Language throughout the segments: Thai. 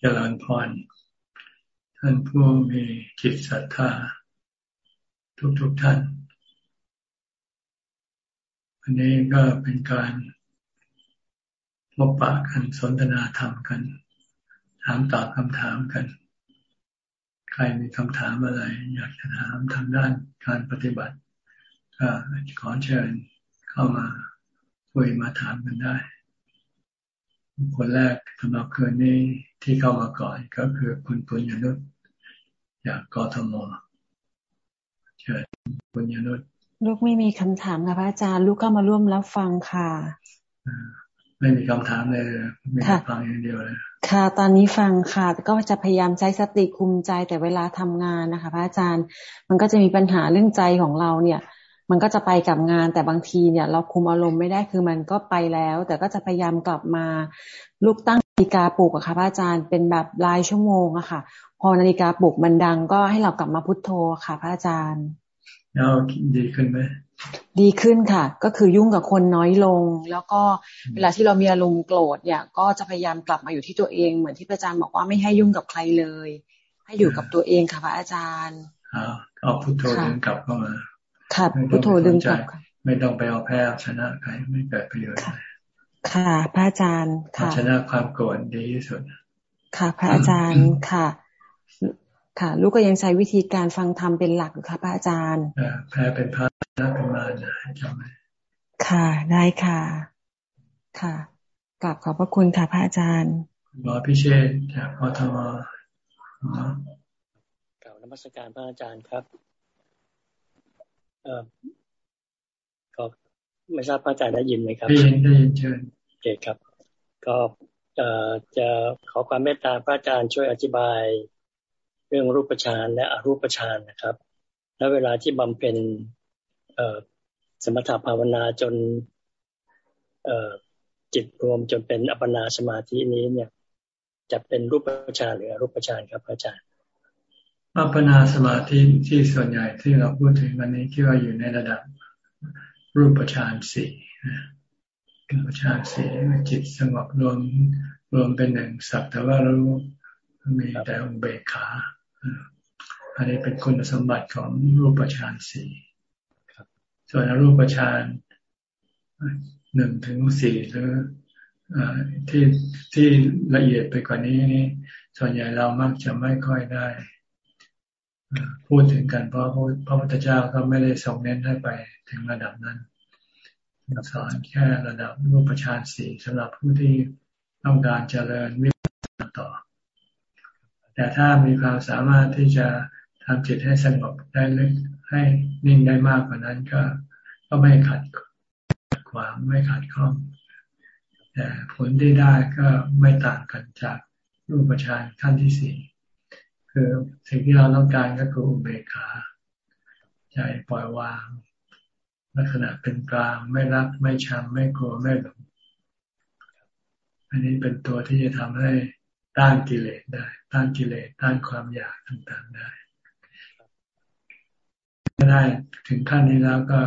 เจริญพร ท่านผู้มีจิตศรัทธา ทุกๆทท่าน วันนี้ก็เป็นการพบปะกันสนทนาธรรมกัน ถามตอบคำถามกัน ใครมีคำถามอะไร อยากจะถามทางด้านการปฏิบัติก็ขอเชิญเข้ามาคุยมาถามกันได้ คนแรกสำหรับคืนนี้ที่เข้ามาก่อนก็คือคุณปุญญนุษย์จากกทมเชิญปุญญนุษย์ลูกไม่มีคำถามค่ะพระอาจารย์ ลูกก็มาร่วมรับฟังค่ะไม่มีคำถามเลยมีฟังอย่างเดียวเลยค่ะ ตอนนี้ฟังค่ะก็จะพยายามใช้สติคุมใจแต่เวลาทำงานนะคะ พระอาจารย์ มันก็จะมีปัญหาเรื่องใจของเราเนี่ย มันก็จะไปกับงานแต่บางทีเนี่ย เราคุมอารมณ์ไม่ได้คือมันก็ไปแล้ว แต่ก็จะพยายามกลับมาลูกตั้งนาฬิกาปลุกอะค่ะพระอาจารย์เป็นแบบรายชั่วโมงอะค่ะ พอนาฬิกาปลุกมันดังก็ให้เรากลับมาพุทโธค่ะ พระอาจารย์แล้วดีขึ้นไหมดีขึ้นค่ะ ก็คือยุ่งกับคนน้อยลง แล้วก็เวลาที่เรามีอารมณ์โกรธเนี่ย ก็จะพยายามกลับมาอยู่ที่ตัวเอง เหมือนที่พระอาจารย์บอกว่าไม่ให้ยุ่งกับใครเลย ให้อยู่กับตัวเองค่ะพระอาจารย์อ๋อเอาพุทโธเดินกลับเข้ามา ค่ะพุทโธดึงกลับไม่ต้องไปเอาแพ้ชนะใครไม่เกิดประโยชน์ค่ะ พระอาจารย์ค่ะชนะความโกรธดีที่สุด ค่ะ พระอาจารย์ค่ะ ค่ะ ลูกก็ยังใช้วิธีการฟังธรรมเป็นหลักอยู่ค่ะพระอาจารย์แพ้เป็นพระชนะเป็นมารนะจำไว้ค่ะ ได้ค่ะ ค่ะกลับขอบพระคุณค่ะพระอาจารย์หมอพิเชษจากพทมกล่าวนมัสการพระอาจารย์ครับ ก็ไม่ทราบพระอาจารย์ได้ยินไหมครับได้ยินได้ยินเชิญโอเคครับ ก็จะขอความเมตตาพระอาจารย์ช่วยอธิบาย เรื่องรูปฌานและอรูปฌานนะครับ และเวลาที่บำเพ็ญสมถภาวนาจนจิตรวมจนเป็นอัปปนาสมาธินี้เนี่ย จะเป็นรูปฌานหรืออรูปฌานครับอาจารย์ อัปปนาสมาธิที่ส่วนใหญ่ที่เราพูดถึงวันนี้คิดว่าอยู่ในระดับรูปฌานสี่รูปฌานสี่จิตสงบรวมรวมเป็นหนึ่งสักแต่ว่ารู้มีแต่อุเบกขาอันนี้เป็นคุณสมบัติของรูปฌานสี่ส่วนรูปฌานหนึ่งถึงสี่หรือที่ที่ละเอียดไปกว่านี้นี่ส่วนใหญ่เรามักจะไม่ค่อยได้ พูดถึงกัน เพราะพระพุทธเจ้าก็ไม่ได้ทรงเน้นให้ไปถึงระดับนั้นสอนแค่ระดับรูปฌานสี่สำหรับผู้ที่ต้องการเจริญวิปัสสนาต่อ แต่ถ้ามีความสามารถที่จะทำจิตให้สงบได้ลึกให้นิ่งได้มากกว่านั้นก็ก็ไม่ขัดขวางไม่ขัดข้องแต่ผลที่ได้ก็ไม่ต่างกันจากรูปฌานขั้นที่สี่ คือสิ่งที่เราต้องการก็คืออุเบกขาใจปล่อยวาง ลักษณะเป็นกลางไม่รักไม่ชังไม่กลัวไม่หลงอันนี้เป็นตัวที่จะทำให้ต้านกิเลสได้ ต้านกิเลสต้านความอยากต่างๆได้ถ้าได้ถึงขั้นนี้แล้วก็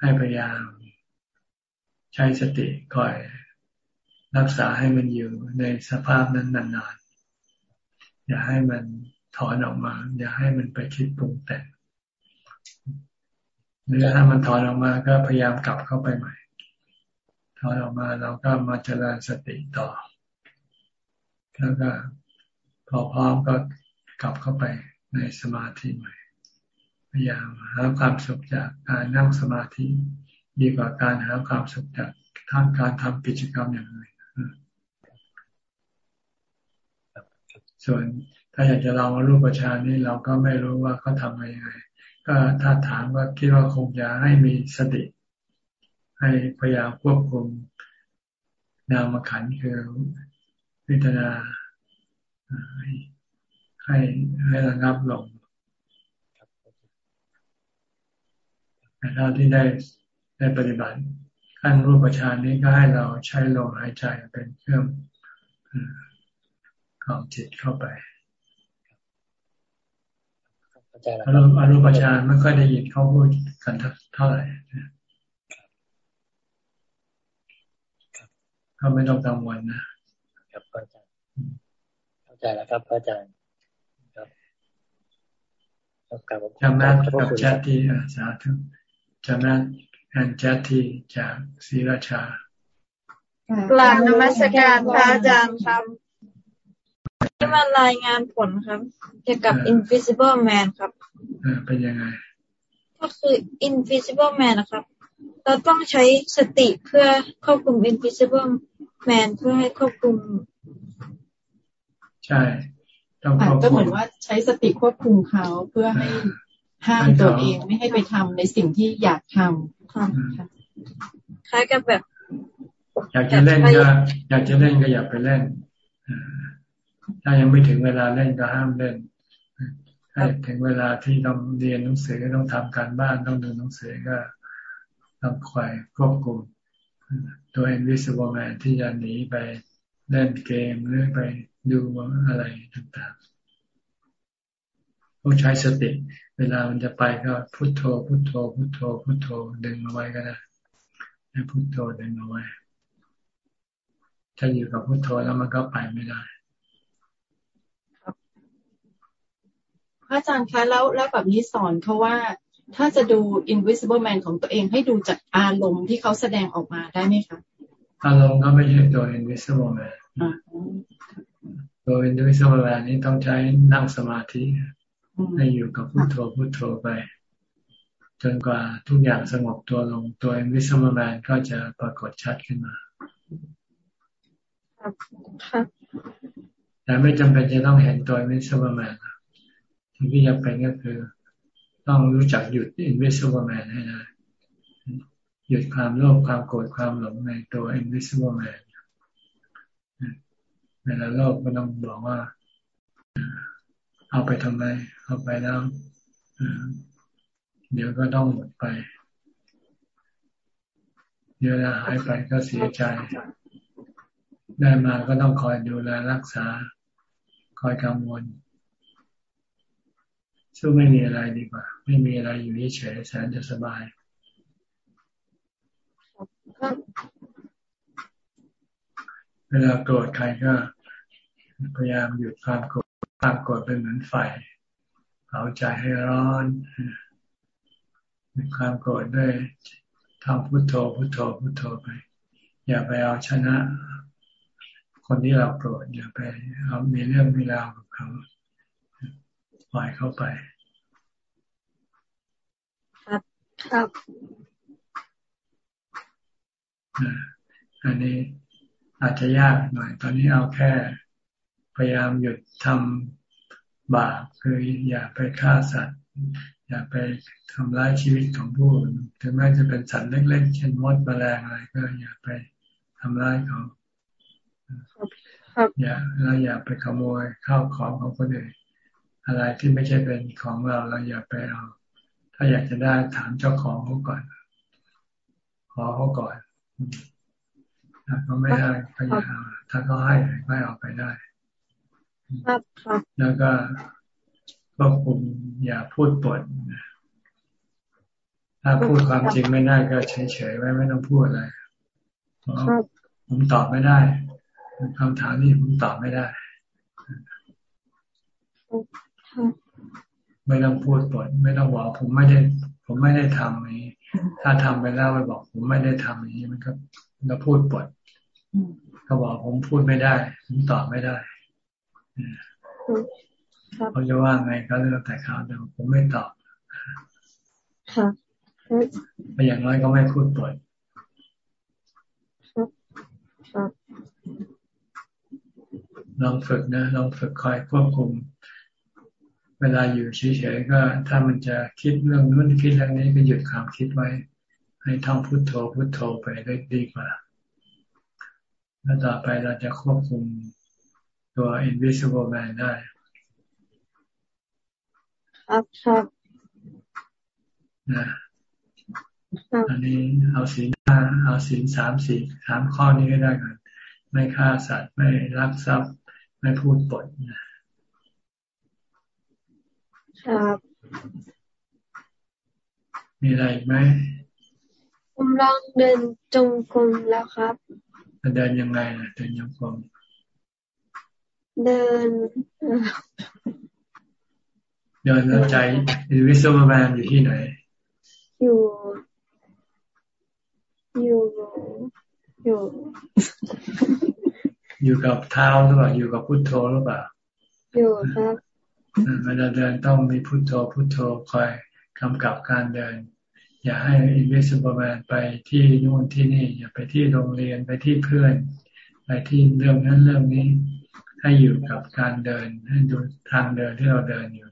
ให้พยายามใช้สติคอยรักษาให้มันอยู่ในสภาพนั้นนาน อย่าให้มันถอนออกมา อย่าให้มันไปคิดปรุงแต่งหรือถ้ามันถอนออกมาก็พยายามกลับเข้าไปใหม่ ถอนออกมาเราก็มาเจริญสติต่อ แล้วก็พอพร้อมก็กลับเข้าไปในสมาธิใหม่ พยายามหาความสุขจากการนั่งสมาธิ ดีกว่าการหาความสุขจากทางการทำกิจกรรมอย่างอื่น ส่วนถ้าอยากจะลองรูปฌานนี่เราก็ไม่รู้ว่าเขาทำยังไง ก็ถ้าถามว่าคิดว่าคงจะให้มีสติ ให้พยายามควบคุมนามขันคือพิจารณาให้ให้ระงับลงแต่ถ้าที่ได้ได้ปฏิบัติขั้นรูปฌานนี้ก็ให้เราใช้ลมหายใจเป็นเครื่อง ของจิตเข้าไปอารมณ์อารมณ์ประชานไม่ค่อยได้ยินเขาพูดกันเท่าไหร่ก็ไม่ต้องกังวลนะครับอาจารย์ใจแล้วครับอาจารย์ครับจำแม่กับแจที่สาธุจำแม่แอนแจที่จากศรีราชากลางนมัสการพระอาจารย์ครับ ที่มารายงานผลครับ เกี่ยวกับ invisible man ครับเป็นยังไง ก็คือ invisible man นะครับ เราต้องใช้สติเพื่อควบคุม invisible man เพื่อให้ควบคุม ใช่ต้องควบคุมก็เหมือนว่าใช้สติควบคุมเขาเพื่อให้ห้ามตัวเองไม่ให้ไปทำในสิ่งที่อยากทำค่ะคล้ายกับแบบ อยากจะเล่นก็อยากจะเล่นก็อย่าไปเล่น ถ้ายังไม่ถึงเวลาเล่นก็ห้ามเล่น ถ้าถึงเวลาที่ต้องเรียนหนังสือต้องทำการบ้านต้องดูหนังสือก็ต้องคอยควบคุมตัว invisible man ที่จะหนีไปเล่นเกมหรือไปดูอะไรต่างๆต้องใช้สติ เวลามันจะไปก็พุโทโธ พุโทโธ พุโทโธ พุโทโธดึงเอาไว้ก็ได้พุโทโธดึงเอาไว้ถ้าอยู่กับพุโทโธแล้วมันก็ไปไม่ได้ พระอาจารย์คะแล้วแล้วแบบนี้สอนเขาว่า ถ้าจะดู invisible man ของตัวเองให้ดูจากอารมณ์ที่เขาแสดงออกมาได้ไหมคะอารมณ์ก็ไม่ใช่ตัว invisible man ตัว invisible man นี้ต้องใช้นั่งสมาธิให้อยู่กับพุโทโธพุโทโธไป จนกว่าทุกอย่างสงบตัวลงตัว invisible man ก็จะปรากฏชัดขึ้นมาแต่ไม่จำเป็นจะต้องเห็นตัว invisible man สิ่งที่จำเป็นก็คือ ต้องรู้จักหยุด invisible man ให้ได้หยุดความโลภความโกรธความหลงในตัว invisible man เวลาโลภก็ต้องบอกว่า เอาไปทำไมเอาไปแล้วเดี๋ยวก็ต้องหมดไปเดี๋ยวหายไปก็เสียใจ ได้มาก็ต้องคอยดูแลรักษา คอยกังวล สู้ไม่มีอะไรดีกว่า ไม่มีอะไรอยู่เฉยแสนจะสบายเวลาโกรธใครก็พยายามหยุดความโกรธความโกรธเป็นเหมือนไฟเผาใจให้ร้อนมีความโกรธด้วยทำพุโทโธพุโทโธพุโทโธไป อย่าไปเอาชนะ คนที่เราโกรธอย่าไปเอามีเรื่องมีราวกับเขา ล่อยเข้าไป ครับครับอันนี้อาจจะยากหน่อย ตอนนี้เอาแค่ พยายามหยุดทำบาปคืออย่าไปฆ่าสัตว์ อย่าไปทำร้ายชีวิตของผู้อื่นถึงแม้จะเป็นสัตว์เล็กๆ เช่นมดแมลงอะไรก็อย่าไปทำร้ายเขาอย่าแล้วอย่าไปขโมยข้าวของของคนอื่น อะไรที่ไม่ใช่เป็นของเราเราอย่าไปเอา ถ้าอยากจะได้ถามเจ้าของเขาก่อน ขอเขาก่อนถ้าเขาไม่ได้ก็อย่าเอาถ้าเขาให้ก็เอาไปได้แล้วก็ควบคุมอย่าพูดปดถ้าพูดความจริงไม่ได้ก็เฉยๆไว้ไม่ต้องพูดอะไรผมตอบไม่ได้คำถามนี้ผมตอบไม่ได้ ไม่ต้องพูดปดไม่ต้องบอกผมไม่ได้ ผมไม่ได้ทำนี้ ถ้าทำไปแล้วไปบอก ผมไม่ได้ทำอย่างนี้มันก็เราพูดปดเขาบอกผมพูดไม่ได้ ผมตอบไม่ได้เขาจะว่าไงก็เรื่องแต่เขาแต่ผมไม่ตอบค่ะไปอย่างน้อยก็ไม่พูดปดลองฝึกนะลองฝึกคอยควบคุม เวลาอยู่เฉยๆก็ถ้ามันจะคิดเรื่องนู้นคิดเรื่องนี้ก็หยุดความคิดไว้ ให้ท่องพุโทโธพุโทโธไปได้ดีกว่าแล้วต่อไปเราจะควบคุมตัว invisible man ได้ครับครับนะอันนี้เอาสีห้าเอาสีสามสี่สามข้อนี้ก็ได้ก่อนไม่ฆ่าสัตว์ไม่ลักทรัพย์ ไม่พูดปดนะ ครับมีอะไรอีกไหมผมลองเดินจงกรมแล้วครับเดินยังไงนะเดินยังกรมเดิน เดินแล้วใจ invisible man อยู่ที่ไหน อยู่ อยู่ อยู่ อยู่กับเท้าหรือเปล่าอยู่กับพุทโธหรือเปล่าอยู่ครับ เวลาเดินต้องมีพุทโธพุทโธคอยกำกับการเดิน อย่าให้ invisible man ไปที่นู่นที่นี่ อย่าไปที่โรงเรียนไปที่เพื่อน ไปที่เรื่องนั้นเรื่องนี้ ให้อยู่กับการเดิน ให้ดูทางเดินที่เราเดินอยู่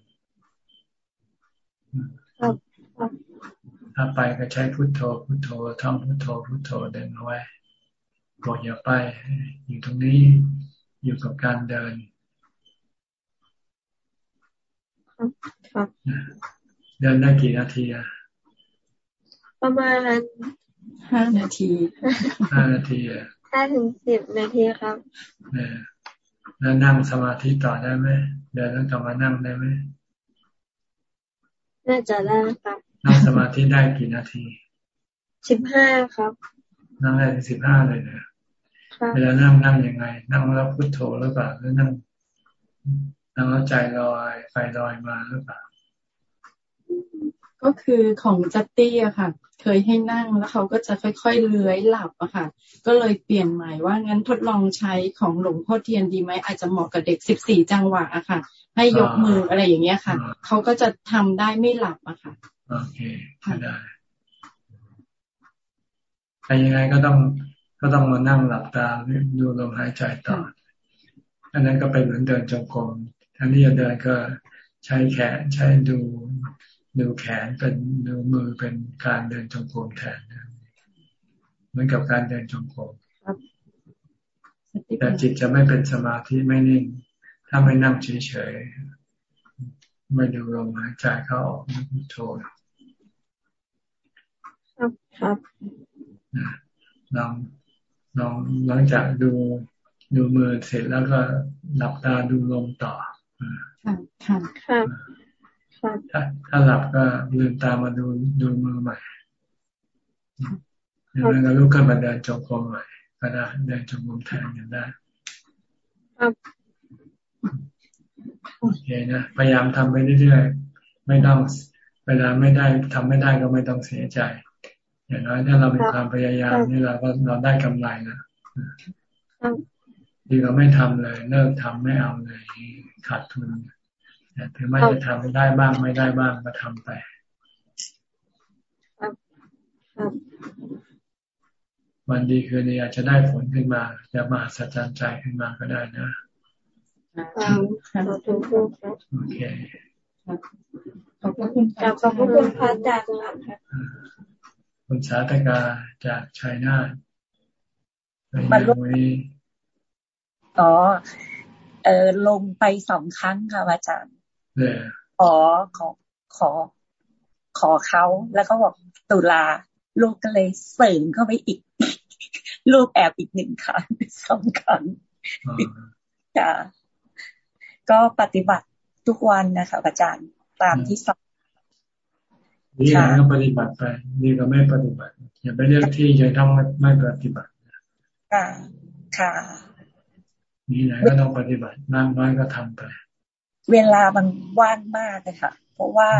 ถ้าไปก็ใช้พุทโธพุทโธท่องพุทโธพุทโธเดินเอาไว้บอกอย่าไป อยู่ตรงนี้อยู่กับการเดิน ครับครับ เดินได้กี่นาทีอะประมาณห้านาทีห้านาทีอะห้าถึงสิบนาทีครับเนี่ยแล้วนั่งสมาธิต่อได้ไหมเดินแล้วกลับมานั่งได้ไหมน่าจะได้ครับนั่งสมาธิได้กี่นาทีสิบห้าครับ นั่งได้ถึงสิบห้าเลยนะครับเวลานั่งนั่งยังไง นั่งแล้วพุทโธหรือเปล่าหรือนั่งนั่ง แล้วใจลอยไฟลอยมาหรือเปล่าก็คือของจัตตี้อะค่ะ เคยให้นั่งแล้วเขาก็จะค่อยๆเลื้อยหลับอะค่ะ ก็เลยเปลี่ยนใหม่ว่างั้นทดลองใช้ของหลวงพ่อเทียนดีไหมอาจจะเหมาะกับเด็กสิบสี่จังหวะอะค่ะ ให้ยกมืออะไรอย่างเงี้ยค่ะ เขาก็จะทำได้ไม่หลับอะค่ะโอเคก็ได้แต่ยังไงก็ต้องก็ต้องมานั่งหลับตาดูลมหายใจต่ออันนั้นก็เป็นเหมือนเดินจงกรม แทนที่จะเดินก็ใช้แขนใช้ดูดูแขนเป็นดูมือเป็นการเดินจงกรมแทนนะเหมือนกับการเดินจงกรมแต่จิตจะไม่เป็นสมาธิไม่นิ่ง ถ้าไม่นั่งเฉยๆไม่ดูลมหายใจเข้าออกไม่พุทโธครับครับลองลองหลังจากดูดูมือเสร็จแล้วก็หลับตาดูลมต่อ ค่ะค่ะครับครับถ้าถ้าหลับก็ลืมตามาดูดูมือใหม่แล้วก็ลุกขึ้นมาเดินจงกรมใหม่ก็ได้เดินจงกรมแทนกันได้ครับโอเคนะพยายามทำไปเรื่อยๆไม่ต้องเวลาไม่ได้ทำไม่ได้ก็ไม่ต้องเสียใจ อย่างน้อยถ้าเรามีความพยายามนี่เราก็เราได้กำไรนะครับ ดีเราไม่ทำเลยเลิกทำไม่เอาเลยขาดทุนแต่ถึงแม้จะทำได้บ้างไม่ได้บ้างก็ทำไปครับครับวันดีคืนนี้อาจจะได้ผลขึ้นมาจะมหัศจรรย์ใจขึ้นมาก็ได้นะครับขอบคุณครับโอเคขอบพระคุณกราบขอบพระคุณพระอาจารย์ครับคุณสาธกาจากชัยนาทเป็นยังวันนี้ อ๋อ เออลงไปสองครั้งค่ะอาจารย์เลยขอขอขอ ขอเขาแล้วก็บอกตุลา ลูกก็เลยเสริมเข้าไปอีก ลูกแอบอีกหนึ่งครั้งสองครั้งอ๋อจ้ะก็ปฏิบัติทุกวันนะคะอาจารย์ตามที่สอนนี่ไงก็ปฏิบัติไปนี่ก็ไม่ปฏิบัติ อย่าไปเลือกที่จะต้องไม่ไม่ปฏิบัติค่ะค่ะ นี่ไหนก็ต้องปฏิบัติมากน้อยก็ทำไป เวลามันว่างมากเลยค่ะ เพราะว่า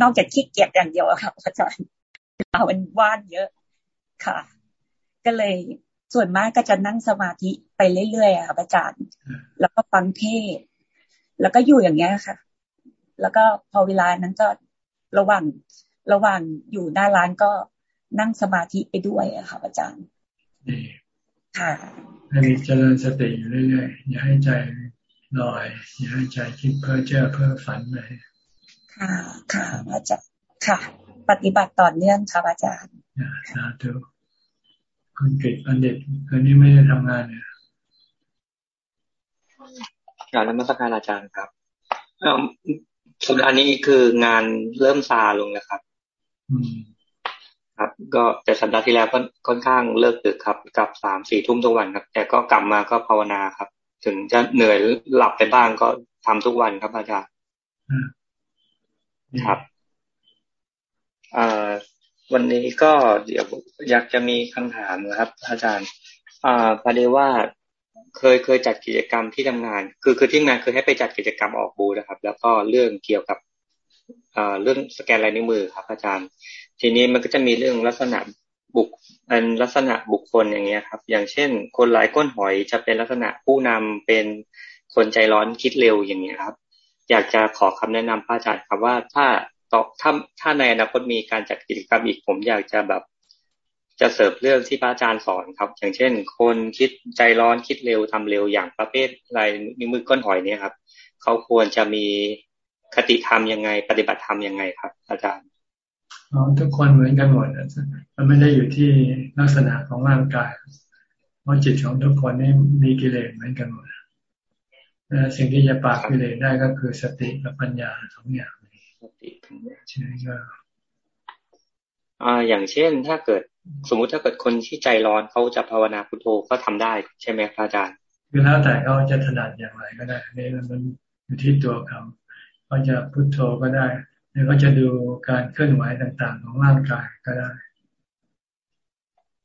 นอกจากขี้เกียจอย่างเดียวอะค่ะอาจารย์เวลามันว่างเยอะค่ะ ก็เลยส่วนมากก็จะนั่งสมาธิไปเรื่อยๆค่ะอาจารย์ แล้วก็ฟังเทศ แล้วก็อยู่อย่างเงี้ยค่ะ แล้วก็พอเวลานั้นก็ระหว่างระหว่างอยู่หน้าร้านก็นั่งสมาธิไปด้วยอะค่ะอาจารย์ ให้มีเจริญสติอยู่เรื่อยๆ อย่าให้ใจลอย อย่าให้ใจคิดเพ้อเจ้อเพ้อฝันไปค่ะ ค่ะอาจารย์ค่ะ ปฏิบัติต่อเนื่องค่ะอาจารย์อย่าสาธุคุณกฤษบัณฑิตคืนนี้ไม่ได้ทำงานเนี่ยกรารนมัสการอาจารย์ครับเอิ่มสัปดาห์นี้คืองานเริ่มซาลงแล้วครับอืม ครับ ก็แต่สัปดาห์ที่แล้วก็ค่อนข้างเลิกดึกครับ กลับสามสี่ทุ่มทุกวันครับ แต่ก็กลับมาก็ภาวนาครับ ถึงจะเหนื่อยหลับไปบ้างก็ทำทุกวันครับอาจารย์ดีครับเอ่อวันนี้ก็เดี๋ยวอยากจะมีคำถามนะครับ อาจารย์ อ่าพอดีว่าเคยเคยจัดกิจกรรมที่ทำงาน คือคือที่งานเคยให้ไปจัดกิจกรรมออกบูนะครับ แล้วก็เรื่องเกี่ยวกับเอ่อเรื่องสแกนลายนิ้วมือครับ อาจารย์ ทีนี้มันก็จะมีเรื่องลักษณะบุคอันลักษณะบุคคลอย่างเงี้ยครับ อย่างเช่น คนหลายก้นหอยจะเป็นลักษณะผู้นำเป็นคนใจร้อนคิดเร็วอย่างเงี้ยครับ อยากจะขอคำแนะนำพระอาจารย์ครับว่าถ้าต่อถ้าถ้าในอนาคตมีการจัดกิจกรรมอีกผมอยากจะแบบ จะเสริมเรื่องที่พระอาจารย์สอนครับ อย่างเช่น คนคิดใจร้อนคิดเร็วทำเร็วอย่างประเภทลายนิ้วมือก้นหอยเนี่ยครับเขาควรจะมีคติธรรมยังไง ปฏิบัติธรรมยังไงครับ อาจารย์ ทุกคนเหมือนกันหมดมันไม่ได้อยู่ที่ลักษณะของร่างกายเพราะจิตของทุกคนนี่มีกิเลสเหมือนกันหมดสิ่งที่จะปราบกิเลสได้ก็คือสติกับปัญญาสองอย่างสติปัญญาใช่ก็อ่าอย่างเช่นถ้าเกิดสมมุติถ้าเกิดคนที่ใจร้อนเขาจะภาวนาพุทโธก็ทำได้ใช่ไหมพระอาจารย์คือแล้วแต่เขาจะถนัดอย่างไรก็ได้นี่มันอยู่ที่ตัวเขาเขาจะพุทโธก็ได้ห รือเขาจะดูการเคลื่อนไหวต่างๆ ของร่างกายก็ได้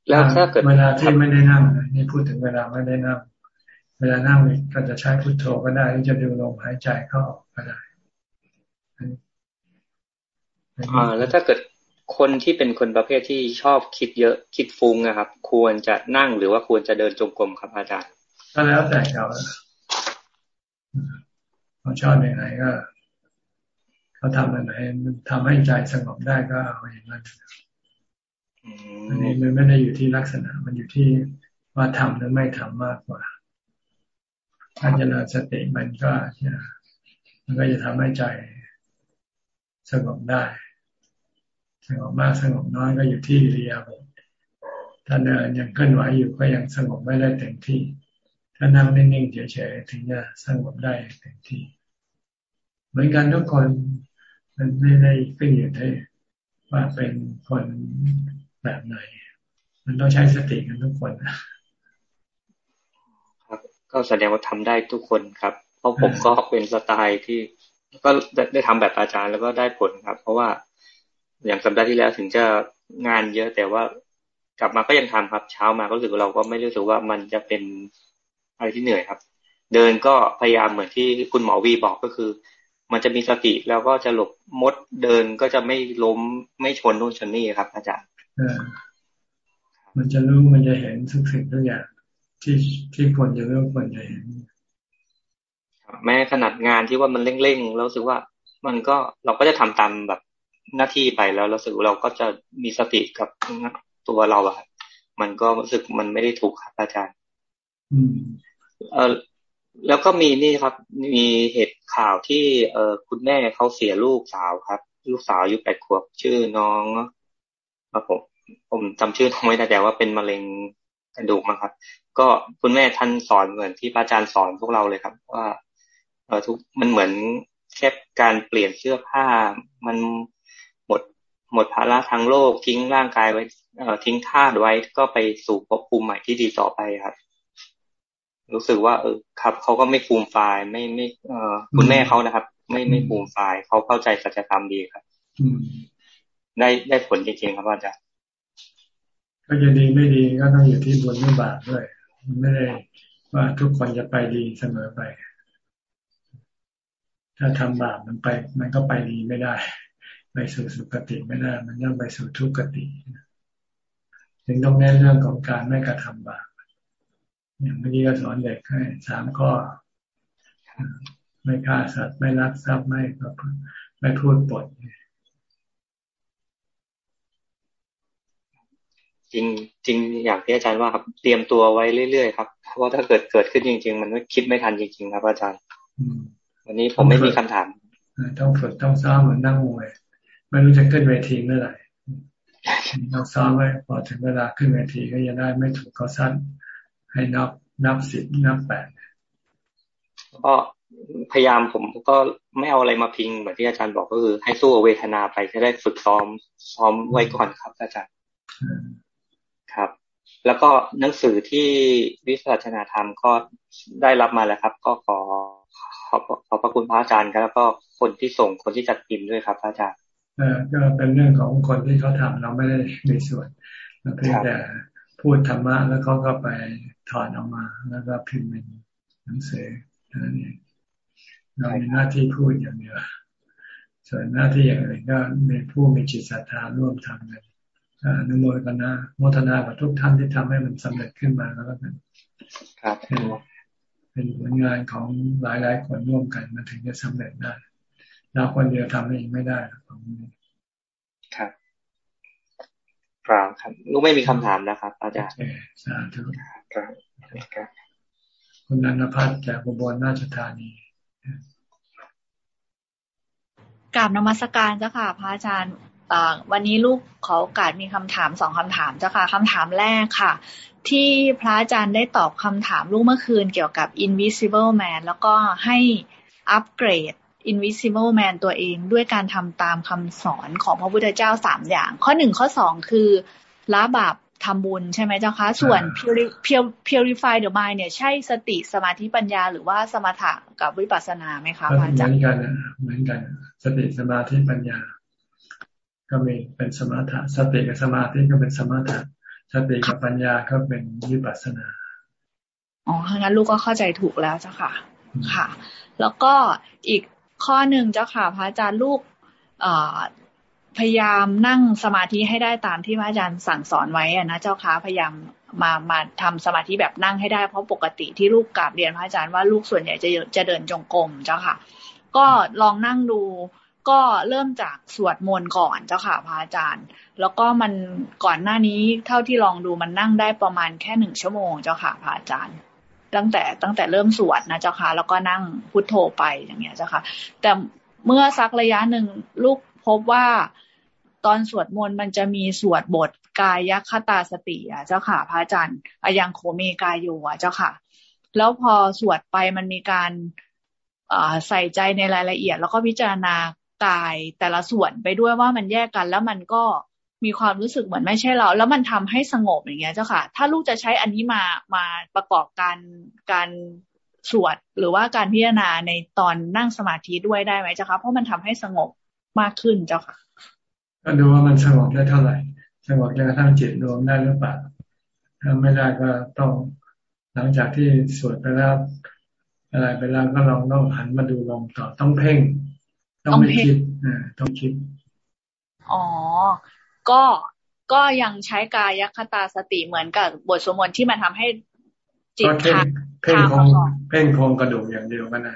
แล้วถ้าเกิดเวลาที่ไม่ได้นั่งนี่พูดถึงเวลาไม่ได้นั่ง เวลานั่งก็จะใช้พุทโธก็ได้หรือจะดูลมหายใจเข้าออกก็ได้อ่าแล้วถ้าเกิดคนที่เป็นคนประเภทที่ชอบคิดเยอะคิดฟุ้งนะครับ ควรจะนั่งหรือว่าควรจะเดินจงกรมครับอาจารย์ก็แล้วแต่เขาเขาชอบอย่างไรก็ เขาทำอะไรทำให้ใจสงบได้ก็เอาอย่างนั้นอันนี้มันไม่ได้อยู่ที่ลักษณะ มันอยู่ที่ว่าทำหรือไม่ทำมากกว่าการเจริญสติมันก็มันก็จะทำให้ใจสงบได้สงบมากสงบน้อยก็อยู่ที่เรียบถ้าเดินยังเคลื่อนไหวอยู่ก็ยังสงบไม่ได้เต็มที่ ถ้านั่งนิ่งๆเฉยๆถึงจะสงบได้เต็มที่ เหมือนกันทุกคน มันไม่ได้ขึ้นอยู่ที่ว่าเป็นคนแบบไหน มันต้องใช้สติกันทุกคนครับ ก็แสดงว่าทำได้ทุกคนครับ เพราะผมก็เป็นสไตล์ที่ก็ได้ทำแบบอาจารย์แล้วก็ได้ผลครับ เพราะว่าอย่างสัปดาห์ที่แล้วถึงจะงานเยอะแต่ว่ากลับมาก็ยังทำครับ เช้ามาก็รู้สึกเราก็ไม่รู้สึกว่ามันจะเป็นอะไรที่เหนื่อยครับ เดินก็พยายามเหมือนที่คุณหมอวีบอกก็คือ มันจะมีสติแล้วก็จะหลบมดเดินก็จะไม่ล้มไม่ชนนู่นชนนี่ครับ อาจารย์มันจะรู้มันจะเห็นทุกสิ่งทุกอย่างที่ที่ควรจะรู้ควรจะเห็นแม้ขนาดงานที่ว่ามันเร่งๆแล้วรู้สึกว่า มันก็เราก็จะทำตามแบบหน้าที่ไปแล้วเราสึกเราก็จะมีสติกับตัวเราอะมันก็รู้สึกมันไม่ได้ถูกครับอาจารย์เออ แล้วก็มีนี่ครับ มีเหตุข่าวที่เออคุณแม่เขาเสียลูกสาวครับ ลูกสาวอายุแปดขวบชื่อน้องครับผมผมจำชื่อน้องไม่ได้แต่ว่าเป็นมะเร็งกระดูกมั้งครับ ก็คุณแม่ท่านสอนเหมือนที่พระอาจารย์สอนพวกเราเลยครับ ว่าเออทุกมันเหมือนแค่การเปลี่ยนเสื้อผ้า มันหมดหมดภาระทางโลกทิ้งร่างกายไว้ทิ้งธาตุไว้ก็ไปสู่ภพภูมิใหม่ที่ดีต่อไปครับ รู้สึกว่าเออครับเขาก็ไม่ฟูมไฟล์ไม่ไม่เออคุณแม่เขานะครับ ไม่ไม่ฟูมไฟล์เขาเข้าใจสัจธรรมดีครับได้ได้ผลจริงๆครับอาจารย์ก็จะดีไม่ดีก็ต้องอยู่ที่บุญไม่บาปด้วยมันไม่ได้ว่าทุกคนจะไปดีเสมอไป ถ้าทำบาปมันไป มันก็ไปดีไม่ได้ ไปสู่สุคติไม่ได้ มันย่อมไปสู่ทุกขติถึงต้องแน่นเรื่องของการไม่กระทำบาป อย่างเมื่อกี้ก็สอนเด็กให้สามข้อ ไม่ฆ่าสัตว์ไม่รักทรัพย์ไม่ไม่พูดปดจริงจริงอย่างที่อาจารย์ว่าครับเตรียมตัวไว้เรื่อยๆครับเพราะถ้าเกิดเกิดขึ้นจริง ๆ มันไม่คิดไม่ทันจริง ๆ ครับอาจารย์วันนี้ผมไม่มีคำถามต้องฝึกต้องซ้อมเหมือนนั่งมวยไม่รู้จะขึ้นเวทีเมื่อไหร่เราซ้อมไว้พอถึงเวลาขึ้นเวทีก็จะได้ไม่ถูกเขาสั้น ให้นับนับสิบนับแปดก็พยายามผมก็ไม่เอาอะไรมาพิงเหมือนที่อาจารย์บอกก็คือ ให้สู้เวทนาไปจะได้ฝึกซ้อมซ้อมไว้ก่อนครับอาจารย์ครับ แล้วก็หนังสือที่วิสัชนาธรรมก็ได้รับมาแล้วครับ ก็ขอขอขอบพระคุณพระอาจารย์แล้วก็คนที่ส่งคนที่จัดพิมพ์ด้วยครับอาจารย์เออก็เป็นเรื่องของคนที่เขาทำเราไม่ได้มีส่วนเราเพียงแต่ พพูดธรรมะแล้วเขาก็ไปถอนออกมา แล้วก็พิมพ์เป็นหนังสือนั่นเองเรามีหน้าที่พูดอย่างเดียวส่วนหน้าที่อย่างอื่นก็มีผู้มีจิตศรัทธาร่วมทำกันอนุโมทนาโมทนากับทุกท่านที่ทำให้มันสำเร็จขึ้นมาแล้วกันครับเป็นผลงานของหลายๆคนร่วมกันมันถึงจะสำเร็จได้เราคนเดียวทำเองไม่ได้ครับครับ ครับลูกไม่มีคำถามนะครับ อาจารย์สาธุครับคุณนันพัฒน์จากอุบลราชธานีกราบนมัสการเจ้าค่ะ พระอาจารย์วันนี้ลูกขอโอกาสมีคำถามสองคำถามเจ้าค่ะคำถามแรกค่ะ ที่พระอาจารย์ได้ตอบคำถามลูกเมื่อคืนเกี่ยวกับ invisible man แล้วก็ให้อัปเกรด invisible man ตัวเองด้วยการทำตามคำสอนของพระพุทธเจ้าสามอย่าง ข้อหนึ่งข้อสองคือละบาปทำบุญใช่ไหมเจ้าคะ ส่วน purify the mind เนี่ยใช่สติสมาธิปัญญา หรือว่าสมถะกับวิปัสสนาไหมคะอาจารย์เหมือนกันเหมือนกัน สติสมาธิปัญญา ก็มีเป็นสมถะสติกับสมาธิก็เป็นสมถะสติกับปัญญาก็เป็นวิปัสสนาอ๋องั้นลูกก็เข้าใจถูกแล้วเจ้าค่ะ ค่ะ แล้วก็อีก ข้อหนึ่งเจ้าค่ะพระอาจารย์ลูกพยายามนั่งสมาธิให้ได้ตามที่พระอาจารย์สั่งสอนไว้นะเจ้าค่ะพยายามมามาทำสมาธิแบบนั่งให้ได้เพราะปกติที่ลูกกราบเรียนพระอาจารย์ว่าลูกส่วนใหญ่จะจะเดินจงกรมเจ้าค่ะ ก็ลองนั่งดูก็เริ่มจากสวดมนต์ก่อนเจ้าค่ะพระอาจารย์ แล้วก็มันก่อนหน้านี้เท่าที่ลองดูมันนั่งได้ประมาณแค่หนึ่งชั่วโมงเจ้าค่ะพระอาจารย์ ตั้งแต่ตั้งแต่เริ่มสวดนะเจ้าค่ะแล้วก็นั่งพุทโธไปอย่างเงี้ยเจ้าค่ะ แต่เมื่อสักระยะหนึ่งลูกพบว่าตอนสวดมนต์มันจะมีสวดบทกายคตาสติอะเจ้าค่ะ พระอาจารย์อายังโคเมกายโยอะเจ้าค่ะ แล้วพอสวดไปมันมีการใส่ใจในรายละเอียด แล้วก็พิจารณากายแต่ละส่วนไปด้วยว่ามันแยกกันแล้วมันก็ มีความรู้สึกเหมือนไม่ใช่เรา แล้วมันทำให้สงบอย่างเงี้ยเจ้าค่ะ ถ้าลูกจะใช้อันนี้มามาประกอบการการสวดหรือว่าการพิจารณาในตอนนั่งสมาธิด้วยได้ไหมเจ้าค่ะเพราะมันทำให้สงบมากขึ้นเจ้าค่ะ ก็ดูว่ามันสงบได้เท่าไหร่สงบจนกระทั่งจิตรวมได้หรือเปล่าถ้าไม่ได้ก็ต้องหลังจากที่สวดไปแล้วอะไรไปแล้วก็ลองต้องหันมาดูลองต่อต้องเพ่ง ต้องไม่คิดอ่าต้องคิดอ๋อ ก็ก็ยังใช้กายคตาสติเหมือนกับบทสวดมนต์ที่มันทำให้จิตทางเพ่งคงเพ่งคงกระดูกอย่างเดียวก็ได้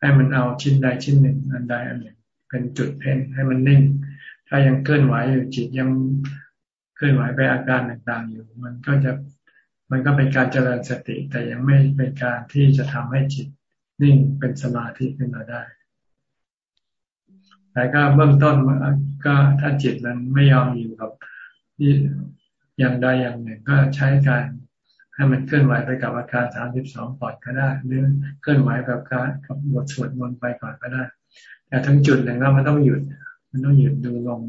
ให้มันเอาชิ้นใดชิ้นหนึ่งอันใดอันหนึ่งเป็นจุดเพ่งให้มันนิ่ง ถ้ายังเคลื่อนไหวอยู่จิตยังเคลื่อนไหวไปอาการต่างๆอยู่ มันก็จะมันก็เป็นการเจริญสติ แต่ยังไม่เป็นการที่จะทำให้จิตนิ่งเป็นสมาธิขึ้นมาได้ แต่ก็เบื้องต้นก็ถ้าจิตมันไม่ยอมอยู่กับอย่างใดอย่างหนึ่งก็ใช้การให้มันเคลื่อนไหวไปกับอาการสามสิบสองก่อนก็ได้ หรือเคลื่อนไหวกับการกับบทสวดมนต์ไปก่อนก็ได้ แต่ทั้งจุดหนึ่งก็มันต้องหยุด มันต้องหยุดดูลง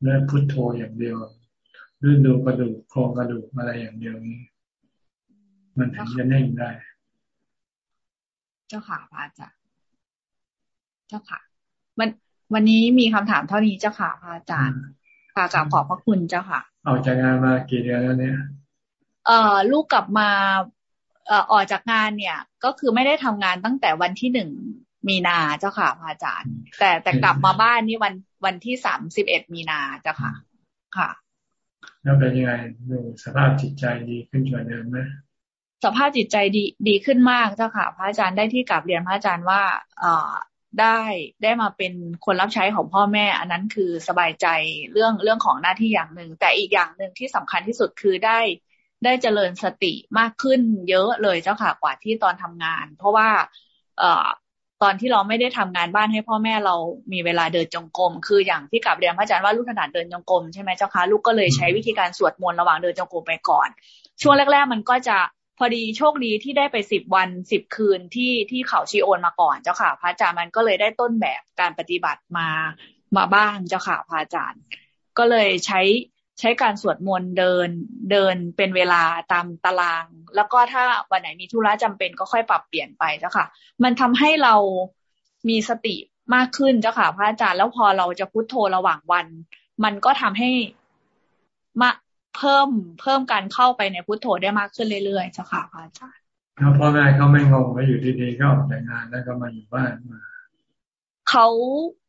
เลื่อพุทโธอย่างเดียวหรือดูกระดูกโครงกระดูกอะไรอย่างเดียวนี้ มันถึงจะนิ่งได้ เจ้าค่ะพระอาจารย์เจ้าค่ะ วันวันนี้มีคำถามเท่านี้เจ้าค่ะพระอาจารย์ค่ะกราบขอบพระคุณเจ้าค่ะ ออกจากงานมากี่เดือนแล้วเนี่ยเอ่อลูกกลับมาเอ่อออกจากงานเนี่ย ก็คือไม่ได้ทำงานตั้งแต่วันที่หนึ่งมีนาเจ้าค่ะพระอาจารย์ แต่แต่กลับมาบ้านนี่วันวันที่สามสิบเอ็ดมีนาเจ้าค่ะ ค่ะแล้วเป็นยังไงดูสภาพจิตใจดีขึ้นกว่าเดิมไหมสภาพจิตใจดีดีขึ้นมากเจ้าค่ะ พระอาจารย์ได้ที่กลับเรียนพระอาจารย์ว่า เอ่อ ได้ได้มาเป็นคนรับใช้ของพ่อแม่ อันนั้นคือสบายใจเรื่องเรื่องของหน้าที่อย่างหนึ่ง แต่อีกอย่างหนึ่งที่สำคัญที่สุดคือได้ได้เจริญสติมากขึ้นเยอะเลยเจ้าค่ะกว่าที่ตอนทำงาน เพราะว่า เอ่อตอนที่เราไม่ได้ทำงานบ้านให้พ่อแม่เรามีเวลาเดินจงกรมคืออย่างที่กลับเรียนพระอาจารย์ว่าลูกถนัดเดินจงกรมใช่ไหมเจ้าคะลูกก็เลยใช้วิธีการสวดมนต์ระหว่างเดินจงกรมไปก่อน ช่วงแรก ๆ มันก็จะ พอดีโชคดีที่ได้ไปสิบวันสิบคืนที่ที่เขาชีโอนมาก่อนเจ้าค่ะ พระอาจารย์มันก็เลยได้ต้นแบบการปฏิบัติมามาบ้างเจ้าค่ะพระอาจารย์ ก็เลยใช้ใช้การสวดมนต์เดินเดินเป็นเวลาตามตาราง แล้วก็ถ้าวันไหนมีธุระจำเป็นก็ค่อยปรับเปลี่ยนไปเจ้าค่ะ มันทำให้เรามีสติมากขึ้นเจ้าค่ะ พระอาจารย์แล้วพอเราจะพุโทโธระหว่างวัน มันก็ทำให้มา เพิ่มเพิ่มการเข้าไปในพุทโธได้มากขึ้นเรื่อยๆเจ้าค่ะพระอาจารย์แล้วพ่อแม่เขาไม่งงว่าอยู่ดีๆก็ออกแต่งงานแล้วก็มาอยู่บ้านมาเขา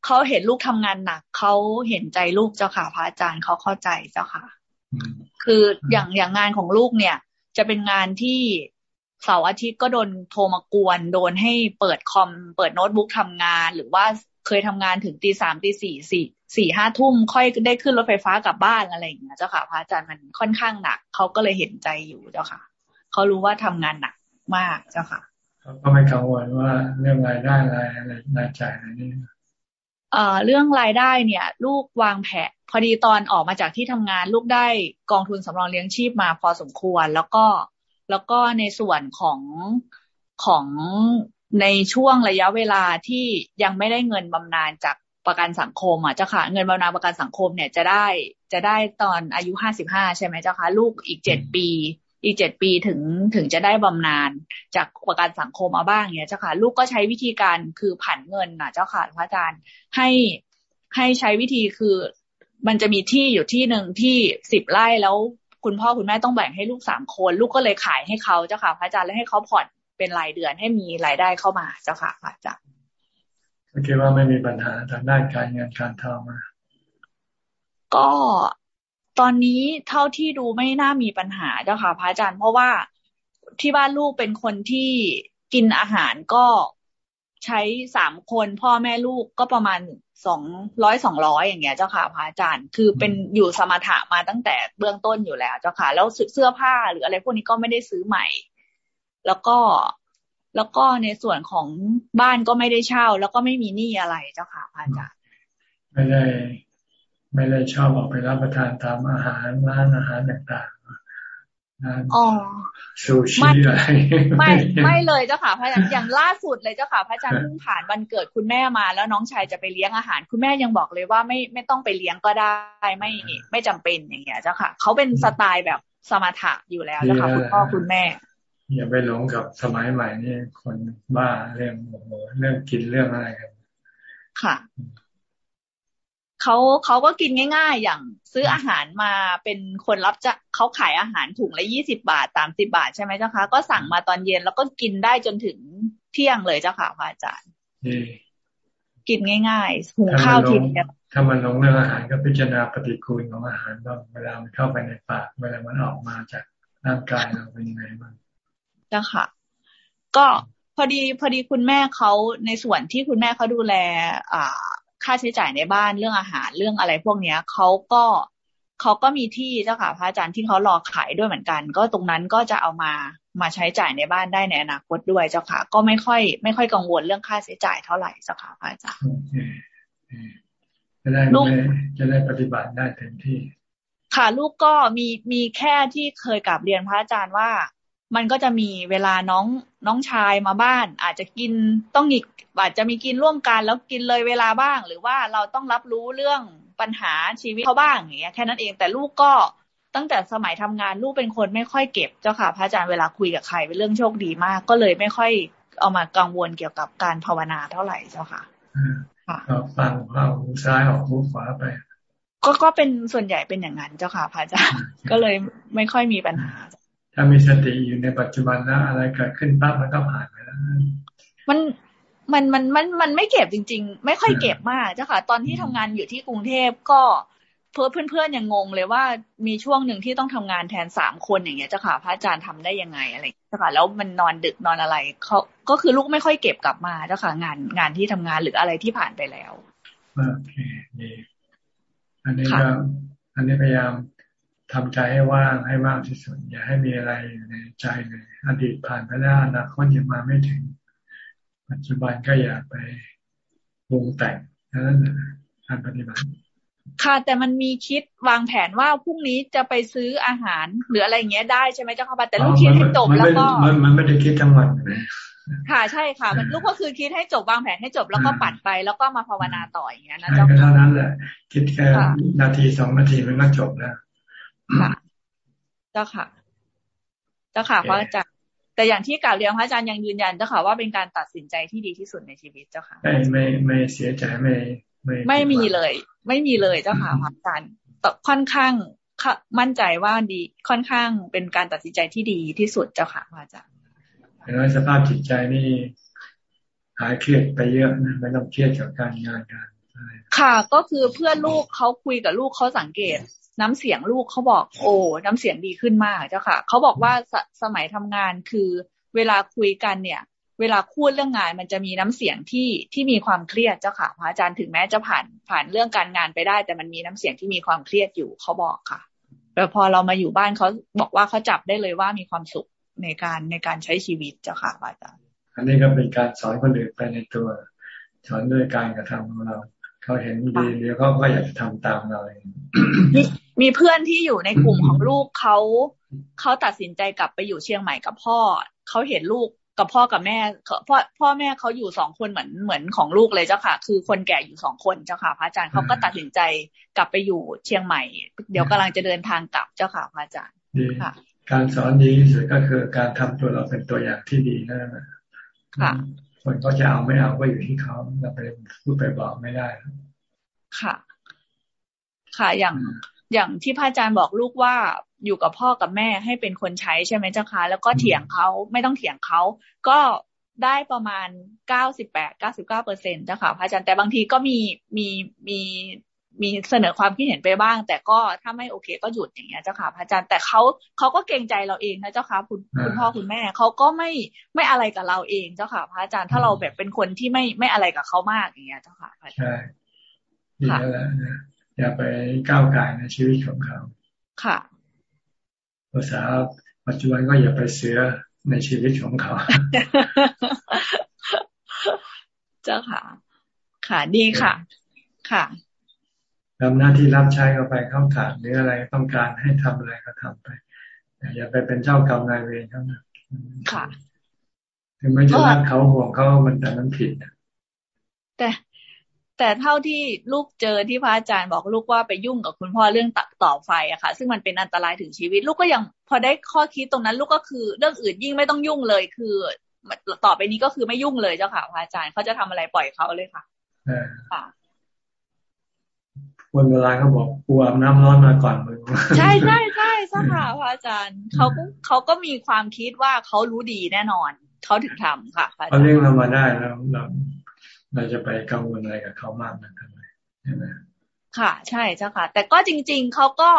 เขาเห็นลูกทำงานหนักเขาเห็นใจลูกเจ้าค่ะพระอาจารย์เขาเข้าใจเจ้าค่ะ คืออย่างอย่างงานของลูกเนี่ย จะเป็นงานที่เสาร์อาทิตย์ก็โดนโทรมากวน โดนให้เปิดคอม เปิดโน้ตบุ๊กทำงาน หรือว่าเคยทำงานถึงตีสามตีสี่สี่ สี่ห้าทุ่มค่อยได้ขึ้นรถไฟฟ้ากลับบ้านอะไรอย่างเงี้ยเจ้าค่ะพระอาจารย์มันค่อนข้างหนักเขาก็เลยเห็นใจอยู่เจ้าค่ะเขารู้ว่าทำงานหนักมากเจ้าค่ะก็ไม่กังวลว่าเรื่องรายได้รายอะไรรายจ่ายอะไรนี่เอ่อเรื่องรายได้เนี่ย ลูกวางแผนพอดีตอนออกมาจากที่ทำงาน ลูกได้กองทุนสำรองเลี้ยงชีพมาพอสมควร แล้วก็แล้วก็ในส่วนของของในช่วงระยะเวลาที่ยังไม่ได้เงินบำนาญจาก ประกันสังคมอะเจ้าค่ะเงินบำนาญประกันสังคมเนี่ยจะได้จะได้ตอนอายุห้าสิบห้าใช่ไหมเจ้าค่ะลูกอีกเจ็ดปี อีกเจ็ดปีถึงถึงจะได้บำนาญจากประกันสังคมมาบ้างเนี่ยเจ้าค่ะลูกก็ใช้วิธีการคือผันเงินน่ะเจ้าค่ะพระอาจารย์ให้ให้ใช้วิธีคือมันจะมีที่อยู่ที่หนึ่งที่สิบไร่แล้วคุณพ่อคุณแม่ต้องแบ่งให้ลูกสามคน ลูกก็เลยขายให้เขาเจ้าค่ะพระอาจารย์แล้วให้เขาผ่อนเป็นรายเดือนให้มีรายได้เข้ามาเจ้าค่ะพระอาจารย์ ก็คิดว่าไม่มีปัญหาทางด้านการเงินการทองมาก็ตอนนี้เท่าที่ดูไม่น่ามีปัญหาเจ้าค่ะพระอาจารย์เพราะว่าที่บ้านลูกเป็นคนที่กินอาหารก็ใช้สามคนพ่อแม่ลูกก็ประมาณสองร้อยสองร้อยอย่างเงี้ยเจ้าค่ะพระอาจารย์คือเป็นอยู่สมถะมาตั้งแต่เบื้องต้นอยู่แล้วเจ้าค่ะ แล้วเสื้อผ้าหรืออะไรพวกนี้ก็ไม่ได้ซื้อใหม่ แล้วก็ แล้วก็ในส่วนของบ้านก็ไม่ได้เช่า แล้วก็ไม่มีหนี้อะไรเจ้าค่ะพระอาจารย์ไม่ได้ ไม่ได้ชอบออกไปรับประทานตามอาหารร้านอาหารต่างอ๋อซูชิอะไรไม่ไม่เลยเจ้าค่ะพระอาจารย์อย่างล่าสุดเลยเจ้าค่ะพระอาจารย์เพิ่งผ่านวันเกิดคุณแม่มา แล้วน้องชายจะไปเลี้ยงอาหาร คุณแม่ยังบอกเลยว่าไม่ไม่ต้องไปเลี้ยงก็ได้ไม่ไม่จำเป็นอย่างเงี้ยเจ้าค่ะเขาเป็นสไตล์แบบสมถะอยู่แล้วเจ้าค่ะคุณพ่อคุณแม่ อย่าไปหลงกับสมัยใหม่นี่คนบ้าเรื่องโอ้โหเรื่องกินเรื่องอะไรกันค่ะเขาเขาก็กินง่ายๆ อย่างซื้ออาหารมาเป็นคนรับจะเขาขายอาหารถุงละยี่สิบาทสามสิบาทใช่ไหมเจ้าคะก็สั่งมาตอนเย็นแล้วก็กินได้จนถึงเที่ยงเลยเจ้าค่ะพระอาจารย์กินง่ายๆหุงข้าวทิพย์ถ้ามันลงเรื่องอาหารก็พิจารณาปฏิกูลของอาหารว่าเวลามันเข้าไปในปากเวลามันออกมาจากร่างกายเราเป็นยังไงบ้างเจ้าค่ะ ก็พอดีพอดีคุณแม่เขาในส่วนที่คุณแม่เขาดูแล อ่า ค่าใช้จ่ายในบ้านเรื่องอาหารเรื่องอะไรพวกเนี้ยเขาก็เขาก็มีที่เจ้าค่ะพระอาจารย์ที่เขารอขายด้วยเหมือนกัน ก็ตรงนั้นก็จะเอามามาใช้จ่ายในบ้านได้ในอนาคตด้วยเจ้าค่ะ ก็ไม่ค่อย ไม่ค่อยกังวลเรื่องค่าใช้จ่ายเท่าไหร่เจ้าค่ะพระอาจารย์จะได้จะได้ปฏิบัติได้เต็มที่ ค่ะ ลูกก็มีมีแค่ที่เคยกลับเรียนพระอาจารย์ว่า มันก็จะมีเวลาน้องน้องชายมาบ้าน อาจจะกินต้องอีกอาจจะมีกินร่วมกันแล้วกินเลยเวลาบ้าง หรือว่าเราต้องรับรู้เรื่องปัญหาชีวิตเขาบ้างอย่างเงี้ยแค่นั้นเองแต่ลูกก็ตั้งแต่สมัยทำงานลูกเป็นคนไม่ค่อยเก็บเจ้าค่ะ พระอาจารย์เวลาคุยกับใครเป็นเรื่องโชคดีมาก ก็เลยไม่ค่อยเอามากังวลเกี่ยวกับการภาวนาเท่าไหร่เจ้าค่ะค่ะฟังเข้าหูซ้ายออกหูขวาไป ก็ก็เป็นส่วนใหญ่เป็นอย่างนั้นเจ้าค่ะพระอาจารย์ก็เลยไม่ค่อยมีปัญหา ถ้ามีสติอยู่ในปัจจุบันแล้วอะไรเกิดขึ้นปั๊บมันก็ผ่านไปแล้วมันมันมันมันมันไม่เก็บจริง ๆ ไม่ค่อยเก็บมากเจ้าค่ะ ตอนที่ทำงานอยู่ที่กรุงเทพก็เพื่อนเพื่อนยังงงเลยว่ามีช่วงหนึ่งที่ต้องทำงานแทนสามคนอย่างเงี้ยเจ้าค่ะพระอาจารย์ทำได้ยังไงอะไรเจ้าค่ะ แล้วมันนอนดึกนอนอะไรเขาก็คือลูกไม่ค่อยเก็บกลับมาเจ้าค่ะ งานงานที่ทำงานหรืออะไรที่ผ่านไปแล้วโอเคดีอันนี้ก็อันนี้พยายาม ทำใจให้ว่างให้มากที่สุดอย่าให้มีอะไรอยู่ในใจเลยอดีตผ่านไปแล้วอนาคตยังมาไม่ถึง ปัจจุบันก็อย่าไปวงแต่งนั่นแหละการปฏิบัติค่ะแต่มันมีคิดวางแผนว่าพรุ่งนี้จะไปซื้ออาหาร หรืออะไรเงี้ยได้ใช่ไหมเจ้าค่ะแต่ลูกคิดให้จบแล้วก็มันมันไม่ได้คิดทั้งวันค่ะใช่ค่ะ มันลูกก็คือคิดให้จบวางแผนให้จบแล้วก็ปัดไป แล้วก็มาภาวนาต่ออย่างเงี้ยนะเจ้าค่ะเท่านั้นแหละคิดแค่นาทีสองนาทีมันก็จบแล้ว ค่ะ เจ้าค่ะ เจ้าค่ะพระอาจารย์แต่อย่างที่กล่าวเรียนพระอาจารย์ยังยืนยันเจ้าค่ะว่าเป็นการตัดสินใจที่ดีที่สุดในชีวิตเจ้าค่ะ ไม่ไม่ไม่เสียใจไม่ไม่ไม่มีเลย ไม่มีเลยเจ้าค่ะพระอาจารย์ค่อนข้างมั่นใจว่าดีค่อนข้างเป็นการตัดสินใจที่ดีที่สุดเจ้าค่ะอาจารย์เห็นว่าสภาพจิตใจนี่หายเครียดไปเยอะนะไม่ต้องเครียดกับการงานการค่ะ ก็คือเพื่อนลูกเขาคุยกับลูกเขาสังเกต น้ำเสียงลูกเขาบอกโอ้น้ำเสียงดีขึ้นมากเจ้าค่ะเขาบอกว่าสสมัยทำงานคือเวลาคุยกันเนี่ย เวลาพูดเรื่องงานมันจะมีน้ำเสียงที่ที่มีความเครียดเจ้าค่ะพระอาจารย์ถึงแม้จะผ่านผ่านเรื่องการงานไปได้ แต่มันมีน้ำเสียงที่มีความเครียดอยู่เขาบอกค่ะแต่พอเรามาอยู่บ้านเขาบอกว่าเขาจับได้เลยว่ามีความสุขในการในการใช้ชีวิตเจ้าค่ะอาจารย์อันนี้ก็เป็นการสอนคนอื่นไปในตัวสอนด้วยการกระทำของเรา เขาเห็นดีเดี๋ยวเขาก็อยากจะทำตามเราเองมีเพื่อนที่อยู่ในกลุ่มของลูกเขาเขาตัดสินใจกลับไปอยู่เชียงใหม่กับพ่อเขาเห็นลูกกับพ่อกับแม่พ่อพ่อแม่เขาอยู่สองคนเหมือนเหมือนของลูกเลยเจ้าค่ะ คือคนแก่อยู่สองคนเจ้าค่ะ พระอาจารย์เขาก็ตัดสินใจกลับไปอยู่เชียงใหม่ เดี๋ยวกำลังจะเดินทางกลับเจ้าค่ะพระอาจารย์ค่ะ การสอนดีที่สุดก็คือการทำตัวเราเป็นตัวอย่างที่ดีนั่นแหละค่ะ คนก็จะเอาไม่เอาก็อยู่ที่เขาเราไปพูดไปบอกไม่ได้ค่ะ ค่ะอย่างอย่างที่พระอาจารย์บอกลูกว่าอยู่กับพ่อกับแม่ให้เป็นคนใช้ใช่ไหมเจ้าคะแล้วก็เถียงเขาไม่ต้องเถียงเขาก็ได้ประมาณเก้าสิบแปดเก้าสิบเก้าเปอร์เซ็นต์เจ้าค่ะพระอาจารย์แต่บางทีก็มีมีมี มีเสนอความคิดเห็นไปบ้าง แต่ก็ถ้าไม่โอเคก็หยุดอย่างเงี้ยเจ้าค่ะพระอาจารย์แต่เขาเขาก็เกรงใจเราเองนะเจ้าค่ะคุณคุณพ่อคุณแม่เขาก็ไม่ไม่อะไรกับเราเองเจ้าค่ะพระอาจารย์ถ้าเราแบบเป็นคนที่ไม่ไม่อะไรกับเขามากอย่างเงี้ยเจ้าค่ะพระอาจารย์ดีแล้วนะอย่าไปก้าวไก่ในชีวิตของเขาค่ะภาษาปัจจุบันก็อย่าไปเสือในชีวิตของเขา เจ้าค่ะ ค่ะดีค่ะ ค่ะ ทำหน้าที่รับใช้เขาไปเข้าถามหรืออะไรต้องการให้ทำอะไรก็ทำไปอย่าไปเป็นเจ้ากรรมนายเวรเขานะค่ะถึงไม่จะรักเขาห่วงเขามันแต่มันผิดแต่แต่เท่าที่ลูกเจอที่พระอาจารย์บอกลูกว่าไปยุ่งกับคุณพ่อเรื่องตัดต่อไฟอะค่ะ ซึ่งมันเป็นอันตรายถึงชีวิต ลูกก็ยังพอได้ข้อคิดตรงนั้น ลูกก็คือเรื่องอื่นยิ่งไม่ต้องยุ่งเลย คือต่อไปนี้ก็คือไม่ยุ่งเลยเจ้าค่ะพระอาจารย์เขาจะทำอะไรปล่อยเขาเลยค่ะค่ะ คนเวลาเขาบอกกลัวน้ำร้อนมาก่อนมึงใช่ใช่ใช่เจ้าค่ะพระอาจารย์เขาก็เขาก็มีความคิดว่าเขารู้ดีแน่นอนเขาถึงทำค่ะเขาเลี้ยงเรามาได้แล้วเราเราจะไปกังวลอะไรกับเขามากนักทำไมใช่ไหมค่ะ ใช่เจ้าค่ะ แต่ก็จริง ๆเขาก็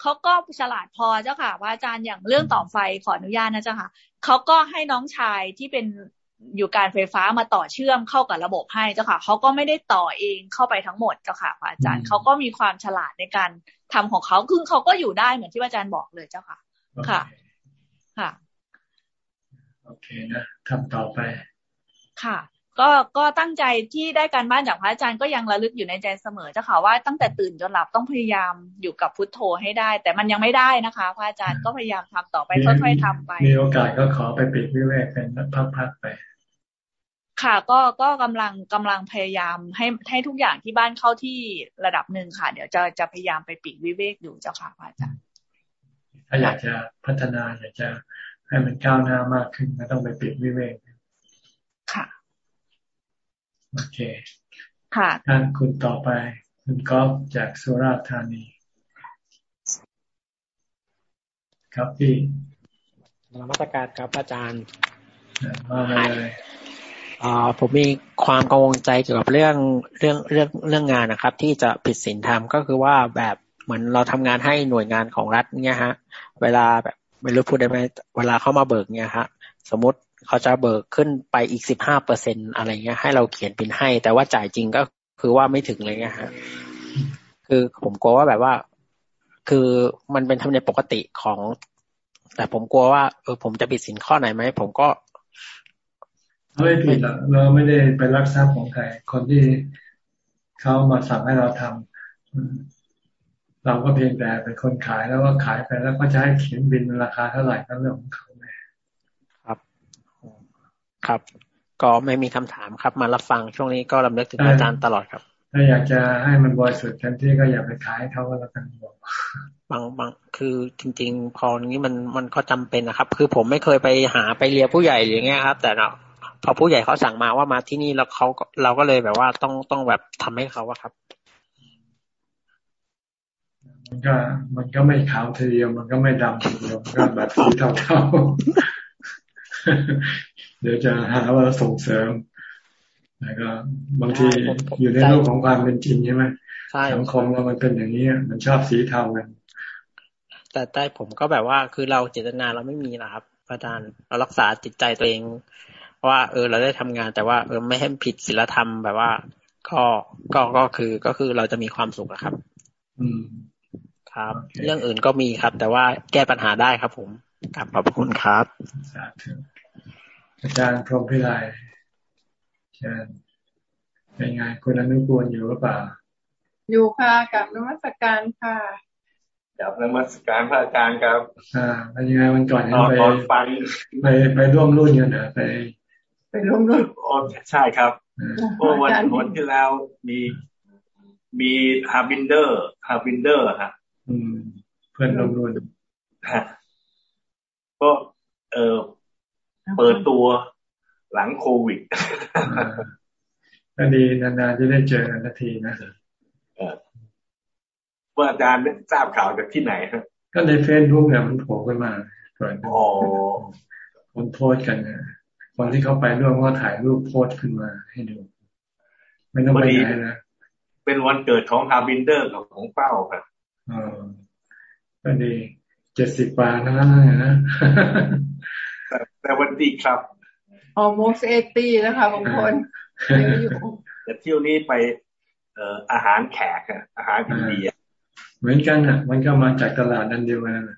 เขาก็ฉลาดพอเจ้าค่ะ ว่าอาจารย์อย่างเรื่องต่อไฟขออนุญาตนะเจ้าค่ะเขาก็ให้น้องชายที่เป็น อยู่การไฟฟ้ามาต่อเชื่อมเข้ากับระบบให้เจ้าค่ะเขาก็ไม่ได้ต่อเองเข้าไปทั้งหมดเจ้าค่ะอาจารย์เขาก็มีความฉลาดในการทำของเขาคือเขาก็อยู่ได้เหมือนที่อาจารย์บอกเลยเจ้าค่ะ ค่ะ ค่ะโอเคนะทำต่อไป ค่ะ ก็ก็ตั้งใจที่ได้การบ้านจากพระอาจารย์ก็ยังระลึกอยู่ในใจเสมอเจ้าค่ะว่าตั้งแต่ตื่นจนหลับต้องพยายามอยู่กับพุทโธให้ได้ แต่มันยังไม่ได้นะคะ พระอาจารย์ก็พยายามทำต่อไปค่อยๆทำไป มีโอกาสก็ขอไปปิดวิเวกเป็นพักๆไป ค่ะ ก็ก็กำลังกำลังพยายามให้ให้ทุกอย่างที่บ้านเข้าที่ระดับหนึ่งค่ะ เดี๋ยวจะจะพยายามไปปิดวิเวกอยู่เจ้าค่ะพระอาจารย์ถ้าอยากจะพัฒนาอยากจะให้มันก้าวหน้ามากขึ้นก็ต้องไปปิดวิเวกค่ะโอเค ค่ะท่านคุณต่อไป คุณก๊อฟจากสุราษฎร์ธานี ครับพี่นมัสการครับอาจารย์มาเลยอ่า ผมมีความกังวลใจเกี่ยวกับเรื่องเรื่องเรื่องเรื่องงานนะครับ ที่จะผิดศีลธรรมก็คือว่าแบบเหมือนเราทำงานให้หน่วยงานของรัฐเนี่ยฮะ เวลาแบบไม่รู้พูดได้ไหมเวลาเข้ามาเบิกเนี่ยฮะสมมติเขาจะเบิกขึ้นไปอีกสิบห้าเปอร์เซ็นอะไรเงี้ย ให้เราเขียนเป็นให้ แต่ว่าจ่ายจริงก็คือว่าไม่ถึงเลยเงี้ยฮะคือผมกลัวว่าแบบว่า คือมันเป็นธรรมเนียมปกติของ แต่ผมกลัวว่าเออผมจะผิดสินข้อไหนไหมผมก็ ไม่ผิดหรอกเราไม่ได้ไปรักทรัพย์ของใครคนที่เขามาสั่งให้เราทำเราก็เพียงแต่เป็นคนขายแล้วก็ขายไปแล้วก็จะให้เขียนบินราคาเท่าไหร่ก็เรื่องของเขาครับ ก็ไม่มีคำถามครับ มารับฟังช่วงนี้ก็ลำลึกถึงอาจารย์ตลอดครับ ถ้าอยากจะให้มันบริสุทธิ์เต็มที่ก็อย่าไปขายเขาก็แล้วกันบอกบางบางคือจริง ๆ พอนี้มันมันก็จำเป็นนะครับ คือผมไม่เคยไปหาไปเรียผู้ใหญ่อย่างเงี้ยครับ แต่เนาะ พอผู้ใหญ่เขาสั่งมาว่ามาที่นี่แล้วเขาเราก็เลยแบบว่าต้องต้องแบบทำให้เขาอะครับ มันก็ มันก็ไม่ขาวทีเดียวมันก็ไม่ดำทีเดียวก็แบบสีเทาๆเดี๋ยวจะหาว่าส่งเสริมแล้วก็บางทีอยู่ในโลกของความเป็นจริงใช่ไหมสังคมเรามันเป็นอย่างนี้มันชอบสีเทากันแต่ใต้ผมก็แบบว่าคือเราเจตนาเราไม่มีนะครับอาจารย์เรารักษาจิตใจตัวเอง ว่า เออ เราได้ทำงานแต่ว่าเออไม่ให้ผิดศีลธรรมแบบว่า ก็ก็ก็คือก็คือเราจะมีความสุขนะครับ อืมครับ เรื่องอื่นก็มีครับ แต่ว่าแก้ปัญหาได้ครับ ผมกลับขอบคุณครับอาจารย์พรหมพิไลเชิญเป็นไงคุณอนุกูลอยู่หรือเปล่าอยู่ค่ะกับนมัสการค่ะกับนมัสการพระอาจารย์ครับ อ่าเป็นยังไงวันก่อนเห็นไปไปไปร่วมรุ่นกันนะไป ไปร่วมรุ่นโอ้ใช่ครับโอ้วันวันที่แล้วมีมีฮาร์บินเดอร์ฮาร์บินเดอร์ฮะเพื่อนร่วมรุ่นก็เออเปิดตัวหลังโควิดก็ดีนานๆจะได้เจอกันนานทีนะว่าอาจารย์ทราบข่าวจากที่ไหนครับก็ในเฟซบุ๊กเนี่ยมันโผล่ขึ้นมาก่อนอ๋อคนโพสต์กันเนี่ย คนที่เขาไปร่วมก็ถ่ายรูปโพสต์ขึ้นมาให้ดู ไม่ต้องไปไหนนะเป็นวันเกิดของฮาบินเดอร์กับของเป้าครับอ๋อก็ดีเจ็ดสิบกว่าทั้งนั้นเลยนะแต่วันดีครับ almost 80นะคะบางคนแต่เที่ยวนี้ไปเอ่ออาหารแขกอาหารอินเดีย เหมือนกันอะ มันก็มาจากตลาดนั่นเดียวกัน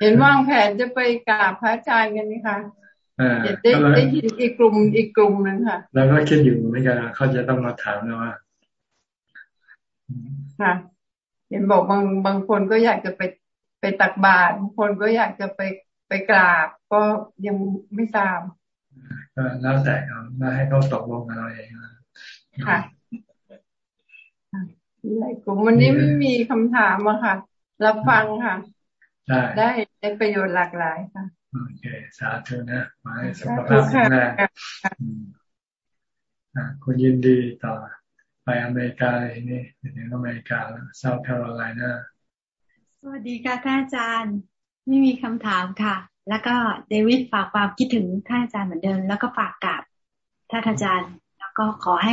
เห็นวางแผนจะไปกราบพระอาจารย์กันไหมคะได้ได้ยินอีกกลุ่มอีกกลุ่มหนึ่งค่ะ แล้วก็คิดอยู่เหมือนกันเขาจะต้องมาถามนะว่าค่ะ เห็นบอกบางบางคนก็อยากจะไปไปตักบาตรบางคนก็อยากจะไปไปกราบก็ยังไม่ทราบก็แล้วแต่เขาแล้วให้เขาตกลงกับเราเองค่ะหลายกลุ่มวันนี้ไม่มีคำถามอะค่ะ รับฟังค่ะ ได้ได้ได้ประโยชน์หลากหลายค่ะโอเค สาธุนะมาให้สุขภาพแข็งแรงคุณยินดีต่อไปอเมริกาเลยนี่ถึงอเมริกาแล้วเซาท์แคโรไลนาสวัสดีค่ะท่านอาจารย์ ไม่มีคำถามค่ะ แล้วก็เดวิดฝากความคิดถึงท่านอาจารย์เหมือนเดิมแล้วก็ฝากกับท่านอาจารย์ แล้วก็ขอให้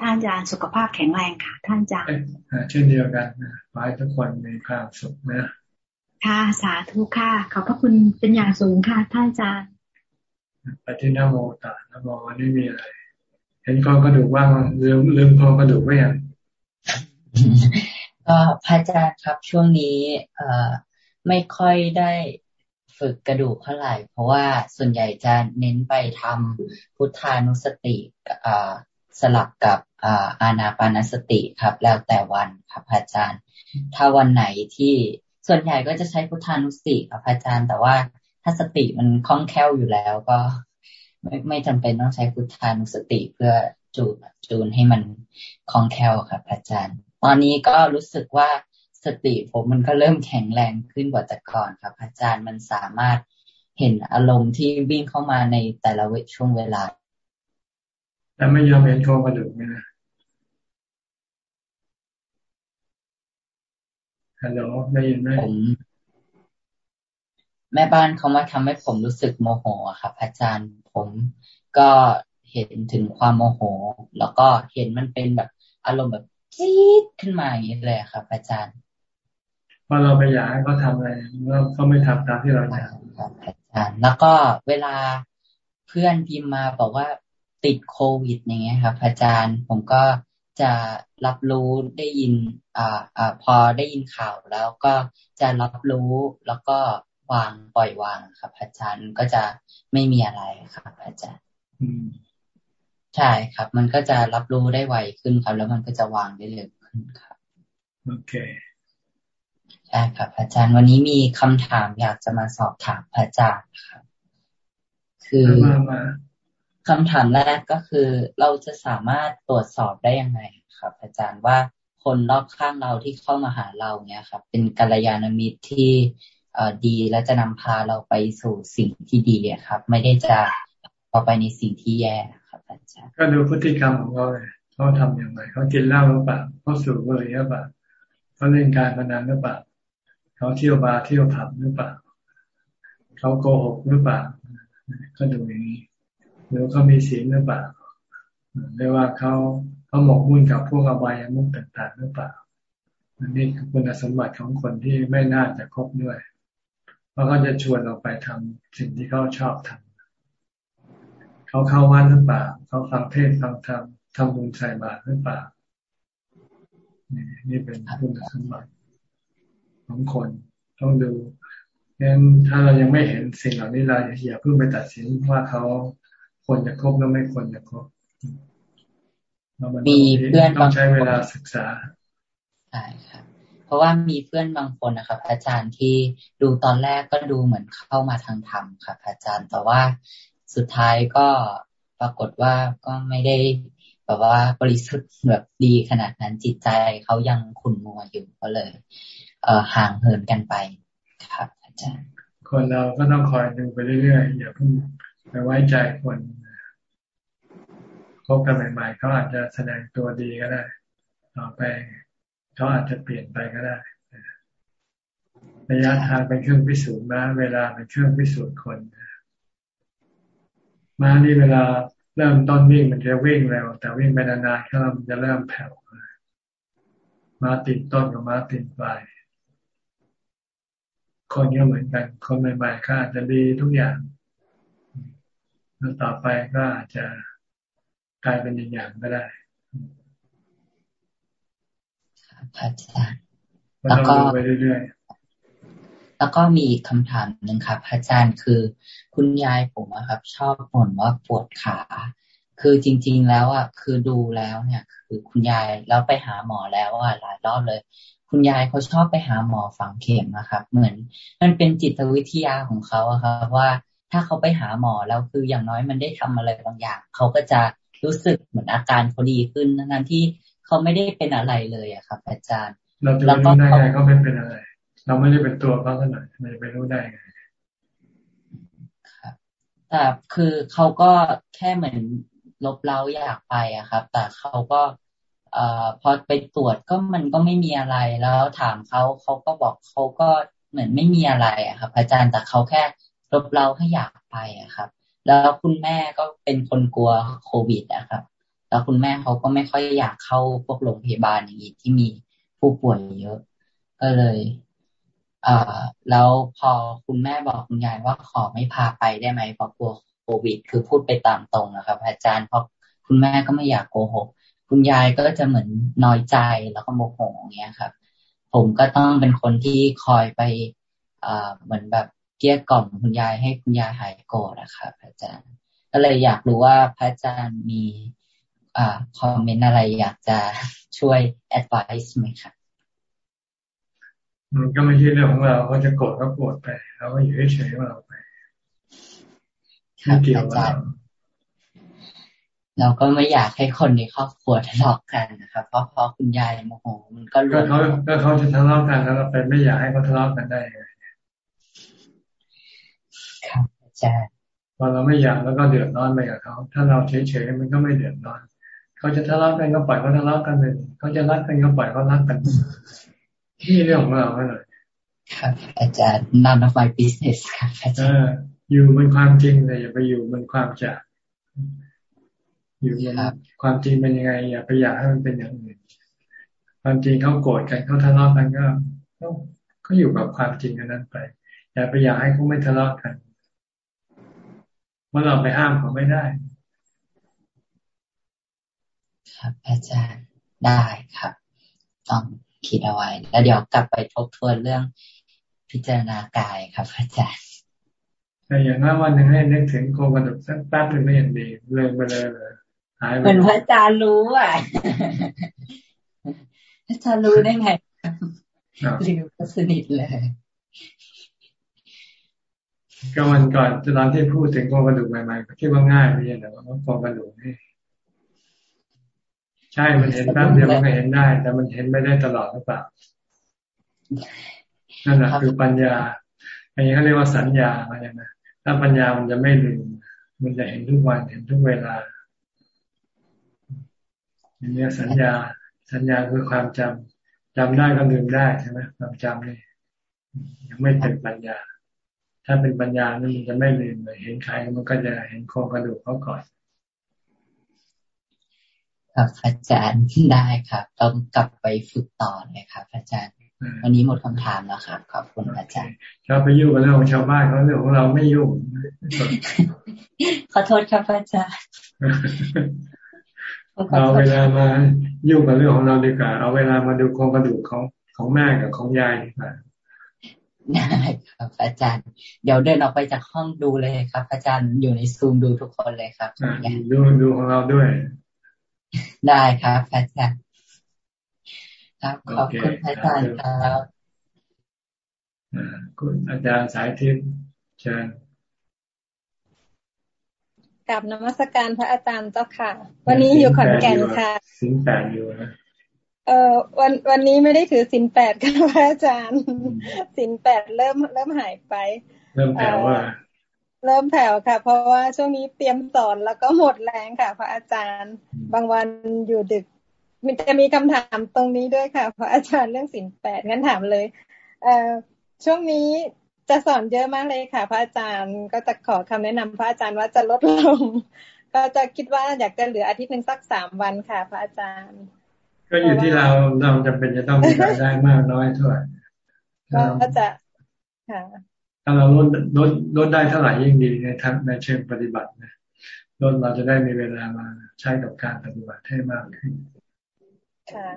ท่านอาจารย์สุขภาพแข็งแรงค่ะ ท่านอาจารย์เช่นเดียวกันนะขอให้ทุกคนมีความสุขนะ ค่ะ สาธุค่ะ ขอบพระคุณเป็นอย่างสูงค่ะท่านอาจารย์ไปที่นโมตานโมวันนี้มีอะไร เห็นกองกระดูกว่างลืมลืมกองกระดูกไว้ยังก็พระอาจารย์ครับช่วงนี้เอ่อไม่ค่อยได้ฝึกกระดูกเท่าไหร่ เพราะว่าส่วนใหญ่จะเน้นไปทำพุทธานุสติอ่าสลับกับอานาปานสติครับ แล้วแต่วันครับอาจารย์ ถ้าวันไหนที่ ส่วนใหญ่ก็จะใช้พุทธานุสติครับอาจารย์ แต่ว่าถ้าสติมันคล่องแคล่วอยู่แล้วก็ ไม่ไม่จำเป็นต้องใช้พุทธานุสติเพื่อจูนจูนให้มันคล่องแคล่วครับอาจารย์ ตอนนี้ก็รู้สึกว่าสติผมมันก็เริ่มแข็งแรงขึ้นกว่าแต่ก่อนครับอาจารย์มันสามารถเห็นอารมณ์ที่วิ่งเข้ามาในแต่ละช่วงเวลาแต่ไม่ยอมเห็นโครงกระดูกนะ ฮัลโหลได้ยินไหมผมแม่บ้านเขามาทำให้ผมรู้สึกโมโหครับ อาจารย์ผมก็เห็นถึงความโมโห แล้วก็เห็นมันเป็นแบบอารมณ์แบบจี๊ดขึ้นมาอย่างนี้เลยครับ อาจารย์พอเราไปอยากให้เขาทำอะไรเราเขาไม่ทำตามที่เราอยากครับอาจารย์ แล้วก็เวลาเพื่อนพิมพ์มาบอกว่าติดโควิดอย่างเงี้ยครับ อาจารย์ผมก็ จะรับรู้ได้ยินอ่าอ่าพอได้ยินข่าวแล้วก็จะรับรู้แล้วก็วางปล่อยวางครับ อาจารย์ก็จะไม่มีอะไรครับ อาจารย์ใช่ครับ มันก็จะรับรู้ได้ไวขึ้นครับ แล้วมันก็จะวางได้เร็วขึ้นครับโอเคใช่ครับ อาจารย์วันนี้มีคำถามอยากจะมาสอบถามอาจารย์ครับ คือ คำถามแรกก็คือ เราจะสามารถตรวจสอบได้ยังไงครับ อาจารย์ว่าคนรอบข้างเราที่เข้ามาหาเราเนี่ยครับ เป็นกัลยาณมิตรที่ดีและจะนำพาเราไปสู่สิ่งที่ดีครับ ไม่ได้จะพอไปในสิ่งที่แย่ครับอาจารย์ก็ดูพฤติกรรมของเขาเลยเขาทำอย่างไรเขากินเหล้าหรือเปล่าเขาสูบบุหรี่หรือเปล่าเขาเล่นการพนันหรือเปล่าเขาเที่ยวบาร์เที่ยวผับหรือเปล่าเขาโกหกหรือเปล่าก็ดูอย่างนี้ รือเขามีศีลหรือเปล่าหรือว่าเขาเขาหมกมุ่นกับพวกอบายมุกต่างๆหรือเปล่าอันนี้คือคุณสมบัติของคนที่ไม่น่าจะคบด้วย เพราะเขาจะชวนเราไปทำสิ่งที่เขาชอบทำเขาเข้าวัดหรือเปล่าเขาฟังเทศฟังธรรมทำบุญใส่บาตรหรือเปล่านี่เป็นคุณสมบัติของคนต้องดูงั้นถ้าเรายังไม่เห็นสิ่งเหล่านี้เราอย่าเพิ่งไปตัดสินว่าเขา ควรจะคบหรือไม่ควรจะคบมีเพื่อนต้องใช้เวลาศึกษาใช่ครับ เพราะว่ามีเพื่อนบางคนนะครับ อาจารย์ที่ดูตอนแรกก็ดูเหมือนเข้ามาทางธรรมครับ อาจารย์แต่ว่าสุดท้ายก็ปรากฏว่าก็ไม่ได้แบบว่าบริสุทธิ์แบบดีขนาดนั้นจิตใจเขายังขุ่นมัวอยู่ก็เลย เอ่อห่างเหินกันไปครับ อาจารย์ คนเราก็ต้องคอยดูไปเรื่อยๆอย่าเพิ่ง ไปไว้ใจคนคบกันใหม่ๆเขาอาจจะแสดงตัวดีก็ได้ ต่อไปเขาอาจจะเปลี่ยนไปก็ได้ระยะทางเป็นเครื่องพิสูจน์มาเวลาเป็นเครื่องพิสูจน์คนมานี่เวลาเริ่มต้นวิ่งมันจะวิ่งเร็วแต่วิ่งไปนานๆก็มันจะเริ่มแผ่วมาติดต้นกับมาติดปลายคนก็เหมือนกัน คนใหม่ๆก็อาจจะดีทุกอย่าง แล้วต่อไปก็อาจจะกลายเป็นอีกอย่างก็ได้อาจารย์แล้วก็ไปเรื่อยๆแล้วก็มีอีกคำถามหนึ่งครับอาจารย์คือ คุณยายผมครับ ชอบบ่นว่าปวดขา คือจริง ๆ แล้วอะคือดูแล้วเนี่ย คือคุณยายแล้วไปหาหมอแล้วอะหลายรอบเลยคุณยายเขาชอบไปหาหมอฝังเข็มนะครับ เหมือน มันเป็นจิตวิทยาของเขาอะครับ ว่า ถ้าเขาไปหาหมอแล้วคืออย่างน้อยมันได้ทำอะไรบางอย่าง เขาก็จะรู้สึกเหมือนอาการเขาดีขึ้นนั้นที่เขาไม่ได้เป็นอะไรเลยอะครับ อาจารย์ เราจะรู้ได้ไงเขาไม่เป็นอะไร เราไม่ได้เป็นตัวเขาขนาดไม่ไปรู้ได้ไงครับแต่คือเขาก็แค่เหมือนลบเล้าอยากไปอะครับ แต่เขาก็เอ่อพอไปตรวจก็มันก็ไม่มีอะไรแล้วถามเขาเขาก็บอกเขาก็เหมือนไม่มีอะไรอะครับ อาจารย์แต่เขาแค่ ลบเล้าให้อยากไปอะครับ แล้วคุณแม่ก็เป็นคนกลัวโควิดนะครับ แล้วคุณแม่เขาก็ไม่ค่อยอยากเข้าพวกโรงพยาบาลอย่างนี้ที่มีผู้ป่วยเยอะ ก็เลยอ่าแล้วพอคุณแม่บอกคุณยายว่าขอไม่พาไปได้ไหมเพราะกลัวโควิด คือพูดไปตามตรงนะครับ อาจารย์เพราะคุณแม่ก็ไม่อยากโกหกคุณยายก็จะเหมือนน้อยใจแล้วก็โมโหอย่างเงี้ยครับ ผมก็ต้องเป็นคนที่คอยไปอ่าเหมือนแบบ กลี้ยกล่อมคุณยายให้คุณยายหายโกรธนะครับอาจารย์ ก็เลยอยากรู้ว่าพระอาจารย์มีอ่าคอมเมนต์อะไรอยากจะช่วย advice ไหมครับมันก็ไม่ใช่เรื่องของเราเขาจะโกรธก็โกรธไปเราก็อยู่เฉยๆว่าเราไปไม่เกี่ยวกับเราเราก็ไม่อยากให้คนในครอบครัวทะเลาะกันนะครับ เพราะพอคุณยายโมโหมันก็รู้เขาก็เขาจะทะเลาะกันแล้วเราไปไม่อยากให้เขาทะเลาะกันได้ไง ครับอาจารย์พอเราไม่อยากแล้วก็เดือดร้อนไปกับเขา ถ้าเราเฉยๆมันก็ไม่เดือดร้อน เขาจะทะเลาะกันก็ปล่อยเขาทะเลาะกันเลยเขาจะรักกันก็ปล่อยเขารักกันที่เรื่องของเราไม่เลยครับอาจารย์ none of my business ครับอาจารย์อยู่บนความจริงเลยอย่าไปอยู่บนความจาอยู่บนความจริงเป็นยังไง อย่าไปอยากให้มันเป็นอย่างอื่นความจริงเขาโกรธกันเขาทะเลาะกันก็ก็อยู่กับความจริงนั้นไป อย่าไปอยากให้เขาไม่ทะเลาะกัน เมื่อเราไปห้ามเขาไม่ได้ ครับ อาจารย์ได้ครับ ต้องคิดเอาไว้ แล้วเดี๋ยวกลับไปทบทวนเรื่องพิจารณากายครับ อาจารย์แต่อย่างนั้นวันหนึ่งให้นึกถึงโคกระดูกสักแป๊บหนึ่งไม่ยังดีเลยไปเลยหายไปเหมือนพระอาจารย์รู้อะอาจารย์รู้ได้ไงลืมสนิทเลย ก็วันก่อนตอนที่พูดถึงโครงกระดูกใหม่ๆก็คิดว่าง่ายไม่ใช่หรอว่าโครงกระดูกนี่ใช่มันเห็นแป๊บเดียวมันก็เห็นได้ แต่มันเห็นไม่ได้ตลอดหรือเปล่านั่นแหละคือปัญญาอันนี้เขาเรียกว่าสัญญาอะไรนะถ้าปัญญามันจะไม่ลืมมันจะเห็นทุกวันเห็นทุกเวลาอย่างนี้สัญญา สัญญาคือความจจำได้ก็ลืมได้ใช่ไหมความจำนี่ยังไม่เป็นปัญญา ถ้าเป็นปัญญานี่มันจะไม่ลืมเลยเห็นใครมันก็จะเห็นโครงกระดูกเขาก่อน ครับอาจารย์ได้ครับ ต้องกลับไปฝึกต่อเลยครับ อาจารย์วันนี้หมดคำถามแล้วครับขอบคุณอาจารย์ชอบไปยุ่งกับเรื่องของชาวบ้านเขาเรื่องของเราไม่ยุ่งขอโทษครับอาจารย์เอาเวลามายุ่งกับเรื่องของเราดีกว่าเอาเวลามาดูโครงกระดูกของของแม่กับของยายดีกว่า ได้ครับ อาจารย์ เดี๋ยวเดินออกไปจากห้องดูเลยครับ อาจารย์อยู่ในซูมดูทุกคนเลยครับดูดูของเราด้วย ได้ครับ อาจารย์ครับขอบคุณอาจารย์ครับคุณอาจารย์สายทิพย์เชิญกับนมัสการพระอาจารย์เจ้าค่ะ วันนี้อยู่ขอนแก่นค่ะสินแปดอยู่นะ เอ่อวันวันนี้ไม่ได้ถือสินแปดค่ะพระอาจารย์สินแปดเริ่มเริ่มหายไป เริ่มแผ่วว่า เริ่มแผ่วค่ะ เพราะว่าช่วงนี้เตรียมสอนแล้วก็หมดแรงค่ะ พระอาจารย์ บางวันอยู่ดึก มันจะมีคำถามตรงนี้ด้วยค่ะพระอาจารย์เรื่องสินแปดงั้นถามเลย เอ่อช่วงนี้จะสอนเยอะมากเลยค่ะ พระอาจารย์ก็จะขอคำแนะนำพระอาจารย์ว่าจะลดลง ก็จะคิดว่าอยากจะเหลืออาทิตย์หนึ่งสักสามวันค่ะ พระอาจารย์ ก็อยู่ที่เราเราจำเป็นจะต้องมีรายได้มากน้อยเท่าไหร่ก็จะค่ะถ้าเราลดลดลดได้เท่าไหร่ยิ่งดีในทางในเชิงปฏิบัตินะลดเราจะได้มีเวลามาใช้กับการปฏิบัติให้มากขึ้นค่ะ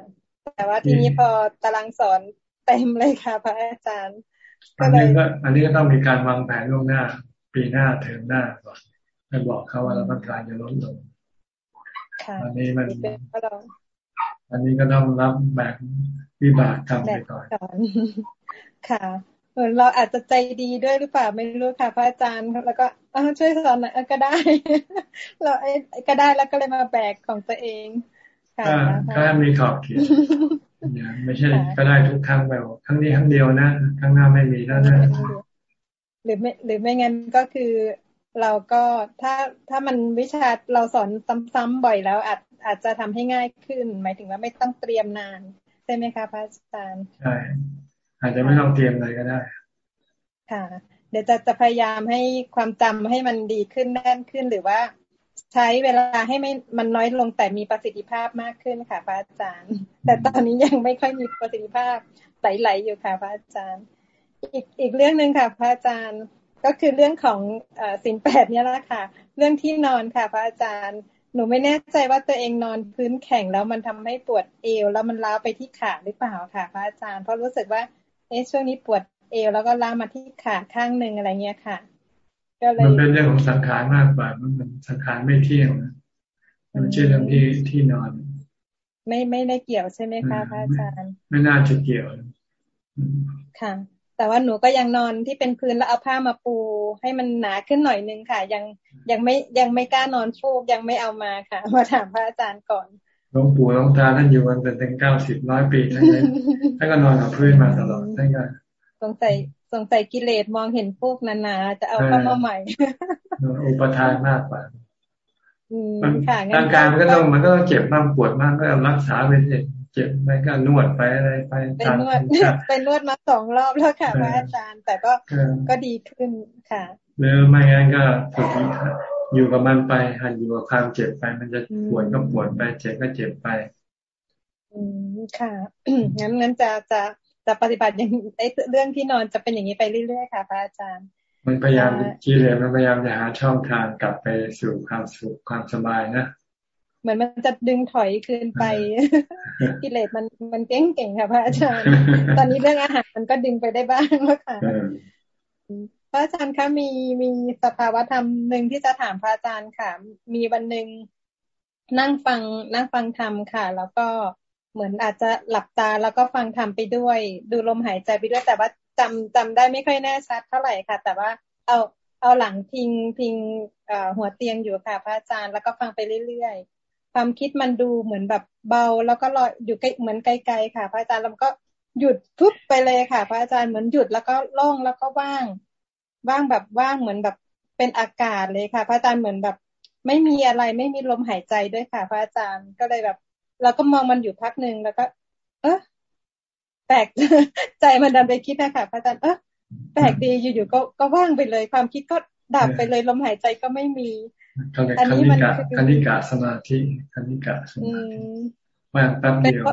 แต่ว่าทีนี้พอตารางสอนเต็มเลยค่ะ พระอาจารย์อันนี้ก็อันนี้ก็ต้องมีการวางแผนล่วงหน้า ปีหน้าเทอมหน้าก่อนไปบอกเขาว่าเราต้องการจะลดลงอันนี้มัน อันนี้ก็ต้องรับแบกวิบากทำไปก่อนค่ะเหมือนเราอาจจะใจดีด้วยหรือเปล่าไม่รู้ค่ะ พระอาจารย์แล้วก็ช่วยสอนหน่อยก็ได้ เราไอ้ก็ได้แล้วก็เลยมาแบกของตัวเองก็มีขอบเขียนไม่ใช่ก็ได้ทุกครั้งแบบครั้งนี้ครั้งเดียวนะครั้งหน้าไม่มีแล้วนะหรือไม่หรือไม่งั้นก็คือ เราก็ถ้าถ้ามันวิชาเราสอนซ้ำๆบ่อยแล้ว อาจอาจจะทำให้ง่ายขึ้น หมายถึงว่าไม่ต้องเตรียมนาน ใช่ไหมคะพระอาจารย์ใช่อาจจะไม่ต้องเตรียมเลยก็ได้ ค่ะ เดี๋ยวจะจะพยายามให้ความจำให้มันดีขึ้นแน่นขึ้นหรือว่า ใช้เวลาให้ไม่มันน้อยลงแต่มีประสิทธิภาพมากขึ้นค่ะพระอาจารย์ แต่ตอนนี้ยังไม่ค่อยมีประสิทธิภาพไหลๆอยู่ค่ะพระอาจารย์ อีกอีกเรื่องหนึ่งค่ะพระอาจารย์ ก็คือเรื่องของอสินแปดเนี่ยแหละค่ะ เรื่องที่นอนค่ะ พระอาจารย์หนูไม่แน่ใจว่าตัวเองนอนพื้นแข็งแล้วมันทำให้ปวดเอว แล้วมันล้าวไปที่ขาหรือเปล่าค่ะ พระอาจารย์เพราะรู้สึกว่าเอ๊ะช่วงนี้ปวดเอว แล้วก็ล้ามาที่ขาข้างหนึ่งอะไรเงี้ยค่ะมันเป็นเรื่องของสังขารมากกว่ามันเป็นสังขารไม่เที่ยงนะมันชื่อเรื่องที่ที่นอน ไม่ไม่ได้เกี่ยวใช่ไหมคะพระอาจารย์ ไม่น่าจะเกี่ยวค่ะ แต่ว่าหนูก็ยังนอนที่เป็นพื้นแล้วเอาผ้ามาปู ให้มันหนาขึ้นหน่อยนึงค่ะ ยังยังไม่ยังไม่กล้านอนฟูกยังไม่เอามาค่ะ มาถามพระอาจารย์ก่อนหลวงปู่หลวงตาท่านอยู่กันเป็นถึงเก้าสิบร้อยปีท่านท่านก็นอนกับพื้นมาตลอดท่านก็สงสัยสงสัยกิเลสมองเห็นพวกนานาจะเอาเข้ามาใหม่อุปทานมากกว่าร่างกายมันก็ต้องมันก็ต้องเจ็บมากปวดมากก็รักษาไปเจ็บไปก็นวดไปอะไรไปไปนวดไปนวดมาสองรอบแล้วค่ะพระอาจารย์ แต่ก็ก็ดีขึ้นค่ะหรือไม่งั้นก็ฝึกอยู่กับมันไปหันอยู่กับความเจ็บไป มันจะปวดก็ปวดไปเจ็บก็เจ็บไป อืมค่ะงั้นงั้นจะจะจะปฏิบัติอย่างไอ้เรื่องที่นอนจะเป็นอย่างนี้ไปเรื่อยๆค่ะพระอาจารย์ มันพยายามกิเลสมันพยายามจะหาช่องทางกลับไปสู่ความสุขความสบายนะ เหมือนมันจะดึงถอยคืนไป กิเลสมันมันเก่งเก่งค่ะพระอาจารย์ ตอนนี้เรื่องอาหารมันก็ดึงไปได้บ้างแล้วค่ะพระอาจารย์คะมีมีสภาวะธรรมหนึ่งที่จะถามพระอาจารย์ค่ะ มีวันหนึ่งนั่งฟังนั่งฟังธรรมค่ะ แล้วก็เหมือนอาจจะหลับตาแล้วก็ฟังทำไปด้วย ดูลมหายใจไปด้วย แต่ว่าจำจำได้ไม่ค่อยแน่ชัดเท่าไหร่ค่ะ แต่ว่าเอาเอาหลังพิงพิงหัวเตียงอยู่ค่ะ พระอาจารย์แล้วก็ฟังไปเรื่อยๆ ความคิดมันดูเหมือนแบบเบา แล้วก็ลอยอยู่ใกล้เหมือนไกลๆค่ะ พระอาจารย์แล้วก็หยุดปุ๊บไปเลยค่ะ พระอาจารย์เหมือนหยุดแล้วก็โล่งแล้วก็ว่าง ว่างแบบว่างเหมือนแบบเป็นอากาศเลยค่ะ พระอาจารย์เหมือนแบบ ไม่มีอะไรไม่มีลมหายใจด้วยค่ะ พระอาจารย์ก็เลยแบบ เราก็มองมันอยู่พักหนึ่งแล้วก็ เออแปลกใจมันดันไปคิดนะคะพระอาจารย์เออแปลกดีอยู่ๆก็ก็ว่างไปเลย ความคิดก็ ดับไปเลยลมหายใจก็ไม่มีอันนี้มันคณิกาสมาธิคณิกาสมาธิว่างแป๊บเดียว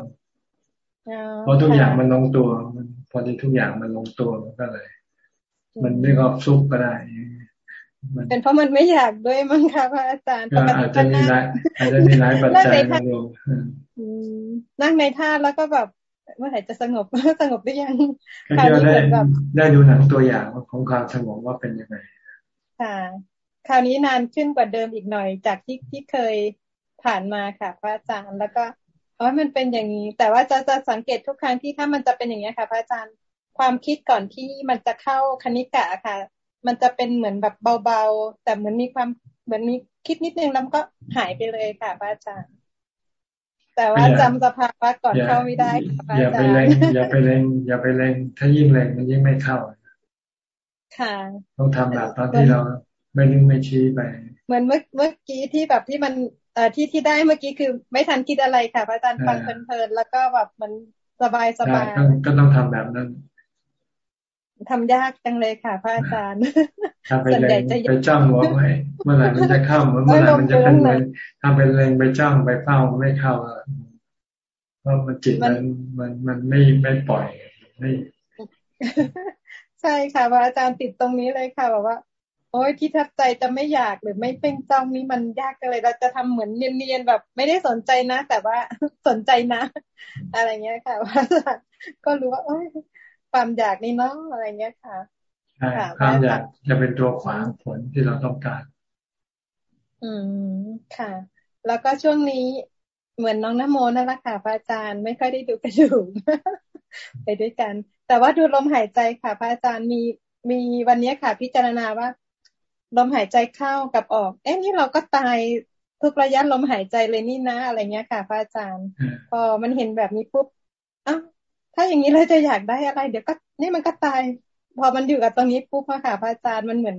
เพราะทุกอย่างมันลงตัว มันพอดีทุกอย่างมันลงตัวมันก็เลย มันเรียกว่าซุกก็ได้เป็นเพราะมันไม่อยากด้วยมั้งคะพระอาจารย์ก็อาจจะมีหลายอาจจะมีหลายปัจจัยรวมนั่งในท่าแล้วก็แบบเมื่อไหร่จะสงบสงบหรือยังคราวนี้เหมือนแบบได้ดูหนังตัวอย่างของความสงบว่าเป็นยังไง ค่ะคราวนี้นานขึ้นกว่าเดิมอีกหน่อย จากที่ที่เคยผ่านมาค่ะ พระอาจารย์แล้วก็อ๋อมันเป็นอย่างนี้ แต่ว่าจะจะสังเกตทุกครั้งที่ถ้ามันจะเป็นอย่างนี้ค่ะ พระอาจารย์ความคิดก่อนที่มันจะเข้าคณิกะค่ะ มันจะเป็นเหมือนแบบเบาๆ แต่เหมือนมีความเหมือนมีคิดนิดนึงแล้วก็หายไปเลยค่ะพระอาจารย์ แต่ว่าจำสภาวะก่อนเข้าไม่ได้ค่ะอย่าไปเล่งอย่าไปเล่งอย่าไปเล่งถ้ายิ่งเล่งมันยิ่งไม่เข้า ค่ะ ต้องทำแบบตอนที่เราไม่นึงไม่ชี้ไปเหมือนเมื่อเมื่อกี้ที่แบบที่มันเอ่อที่ที่ได้เมื่อกี้คือ ไม่ทันคิดอะไรค่ะพระอาจารย์ฟังเพลินๆแล้วก็แบบมันสบายสบายก็ต้องทำแบบนั้นทำยากจังเลยค่ะ พระอาจารย์ทำไปเลยไปจ้องหัวไว้เมื่อไหร่มันจะเข้าเมื่อไหร่มันจะเป็นเลยทำเป็นเลงไปจ้องไปเฝ้าไม่เข้าเพราะมันจิตมันมันมันไม่ไม่ปล่อยไม่ ใช่ค่ะพระอาจารย์ติดตรงนี้เลยค่ะแบบว่าโอ้ยที่ทับใจจะไม่อยากหรือไม่เพ่งจ้องนี่มันยากเลยเราจะทำเหมือนเนียนๆแบบ ไม่ได้สนใจนะ แต่ว่าสนใจนะ อะไรเงี้ยค่ะว่าก็รู้ว่าโอ้ยความอยากนี่เนาะอะไรเงี้ยค่ะใช่ความอยากจะเป็นตัวขวางผลที่เราต้องการ อืมค่ะ แล้วก็ช่วงนี้เหมือนน้องนโมนั่นแหละค่ะพระอาจารย์ไม่ค่อยได้ดูกระดูก ไปด้วยกัน แต่ว่าดูลมหายใจค่ะ พระอาจารย์มีมีวันนี้ค่ะ พิจารณาว่า ลมหายใจเข้ากับออก เอ๊ะนี่เราก็ตายทุกระยะลมหายใจเลยนี่นะอะไรเงี้ยค่ะ พระอาจารย์ พอมันเห็นแบบนี้ปุ๊บอ้าวถ้าอย่างนี้เราจะอยากได้อะไร เดี๋ยวก็นี่มันก็ตาย พอมันอยู่กับตรงนี้ปุ๊บค่ะพระอาจารย์มันเหมือน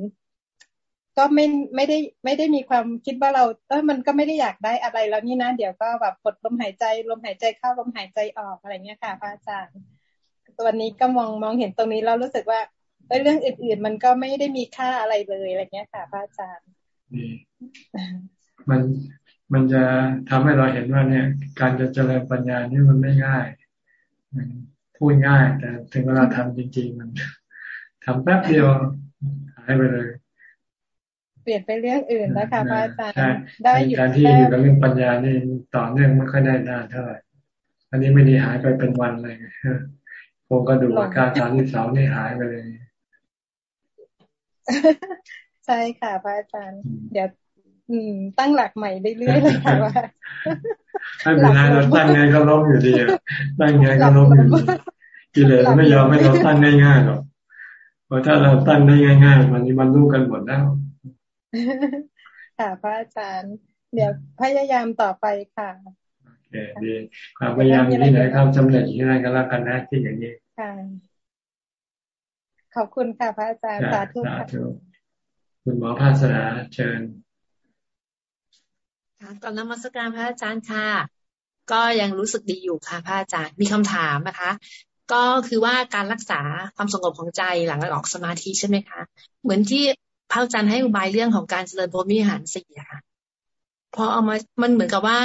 ก็ไม่ไม่ได้ไม่ได้มีความคิดว่าเราเออมันก็ไม่ได้อยากได้อะไรแล้วนี่นะเดี๋ยวก็แบบกดลมหายใจลมหายใจเข้าลมหายใจออกอะไรเงี้ยค่ะพระอาจารย์ตัวนี้ก็มองมองเห็นตรงนี้แล้วรู้สึกว่าเรื่องอื่น ๆ มันก็ไม่ได้มีค่าอะไรเลยอะไรเงี้ยค่ะพระอาจารย์มันมันจะทำให้เราเห็นว่าเนี่ย การจะเจริญปัญญานี่มันไม่ง่ายพูดง่าย แต่ถึงเวลาทำจริง ๆ มันทำแป๊บเดียวหายไปเลย เปลี่ยนไปเรื่องอื่นแล้วค่ะพระอาจารย์ได้อยู่การที่อยู่กับเรื่องปัญญานี่ต่อเนื่องไม่ค่อยได้นานเท่าไหร่อันนี้ไม่ได้หายไปเป็นวันเลยโครงกระดูกอาการสามที่สองนี่หายไปเลย ใช่ค่ะพระอาจารย์เดี๋ยวอืม ตั้งหลักใหม่เรื่อยๆเลยค่ะว่าไม่เป็นไรเราตั้งไงก็ล้มอยู่ดีตั้งไงก็ล้มอยู่ดีกิเลสไม่ยอมให้เราตั้งง่ายๆหรอกเพราะถ้าเราตั้งได้ง่าย ๆ มันนี้มันรู้กันหมดแล้ว ค่ะพระอาจารย์ เดี๋ยวพยายามต่อไปค่ะโอเคดีความพยายามที่ไหนความสำเร็จที่ไหนก็แล้วกันนะที่อย่างนี้ค่ะขอบคุณค่ะพระอาจารย์สาธุค่ะคุณหมอภาสนาเชิญค่ะก่อนนมัสการพระอาจารย์ค่ะ ก็ยังรู้สึกดีอยู่ค่ะพระอาจารย์มีคำถามนะคะ ก็คือว่าการรักษาความสงบของใจหลังออกสมาธิใช่ไหมคะ เหมือนที่ พระอาจารย์ให้อุบายเรื่องของการเจริญพรหมิหารสี่ค่ะพอเอามามันเหมือนกับว่า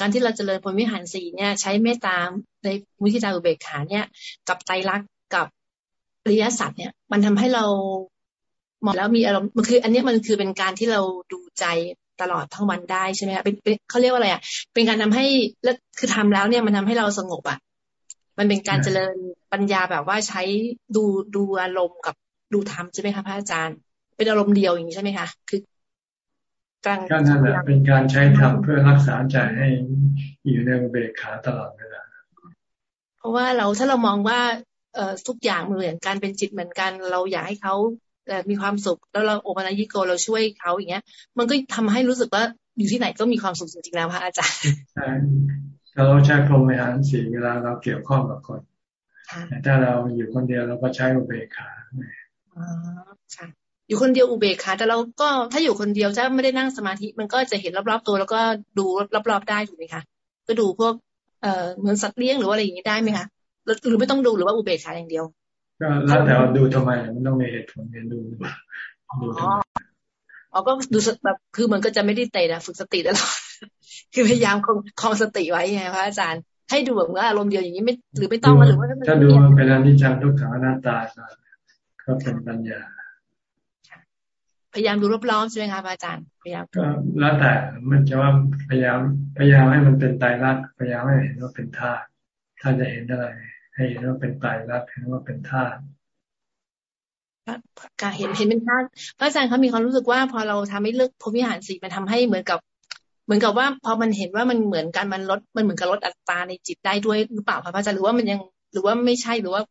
การที่เราเจริญพรหมิหารสี่เนี่ย ใช้เมตตาในวิธีการอุเบกขาเนี่ย กับไตรลักษณ์กับอริยสัจเนี่ย มันทำให้เรามองแล้วมีอารมณ์มันคือ อันนี้มันคือเป็นการที่เราดูใจตลอดทั้งวันได้ใช่ไหมคะเป็นเขาเรียกว่าอะไรอะ เป็นการทำให้แล้วคือทำแล้วเนี่ยมันทำให้เราสงบอะ มันเป็นการเจริญปัญญาแบบว่าใช้ดูดูอารมณ์กับดูธรรมใช่ไหมคะพระอาจารย์ เป็นอารมณ์เดียวอย่างนี้ใช่ไหมคะ คือกลางก็นั่นแหละเป็นการใช้ธรรมเพื่อรักษาใจให้อยู่ในเบกขาตลอดเวลา เพราะว่าเราถ้าเรามองว่าเอ่อทุกอย่างเหมือนกันเป็นจิตเหมือนกัน เราอยากให้เขามีความสุข แล้วเราโอปนัญิโกเราช่วยเขาอย่างเงี้ย มันก็ทำให้รู้สึกว่าอยู่ที่ไหนก็มีความสุขจริงๆแล้วพระอาจารย์ใช่เราใช้พรหมวิหารสีเวลาเราเกี่ยวข้องกับคนแต่ถ้าเราอยู่คนเดียวเราก็ใช้อุเบกขาอ๋อค่ะ อยู่คนเดียวอุเบกขาแต่เราก็ถ้าอยู่คนเดียวจะไม่ได้นั่งสมาธิ มันก็จะเห็นรอบๆตัว แล้วก็ดูรอบๆได้ถูกไหมคะก็ดูพวกเอ่อเหมือนสัตว์เลี้ยงหรือว่าอะไรอย่างนี้ได้ไหมคะหรือไม่ต้องดูหรือว่าอุเบกขาอย่างเดียวก็แล้วแต่ว่าดูทำไมมันต้องมีเหตุผลเรียนดูดูทำไมอ๋อก็ดูแบบคือมันก็จะไม่ได้เตะนะฝึกสติตลอดคือพยายามคงคลองสติไว้ไงพระอาจารย์ให้ดูแบบว่าอารมณ์เดียวอย่างนี้ไม่หรือไม่ต้องหรือว่าถ้าดูมันเป็นอนิจจังทุกขังอนัตตาก็เป็นปัญญา พยายามดูรอบๆใช่ไหมคะอาจารย์พยายามก็แล้วแต่มันจะว่าพยายามพยายามให้มันเป็นไตรลักษณ์พยายามให้เห็นว่าเป็นธาตุถ้าจะเห็นอะไร ให้เห็นว่าเป็นไตรลักษณ์เห็นว่าเป็นธาตุการเห็นเห็นเป็นธาตุพระอาจารย์เขามีความรู้สึกว่า พอเราทำให้เลิกพรมิหารสีมันทำให้เหมือนกับ เหมือนกับว่า พอมันเห็นว่ามันเหมือนกันมันลดมันเหมือนกับลดอัตราในจิตได้ด้วยหรือเปล่าพระอาจารย์หรือว่ามันยังหรือว่าไม่ใช่หรือว่า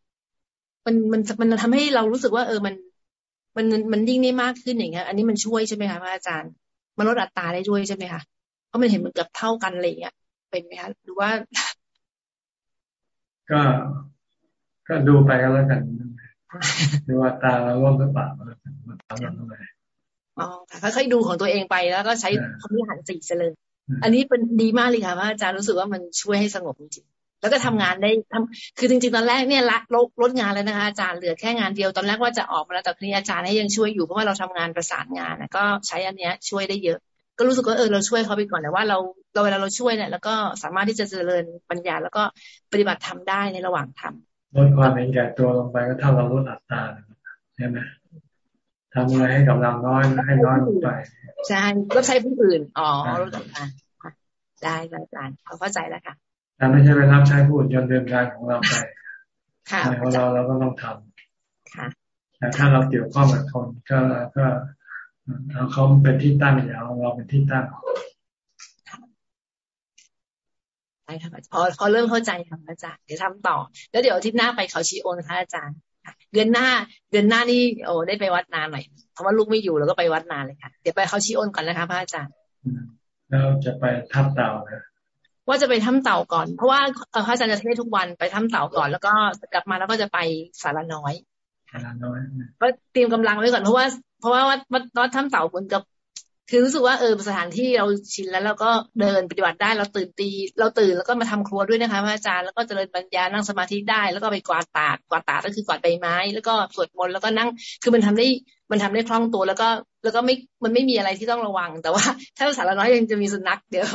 มันมันมันทำให้เรารู้สึกว่า เออมัน มันมันยิ่งได้มากขึ้นอย่างเงี้ย อันนี้มันช่วยใช่ไหมคะพระอาจารย์ มันลดอัตราได้ด้วยใช่ไหมคะเพราะมันเห็นมันเกือบเท่ากันอะไรเงี้ยเป็นไหมคะหรือว่า ก็ก็ดูไปก็แล้วกันดูว่าตาเราล่มหรือเปล่ามาตามเราทำไมอ๋อค่อยๆดูของตัวเองไปแล้วก็ใช้คำนิหันสีเลย อันนี้เป็นดีมากเลยค่ะพระอาจารย์รู้สึกว่ามันช่วยให้สงบจริง แล้วก็ทำงานได้ทำคือจริงๆตอนแรกเนี่ยละลดลดงานแล้วนะคะอาจารย์เหลือแค่งานเดียวตอนแรกว่าจะออกมาแล้วแต่ทีนี้อาจารย์ให้ยังช่วยอยู่เพราะว่าเราทำงานประสานงานก็ใช้อันเนี้ยช่วยได้เยอะ ก็รู้สึกว่าเออเราช่วยเขาไปก่อนแต่ว่าเราเราเวลาเราช่วยเนี่ยแล้วก็สามารถที่จะเจริญปัญญา แล้วก็ปฏิบัติทำได้ในระหว่างทำลดความเห็นแก่ตัวลงไปก็เท่าเราลดอัตราใช่ไหมทำอะไรให้กับเราน้อยให้น้อยลงไปใช่ก็ใช้ผู้อื่นอ๋อลดอัตราได้อาจารย์เขาเข้าใจแล้วค่ะ แต่ไม่ใช่ไปรับใช้พูดยนเดินการของเราไปงานของเราเราก็ต้องทำแต่ถ้าเราเกี่ยวข้องกับคนก็ก็เอาเขาเป็นที่ตั้งอย่าเอาเราเป็นที่ตั้งใช่ค่ะพอพอเริ่มเข้าใจค่ะอาจารย์เดี๋ยวทำต่อ แล้วเดี๋ยวอาทิตย์หน้าไปเขาชีโอนค่ะอาจารย์เดือนหน้า เดือนหน้านี่โอ้ได้ไปวัดนานหน่อยเพราะว่าลูกไม่อยู่แล้วก็ไปวัดนานเลยค่ะ เดี๋ยวไปเขาชีโอนก่อนนะคะพระอาจารย์แล้วจะไปทับเต่านะ ว่าจะไปถ้ำเต่าก่อน เพราะว่าพระอาจารย์จะเทศทุกวันไปถ้ำเต่าก่อน แล้วก็กลับมาแล้วก็จะไปสารน้อยสารน้อยก็เตรียมกำลังไว้ก่อนเพราะว่า เพราะว่าวัดวัดถ้ำเต่าเหมือนกับคือรู้สึกว่าเออสถานที่เราชินแล้วเราก็เดินปฏิบัติได้เราตื่นตี เราตื่นแล้วก็มาทำครัวด้วยนะคะพระอาจารย์แล้วก็เจริญปัญญานั่งสมาธิได้ แล้วก็ไปกวาดตาดกวาดตาดก็คือกวาดใบไม้ แล้วก็สวดมนต์แล้วก็นั่ง คือมันทำได้มันทำได้คล่องตัวแล้วก็แล้วก็ไม่มันไม่มีอะไรที่ต้องระวัง แต่ว่าถ้าสารน้อยยังจะมีสุนัขเดี๋ยว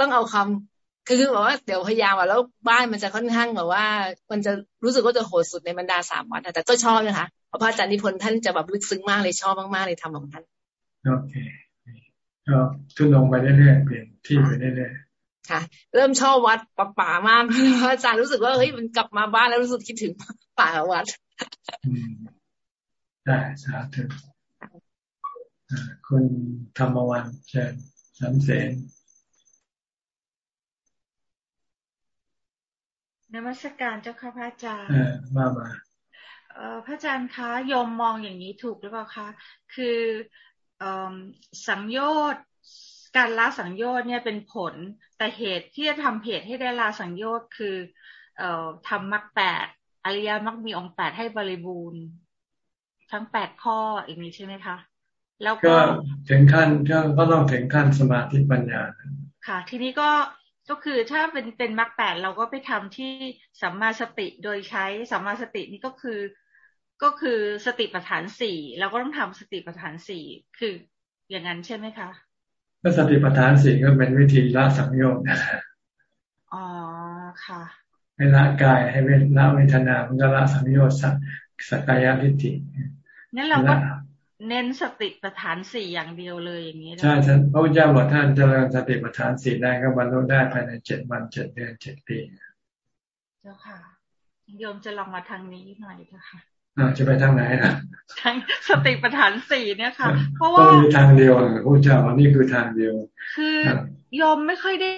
ต้องเอาคำ คือคือบอกว่าเดี๋ยวพยายามว่าแล้วบ้านมันจะค่อนข้างแบบว่า มันจะรู้สึกว่าจะโหดสุดในบรรดาสามวัดแต่ก็ชอบนะคะเพราะพระอาจารย์นิพนธ์ท่านจะแบบลึกซึ้งมากเลยชอบมากๆเลยทำของท่านโอเคก็ทุนลงไปเรื่อยๆเปลี่ยนที่ไปเรื่อยๆค่ะ เริ่มชอบวัดป่าป่ามากพระอาจารย์รู้สึกว่าเฮ้ยมันกลับมาบ้านแล้วรู้สึกคิดถึงป่าวัดได้สาธุคุณธรรมวันเชิญสามเสน นมัสการเจ้าค่ะพระอาจารย์มามาพระอาจารย์คะยมมองอย่างนี้ถูกหรือเปล่าคะคือสังโยชน์การละสังโยชน์เนี่ยเป็นผล แต่เหตุที่จะทำเหตุให้ได้ละสังโยชน์คือเอ่อทำมรรคแปดอริยมรรคมีองค์แปดให้บริบูรณ์ ทั้งแปดข้ออย่างนี้ใช่ไหมคะแล้วก็ถึงขั้นก็ต้องถึงขั้นสมาธิปัญญา ค่ะ ทีนี้ก็ ก็คือถ้าเป็นเป็นมรรคแปดเราก็ไปทำที่สัมมาสติโดยใช้สัมมาสตินี่ก็คือ ก็คือสติปัฏฐานสี่เราก็ต้องทำสติปัฏฐานสี่คืออย่างนั้นใช่ไหมคะก็สติปัฏฐานสี่ก็เป็นวิธีละสังโยชน์อ๋อค่ะให้ละกายให้เวละเวทนามันก็ละสังโยชน์สักกายทิฏฐินั่นเราก็ เน้นสติปัฏฐานสี่อย่างเดียวเลยอย่างนี้ใช่ท่านพระพุทธเจ้าบอกท่านเจริญสติปัฏฐานสี่ได้ก็บรรลุได้ภายในเจ็ดวันเจ็ดเดือนเจ็ดปีเจ้าค่ะโยมจะลองมาทางนี้หน่อยนะคะอ่าจะไปทางไหนอะทางสติปัฏฐานสี่เนี่ยค่ะ เพราะว่ามีทางเดียวพระเจ้านี่คือทางเดียว คือโยมไม่ค่อยได้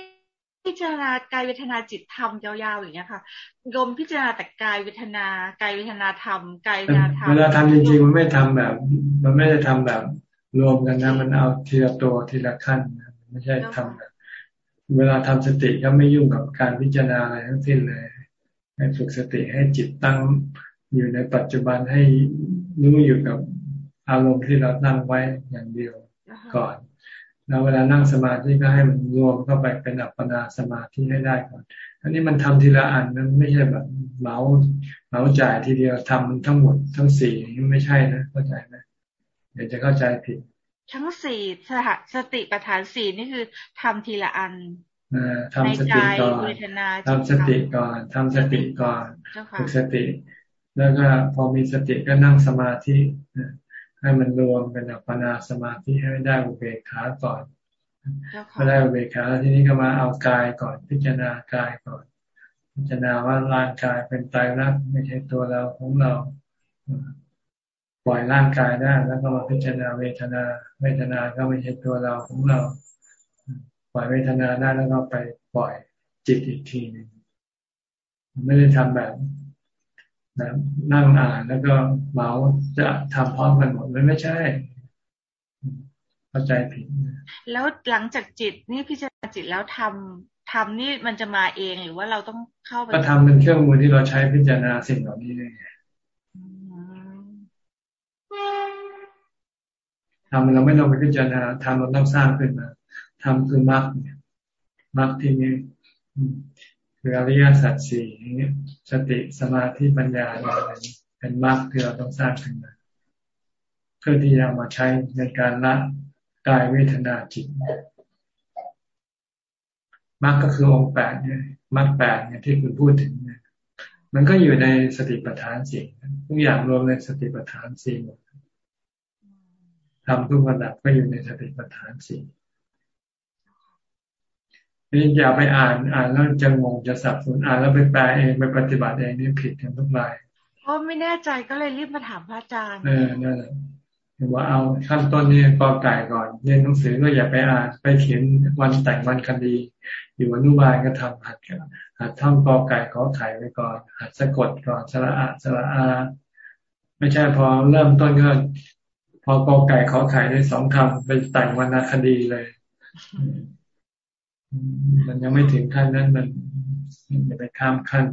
พิจารณากายเวทนาจิตธรรมยาวๆอย่างเงี้ยค่ะโยมพิจารณาแต่กายเวทนากายเวทนาธรรมกายเวทนาธรรมเวลาทำจริงๆมันไม่ทำแบบ มันไม่ได้ทำแบบรวมกันนะมันเอาทีละตัวทีละขั้นไม่ใช่ทำแบบเวลาทำสติก็ไม่ยุ่งกับการพิจารณาอะไรทั้งสิ้นเลยให้ฝึกสติให้จิตตั้งอยู่ในปัจจุบันให้รู้อยู่กับอารมณ์ที่เราตั้งไว้อย่างเดียวก่อน แล้วเวลานั่งสมาธิก็ให้มันรวมเข้าไปเป็นอัปปนาสมาธิให้ได้ก่อน อันนี้มันทำทีละอันนั้นไม่ใช่แบบเหมาเหมาจ่ายทีเดียวทำทั้งหมดทั้งสี่ไม่ใช่นะเข้าใจไหมเดี๋ยวจะเข้าใจผิด ทั้งสี่สหสติปัฏฐานสี่นี่คือทำทีละอันทำสติก่อนทำสติก่อนทำสติก่อนฝึกสติ แล้วก็พอมีสติก็นั่งสมาธิ ให้มันรวมเป็นอัปปนาสมาธิให้ได้อุเบกขาก่อนพอได้อุเบกขาทีนี้ก็มาเอากายก่อน พิจารณากายก่อน พิจารณาว่าร่างกายเป็นตายรักไม่ใช่ตัวเราของเราปล่อยร่างกายได้แล้วก็มาพิจารณาเวทนา เวทนาก็ไม่ใช่ตัวเราของเรา ปล่อยเวทนาได้แล้วก็ไปปล่อยจิตอีกทีหนึ่งไม่ได้ทำแบบ นะนั่งอ่านแล้วก็เมาจะทำพร้อมกันหมดมันไม่ใช่เข้าใจผิดแล้วหลังจากจิตนี่พิจารณาจิตแล้วทำทำนี่มันจะมาเองหรือว่าเราต้องเข้าไปก็ทำเป็นเครื่องมือที่เราใช้พิจารณาสิ่งเหล่านี้เลยทำเราไม่ต้องไปพิจารณาทำเราต้องสร้างขึ้นมาทำคือมรรคเนี่ยมรรคที่นี้ คืออริยสัจสี่นี้สติสมาธิปัญญาอะไรเป็นมรรคที่เราต้องสร้างขึ้นมาเพื่อที่จะมาใช้ในการละกายเวทนาจิตมรรคก็คือองค์แปดเนี่ยมรรคแปดเนี่ยที่คุณพูดถึงเนี่ยมันก็อยู่ในสติปัฏฐานสี่ทุกอย่างรวมในสติปัฏฐานสี่หมดทำทุกระดับก็อยู่ในสติปัฏฐานสี่ นี่อย่าไปอ่านอ่านแล้วจะงงจะสับสนอ่านแล้วไปแปลเองไปปฏิบัติเองนี่ผิดกันทุกรายเพราะไม่แน่ใจก็เลยรีบมาถามพระอาจารย์เออนั่นแหละว่าเอาขั้นต้นนี่กอไก่ก่อนเรียนหนังสือก็อย่าไปอ่านไปเขียนวันแต่งวันคดี อยู่อนุบาลก็ทำหัดกันหัดท่องกอไก่ขอไข่ไปก่อน หัดสะกดก่อนสระอะสระอา ไม่ใช่พอเริ่มต้นก็พอกอไก่ขอไข่ได้สองคำไปแต่งวรรณคดีเลย มันยังไม่ถึงขั้นนั้นมันจะไปข้ามขั้น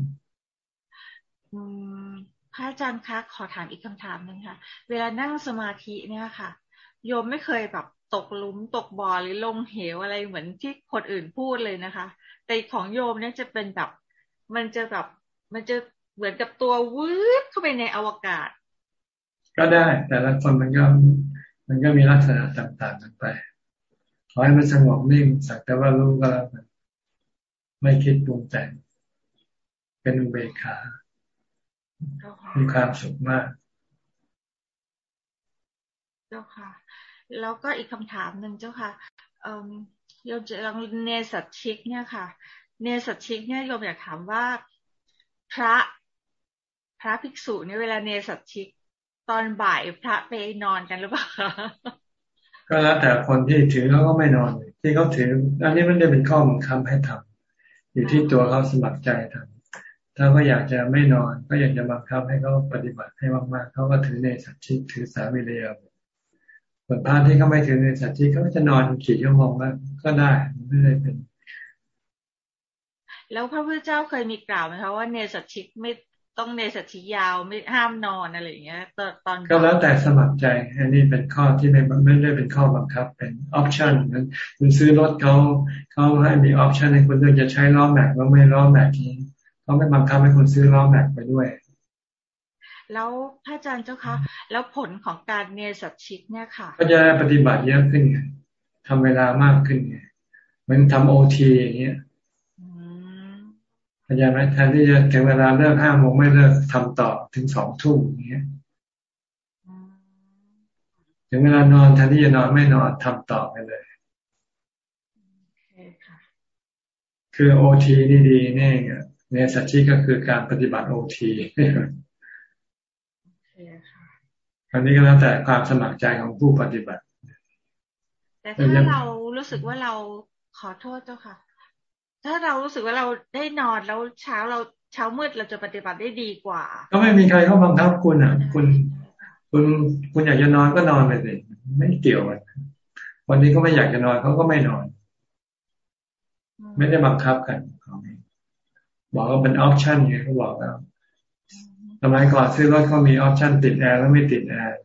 พระอาจารย์คะขอถามอีกคำถามหนึ่งค่ะ เวลานั่งสมาธิเนี่ยค่ะ โยมไม่เคยแบบตกลุมตกบ่อหรือลงเหวอะไรเหมือนที่คนอื่นพูดเลยนะคะ แต่ของโยมเนี่ยจะเป็นแบบ มันจะแบบ มันจะเหมือนกับตัววืดเข้าไปในอวกาศ ก็ได้ แต่ละคนมันก็มันก็มีลักษณะต่างๆกันไป ขอให้มันสงบนิ่งสักแต่ว่ารู้ก็แล้วกันไม่คิดปรุงแต่ง เป็นอุเบกขา มีความสุขมาก เจ้าค่ะ แล้วก็อีกคำถามหนึ่งเจ้าค่ะเออโยมจะลองเนสัตชิก เนี่ยค่ะ เนสัตชิกเนี่ยโยมอยากถามว่าพระพระภิกษุเนี่ยเวลาเนสัตชิก ตอนบ่ายพระไปนอนกันหรือเปล่า ก็แล้วแต่คนที่ถือเขาก็ไม่นอน ที่เขาถือ อันนี้มันได้เป็นข้อบังคับให้ทำอยู่ที่ตัวเขาสมัครใจทำถ้าเขาอยากจะไม่นอน ก็อยากจะบังคับให้เขาปฏิบัติให้มากๆเขาก็ถือในสัจจิถือสามีเรียส่วนพระที่เขาไม่ถือในสัจจิเขาจะนอนขี่ชั่วโมงก็ได้ไม่ได้เป็นแล้วพระพุทธเจ้าเคยมีกล่าวไหมคะว่าเนสัจจิไม่ ต้องเนสัชิยาวไม่ห้ามนอนอะไรอย่างเงี้ยตอนตอนก็แล้วแต่สมัครใจอันนี้เป็นข้อที่ไม่ไม่ได้เป็นข้อบังคับเป็นออปชันนั้นคุณซื้อรถเขาเขาให้มีออปชันให้คุณเลือกจะใช้ล้อแม็กหรือไม่ล้อแม็กนี้เขาไม่บังคับให้คุณซื้อล้อแม็กไปด้วย แล้วพระอาจารย์เจ้าคะแล้วผลของการเนสัตชิกเนี่ยค่ะ ก็จะปฏิบัติเยอะขึ้นไงทำเวลามากขึ้นไงมันทำโอทีอย่างเงี้ย เข้าใจไหมแทนที่จะถึงเวลาเลิกห้าโมงไม่เลิกทำต่อถึงสองทุ่มอย่างเงี้ยถึงเวลานอนแทนที่จะนอนไม่นอนทำต่อไปเลยคือโอทีนี่ดีนี่เนสัจจิก็คือการปฏิบัติโอทีอันนี้ก็แล้วแต่ความสมัครใจของผู้ปฏิบัติ แต่ถ้าเรารู้สึกว่าเราขอโทษเจ้าค่ะ ถ้าเรารู้สึกว่าเราได้นอนแล้วเช้าเราเช้ามืดเราจะปฏิบัติได้ดีกว่า ก็ไม่มีใครเข้าบังคับคุณอะ คุณคุณคุณอยากจะนอนก็นอนไปสิไม่เกี่ยวกันวันนี้ก็ไม่อยากจะนอนเขาก็ไม่นอน ไม่ได้บังคับกันเขาบอกว่าเป็น option ไงเขาบอกแล้วสมัยก่อนซื้อรถเขามี option ติดแอร์แล้วไม่ติดแอร์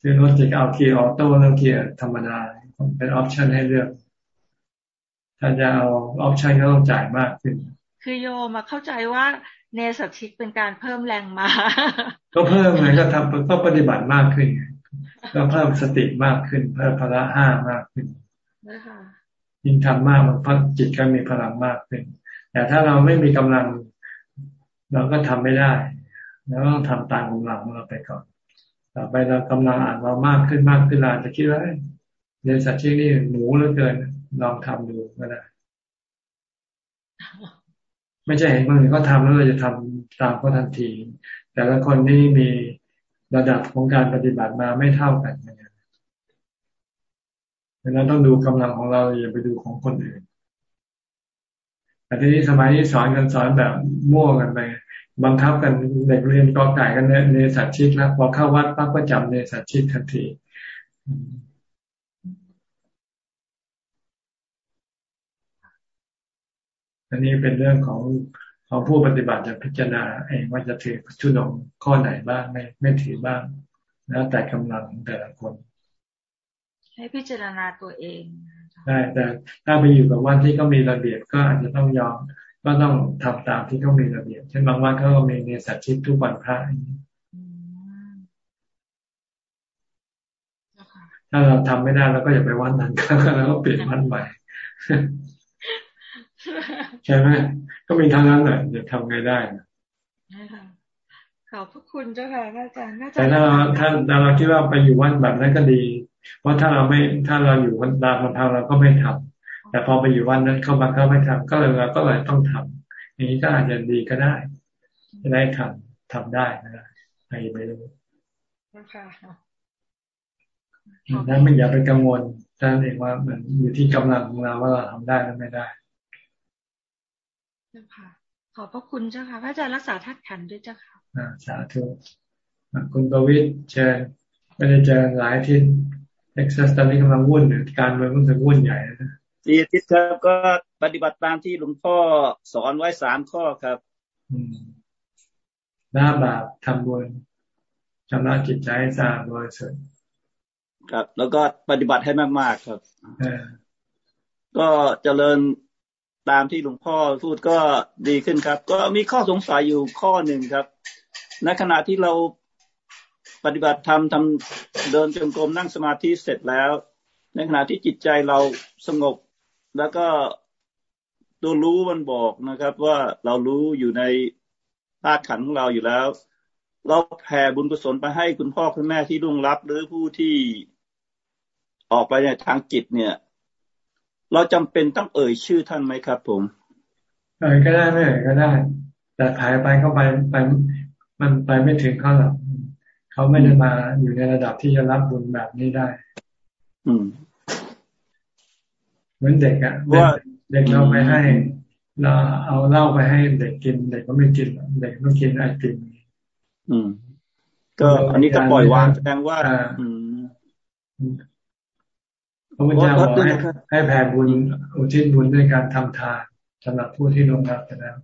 ซื้อรถจะเอาเกียร์ออโต้แล้วเกียร์ธรรมดาเป็น option ให้เลือก ถ้าจะเอา option ก็ต้องจ่ายมากขึ้น คืคือโยมเข้าใจว่าเนสัชิกเป็นการเพิ่มแรงมา ก็เพิ่มไงก็ทำก็ปฏิบัติมากขึ้น ก็เพิ่มสติมากขึ้น เพิ่มพละห้ามากขึ้นยิ่งทำมากมันจิตก็มีพลังมากขึ้น แต่ถ้าเราไม่มีกำลัง เราก็ทำไม่ได้แล้วต้องทำตามกำลังของเราไปก่อน ต่อไปเรากำลังอ่านเรามากขึ้นมากขึ้นเราจะคิดว่าเรียนสัตว์ชีนี่หนูเหลือเกิน ลองทำดูก็ได้ไม่ใช่เห็นคนอื่นเขาทาแล้วเราจะทำตามเขาทันที แต่ละคนนี่มีระดับของการปฏิบัติมาไม่เท่ากันเหมือนกันต้องดูกำลังของเราอย่าไปดูของคนอื่นแต่ทีนี้สมัยนี้สอนกันสอนแบบมั่วกันไปบังคับกันเด็กเรียนกอไก่กันในสัตว์ชิดแล้วพอเข้าวัดปั๊บก็จำในสัตว์ชิดทันที อันนี้เป็นเรื่องของของผู้ปฏิบัติจะพิจารณาเองว่าจะถือชุดงข้อไหนบ้างไม่ไม่ถือบ้างแล้วแต่กำลังของแต่ละคน ให้พิจารณาตัวเองได้แต่ถ้าไปอยู่กับวัดที่เขามีระเบียบก็อาจจะต้องยอมก็ต้องทำตามที่เขามีระเบียบเช่นบางวัดเขาก็มีเนสัตชิตทุกวันพระอย่างนี้ถ้าเราทำไม่ได้เราก็อย่าไปวัดนั้นก็แล้วก็เปลี่ยนวัดใหม่ ใช่ไหมก็มีทางนั้นแหละจะทำไงได้ขอบพระคุณเจ้าค่ะอาจารย์แต่ถ้าเราถ้าเราคิดว่าไปอยู่วัดแบบนั้นก็ดี เพราะถ้าเราไม่ถ้าเราอยู่วันดามลำพังเราก็ไม่ทำแต่พอไปอยู่วันนั้นเข้ามาเขาไม่ทำก็เลยเราก็เลยต้องทำอย่างนี้ก็อาจจะดีก็ได้จะได้ทำทำได้นะใครไม่รู้นั้นไม่อย่าไปกังวลนั่นเองว่ามันอยู่ที่กำลังของเราว่าเราทำได้หรือไม่ได้ จ้าค่ะ ขอบพระคุณเจ้าค่ะพระอาจารย์รักษาทัดขันด้วยเจ้าค่ะสาธุคุณประวิทย์เชิญไม่ได้เจอหลายที่เท็กซัสตอนนี้กำลังวุ่นการเมืองก็จะวุ่นใหญ่นะสี่ทิศครับก็ปฏิบัติตามที่หลวงพ่อสอนไว้สามข้อครับหน้าบาปทำบุญชำระจิตใจให้สะอาดบริสุทธิ์ครับ แล้วก็ปฏิบัติให้มากๆครับก็เจริญ ตามที่หลวงพ่อพูดก็ดีขึ้นครับ ก็มีข้อสงสัยอยู่ข้อหนึ่งครับ ในขณะที่เราปฏิบัติธรรมทำเดินจงกรมนั่งสมาธิเสร็จแล้ว ในขณะที่จิตใจเราสงบ แล้วก็ตัวรู้มันบอกนะครับ ว่าเรารู้อยู่ในธาตุขันของเราอยู่แล้ว เราแผ่บุญกุศลไปให้คุณพ่อคุณแม่ที่ร่วงรับ หรือผู้ที่ออกไปในทางจิตเนี่ย เราจำเป็นต้องเอ่ยชื่อท่านไหมครับ ผม เอ่ยก็ได้ไม่เอ่ยก็ได้ แต่หายไปเข้าไปไปมันไปไม่ถึงเขาหรอกเขาไม่ได้มาอยู่ในระดับที่จะรับบุญแบบนี้ได้ อืม เหมือนเด็กอะเด็กเราไปให้เราเอาเหล้าไปให้เด็กกิน เด็กก็ไม่กินเด็กต้องกินไอติมอืม ก็อันนี้ก็ปล่อยวางแสดงว่าอืม พระพุทธเจ้าบอกให้ให้แผ่บุญอุทิศบุญด้วยการทำทานสำหรับผู้ที่ลงรับไปแล้ว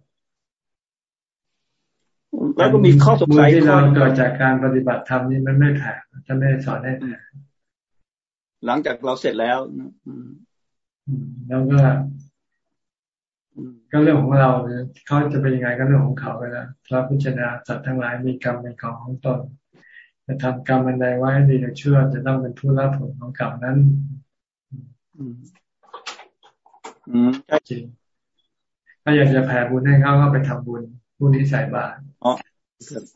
แล้วก็มีข้อสงสัยที่เราเกิดจากการปฏิบัติธรรมนี่มันไม่แผ่จะไม่สอนให้แผ่หลังจากเราเสร็จแล้วแล้วก็ก็เรื่องของเราเขาจะเป็นยังไงก็เรื่องของเขาไปแล้วเราพิจารณาสัตว์ทั้งหลายมีกรรมเป็นของของตนจะทำกรรมอันใดไว้ดีจะเชื่อจะต้องเป็นผู้รับผลของกรรมนั้น อืมใช่จริง ถ้าอยากจะแผ่บุญให้เขาก็ไปทำบุญผู้นี้ใส่บาตรอ๋อ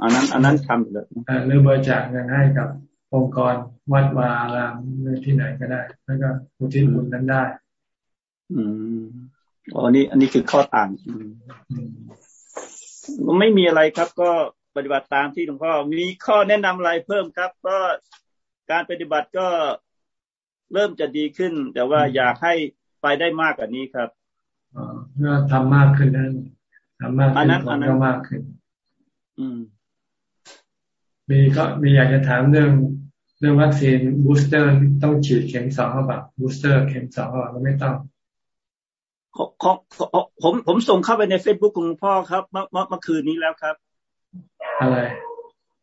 อันนั้น อันนั้นทำเลยหรือบริจาคเงินให้กับองค์กรวัดวาอารามหรือที่ไหนก็ได้ แล้วก็อุทิศบุญนั้นได้ อืมอ๋อนี่อันนี้คือข้อต่างไม่มีอะไรครับ ก็ปฏิบัติตามที่หลวงพ่อมีข้อแนะนำอะไรเพิ่มครับ ก็การปฏิบัติก็ เริ่มจะดีขึ้น แต่ว่าอยากให้ไปได้มากกว่านี้ครับเมื่อทำมากขึ้นนั้นทำมากขึ้นผลก็มากขึ้น อืม มีก็มีอยากจะถามเรื่องเรื่องวัคซีน booster ต้องฉีดเข็มสองหรือเปล่า booster เข็มสองหรือเปล่าไม่ต้องของผมผมส่งเข้าไปในเฟซบุ๊กของพ่อครับ เมื่อเมื่อคืนนี้แล้วครับ อะไร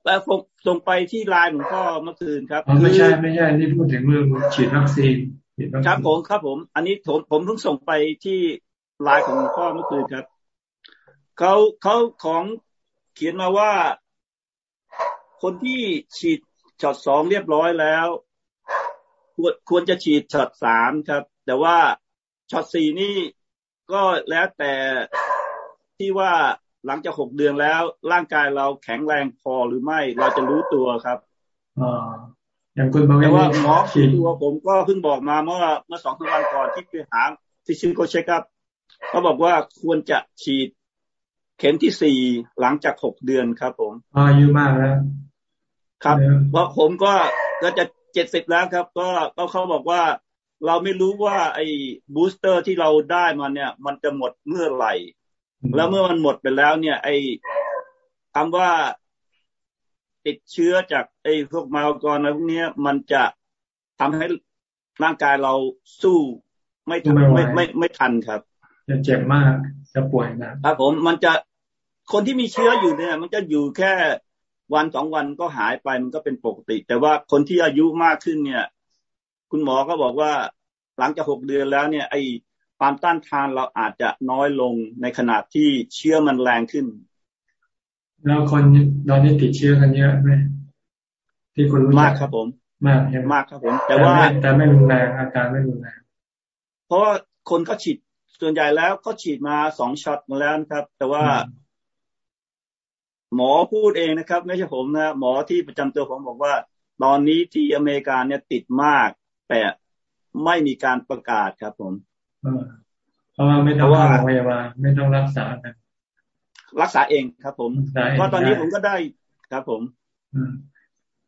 แล้วผมส่งไปที่ไลน์หลวงพ่อเมื่อคืนครับไม่ใช่ไม่ใช่นี่พูดถึงเรื่องฉีดวัคซีนครับผมครับผม อันนี้ผมผมเพิ่งส่งไปที่ไลน์ของหลวงพ่อเมื่อคืนครับเขาเขาของเขียนมาว่า คนที่ฉีดช็อตสองเรียบร้อยแล้วควรควรจะฉีดช็อตสามครับ แต่ว่าช็อตสี่นี่ก็แล้วแต่ที่ว่า หลังจากหกเดือนแล้ว ร่างกายเราแข็งแรงพอหรือไม่ เราจะรู้ตัวครับอ๋ออย่างคุณบอกว่าหมอตัวผมก็เพิ่งบอกมาเมื่อเมื่อสองสามวันก่อนที่ไปหาที่ชิโกเช็คครับเขาบอกว่าควรจะฉีดเข็มที่สี่หลังจากหกเดือนครับ ผมอายุมากแล้วครับ เพราะผมก็ก็จะเจ็ดสิบแล้วครับ ก็ก็เขาบอกว่าเราไม่รู้ว่าไอ้บูสเตอร์ที่เราได้มาเนี่ย มันจะหมดเมื่อไหร่ แล้วเมื่อมันหมดไปแล้วเนี่ย ไอ้คำว่าติดเชื้อจากไอ้พวกมาลกรอะไรพวกนี้มันจะทำให้ร่างกายเราสู้ไม่ไม่ไม่ไม่ไม่ทันครับ จะเจ็บมากจะป่วยนะครับผมมันจะคนที่มีเชื้ออยู่เนี่ย มันจะอยู่แค่วันสองวันก็หายไปมันก็เป็นปกติ แต่ว่าคนที่อายุมากขึ้นเนี่ย คุณหมอก็บอกว่าหลังจากหกเดือนแล้วเนี่ย ไอ้ ความต้านทานเราอาจจะน้อยลงในขณะที่เชื้อมันแรงขึ้น แล้วคนตอนนี้ติดเชื้อกันเยอะไหมที่คุณรู้มากครับผม มากมากครับผม แต่ว่าแต่ไม่รุนแรงอาการไม่รุนแรงเพราะว่าคนก็ฉีดส่วนใหญ่แล้วก็ฉีดมาสองช็อตมาแล้วครับ แต่ว่าหมอพูดเองนะครับ ไม่ใช่ผมนะหมอที่ประจำตัวผมบอกว่า ตอนนี้ที่อเมริกาเนี่ยติดมาก แต่ไม่มีการประกาศครับผม เพราะว่าไม่ต้องเข้าโรงพยาบาลไม่ต้องรักษากันรักษาเองครับผมเพราะตอนนี้ผมก็ได้ครับผม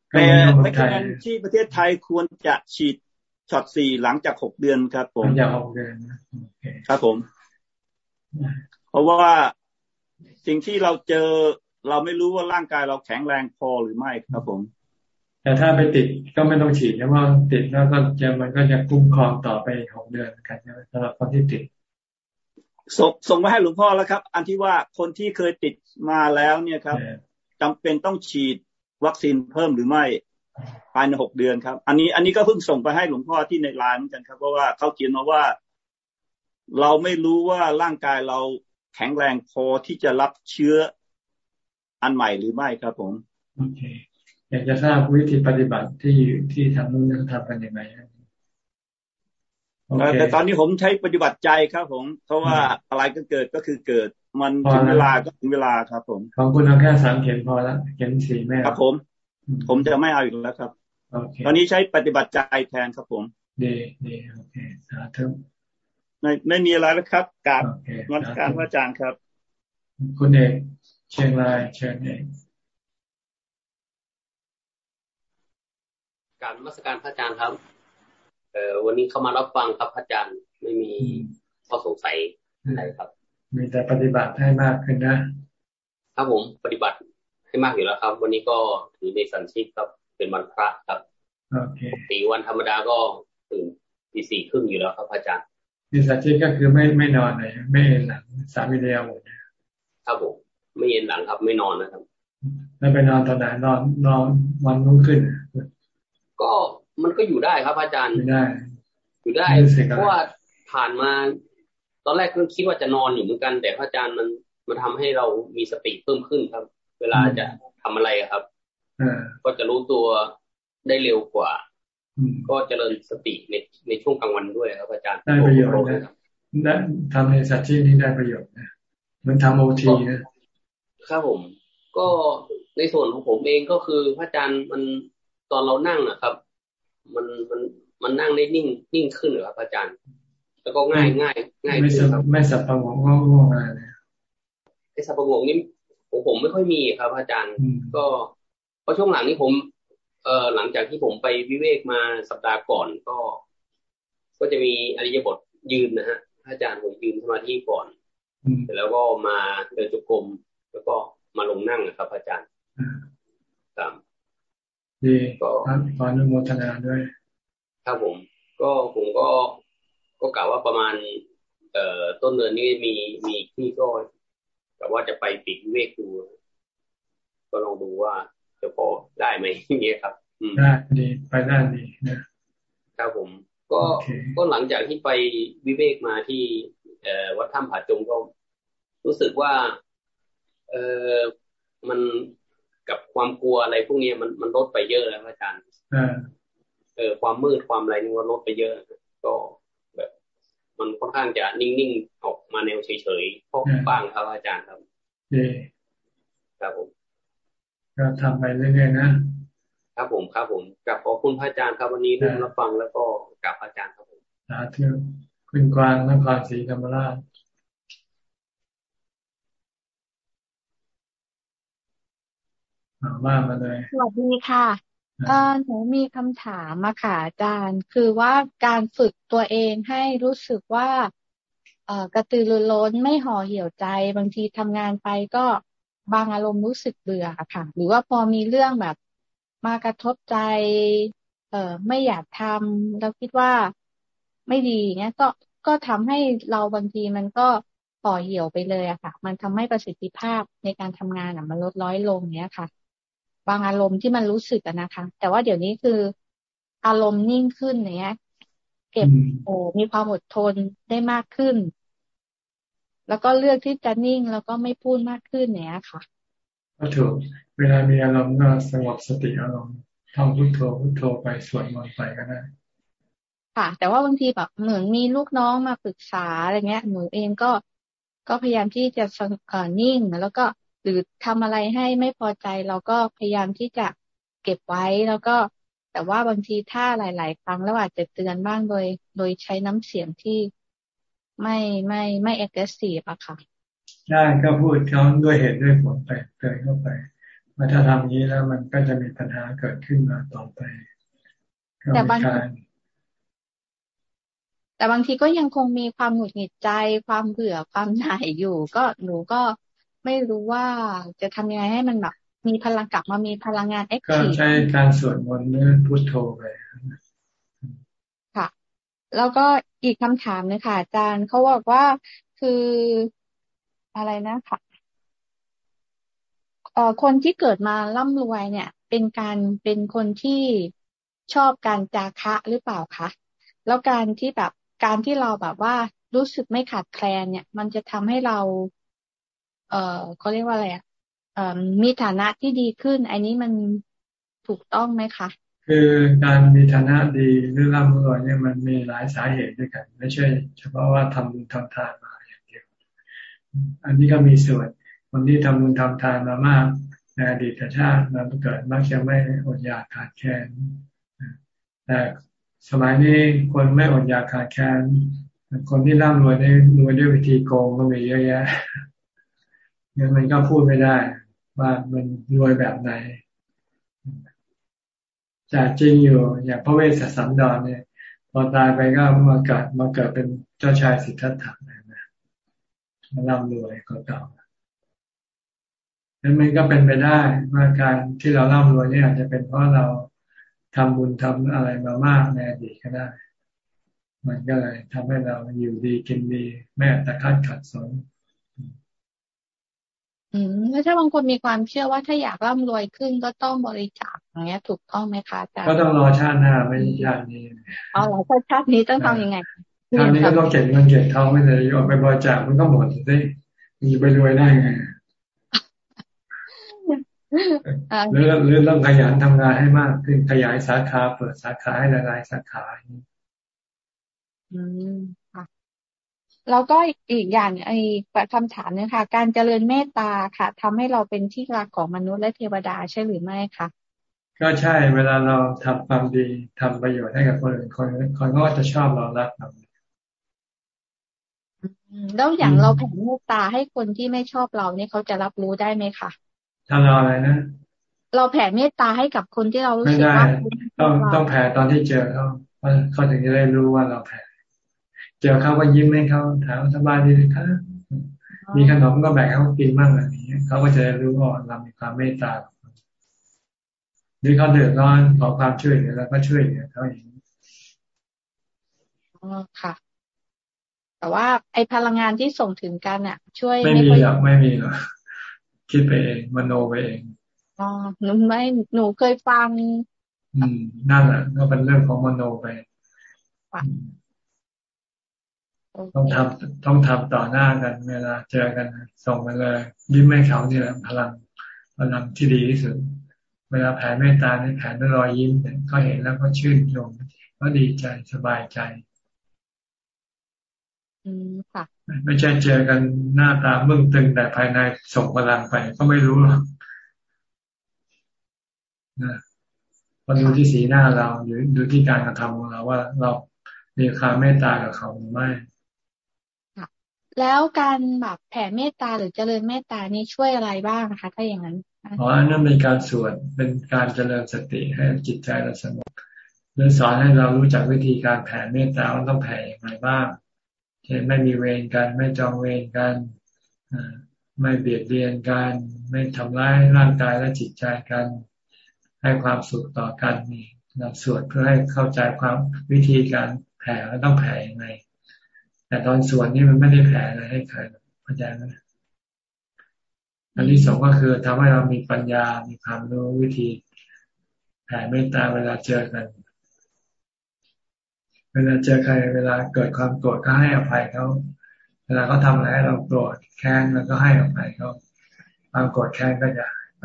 แต่ในขณะที่ประเทศไทยควรจะฉีดช็อตสี่หลังจากหกเดือนครับ ผมหลังจากหกเดือนครับผม เพราะว่าสิ่งที่เราเจอเราไม่รู้ว่าร่างกายเราแข็งแรงพอหรือไม่ครับผม แต่ถ้าไปติดก็ไม่ต้องฉีดนะว่าติดแล้วก็จะมันก็จะคุ้มครองต่อไปหกเดือนกันสำหรับคนที่ติดส่งส่งมาให้หลวงพ่อแล้วครับ อันที่ว่าคนที่เคยติดมาแล้วเนี่ยครับจำเป็นต้องฉีดวัคซีนเพิ่มหรือไม่ภายในหกเดือนครับ อันนี้อันนี้ก็เพิ่งส่งไปให้หลวงพ่อที่ในไลน์เหมือนกันครับ เพราะว่าเขาเขียนมาว่า เราไม่รู้ว่าร่างกายเราแข็งแรงพอที่จะรับเชื้ออันใหม่หรือไม่ครับผม โอเค อยากจะทราบวิธีปฏิบัติที่ที่ทำนู่นทำกันยังไงแต่ตอนนี้ผมใช้ปฏิบัติใจครับผม เพราะว่าอะไรก็เกิดก็คือเกิด มันถึงเวลาก็ถึงเวลาครับ ผมของคุณเอาแค่สามเข็มพอแล้วเข็มสี่แม่ครับผม ผมจะไม่เอาอีกแล้วครับตอนนี้ใช้ปฏิบัติใจแทนครับผมดีดีโอเคสาธุไม่ไม่มีอะไรแล้วครับกราบนักการพระอาจารย์ครับ คุณเอกเชียงรายเชิญเอง การมาสการพระอาจารย์ครับ เออวันนี้เข้ามารับฟังครับอาจารย์ไม่มีข้อสงสัยอะไรครับ มีแต่ปฏิบัติให้มากขึ้นนะครับผมปฏิบัติให้มากอยู่แล้วครับ วันนี้ก็ถือในสันชิตครับ เป็นวันพระครับโอเคตีวันธรรมดาก็ตื่นตีสี่ครึ่งอยู่แล้วครับอาจารย์ในสันชิตก็คือไม่ไม่นอนเลยไม่เอ็นหลังสามีเดียวหมดครับผมไม่เอ็นหลังครับ ไม่นอนนะครับแล้วไปนอนตอนไหนนอนนอนวันรุ่งขึ้น ก็มันก็อยู่ได้ครับอาจารย์ได้ อยู่ได้เพราะว่าผ่านมาตอนแรกก็คิดว่าจะนอนอยู่เหมือนกัน แต่พระอาจารย์มันมันทำให้เรามีสติเพิ่มขึ้นครับ เวลาจะทำอะไรครับก็จะรู้ตัวได้เร็วกว่า ก็เจริญสติในในช่วงกลางวันด้วยครับอาจารย์ได้ประโยชน์นะทำในสัตว์ที่นี้ได้ประโยชน์นะมันทำโอทีนะครับผม ก็ในส่วนของผมเองก็คือพระอาจารย์มัน ตอนเรานั่งนะครับ มันมันมันนั่งได้นิ่งนิ่งขึ้นเหรอครับอาจารย์ แล้วก็ง่ายง่ายง่ายไม่สับไม่สับประงงง่วงอะไรไอ้สับประงงนี่ผมผมไม่ค่อยมีครับ อาจารย์ ก็เพราะช่วงหลังนี้ผม เอ่อหลังจากที่ผมไปวิเวกมาสัปดาห์ก่อนก็ ก็จะมีอริยบทยืนนะฮะอาจารย์ผมยืนสมาธิก่อนเสร็จแล้วก็มาเดินจุกรมแล้วก็มาลงนั่งครับ อาจารย์ครับ ดีก็ขออนุโมทนาด้วยครับผม ก็ผมก็ก็กล่าวว่าประมาณ เอ่อต้นเดือนนี้มีมีที่ก็แต่ว่าจะไปปิดเวกดูก็ลองดูว่าจะพอได้ไหมอย่างเงี้ยครับได้ดีไปได้ดีนะครับผม ก็ก็หลังจากที่ไปวิเวกมาที่ เอ่อวัดถ้ำผาจงก็รู้สึกว่า เออมัน กับความกลัวอะไรพวกนี้มันมันลดไปเยอะแล้วอาจารย์เออความมืดความอะไรนี่มันลดไปเยอะ ก็แบบ มันค่อนข้างจะนิ่งๆออกมาแนวเฉยๆพวกบ้างครับอาจารย์ครับดีครับผมก็ทำไปเรื่อยๆนะครับผมครับผมกลับขอบคุณพระอาจารย์ครับวันนี้ร่วมรับฟังแล้วก็กลับอาจารย์ครับผมสาธุคุณกวางนครศรีธรรมราช ว่ามาเลยสวัสดีค่ะเออหนูมีคำถามมาค่ะอาจารย์ คือว่าการฝึกตัวเองให้รู้สึกว่าเอ่อกระตือรือร้นไม่ห่อเหี่ยวใจ บางทีทำงานไปก็บางอารมณ์รู้สึกเบื่อค่ะ หรือว่าพอมีเรื่องแบบมากระทบใจ เอ่อไม่อยากทำเราคิดว่าไม่ดีเนี้ยก็ก็ทำให้เราบางทีมันก็ห่อเหี่ยวไปเลยอะค่ะ มันทำให้ประสิทธิภาพในการทำงานอะมันลดน้อยลงเนี้ยค่ะ บางอารมณ์ที่มันรู้สึกอะนะคะ แต่ว่าเดี๋ยวนี้คืออารมณ์นิ่งขึ้นเนี้ย เก็บโอ้มีความอดทนได้มากขึ้น แล้วก็เลือกที่จะนิ่งแล้วก็ไม่พูดมากขึ้นเนี้ยค่ะก็ถูกเวลามีอารมณ์ก็สงบสติอารมณ์ท่องพุทโธพุทโธไปสวดมนต์ไปก็ได้ค่ะ แต่ว่าบางทีแบบเหมือนมีลูกน้องมาปรึกษาอะไรเงี้ยหนูเองก็ก็พยายามที่จะนิ่งแล้วก็ หรือทำอะไรให้ไม่พอใจเราก็พยายามที่จะเก็บไว้แล้วก็ แต่ว่าบางทีถ้าหลาย ๆ ครั้งแล้วอาจจะเตือนบ้างโดย โดยใช้น้ำเสียงที่ไม่ไม่ไม่เอ็กซ์ซีฟอะค่ะได้ก็พูดเขาด้วยเหตุด้วยผลไปเตือนเข้าไปมาถ้าทำนี้แล้วมันก็จะมีปัญหาเกิดขึ้นมาต่อไปแต่บางแต่บางทีก็ยังคงมีความหงุดหงิดใจ ความเบื่อความหน่ายอยู่ ก็หนูก็ ไม่รู้ว่าจะทำยังไงให้มันแบบมีพลังกลับมามีพลังงานเอ็กซ์ก็ใช้การสวดมนต์หรือพุทโธไปค่ะ แล้วก็อีกคำถามนึงค่ะอาจารย์เขาบอกว่าคืออะไรนะค่ะเอ่อคนที่เกิดมาร่ำรวยเนี่ย เป็นการเป็นคนที่ชอบการจาคะหรือเปล่าคะแล้วการที่แบบการที่เราแบบว่ารู้สึกไม่ขาดแคลนเนี่ย มันจะทำให้เรา เอ่อเขาเรียกว่าอะไรอะเอ่อมีฐานะที่ดีขึ้น อันนี้มันถูกต้องไหมคะ คือการมีฐานะดีหรือร่ำรวยเนี่ยมันมีหลายสาเหตุด้วยกัน ไม่ใช่ เฉพาะว่าทำบุญทำทานมาอย่างเดียว อันนี้ก็มีส่วนคนที่ทำบุญทำทานมามากในอดีตชาติมาเกิดมักจะไม่อดอยากขาดแคลนแต่สมัยนี้คนไม่อดอยากขาดแคลนคนที่ร่ำรวยได้รวยด้วยวิธีโกงก็มีเยอะแยะ งั้นมันก็พูดไม่ได้ ว่ามันรวยแบบไหนจากจริงอยู่อย่างพระเวสสันดรเนี่ย พอตายไปก็มาเกิดมาเกิดเป็นเจ้าชายสิทธัตถะนะมาร่ำรวยก็ต่อนั้นมันก็เป็นไปได้ว่าการที่เราร่ำรวยเนี่ยอาจจะเป็นเพราะเราทำบุญทำอะไรมามากในอดีตก็ได้ มันก็เลยทำให้เราอยู่ดีกินดี แม้แต่คัดขัดสน อืมแล้วถ้าบางคนมีความเชื่อว่าถ้าอยากร่ำรวยขึ้นก็ต้องบริจาคอย่างเงี้ย ถูกต้องไหมคะอาจารย์ก็ต้องรอชาติหน้าไม่ชาตินี้อ๋อหรอชาตินี้ต้องทำยังไงชาตินี้ก็ต้องเก็บเงินเก็บทองไม่เลยออกไปบริจาคมันก็หมดสิมันจะไปรวยได้ไงหรือหรือต้องขยันทำงานให้มากขึ้นขยายสาขาเปิดสาขาให้หลายๆสาขาอืมค่ะ แล้วก็อีกอย่างไอ้คำถามเนี่ยค่ะ การเจริญเมตตาค่ะทำให้เราเป็นที่รักของมนุษย์และเทวดาใช่หรือไม่คะก็ใช่เวลาเราทำความดีทำประโยชน์ให้กับคนอื่นคนคนก็จะชอบเรารักเราแล้วอย่างเราแผ่เมตตาให้คนที่ไม่ชอบเราเนี่ยเขาจะรับรู้ได้ไหมคะถ้าเราอะไรนะเราแผ่เมตตาให้กับคนที่เรารู้สึกว่าต้องต้องแผ่ตอนที่เจอเขาเขาถึงจะได้รู้ว่าเราแผ่เจอเขาก็ยิ้มให้เขาถามสบายดีไหมคะมีขนมก็แบ่งให้เขากินบ้างอะไรอย่างเงี้ยเขาก็จะรู้ว่าเรามีความเมตตาหรือเขาเดือดร้อนขอความช่วยเหลือแล้วก็ช่วยเหลือเขาอย่างนี้อ๋อค่ะ แต่ว่าไอพลังงานที่ส่งถึงกันอะ ช่วยไม่มีหรอกไม่มีหรอกคิดไปเองมโนไปเองอ๋อหนูไม่หนูเคยฟัง อืมนั่นแหละก็เป็นเรื่องของมโนไป ต้องทำต้องทำต่อหน้ากัน เวลาเจอกันส่งมาเลย ยิ้มให้เขาเนี่ยพลังพลังที่ดีที่สุด เวลาแผ่เมตตาในแผ่ด้วยรอยยิ้มเนี่ยเขาเห็นแล้วก็ชื่นชมก็ดีใจสบายใจ อืมค่ะ ไม่ใช่เจอกันหน้าตามึงตึงแต่ภายในส่งพลังไปก็ไม่รู้หรอกนะพอดูที่สีหน้าเราหรือดูที่การกระทำของเราว่าเรามีความเมตตากับเขาหรือไม่ แล้วการแบบแผ่เมตตาหรือเจริญเมตตานี่ช่วยอะไรบ้างคะถ้าอย่างนั้นอ๋อนั่นเป็นการสวดเป็นการเจริญสติให้จิตใจเราสงบหรือสอนให้เรารู้จักวิธีการแผ่เมตตาว่าต้องแผ่อย่างไรบ้างเช่นไม่มีเวรกัน ไม่จองเวรกันไม่เบียดเบียนกัน ไม่ทำร้ายร่างกายและจิตใจกัน ให้ความสุขต่อกันนี่เราสวดเพื่อให้เข้าใจความวิธีการแผ่ว่าต้องแผ่อย่างไร แต่ตอนสวดนี่มันไม่ได้แผ่อะไรให้ใครเข้าใจไหมอันที่สองก็คือทำให้เรามีปัญญา มีความรู้วิธีแผ่เมตตาเวลาเจอกัน เวลาเจอใครเวลาเกิดความโกรธก็ให้อภัยเขาเวลาเขาทาอะไรให้เราโกรธแค้นแล้วก็ให้อภัยเขาความโกรธแค้นก็จะหายไป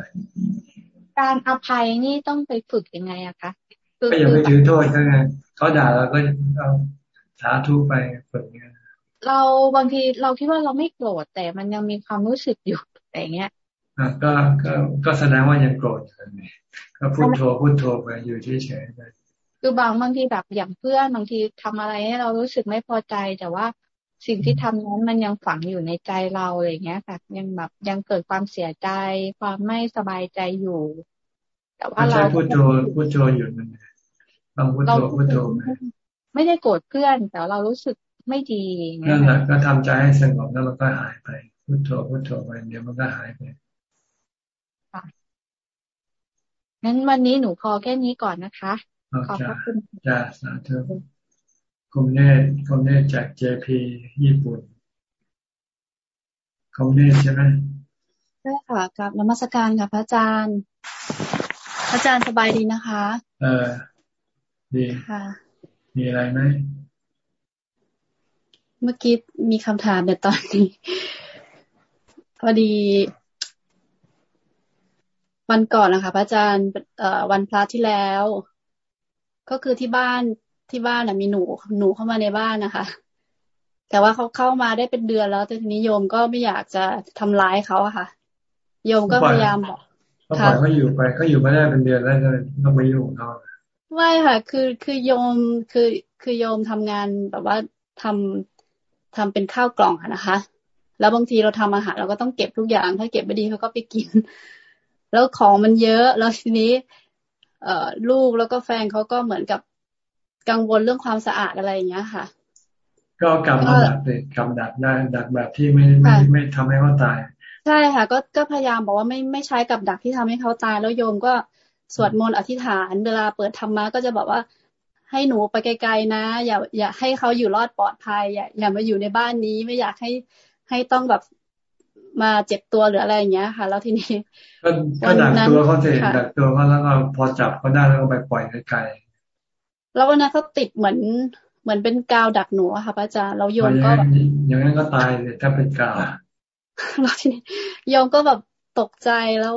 การอภัยนี่ต้องไปฝึกยังไงอะคะก็อย่าไปถือโทษเขาไงเขาด่าเราก็เอาสาธุไปฝึกเงี้ย เราบางทีเราคิดว่าเราไม่โกรธแต่มันยังมีความรู้สึกอยู่แต่เงี้ยก็ก็ก็แสดงว่ายังโกรธอยู่นี่ก็พูดโทรพูดโทรไปอยู่เฉยๆไปคือบางบางทีแบบอย่างเพื่อนบางทีทำอะไรให้เรารู้สึกไม่พอใจ แต่ว่าสิ่งที่ทำนั้นมันยังฝังอยู่ในใจเราอะไรเงี้ยค่ะ ยังแบบยังเกิดความเสียใจ ความไม่สบายใจอยู่ แต่ว่าเราพูดโทรพูดโทรอยู่มันต้องพูดโทรพูดโทรไม่ได้โกรธเพื่อน แต่เรารู้สึก ไม่ดีนั่นแหละก็ทำใจให้สงบแล้วมันก็หายไปพุทโธพุทโธไปเดี๋ยวมันก็หายไปงั้นวันนี้หนูพอแค่นี้ก่อนนะคะ ขอบคุณจ้าสาธุคมเนตคมเนตจากเจพีญี่ปุ่นคมเนตใช่ไหมใช่ค่ะกับนมัสการค่ะพระอาจารย์ พระอาจารย์สบายดีนะคะ เออ ดีค่ะ มีอะไรไหม เมื่อกี้มีคำถามแต่ตอนนี้ พอดี วันก่อนนะคะพระอาจารย์เอ่อวันพระที่แล้ว ก็คือที่บ้านที่บ้านมีหนูหนูเข้ามาในบ้านนะคะ แต่ว่าเขาเข้ามาได้เป็นเดือนแล้วแต่ทีนี้โยมก็ไม่อยากจะทำร้ายเขาอะค่ะ โยมก็พยายามบอกเขาปล่อยเขาอยู่ไปเขาอยู่ไม่ได้เป็นเดือนแล้วเลยต้องไปยุ่งเขาไม่ค่ะ คือคือโยมคือคือโยมทำงานแบบว่าทำ ทำเป็นข้าวกล่องนะคะ แล้วบางทีเราทำอาหารเราก็ต้องเก็บทุกอย่าง ถ้าเก็บไม่ดีเขาก็ไปกิน แล้วของมันเยอะ แล้วทีนี้ เอ่อลูกแล้วก็แฟนเขาก็เหมือนกับกังวลเรื่องความสะอาดอะไรอย่างเงี้ยค่ะ ก็กำมาดักเลยกำดักได้ดักแบบที่ไม่ไม่ไม่ทำให้เขาตาย ใช่ค่ะ ก็ก็พยายามบอกว่าไม่ไม่ใช้กับดักที่ทำให้เขาตาย แล้วโยมก็สวดมนต์อธิษฐาน เวลาเปิดธรรมะก็จะบอกว่า ให้หนูไปไกลๆนะ อย่า อย่าให้เขาอยู่รอดปลอดภัย อย่าอย่ามาอยู่ในบ้านนี้ไม่อยากให้ให้ต้องแบบมาเจ็บตัวหรืออะไรอย่างเงี้ยค่ะ แล้วทีนี้ก็ดักตัวเขาเสร็จดักตัวเขาแล้วก็พอจับเขาได้แล้วก็ไปปล่อยไกลๆแล้ววันนั้นเขาติดเหมือนเหมือนเป็นกาวดักหนูอะค่ะพระอาจารย์เราโยมก็แบบอย่างนั้นก็ตายเลยถ้าเป็นกาวแล้วทีนี้โยมก็แบบตกใจแล้ว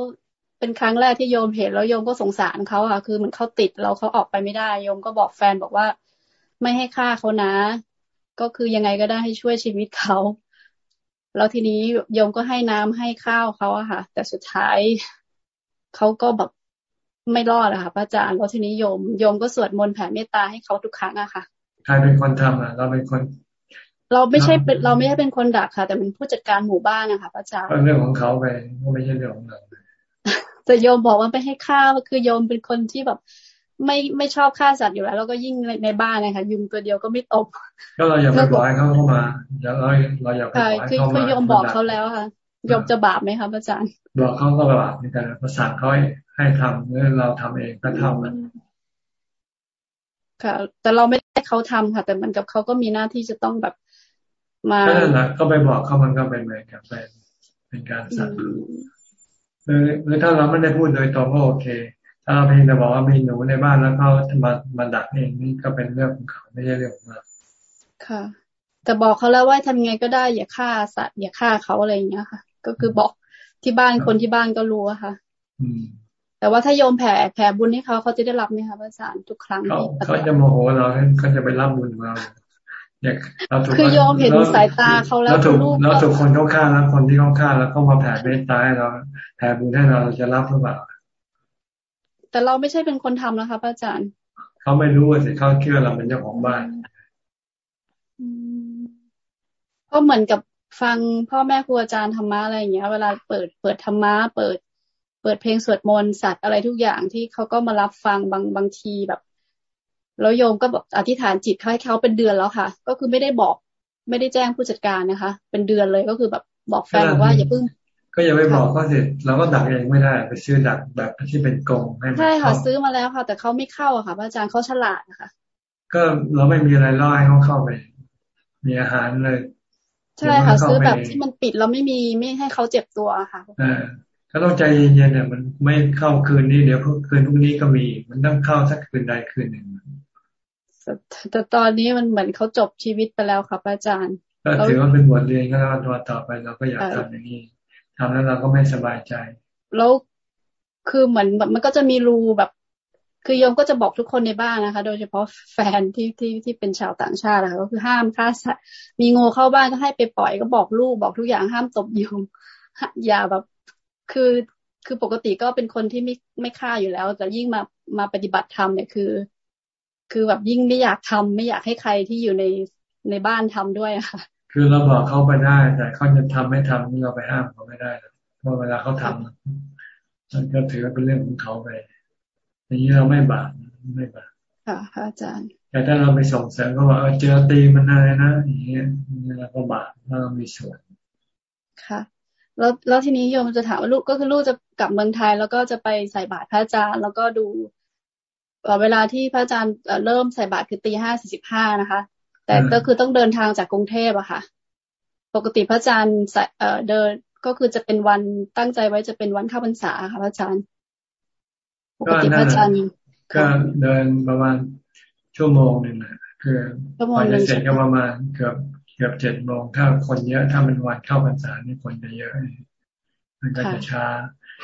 เป็นครั้งแรกที่โยมเห็นแล้วโยมก็สงสารเขาค่ะ คือมันเขาติดเราเขาออกไปไม่ได้ โยมก็บอกแฟนบอกว่า ไม่ให้ฆ่าเขานะ ก็คือยังไงก็ได้ให้ช่วยชีวิตเขาแล้วทีนี้โยมก็ให้น้ำให้ข้าวเขาอะค่ะ แต่สุดท้ายเขาก็แบบไม่รอดอะค่ะพระอาจารย์แล้วทีนี้โยมโยมก็สวดมนต์แผ่เมตตาให้เขาทุกครั้งอะค่ะใครเป็นคนทำอะเราเป็นคน เราไม่ใช่เป็นเราไม่ใช่เป็นคนดักค่ะ แต่เป็นผู้จัดการหมู่บ้านนะคะพระอาจารย์เรื่องของเขาไปไม่ใช่เรื่องของเรา แต่โยมบอกว่าไม่ให้ฆ่าคือโยมเป็นคนที่แบบ ไม่ไม่ชอบฆ่าสัตว์อยู่แล้วแล้วก็ยิ่งในบ้านนะคะยุงตัวเดียวก็ไม่ตบก็เราอย่าไปบอกให้เขาเข้ามาอย่าเราเราอย่าไปบอกให้เขามาคือโยมบอกเขาแล้วค่ะโยมจะบาปไหมคะอาจารย์บอกเขาก็บาปเหมือนกันภาษาเขาให้ทำเมื่อเราทำเองก็ทำมันค่ะ แต่เราไม่ได้เขาทำค่ะ แต่มันกับเขาก็มีหน้าที่จะต้องแบบมาก็นั่นแหละก็ไปบอกเขามันก็เป็นเหมือนกับเป็นเป็นการสั่ง หรือหรือถ้าเราไม่ได้พูดโดยตรงก็โอเค ถ้าเราเพียงแต่บอกว่ามีหนูในบ้านแล้วเขามามาดักเองนี่ก็เป็นเรื่องของเขาไม่ใช่เรื่องของเราค่ะ แต่บอกเขาแล้วว่าทำยังไงก็ได้อย่าฆ่าสัตว์อย่าฆ่าเขาอะไรอย่างเงี้ยค่ะ ก็คือบอกที่บ้านคนที่บ้านก็รู้อะค่ะแต่ว่าถ้าโยมแผ่แผ่บุญให้เขาเขาจะได้รับไหมคะพระอาจารย์ทุกครั้งเขาเขาจะโมโหเราเขาจะไปรับบุญเรา เนี่ยเราถูกคือโยมเห็นสายตาเขาแล้วถูกเราถูกคนเขาฆ่าแล้วคนที่เขาฆ่าแล้วเขามาแผ่เมตตาให้เราแผ่บุญให้เราเราจะรับหรือเปล่าแต่เราไม่ใช่เป็นคนทำนะคะพระอาจารย์เขาไม่รู้สิเขาคิดว่าเราเป็นเจ้าของบ้านก็เหมือนกับฟังพ่อแม่ครูอาจารย์ธรรมะอะไรอย่างเงี้ย เวลาเปิดเปิดธรรมะเปิด เปิดเพลงสวดมนต์สัตว์อะไรทุกอย่างที่เขาก็มารับฟังบางบางทีแบบ แล้วโยมก็แบบอธิษฐานจิตให้เขาเป็นเดือนแล้วค่ะ ก็คือไม่ได้บอก ไม่ได้แจ้งผู้จัดการนะคะ เป็นเดือนเลยก็คือแบบบอกแฟนว่าอย่าเพิ่ง ก็อย่าไปบอกเขาสิเราก็ดักเองไม่ได้ ไปซื้อดักแบบที่เป็นกงให้ใช่ค่ะซื้อมาแล้วค่ะ แต่เขาไม่เข้าอะค่ะพระอาจารย์เขาฉลาดนะคะก็เราไม่มีอะไรล่อให้เขาเข้าไป มีอาหารเลย ใช่ค่ะซื้อแบบที่มันปิดแล้วไม่มีไม่ให้เขาเจ็บตัวค่ะอ่าก็ต้องใจเย็นๆเนี่ยมันไม่เข้าคืนนี้เดี๋ยวพวกคืนพรุ่งนี้ก็มี มันต้องเข้าสักคืนใดคืนหนึ่ง แต่ตอนนี้มันเหมือนเขาจบชีวิตไปแล้วครับอาจารย์ก็ถือว่าเป็นบทเรียนก็แล้วตัวต่อไปเราก็อยากทำอย่างนี้ทำแล้วเราก็ไม่สบายใจ แล้วคือเหมือนแบบมันก็จะมีรูแบบ คือโยมก็จะบอกทุกคนในบ้านนะคะ โดยเฉพาะแฟนที่ที่ที่เป็นชาวต่างชาตินะคะก็คือห้ามฆ่าสัตว์มีงูเข้าบ้านก็ให้ไปปล่อยก็บอกลูกบอกทุกอย่างห้ามตบยุงอย่าแบบคือคือปกติก็เป็นคนที่ไม่ไม่ฆ่าอยู่แล้ว แต่ยิ่งมามาปฏิบัติธรรมเนี่ยคือ คือแบบยิ่งไม่อยากทำไม่อยากให้ใครที่อยู่ในในบ้านทำด้วยค่ะ คือเราบอกเขาไปได้แต่เขาจะทำไม่ทำเราไปห้ามเขาไม่ได้เพราะเวลาเขาทำมันก็ถือว่าเป็นเรื่องของเขาไปอย่างนี้เราไม่บาปไม่บาปค่ะอาจารย์แต่ถ้าเราไปส่งเสริมเขาบอกเจอตีมันอะไรนะอย่างเงี้ยเราก็บาปเรามีส่วนค่ะแล้วแล้วทีนี้โยมจะถามว่าลูกก็คือลูกจะกลับเมืองไทย แล้วก็จะไปใส่บาตรพระอาจารย์แล้วก็ดู เวลาที่พระอาจารย์เริ่มใส่บาตรคือตีห้าสี่สิบห้านะคะ แต่ก็คือต้องเดินทางจากกรุงเทพอะค่ะ ปกติพระอาจารย์เอ่อเดินก็คือจะเป็นวันตั้งใจไว้จะเป็นวันเข้าพรรษาค่ะพระอาจารย์ ปกติพระอาจารย์ก็เดินประมาณชั่วโมงหนึ่งนะคือพอจะเสร็จก็ประมาณเกือบเกือบเจ็ดโมงถ้าคนเยอะถ้าเป็นวันเข้าพรรษานี่คนจะเยอะ มันก็จะช้า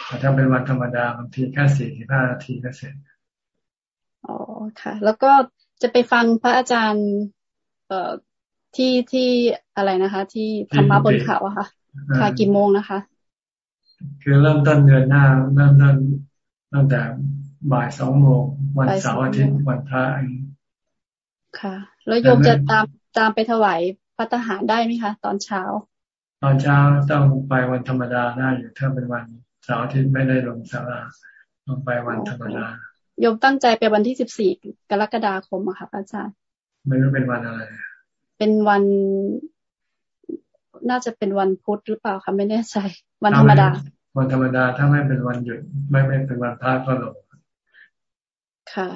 แต่ถ้าเป็นวันธรรมดาบางทีแค่สี่สิบห้านาทีก็เสร็จ อ๋อค่ะ แล้วก็จะไปฟังพระอาจารย์ เอ่อที่ที่อะไรนะคะ ที่ธรรมะบนเขาอะค่ะค่ะกี่โมงนะคะ คือเริ่มต้นเดือนหน้าเริ่มต้นตั้งแต่บ่ายสองโมงวันเสาร์อาทิตย์วันพระค่ะ แล้วโยมจะตามตามไปถวายพัฒหารได้ไหมคะ ตอนเช้า ตอนเช้าต้องไปวันธรรมดาได้อยู่ถ้าเป็นวันเสาร์อาทิตย์ไม่ได้ลงสาราต้องไปวันธรรมดาโยมตั้งใจไปวันที่สิบสี่กรกฎาคมอะค่ะอาจารย์ไม่รู้เป็นวันอะไร เป็นวัน น่าจะเป็นวันพุธหรือเปล่าคะไม่แน่ใจ วันธรรมดา วันธรรมดาถ้าไม่เป็นวันหยุด ไม่ไม่เป็นวันพระก็ลงค่ะ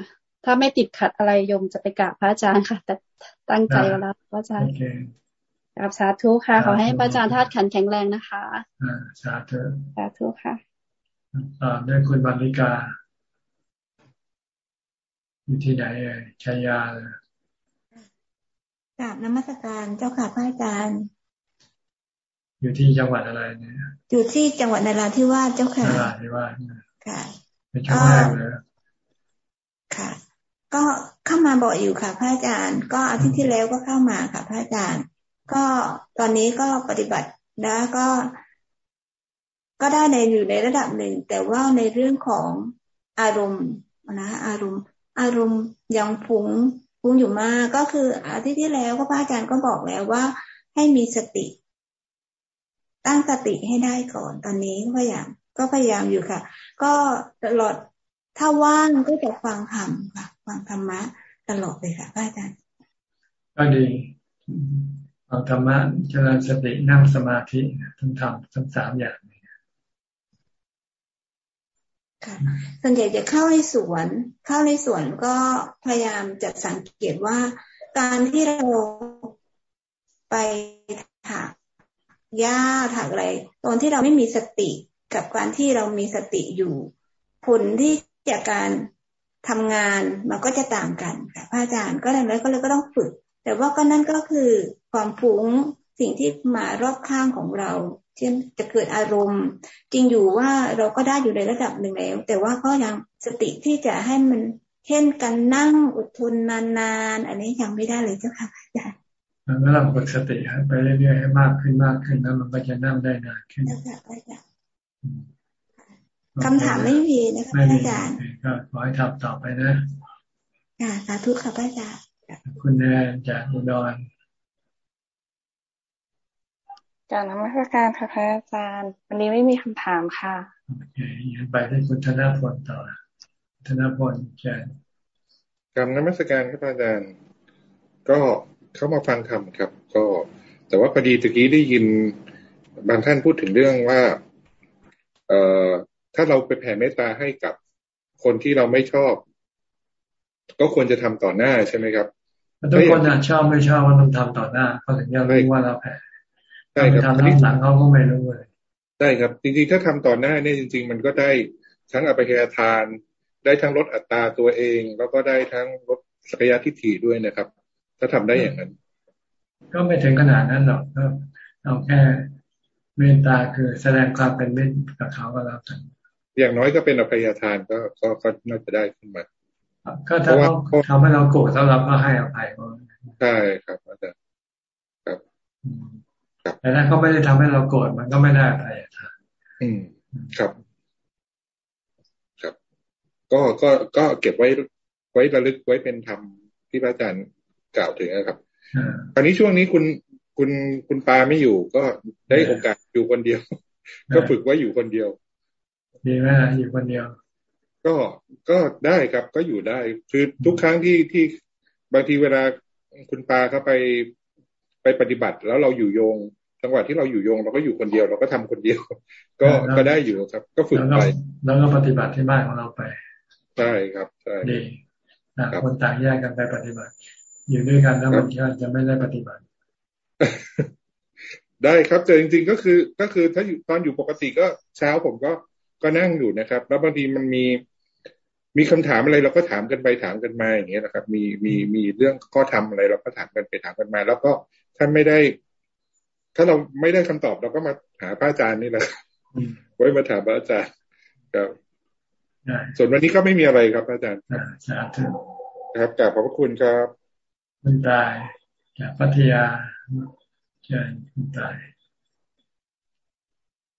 ถ้าไม่ติดขัดอะไรโยมจะไปกราบพระอาจารย์ค่ะ แต่ตั้งใจแล้วพระอาจารย์กราบสาธุค่ะ ขอให้พระอาจารย์ธาตุขันแข็งแรงนะคะอ่าสาธุสาธุค่ะอ่าด้วยคุณบาริกา อยู่ที่ไหนเอ่ยชัยยาเลยกราบนมัสการเจ้าค่ะพระอาจารย์ อยู่ที่จังหวัดอะไรเนี่ย อยู่ที่จังหวัดนราธิวาสเจ้าค่ะนราธิวาสค่ะเป็นช่วงแรกเลยค่ะ ก็เข้ามาบ่อยอยู่ค่ะพระอาจารย์ ก็อาทิตย์ที่แล้วก็เข้ามาค่ะพระอาจารย์ ก็ตอนนี้ก็ปฏิบัติแล้วก็ ก็ได้ในอยู่ในระดับหนึ่ง แต่ว่าในเรื่องของอารมณ์นะอารมณ์ อารมณ์ยังฟุ้งฟุ้งอยู่มาก ก็คืออาทิตย์ที่แล้วก็พระอาจารย์ก็บอกแล้วว่า ให้มีสติ ตั้งสติให้ได้ก่อนตอนนี้ก็พยายามก็พยายามอยู่ค่ะ ก็ตลอดถ้าว่างก็จะฟังธรรมค่ะฟังธรรมะตลอดเลยค่ะพระอาจารย์ก็ดีฟังธรรมะเจริญสตินั่งสมาธิทั้งทำทั้งสามอย่าง ค่ะส่วนใหญ่จะเข้าในสวน เข้าในสวนก็พยายามจะสังเกตว่า การที่เราไปถักหญ้าถักอะไรตอนที่เราไม่มีสติกับการที่เรามีสติอยู่ ผลที่จากการทำงานมันก็จะต่างกันค่ะพระอาจารย์ก็เลยก็เลยก็ต้องฝึก แต่ว่าก็นั่นก็คือความฟุ้งสิ่งที่มารอบข้างของเรา เช่นจะเกิดอารมณ์ จริงอยู่ว่าเราก็ได้อยู่ในระดับหนึ่งแล้ว แต่ว่าก็ยังสติที่จะให้มันเช่นการนั่งอดทนนานๆ อันนี้ยังไม่ได้เลยเจ้าค่ะอาจารย์มันก็ต้องฝึกสติไปเรื่อยๆให้มากขึ้นมากขึ้นแล้วมันก็จะนั่งได้นานขึ้นคำถามไม่มีนะคะอาจารย์ก็ขอให้ทำต่อไปนะค่ะสาธุค่ะอาจารย์คุณแนนจากอุดร การนมัสการค่ะพระอาจารย์ วันนี้ไม่มีคำถามค่ะโอเคยังไปที่คุณธนพลต่อ ธนพลเชิญกรรมนมัสการครับอาจารย์ ก็เข้ามาฟังคำครับ ก็ แต่ว่าพอดีตะกี้ได้ยินบางท่านพูดถึงเรื่องว่า เอ่อถ้าเราไปแผ่เมตตาให้กับคนที่เราไม่ชอบ ก็ควรจะทำต่อหน้าใช่ไหมครับทุกคนชอบไม่ชอบว่าต้องทำต่อหน้าเขาถึงจะรู้ว่าเราแผ่ ใช่ครับทำหลังเขาก็ไม่รู้เลยใช่ครับ จริงๆ ถ้าทำต่อหน้าเนี่ยจริง ๆ มันก็ได้ทั้งอภัยทาน ได้ทั้งลดอัตราตัวเอง แล้วก็ได้ทั้งลดศักยะทิฏฐิด้วยนะครับ ถ้าทำได้อย่างนั้น ก็ไม่ถึงขนาดนั้นหรอกก็เอาแค่เมตตาคือแสดงความเป็นมิตรกับเขาก็แล้วกันอย่างน้อยก็เป็นอภัยทานก็ก็ก็น่าจะได้ขึ้นมาก็ถ้าเขาทำให้เราโกรธแล้วเราก็ให้อภัยเขาใช่ครับอาจารย์ครับ แต่ถ้าเขาไม่ได้ทำให้เราโกรธมันก็ไม่ได้อภัยทานอืมครับ ครับ ก็ก็ก็เก็บไว้ไว้ระลึกไว้เป็นธรรมที่พระอาจารย์กล่าวถึงนะครับคราวนี้ช่วงนี้คุณคุณคุณปาไม่อยู่ ก็ได้โอกาสอยู่คนเดียว ก็ฝึกไว้อยู่คนเดียวดีไหมอยู่คนเดียว ก็ก็ได้ครับก็อยู่ได้ คือทุกครั้งที่ที่บางทีเวลาคุณปาเขาไป ไปปฏิบัติแล้วเราอยู่โยงจังหวะที่เราอยู่โยงเราก็อยู่คนเดียวเราก็ทำคนเดียว ก็ก็ได้อยู่ครับ ก็ฝึกไปแล้วก็ปฏิบัติที่บ้านของเราไปใช่ครับใช่ดีคนต่างแยกกันไปปฏิบัติ อยู่ด้วยกันแล้วมันก็จะไม่ได้ปฏิบัติ ได้ครับแต่จริง ๆ ก็คือก็คือถ้าอยู่ตอนอยู่ปกติก็เช้าผมก็ก็นั่งอยู่นะครับ แล้วบางทีมันมีมีคำถามอะไรเราก็ถามกันไปถามกันมาอย่างเงี้ยนะครับ มีมีมีเรื่องข้อทำอะไรเราก็ถามกันไปถามกันมา แล้วก็ ถ้าไม่ได้ ถ้าเราไม่ได้คำตอบเราก็มาหาพระอาจารย์นี่แหละไว้มาถามพระอาจารย์ครับส่วนวันนี้ก็ไม่มีอะไรครับอาจารย์ครับกราบขอบพระคุณครับคุณตายจากพัทยาเชิญคุณตาย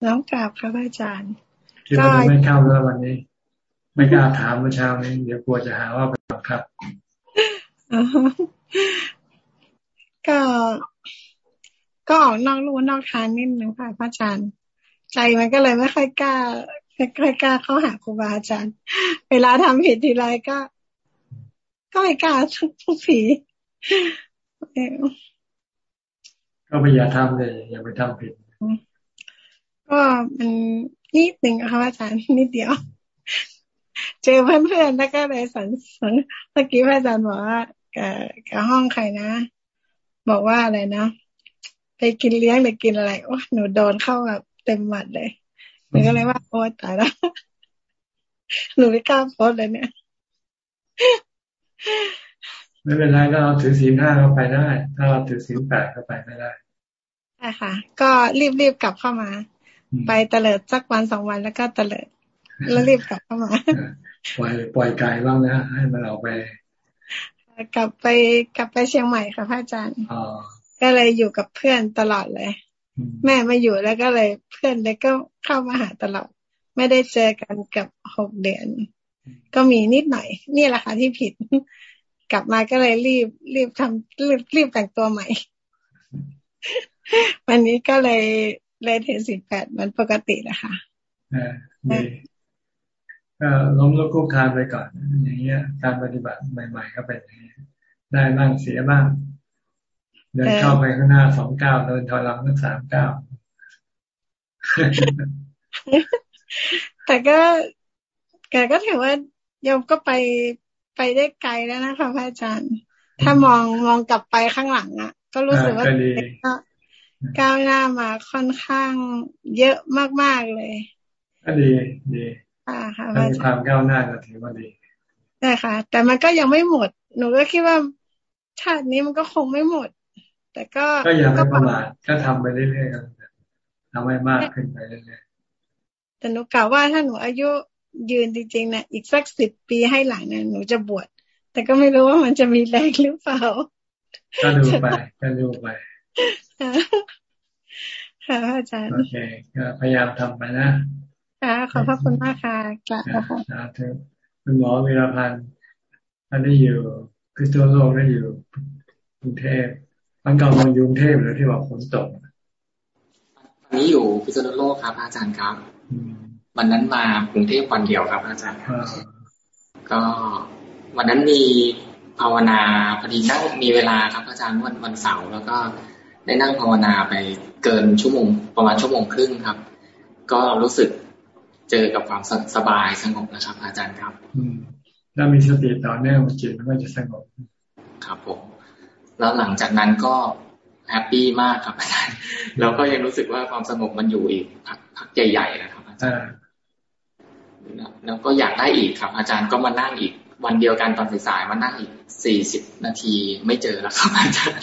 น้องกราบครับอาจารย์คิดว่าไม่เข้าแล้ววันนี้ ไม่กล้าถามเมื่อเช้านี้เดี๋ยวกลัวจะหาว่าเป็นบังคับ ก็ก็ออกนอกลู่นอกทางนิดนึงค่ะพระอาจารย์ ใจมันก็เลยไม่ค่อยกล้าไม่ค่อยกล้าเข้าหาครูบาอาจารย์ เวลาทำผิดทีไรก็ ก็ไม่กล้าทุกทุกทีก็ไม่อย่าทำเลยอย่าไปทำผิด ก็มันนิดหนึ่งค่ะอาจารย์นิดเดียว เจอเพื่อนๆแล้วก็เลยสันสันเมื่อกี้พระอาจารย์บอกว่ากับกับห้องใครนะ บอกว่าอะไรนะไปกินเลี้ยงหรือกินอะไรโอ้หนูโดนเข้าแบบเต็มหมัดเลยหนูก็เลยว่าโอ้ตายแล้วหนูไม่กล้าโพสเลยเนี่ย ไม่เป็นไรก็เราถือศีลห้าเข้าไปได้ ถ้าเราถือศีลแปดเข้าไปไม่ได้ใช่ค่ะ ก็รีบๆกลับเข้ามา ไปเตลิดสักวันสองวันแล้วก็เตลิดแล้วรีบกลับเข้ามา ปล่อยปล่อยกายบ้างนะให้มันออกไป กลับไปกลับไปเชียงใหม่ค่ะพระอาจารย์ก็เลยอยู่กับเพื่อนตลอดเลย แม่มาอยู่แล้วก็เลยเพื่อนเลยก็เข้ามาหาตลอด ไม่ได้เจอกันกับหกเดือน ก็มีนิดหน่อย นี่แหละค่ะที่ผิด กลับมาก็เลยรีบรีบทำรีบรีบแต่งตัวใหม่ วันนี้ก็เลยเลยเทสิบแปดมันปกตินะคะดี ก็ล้มลุกคุกคานไปก่อน อย่างเงี้ย การปฏิบัติใหม่ ๆ ก็เป็นอย่างนี้ได้บ้างเสียบ้าง เดินเข้าไปข้างหน้าสองเก้าเดินถอยหลังตั้งสามเก้าแต่ก็แกก็ถือว่าโยมก็ไปไปได้ไกลแล้วนะคะพระอาจารย์ ถ้ามองมองกลับไปข้างหลังอะ ก็รู้สึกว่าก้าวหน้ามาค่อนข้างเยอะมากๆเลยก็ดีดี อ่าค่ะมีความก้าวหน้าก็ถือว่าดีใช่ค่ะ แต่มันก็ยังไม่หมด หนูก็คิดว่าชาตินี้มันก็คงไม่หมด แต่ก็ก็อย่าไปประมาทก็ทำไปเรื่อยๆครับทำให้มากขึ้นไปเรื่อยๆแต่หนูกล่าวว่าถ้าหนูอายุยืนจริงๆเนี่ยอีกสักสิบปีให้หลังเนี่ยหนูจะบวชแต่ก็ไม่รู้ว่ามันจะมีแรงหรือเปล่าก็ดูไปก็ดูไปค่ะอาจารย์โอเคก็พยายามทำไปนะ ค่ะ ขอบพระคุณมากค่ะกลับค่ะสาธุคุณหมอวีรพันธ์อันนี้อยู่พิษณุโลกได้อยู่กรุงเทพมันก่อนมาอยู่กรุงเทพหรือที่บอกฝนตกอันนี้อยู่พิษณุโลกครับอาจารย์ครับวันนั้นมากรุงเทพวันเดียวครับอาจารย์ก็วันนั้นมีภาวนาพอดีนั่งมีเวลาครับอาจารย์วันวันเสาร์แล้วก็ได้นั่งภาวนาไปเกินชั่วโมงประมาณชั่วโมงครึ่งครับ ก็รู้สึก เจอกับความสบายสงบนะครับ อาจารย์ครับ อืมถ้ามีสติต่อเนื่องจิตมันก็จะสงบครับผม แล้วหลังจากนั้นก็แฮปปี้มากครับอาจารย์แล้วก็ยังรู้สึกว่าความสงบมันอยู่อีกพักพักใหญ่ๆนะครับ อาจารย์แล้วก็อยากได้อีกครับ อาจารย์ก็มานั่งอีก วันเดียวกันตอนสายๆมานั่งอีกสี่สิบนาทีไม่เจอแล้วครับอาจารย์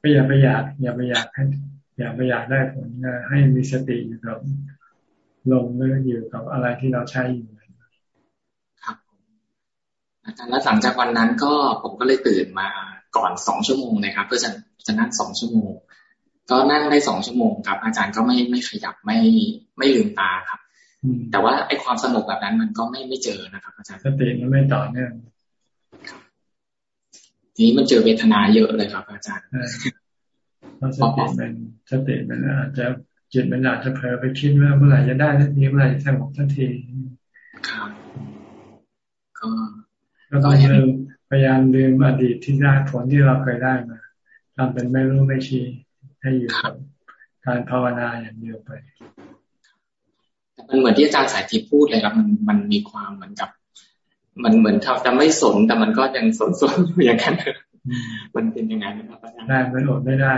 ไม่อย่าไปอยาก อย่าไปอยากให้อย่าไปอยากได้ผลให้มีสติอยู่กับ ลงหรืออยู่กับอะไรที่เราใช้อยู่ครับอาจารย์แล้วหลังจากวันนั้นก็ผมก็เลยตื่นมาก่อนสองชั่วโมงนะครับ เพื่อจะจะนั่งสองชั่วโมง ก็นั่งได้สองชั่วโมงครับ อาจารย์ก็ไม่ไม่ขยับไม่ไม่ลืมตาครับ แต่ว่าไอ้ความสงบแบบนั้นมันก็ไม่ไม่เจอนะครับ อาจารย์สติมันไม่ต่อเนื่องทีนี้มันเจอเวทนาเยอะเลยครับ อาจารย์เพราะสติมันสติมันอาจจะ จิตมันอาจจะเผลอไปคิดว่าเมื่อไหร่จะได้ทันทีเมื่อไหร่จะสงบทันทีครับก็ก็ต้องพยายามลืมอดีตที่ได้ผลที่เราเคยได้มาทำเป็นไม่รู้ไม่ชี้ให้อยู่กับการภาวนาอย่างเดียวไปมันเหมือนที่อาจารย์สายทิพย์พูดเลยครับ มันมันมีความเหมือนกับ มันเหมือนเขาจะไม่สนแต่มันก็ยังสนสนอยู่อย่างนั้นมันเป็นยังไงนะครับอาจารย์ได้มันอดไม่ได้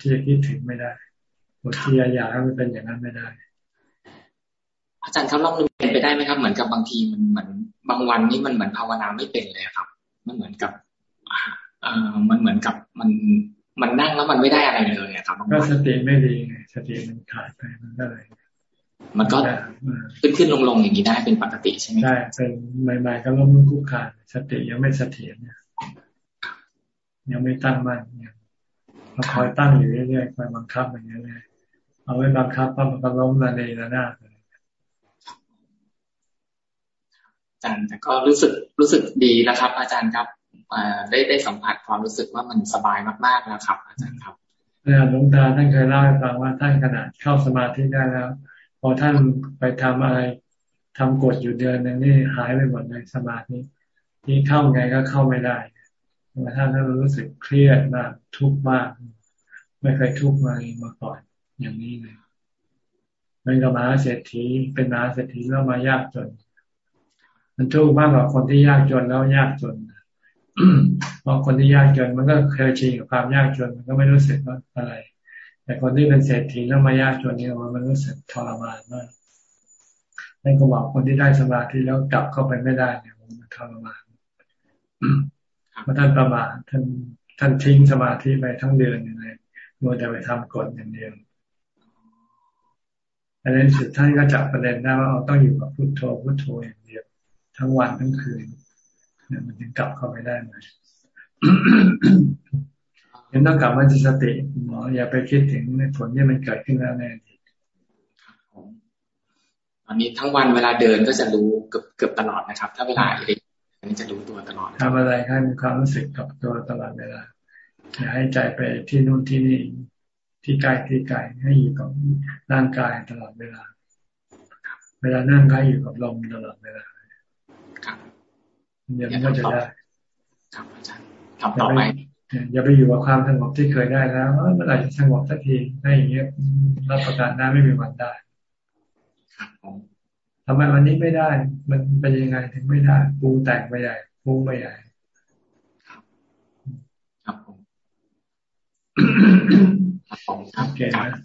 ที่จะคิดถึงไม่ได้ บทที่อยากให้มันเป็นอย่างนั้นไม่ได้ อาจารย์ครับลองเป็นไปได้ไหมครับ เหมือนกับบางทีมันเหมือนบางวันนี้มันเหมือนภาวนาไม่เป็นเลยครับ มันเหมือนกับเอ่อมันเหมือนกับมันมันนั่งแล้วมันไม่ได้อะไรเลยครับก็สติไม่ดีสติมันขาดไปมันก็เลยมันก็ขึ้นขึ้นลงลงอย่างนี้ได้เป็นปกติใช่ไหมใช่เป็นใหม่ๆก็ล้มลุกคุกคานสติยังไม่เสถียรเนี่ยยังไม่ตั้งมั่นเนี่ยเราคอยตั้งอยู่เรื่อยๆคอยบังคับอย่างนี้เลย เอาไว้บังคับปั๊บมันก็ล้มระเนระนาดเลยอาจารย์แต่ก็รู้สึกรู้สึกดีแล้วครับ อาจารย์ครับได้ได้สัมผัสความรู้สึกว่ามันสบายมากๆแล้วครับ อาจารย์ครับเนี่ยหลวงตาท่านเคยเล่าให้ฟังว่าท่านขนาดเข้าสมาธิได้แล้ว พอท่านไปทำอะไรทำกฎอยู่เดือนนึงนี่หายไปหมดในสมาธิที่เข้าไงก็เข้าไม่ได้ท่านท่านรู้สึกเครียดมากทุกข์มาก ไม่เคยทุกข์มามาก่อน อย่างนี้เลยมันก็มาเศรษฐีเป็นมาเศรษฐีแล้วมายากจน มันทุกข์มากกว่าคนที่ยากจนแล้วยากจนเพราะคนที่ยากจนมันก็เคยชินกับความยากจนมันก็ไม่รู้สึกว่าอะไร แต่คนที่เป็นเศรษฐีแล้วมายากจนนี่มันรู้สึกทรมานมากนั่นก็บอกคนที่ได้สมาธิแล้วกลับเข้าไปไม่ได้เนี่ยมันทรมานเพราะท่านประมาทท่านท่านทิ้งสมาธิไปทั้งเดือนอย่างไรมัวแต่ไปทำกฎอย่างเดียว อันนั้นสุดท่านก็จับประเด็นได้ว่าเราต้องอยู่กับพุทโธพุทโธอย่างเดียว ทั้งวันทั้งคืนเนี่ยมันถึงกลับเข้าไปได้ไหมเห็นต้องกลับมาจิตสติหมออย่าไปคิดถึงผลที่มันเกิดขึ้นแล้วในอดีตตอนนี้ทั้งวันเวลาเดินก็จะรู้เกือบเกือบตลอดนะครับ ถ้าเวลาอะไรนี้จะรู้ตัวตลอดทำอะไรให้มีความรู้สึกกับตัวตลอดเวลาอย่าให้ใจไปที่นู่นที่นี่ ที่กายที่กายให้อยู่กับร่างกายตลอดเวลา เวลานั่งก็อยู่กับลมตลอดเวลาครับเดี๋ยวมันก็จะได้ครับอาจารย์ทำต่อไปอย่าไปอยู่กับความสงบที่เคยได้แล้วเมื่อไหร่จะสงบสักทีได้อย่างเงี้ยรับประกันได้ไม่มีวันได้ทำไมวันนี้ไม่ได้ มันเป็นยังไงถึงไม่ได้ปูแต่งไปใหญ่ปูไปใหญ่ครับผม ครับผมครับเก่งนะ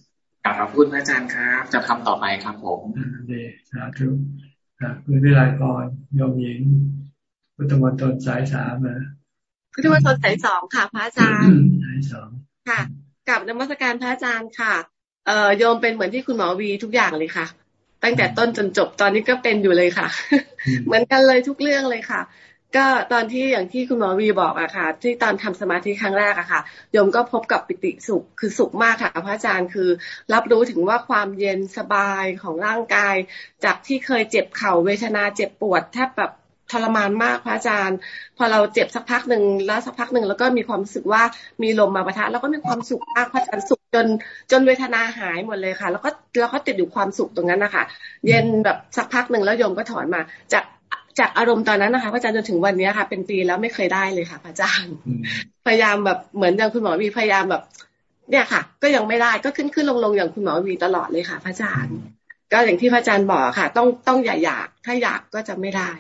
กลับมาพูดอาจารย์ครับ จะทำต่อไปครับผมดีสาธุคุณวิไลพรโยมหญิงพุทธมณฑลสายสามนะพุทธวสนสายสองค่ะ พระอาจารย์สายสองค่ะกับนมัสการพระอาจารย์ค่ะ เอ่อโยมเป็นเหมือนที่คุณหมอวีทุกอย่างเลยค่ะ ตั้งแต่ต้นจนจบตอนนี้ก็เป็นอยู่เลยค่ะ เหมือนกันเลยทุกเรื่องเลยค่ะ ก็ตอนที่อย่างที่คุณหมอวีบอกอะค่ะ ที่ตอนทำสมาธิครั้งแรกอะค่ะโยมก็พบกับปิติสุขคือสุขมากค่ะพระอาจารย์คือ รับรู้ถึงว่าความเย็นสบายของร่างกาย จากที่เคยเจ็บเข่าเวทนาเจ็บปวดแทบแบบทรมานมากพระอาจารย์ พอเราเจ็บสักพักหนึ่งแล้วสักพักหนึ่งแล้วก็มีความรู้สึกว่ามีลมมาประทะแล้วก็มีความสุขมากพระอาจารย์สุขจนจนเวทนาหายหมดเลยค่ะ แล้วก็แล้วก็ติดอยู่ความสุขตรงนั้นนะคะเย็นแบบสักพักหนึ่งแล้วโยมก็ถอนมาจาก จากอารมณ์ตอนนั้นนะคะพระอาจารย์จนถึงวันนี้ค่ะ เป็นปีแล้วไม่เคยได้เลยค่ะพระอาจารย์ พยายามแบบเหมือนอย่างคุณหมอวีพยายามแบบ เนี่ยค่ะ ก็ยังไม่ได้ก็ขึ้นขึ้นลงลงอย่างคุณหมอวีตลอดเลยค่ะพระอาจารย์ ก็อย่างที่พระอาจารย์บอกค่ะ ต้องต้องอย่าอยากถ้าอยากก็จะไม่ได้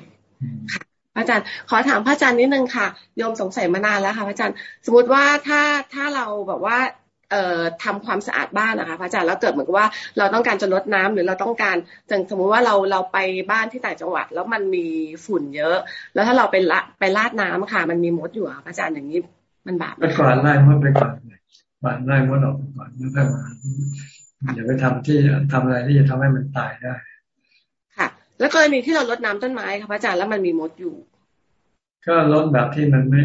ค่ะอาจารย์ขอถามพระอาจารย์นิดนึงค่ะโยมสงสัยมานานแล้วค่ะพระอาจารย์ สมมติว่าถ้าถ้าเราแบบว่า เอ่อทำความสะอาดบ้านนะคะพระอาจารย์แล้วเกิดเหมือนกับว่าเราต้องการจะลดน้ำหรือเราต้องการอย่างสมมุติว่าเราเราไปบ้านที่ต่างจังหวัด แล้วมันมีฝุ่นเยอะ แล้วถ้าเราไปละไปลาดน้ำค่ะ มันมีมดอยู่ค่ะพระอาจารย์อย่างนี้มันบาปไปก่อนไล่มดไปก่อนบานไล่มดออกก่อนแล้วค่อยมาอย่าไปทำที่ทำอะไรที่จะทำให้มันตายได้ ค่ะ แล้วกรณีที่เราลดน้ำต้นไม้ค่ะพระอาจารย์แล้วมันมีมดอยู่ ก็ลดแบบที่มันไม่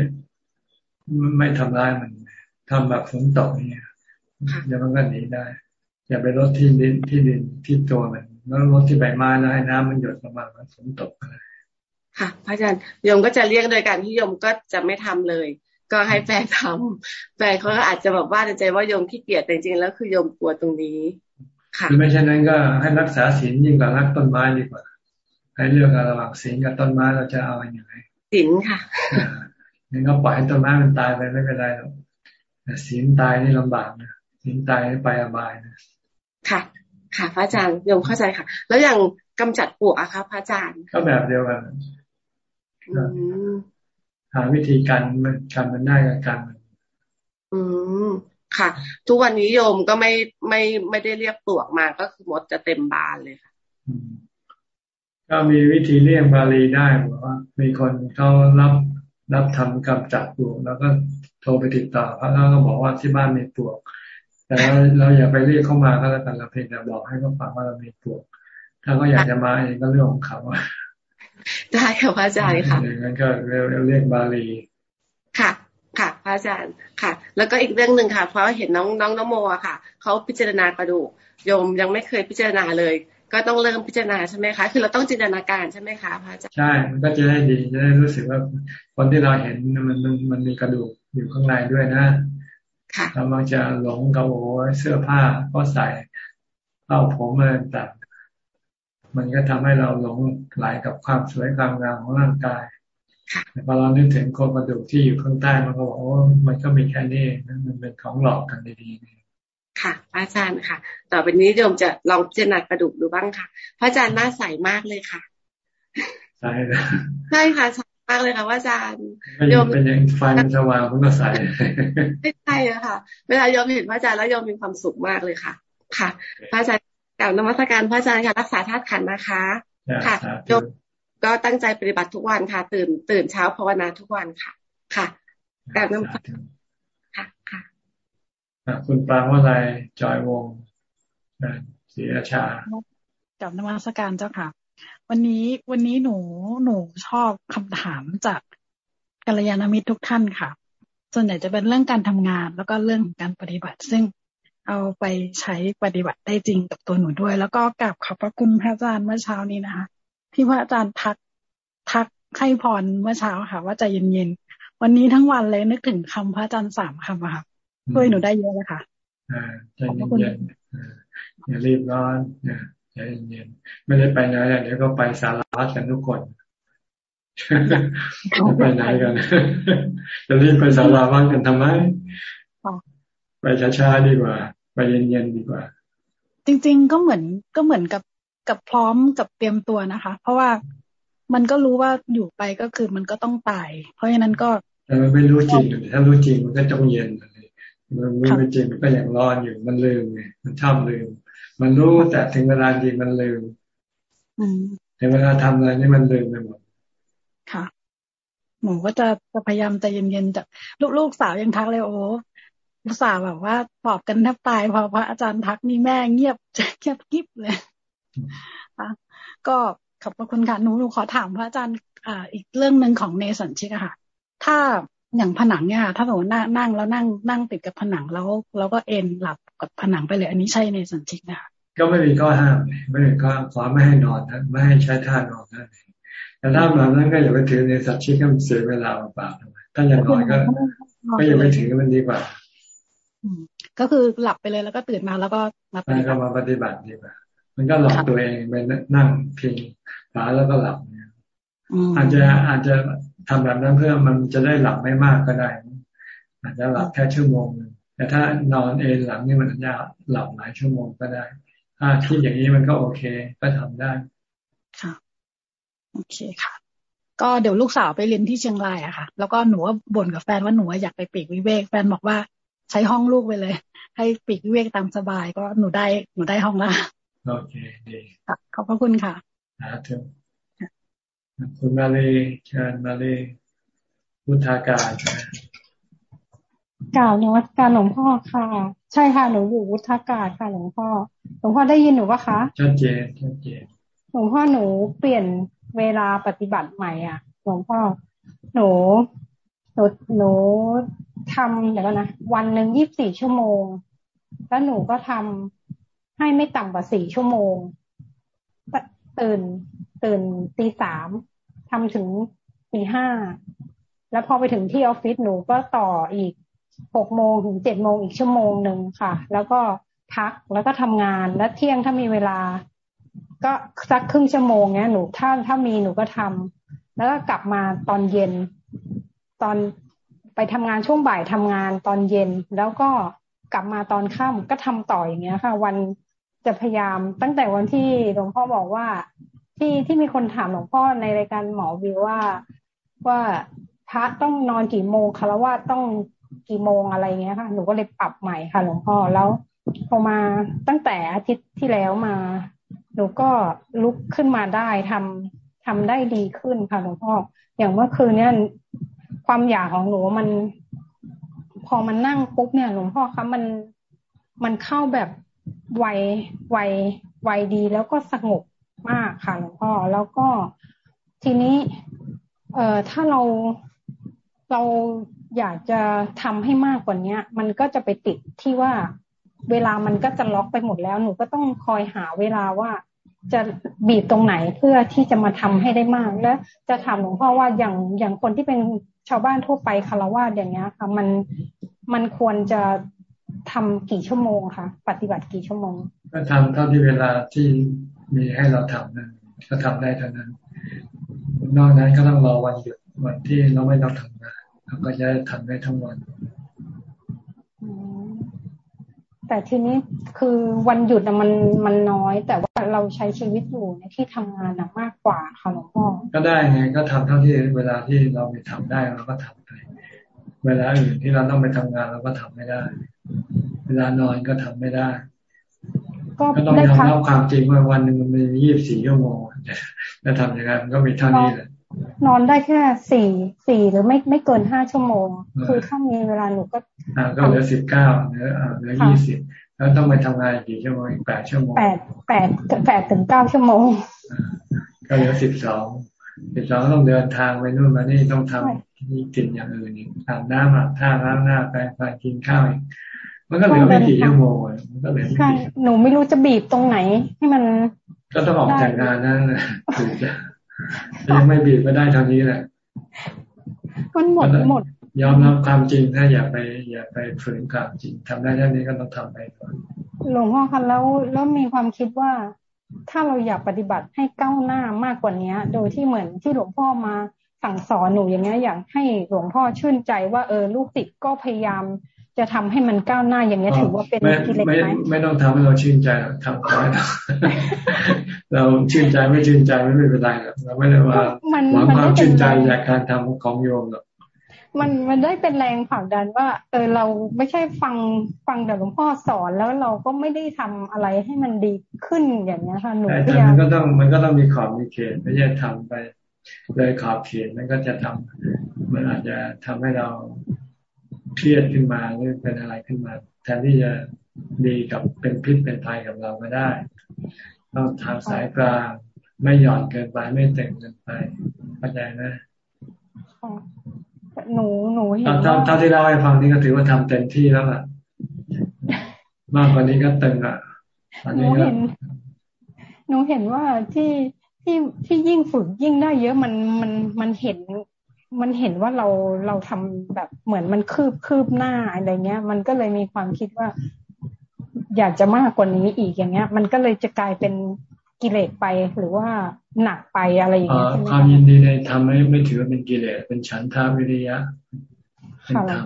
ไม่ทำร้ายมันทำแบบฝนตกเนี่ย เดี๋ยวมันก็หนีได้ อย่าไปลดที่ดินที่ดินที่ตัวมันแล้วลดที่ใบไม้แล้วให้น้ำมันหยดลงมาฝนตกอะไรค่ะพระอาจารย์โยมก็จะเรียกโดยการที่โยมก็จะไม่ทำเลย ก็ให้แฟนทำแฟนเขาก็อาจจะแบบว่าใจว่าโยมขี้เกียจแต่จริงๆแล้วคือโยมกลัวตรงนี้ ค่ะคือไม่ใช่นั้นก็ให้รักษาศีลยิ่งกว่ารักต้นไม้ดีกว่า ให้เลือกระหว่างศีลกับต้นไม้เราจะเอาอย่างไรศีลค่ะงั้นก็ปล่อยให้ต้นไม้มันตายไปไม่เป็นไรหรอกแต่ศีลตายนี่ลำบากนะ ศีลตายไปอบายนะค่ะ ค่ะ พระอาจารย์ยมเข้าใจค่ะ แล้วอย่างกำจัดปลวกอะคะพระอาจารย์ ก็แบบเดียวกันหาวิธีการมันการมันได้กับการมันอืมค่ะ ทุกวันนี้โยมก็ไม่ไม่ไม่ได้เรียกปลวกมาก็คือมดจะเต็มบานเลยค่ะก็มีวิธีเรียกบาลีได้บอกว่า มีคนเขารับรับทำกำจัดปลวก แล้วก็โทรไปติดต่อพระแล้วก็บอกว่าที่บ้านมีปลวก แต่เราอย่าไปเรียกเข้ามาก็แล้วกันเราเพียงแต่บอกให้เขาฟังว่าเรามีปลวกถ้าเขาอยากจะมาเองก็เรื่องของเขาได้ค่ะพระอาจารย์ค่ะอย่างนั้นก็เรียกเรียกบาลีค่ะค่ะพระอาจารย์ค่ะ แล้วก็อีกเรื่องหนึ่งค่ะ เพราะเห็นน้องน้องน้องโมอะค่ะเขาพิจารณากระดูกโยมยังไม่เคยพิจารณาเลย ก็ต้องเริ่มพิจารณาใช่ไหมคะคือเราต้องจินตนาการใช่ไหมคะพระอาจารย์ใช่มันก็จะได้ดีจะได้รู้สึกว่าคนที่เราเห็นมันมันมันมีกระดูกอยู่ข้างในด้วยนะ เรามักจะหลงกับโอ้เสื้อผ้าก็ใส่เอาผมมาต่างมันก็ทำให้เราหลงไหลกับความสวยความงามของร่างกายแต่พอเรานึกถึงโครงกระดูกที่อยู่ข้างใต้มันก็บอกว่ามันก็มีแค่นี้มันเป็นของหลอกกันดีๆนี่ค่ะพระอาจารย์ค่ะ ต่อไปนี้โยมจะลองพิจารณากระดูกดูบ้างค่ะ พระอาจารย์หน้าใสมากเลยค่ะ ใช่เลยใช่ค่ะใสมากเลยค่ะพระอาจารย์โยมเป็นอย่างไฟมันสว่างมันก็ใสไม่ใช่อะค่ะ เวลาโยมเห็นพระอาจารย์แล้วโยมมีความสุขมากเลยค่ะ ค่ะ พระอาจารย์กล่าวนมัสการพระอาจารย์ค่ะรักษาธาตุขันนะคะ ค่ะโยมก็ตั้งใจปฏิบัติทุกวันค่ะ ตื่นตื่นเช้าภาวนาทุกวันค่ะ ค่ะกล่าวนมัสการคุณปรางว่าอะไรจอยวงศรีราชากับนมัสการเจ้าค่ะ วันนี้วันนี้หนูหนูชอบคำถามจากกัลยาณมิตรทุกท่านค่ะ ส่วนใหญ่จะเป็นเรื่องการทำงานแล้วก็เรื่องการปฏิบัติ ซึ่งเอาไปใช้ปฏิบัติได้จริงกับตัวหนูด้วย แล้วก็กราบขอบพระคุณพระอาจารย์เมื่อเช้านี้นะคะ ที่พระอาจารย์ทักทักให้พรเมื่อเช้าค่ะ ว่าใจเย็นๆวันนี้ทั้งวันเลยนึกถึงคำพระอาจารย์สามคำค่ะช่วยหนูได้เยอะเลยค่ะอ่าใจเย็นๆอย่ารีบร้อนนะ ใจเย็นๆไม่ได้ไปไหนเดี๋ยวก็ไปสารากันทุกคนไปไหนกันจะรีบไปสาราวัดกันทำไมไปช้าๆดีกว่า ไปเย็นๆดีกว่า จริง ๆ ก็เหมือนก็เหมือนกับกับพร้อมกับเตรียมตัวนะคะ เพราะว่ามันก็รู้ว่าอยู่ไปก็คือมันก็ต้องตาย เพราะฉะนั้นก็แต่มันไม่รู้จริงถ้ารู้จริงมันก็ต้องเย็นมันไม่จริงมันก็อย่างร้อนอยู่มันลืมไงมันชอบลืม มันรู้แต่ถึงเวลาจริงมันลืมถึงเวลาทำอะไรนี่มันลืมไปหมดค่ะ หนูก็จะจะพยายามใจเย็นๆจากลูกๆสาวยังทักเลยโอ้ลูกสาวแบบว่าปอบกันแทบตายพอพระอาจารย์ทักนี่แม่เงียบเงียบกิ๊บเลยอะก็ขอบพระคุณค่ะหนูหนูขอถามพระอาจารย์อ่าอีกเรื่องหนึ่งของเนสันชิกอะค่ะ ถ้า อย่างผนังเนี่ยถ้าสมมตินั่งนั่งแล้วนั่งนั่งติดกับผนังแล้วแล้วก็เอ็นหลับกับผนังไปเลย อันนี้ใช่เนสันชิกนะคะก็ไม่มีข้อห้ามไม่มีข้อขอไม่ให้นอนนะไม่ให้ใช้ท่านอนนั่นเองแต่ถ้าแบบนั้นก็อย่าไปถือในสัตว์ชิกก็เสียเวลาเปล่าถ้าอย่างน้อยก็ก็อย่าไปถือมันดีกว่าก็คือหลับไปเลยแล้วก็ตื่นมาแล้วก็มาปฏิบัติมาปฏิบัติดีกว่ามันก็หลอกตัวเองไปนั่งพิงขาแล้วก็หลับเนี่ยอาจจะอาจจะ ทำแบบนั้นเพื่อมันจะได้หลับไม่มากก็ได้ อาจจะหลับแค่ชั่วโมงนึงแต่ถ้านอนเอนหลังนี่มันจะหลับหลายชั่วโมงก็ได้ถ้าคิดอย่างนี้มันก็โอเค ก็ทำได้ค่ะโอเคค่ะ ก็เดี๋ยวลูกสาวไปเรียนที่เชียงรายอะค่ะ แล้วก็หนูว่าบ่นกับแฟนว่าหนูอยากไปปีกวิเวกแฟนบอกว่าใช้ห้องลูกไปเลย ให้ปีกวิเวกตามสบาย ก็หนูได้หนูได้ห้องละโอเคดีขอบพระคุณค่ะสาธุ คุณมาเลยเชิญมาเลยพุทธากาศกล่าวนวัตการหลวงพ่อค่ะ ใช่ค่ะหนูอยู่วุฒากาศค่ะหลวงพ่อ หลวงพ่อได้ยินหนูปะคะชัดเจนชัดเจนหลวงพ่อหนูเปลี่ยนเวลาปฏิบัติใหม่อะ หลวงพ่อ หนูหนูหนูทำเดี๋ยวนะวันหนึ่งยี่บสี่ชั่วโมง แล้วหนูก็ทำให้ไม่ต่ำกว่าสี่ชั่วโมงตื่นตื่นตีสาม ทำถึงตีห้าแล้วพอไปถึงที่ออฟฟิศหนูก็ต่ออีกหกโมงถึงเจ็ดโมงอีกชั่วโมงหนึ่งค่ะ แล้วก็พักแล้วก็ทำงานแล้วเที่ยงถ้ามีเวลา ก็สักครึ่งชั่วโมงเนี้ยหนูถ้าถ้ามีหนูก็ทำแล้วก็กลับมาตอนเย็น ตอนไปทำงานช่วงบ่ายทำงานตอนเย็น แล้วก็กลับมาตอนค่ำก็ทำต่ออย่างเงี้ยค่ะ วันจะพยายามตั้งแต่วันที่หลวงพ่อบอกว่า ที่ที่มีคนถามหลวงพ่อในรายการหมอวิวว่าว่าพระต้องนอนกี่โมงคารวะต้องกี่โมงอะไรเงี้ยค่ะ หนูก็เลยปรับใหม่ค่ะหลวงพ่อแล้วพอมาตั้งแต่อาทิตย์ที่แล้วมา หนูก็ลุกขึ้นมาได้ทำทำได้ดีขึ้นค่ะหลวงพ่ออย่างเมื่อคืนเนี้ยความอยากของหนูมัน พอมันนั่งปุ๊บเนี่ย หลวงพ่อคะมันมันเข้าแบบไวไวไวดีแล้วก็สงบ มากค่ะหลวงพ่อแล้วก็ทีนี้ เอ่อถ้าเราเราอยากจะทำให้มากกว่านี้มันก็จะไปติดที่ว่าเวลามันก็จะล็อกไปหมดแล้ว หนูก็ต้องคอยหาเวลาว่าจะบีบตรงไหนเพื่อที่จะมาทำให้ได้มาก และจะถามหลวงพ่อว่าอย่างอย่างคนที่เป็นชาวบ้านทั่วไปคารวะอย่างเงี้ยค่ะมันมันควรจะทำกี่ชั่วโมงคะปฏิบัติกี่ชั่วโมง ก็ทำเท่าที่เวลาที่ มีให้เราทำนั้นก็ทำได้เท่านั้น นอกนั้นก็ต้องรอวันหยุดวันที่เราไม่ต้องทำงานเราก็จะทำได้ทั้งวันแต่ทีนี้คือวันหยุดมันมันน้อย แต่ว่าเราใช้ชีวิตอยู่ในที่ทำงานมากกว่าค่ะหลวงพ่อก็ได้ไงก็ทำเท่าที่เวลาที่เราไปทำได้เราก็ทำไปเวลาอื่นที่เราต้องไปทำงานเราก็ทำไม่ได้ เวลานอนก็ทำไม่ได้ ก็ต้องยอมรับความจริงว่าวันหนึ่งมันมียี่สิบสี่ชั่วโมงจะทำยังไงมันก็มีเท่านี้แหละนอนได้แค่สี่สี่หรือไม่ไม่เกินห้าชั่วโมง คือถ้ามีเวลาหนูก็อ่าก็เหลือสิบเก้าเหลือเหลือยี่สิบแล้วต้องไปทำงานกี่ชั่วโมงแปดชั่วโมงแปดแปดแปดถึงเก้าชั่วโมงก็เหลือสิบสองสิบสองต้องเดินทางไปนู่นมานี่ต้องทำนี่กินอย่างอื่นอีกอาบน้ำอาบท่าล้างหน้าแปรงฟันกินข้าวอีก มันก็เหลือไม่กี่ชั่วโมงมันก็เหลือไม่กี่หนูไม่รู้จะบีบตรงไหน ให้มัน ก็ต้องออกจากงานนั่นถึงจะยังไม่บีบไม่ได้ทางนี้แหละมันหมดหมด ยอมรับความจริงถ้าอย่าไป อย่าไปฝืนความจริงทำได้แค่นี้ก็ต้องทำไปก่อนหลวงพ่อคะแล้วแล้วมีความคิดว่า ถ้าเราอยากปฏิบัติให้ก้าวหน้ามากกว่านี้โดยที่เหมือนที่หลวงพ่อมาสั่งสอนหนูอย่างเงี้ย อยากให้หลวงพ่อชื่นใจว่าเออลูกศิษย์ก็พยายาม จะทำให้มันก้าวหน้าอย่างนี้ถือว่าเป็นกิเลสไหมไม่ต้องทำให้เราชื่นใจทำไปเราชื่นใจไม่ชื่นใจไม่เป็นไรเราไม่ได้ว่าหวังความชื่นใจจากการทำของโยมหรอกมันมันได้เป็นแรงผลักดันว่า เออเราไม่ใช่ฟังฟังแต่หลวงพ่อสอนแล้วเราก็ไม่ได้ทำอะไรให้มันดีขึ้นอย่างนี้ค่ะหนูพยายามมันก็ต้องมันก็ต้องมีขอบมีเขตไม่ใช่ทำไปเลยขอบเขตมันก็จะทำมันอาจจะทำให้เรา เครียดขึ้นมาหรือเป็นอะไรขึ้นมา แทนที่จะดีกับเป็นพิษเป็นภัยกับเราก็ได้ต้องทางสายกลางไม่หย่อนเกินไปไม่เต็มเกินไปเข้าใจนะหนูหนูเห็นว่าเท่าที่เล่าให้ฟังนี่ก็ถือว่าทำเต็มที่แล้วล่ะ มากกว่านี้ก็เต็มละหนูเห็นหนูเห็นว่าที่ที่ที่ยิ่งฝึกยิ่งได้เยอะมันมันมันเห็น มันเห็นว่าเราเราทำแบบเหมือนมันคืบคืบหน้าอะไรเงี้ย มันก็เลยมีความคิดว่า อยากจะมากกว่านี้อีกอย่างเงี้ย มันก็เลยจะกลายเป็นกิเลสไปหรือว่าหนักไปอะไรอย่างเงี้ยความยินดีในทำไม่ไม่ถือว่าเป็นกิเลสเป็นฉันทาวิริยะเป็นธรรม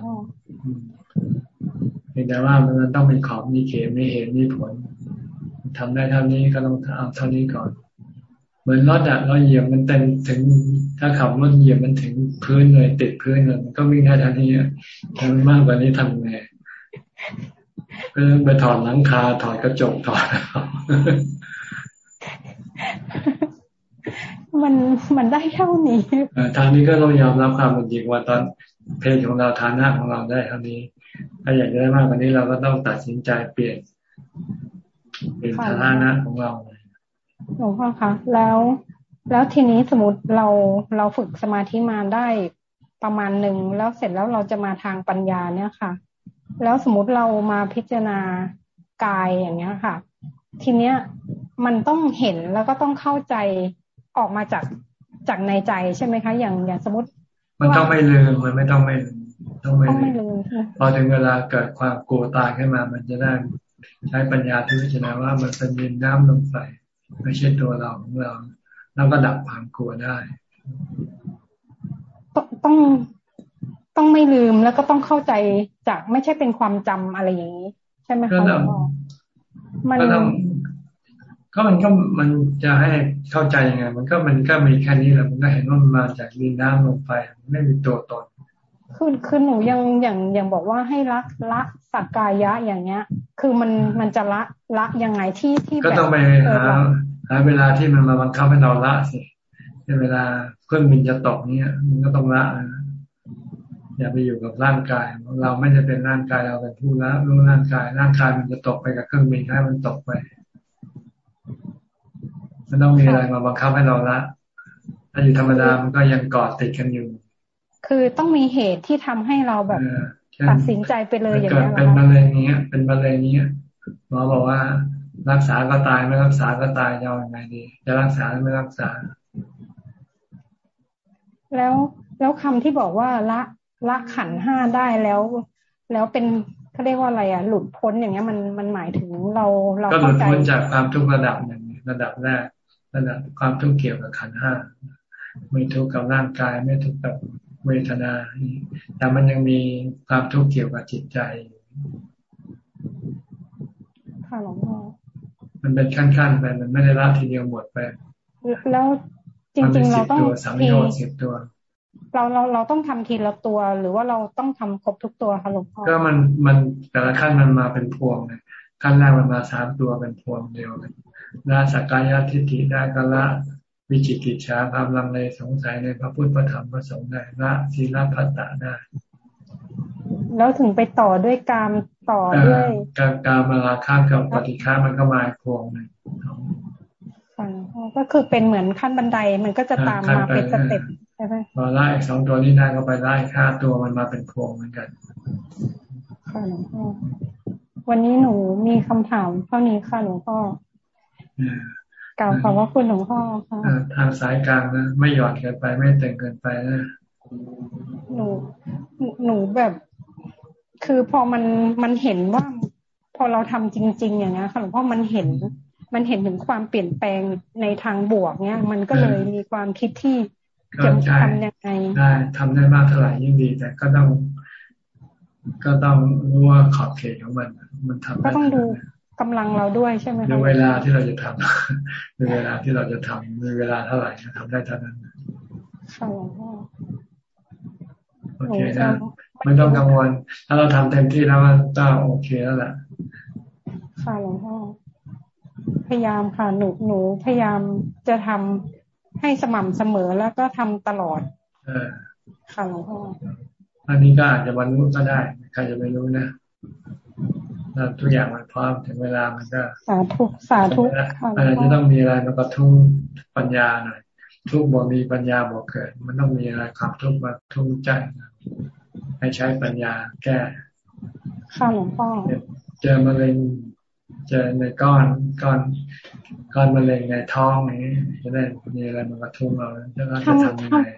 แต่ว่ามันต้องเป็นของมีเขตมีเหตุมีผลทำได้เท่านี้ก็ต้องเอาเท่านี้ก่อน เหมือนรถอะเราเหยียบมันเต็มถึง ถ้าขับรถเหยียบมันถึงพื้นเลยติดพื้นเลยมันก็วิ่งได้เท่านี้ทำมากกว่านี้ทำไงก็ไปถอดหลังคาถอดกระจกถอดมันมันได้เท่านี้ทางนี้ก็ต้องยอมรับความจริงว่าตอนเพศของเราฐานะของเราได้เท่านี้ ถ้าอยากจะได้มากกว่านี้เราก็ต้องตัดสินใจเปลี่ยนเป็นฐานะของเรา หลวงพ่อคะแล้ว แล้วทีนี้สมมติเราเราฝึกสมาธิมาได้ประมาณหนึ่งแล้วเสร็จแล้วเราจะมาทางปัญญาเนี่ยค่ะ แล้วสมมติเรามาพิจารณากายอย่างเงี้ยค่ะ ทีเนี้ยมันต้องเห็นแล้วก็ต้องเข้าใจออกมาจากจากในใจใช่ไหมคะ อย่างอย่างสมมติ มันต้องไม่ลืมมันไม่ต้องไม่ต้องไม่ลืมพอถึงเวลาเกิดความกลัวตายขึ้นมา มันจะได้ใช้ปัญญาที่พิจารณาว่ามันเป็นดินน้ำลมไฟ ไม่ใช่ตัวเราของเรา แล้วก็ดับความกลัวได้ ต้องต้องไม่ลืมแล้วก็ต้องเข้าใจจากไม่ใช่เป็นความจำอะไรอย่างนี้ ใช่ไหมคะมันก็มันก็มันจะให้เข้าใจยังไง มันก็มันก็มีแค่นี้แหละมันก็เห็นว่ามันมาจากดินน้ำลมไฟไม่มีตัวตน คือคือหนูยังอย่างอย่างบอกว่าให้ละละสักกายะอย่างเงี้ย คือมันมันจะละละยังไงที่ที่ก็ต้องไปหาหาเวลาที่มันมาบังคับให้เราละสิในเวลาเครื่องบินจะตกเนี่ยมันก็ต้องละอย่าไปอยู่กับร่างกาย เราไม่จะเป็นร่างกายเราเป็นผู้ละรู้ร่างกาย ร่างกายมันจะตกไปกับเครื่องบินให้มันตกไปมันต้องมีอะไรมาบังคับให้เราละถ้าอยู่ธรรมดามันก็ยังกอดติดกันอยู่ คือต้องมีเหตุที่ทำให้เราแบบตัดสินใจไปเลยอย่างนี้เป็นมะเร็งนี้เป็นมะเร็งนี้หมอบอกว่ารักษาก็ตายไม่รักษาก็ตายจะยังไงดี จะรักษาไม่รักษา แล้วแล้วคำที่บอกว่าละละขันห้าได้แล้ว แล้วเป็นเขาเรียกว่าอะไรอะ หลุดพ้นอย่างเงี้ยมันมันหมายถึงเราเราก็หลุดพ้นจากความทุกข์ระดับหนึ่งระดับแรกระดับความทุกข์เกี่ยวกับขันห้าไม่ทุกข์กับร่างกายไม่ทุกข์กับ เวทนา แต่มันยังมีความทุกข์เกี่ยวกับจิตใจ ค่ะหลวงพ่อ มันเป็นขั้นๆไป มันไม่ได้ละทีเดียวหมดไป แล้วจริงๆ เราต้องสามโยสิบตัว เราเราเราต้องทำทีละตัว หรือว่าเราต้องทำครบทุกตัวคะหลวงพ่อ ก็มันมันแต่ละขั้นมันมาเป็นพวงเลยขั้นแรกมันมาสามตัวเป็นพวงเดียวกันละสักกายทิฏฐิได้ก็ละ วิจิกิจฉาความลังเลสงสัยในพระพุทธพระธรรมพระสงฆ์ได้ละศีลพัตตะได้ แล้วถึงไปต่อด้วยกามต่อด้วยการการมาลาค้ากับปฏิฆามันก็มาพวงหนึ่งก็คือเป็นเหมือนขั้นบันไดมันก็จะตามมาเป็นสเต็ปใช่ไหมพอไล่สองตัวนี้ได้ก็ไปไล่ค่าตัวมันมาเป็นพวงเหมือนกันค่ะหลวงพ่อวันนี้หนูมีคำถามเท่านี้ค่ะหลวงพ่อ กล่าวขอบว่าคุณหลวงพ่อค่ะทางสายกลางนะไม่หยอดเกินไปไม่แต่งเกินไปนะหนูหนูแบบ คือพอมันมันเห็นว่า พอเราทำจริง ๆ อย่างเงี้ยค่ะหลวงพ่อมันเห็น มันเห็นถึงความเปลี่ยนแปลงในทางบวกเนี้ยมันก็เลยมีความคิดที่จะทำยังไงได้ทำได้มากเท่าไหร่ยิ่งดี แต่ก็ต้อง ก็ต้องรู้ว่าขอบเขตของมัน มันทำก็ต้องดู กำลังเราด้วยใช่ไหมคะในเวลาที่เราจะทำในเวลาที่เราจะทำมีเวลาเท่าไหร่ทำได้เท่านั้นค่ะหลวงพ่อโอเคนะไม่ต้องกังวล ถ้าเราทำเต็มที่แล้วก็โอเคแล้วแหละค่ะหลวงพ่อพยายามค่ะหนูหนูพยายามจะทำให้สม่ำเสมอแล้วก็ทำตลอดเออค่ะหลวงพ่ออันนี้ก็อาจจะบรรลุก็ได้ใครจะไม่รู้นะ ทุกอย่างมันพร้อมถึงเวลามันก็ สาธุสาธุมันอาจจะต้องมีอะไรมากระทุ้งปัญญาหน่อย ทุกบ่มีปัญญาบ่เกิด มันต้องมีอะไรขับทุกมาทุกใจให้ใช้ปัญญาแก้ค่ะหลวงพ่อเจอมะเร็งเจอในก้อนก้อนก้อนมะเร็งในท้องนี้จะได้มีอะไรมากระทุ้งเราแล้วจะทำยังไง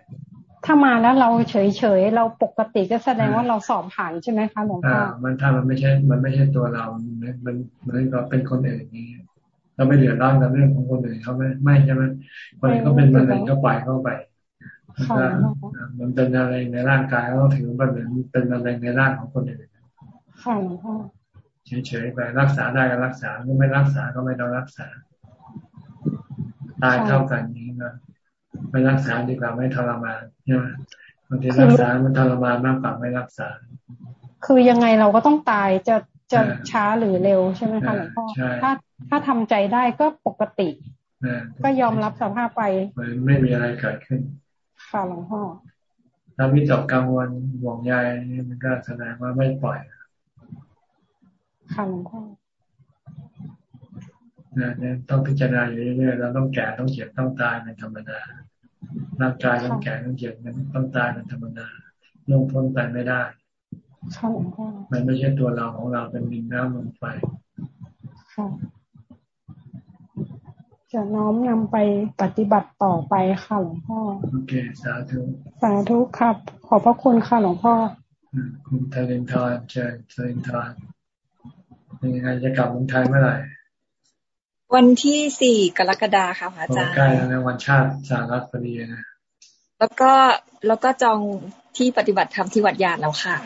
ถ้ามาแล้วเราเฉยเฉยเราปกติก็แสดงว่าเราสอบผ่านใช่ไหมคะหลวงพ่อมันถ้ามันไม่ใช่ มันไม่ใช่ตัวเรา มันมันก็เป็นคนอื่นนี้ เราไม่เดือดร้อนกับเรื่องของคนอื่นเขาไม่ไม่ใช่ไหมคนก็เป็นมะเร็งก็ปล่อยเข้าไปมันเป็นอะไรในร่างกายก็ถือว่าเป็นเป็นมะเร็งในร่างของคนอื่นค่ะหลวงพ่อเฉยๆไปรักษาได้ก็รักษาไม่รักษาก็ไม่ต้องรักษา ตายเท่ากันนี้นะ ไม่รักษาดีกว่าไม่ทรมานใช่ไหมบางทีรักษา มันทรมานมากกว่าไม่รักษา คือยังไงเราก็ต้องตายจะจะช้าหรือเร็วใช่ไหมคะหลวงพ่อถ้าถ้าทำใจได้ก็ปกติ ก็ยอมรับสภาพไป ไม่มีอะไรเกิดขึ้น ค่ะหลวงพ่อถ้าวิตกกังวลห่วงใยมันก็แสดงว่าไม่ปล่อย ค่ะหลวงพ่อเนี่ยต้องพิจารณาอยู่เรื่อยๆเราต้องแก่ต้องเจ็บต้องตายเป็นธรรมดา ร่างกายต้องแก่ต้องเจ็บมันต้องตายเป็นธรรมดาลงพ้นไปไม่ได้มันไม่ใช่ตัวเราของเราเป็นดินน้ำลมไฟจะน้อมนำไปปฏิบัติต่อไปค่ะหลวงพ่อโอเคสาธุสาธุครับ ขอบพระคุณค่ะหลวงพ่อคุณทารินทร์เชิญทารินทร์เป็นยังไงจะกลับเมืองไทยเมื่อไหร่ วันที่สี่กรกฎาค่ะพระอาจารย์ใกล้แล้วนะวันชาติสารัฐพอดีนะแล้วก็แล้วก็จองที่ปฏิบัติธรรมที่วัดยานแล้วค่ะ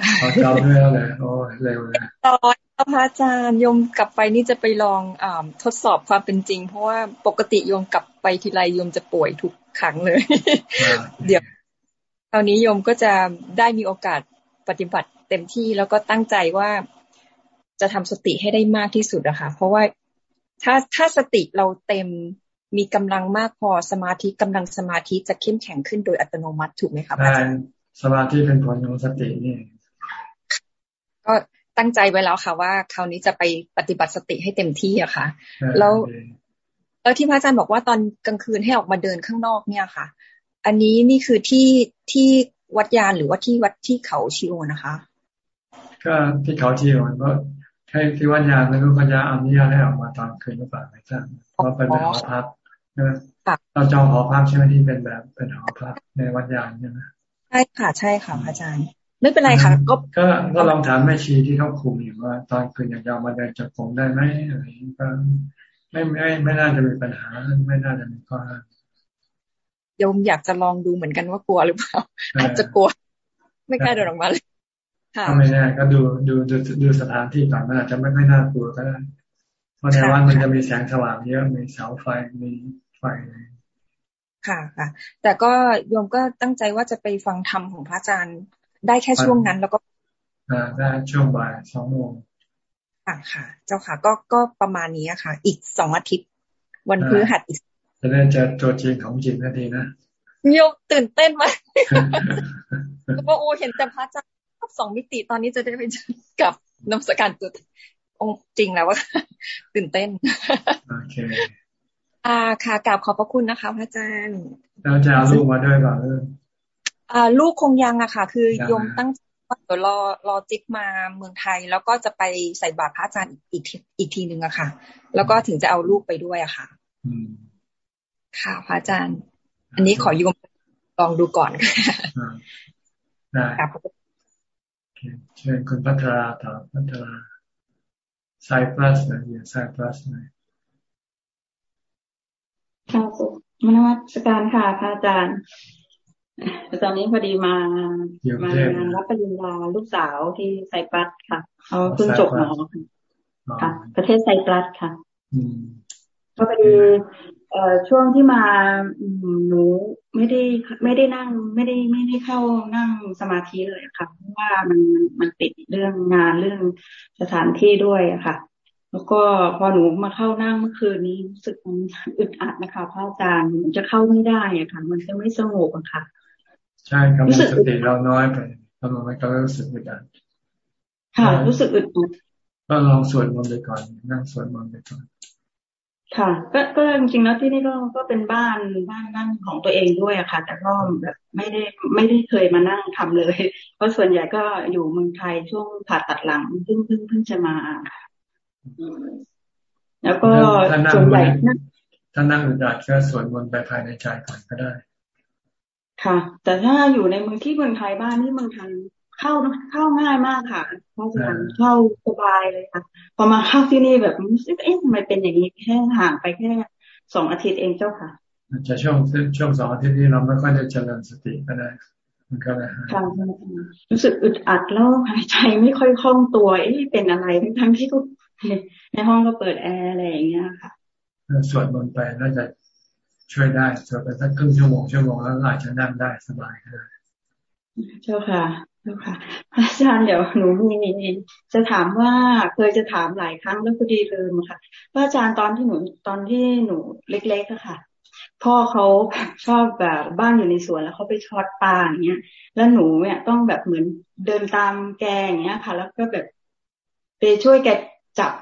จองด้วยแล้วเลยโอ้เร็วเลยตอนพระอาจารย์ยมกลับไปนี่จะไปลองอทดสอบความเป็นจริง เพราะว่าปกติยมกลับไปทีไรยมจะป่วยทุกครั้งเลย เดี๋ยวคราวนี้ยมก็จะได้มีโอกาสปฏิบัติเต็มที่แล้วก็ตั้งใจว่าจะทำสติให้ได้มากที่สุดอะค่ะเพราะว่า ถ้าถ้าสติเราเต็มมีกำลังมากพอสมาธิกำลังสมาธิจะเข้มแข็งขึ้นโดยอัตโนมัติถูกไหมคะอาจารย์สมาธิเป็นผลของสตินี่ก็ตั้งใจไว้แล้วค่ะว่าคราวนี้จะไปปฏิบัติสติให้เต็มที่อะค่ะ แล้วแล้วที่พระอาจารย์บอกว่าตอนกลางคืนให้ออกมาเดินข้างนอกเนี่ยค่ะ อันนี้นี่คือที่ที่วัดยานหรือว่าที่วัดที่เขาชิโอนะคะ ก็ที่เขาชิโอก็ ให้ที่วัดยาไม่รู้เขาจะอนุญาตให้ออกมาตอนคืนหรือเปล่าไม่ทราบเพราะเป็นหอพักนะเราจองหอพักใช่ไหมที่เป็นแบบเป็นหอพักในวัดยานใช่ไหมใช่ค่ะ ใช่ค่ะอาจารย์ ไม่เป็นไรค่ะ ก็ก็ก็ลองถามแม่ชีที่เขาคุมอยู่ว่า ตอนคืนอยากจะมาเดินจับผมได้ไหมอะไรก็ไม่ไม่ไม่น่าจะมีปัญหาไม่น่าจะมีข้อห้ามโยมอยากจะลองดูเหมือนกันว่ากลัวหรือเปล่าอาจจะกลัว ไม่กล้าเดินออกมาเลย ถ้าไม่แน่ก็ดูดูดูดูสถานที่ก่อนมันอาจจะไม่ไม่น่ากลัวก็ได้เพราะในวัดมันจะมีแสงสว่างเยอะมีเสาไฟมีไฟค่ะค่ะ แต่ก็โยมก็ตั้งใจว่าจะไปฟังธรรมของพระอาจารย์ได้แค่ช่วงนั้นแล้วก็อ่าได้ช่วงบ่ายสองโมงค่ะค่ะ เจ้าค่ะ ก็ก็ประมาณนี้ค่ะ อีกสองอาทิตย์ วันพฤหัสอีกจะได้เจอตัวจริงของจริงนาทีนะโยมตื่นเต้นมากแล้วก็โอ้เห็นแต่พระอาจารย์ สองมิติตอนนี้จะได้ไปกับนมัสการตัวองจริงแล้วว่าตื่นเต้นโอเคอ่าค่ะกราบขอบพระคุณนะคะพระอาจารย์แล้วจะเอาลูกมาด้วยก่อนเออ่า ลูกคงยังอะค่ะ คือยมตั้งเดี๋ยวรอรอจิ๊กมาเมืองไทย แล้วก็จะไปใส่บาตรพระอาจารย์อีกอีกทีหนึ่งอะค่ะ แล้วก็ถึงจะเอาลูกไปด้วยอะค่ะค่ะพระอาจารย์ อันนี้ขอยมลองดูก่อนค่ะ เชิญคุณพัทราต่อพัทราไซปลัสนะอยู่ไซปลัสหน่อยค่ะมนวัตการค่ะพระอาจารย์ตอนนี้พอดีมามางานรับปริญญาลูกสาวที่ไซปลัสค่ะเขาเพิ่งจบหมอค่ะ ประเทศไซปลัสค่ะก็พอดี เอ่อช่วงที่มาหนูไม่ได้ไม่ได้นั่ง ไม่ได้ไม่ได้เข้านั่งสมาธิเลยค่ะเพราะว่ามันมันติดเรื่องงานเรื่องสถานที่ด้วยอะค่ะ แล้วก็พอหนูมาเข้านั่งเมื่อคืนนี้รู้สึกมันอึดอัดนะคะพระอาจารย์หนูจะเข้าไม่ได้อะค่ะ มันจะไม่สงบอะค่ะ ใช่กำลังสติเราน้อยไปกำลังไม่ก็รู้สึกอึดอัดค่ะ รู้สึกอึดอัดก็ลองสวดมนต์ไปก่อน นั่งสวดมนต์ไปก่อน ค่ะ ก็ก็จริงๆแล้วที่นี่ก็ก็เป็นบ้านบ้านนั่งของตัวเองด้วยอะค่ะ แต่ก็แบบไม่ได้ไม่ได้เคยมานั่งทำเลย เพราะส่วนใหญ่ก็อยู่เมืองไทยช่วงผ่าตัดหลังเพิ่งเพิ่งเพิ่งจะมาแล้วก็ส่วนใหญ่ถ้านั่งอึดอัดก็สวดมนต์ไปภายในใจก่อนก็ได้ ค่ะ แต่ถ้าอยู่ในเมืองที่เมืองไทยบ้านที่เมืองไทย เข้าเข้าง่ายมากค่ะเพราะฉะนั้นเข้าสบายเลยค่ะ พอมาเข้าที่นี่แบบรู้สึกเอ๊ะทำไมเป็นอย่างนี้แค่ห่างไปแค่สองอาทิตย์เองเจ้าค่ะจะช่วงช่วงสองอาทิตย์นี้เราไม่ค่อยได้เจริญสติก็ได้มันก็เลยค่ะรู้สึกอึดอัดแล้วหายใจไม่ค่อยคล่องตัว เอ๊ะเป็นอะไรทั้งทั้งที่ก็ในห้องก็เปิดแอร์อะไรอย่างเงี้ยค่ะสวดมนต์ไปน่าจะช่วยได้สวดไปสักครึ่งชั่วโมงชั่วโมงแล้วอาจจะนั่งได้สบายก็ได้เจ้าค่ะ เจ้าค่ะอาจารย์เดี๋ยวหนูมีจะถามว่าเคยจะถามหลายครั้งแล้วพอดีลืมค่ะว่าอาจารย์ตอนที่หนูตอนที่หนูเล็กๆอะค่ะ พ่อเขาชอบแบบบ้านอยู่ในสวนแล้วเขาไปช็อตปลาอย่างเงี้ย แล้วหนูเนี่ยต้องแบบเหมือนเดินตามแกอย่างเงี้ยค่ะ แล้วก็แบบไปช่วยแกจับ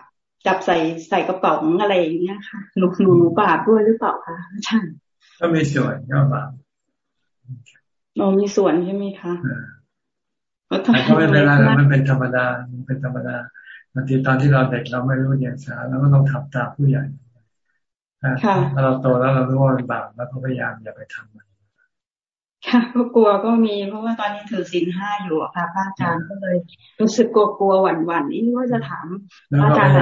จับใส่ใส่กระเป๋าอะไรอย่างเงี้ยค่ะหนูหนูบาปด้วยหรือเปล่าคะอาจารย์ก็มีส่วนก็บาปเรามีส่วนใช่ไหมคะ แต่ก็ไม่เป็นไรมันเป็นธรรมดา มันเป็นธรรมดาบางทีตอนที่เราเด็กเราไม่รู้อย่างสาเราก็ต้องทำตามผู้ใหญ่ถ้าเราโตแล้วเรารู้ว่ามันบาปแล้วก็พยายามอย่าไปทำมันค่ะก็กลัวก็มีเพราะว่าตอนนี้ถือศีลห้าอยู่ค่ะพระอาจารย์ก็เลย รู้สึกกลัวกลัวหวั่นหวั่นนี่ว่าจะถามพระอาจารย์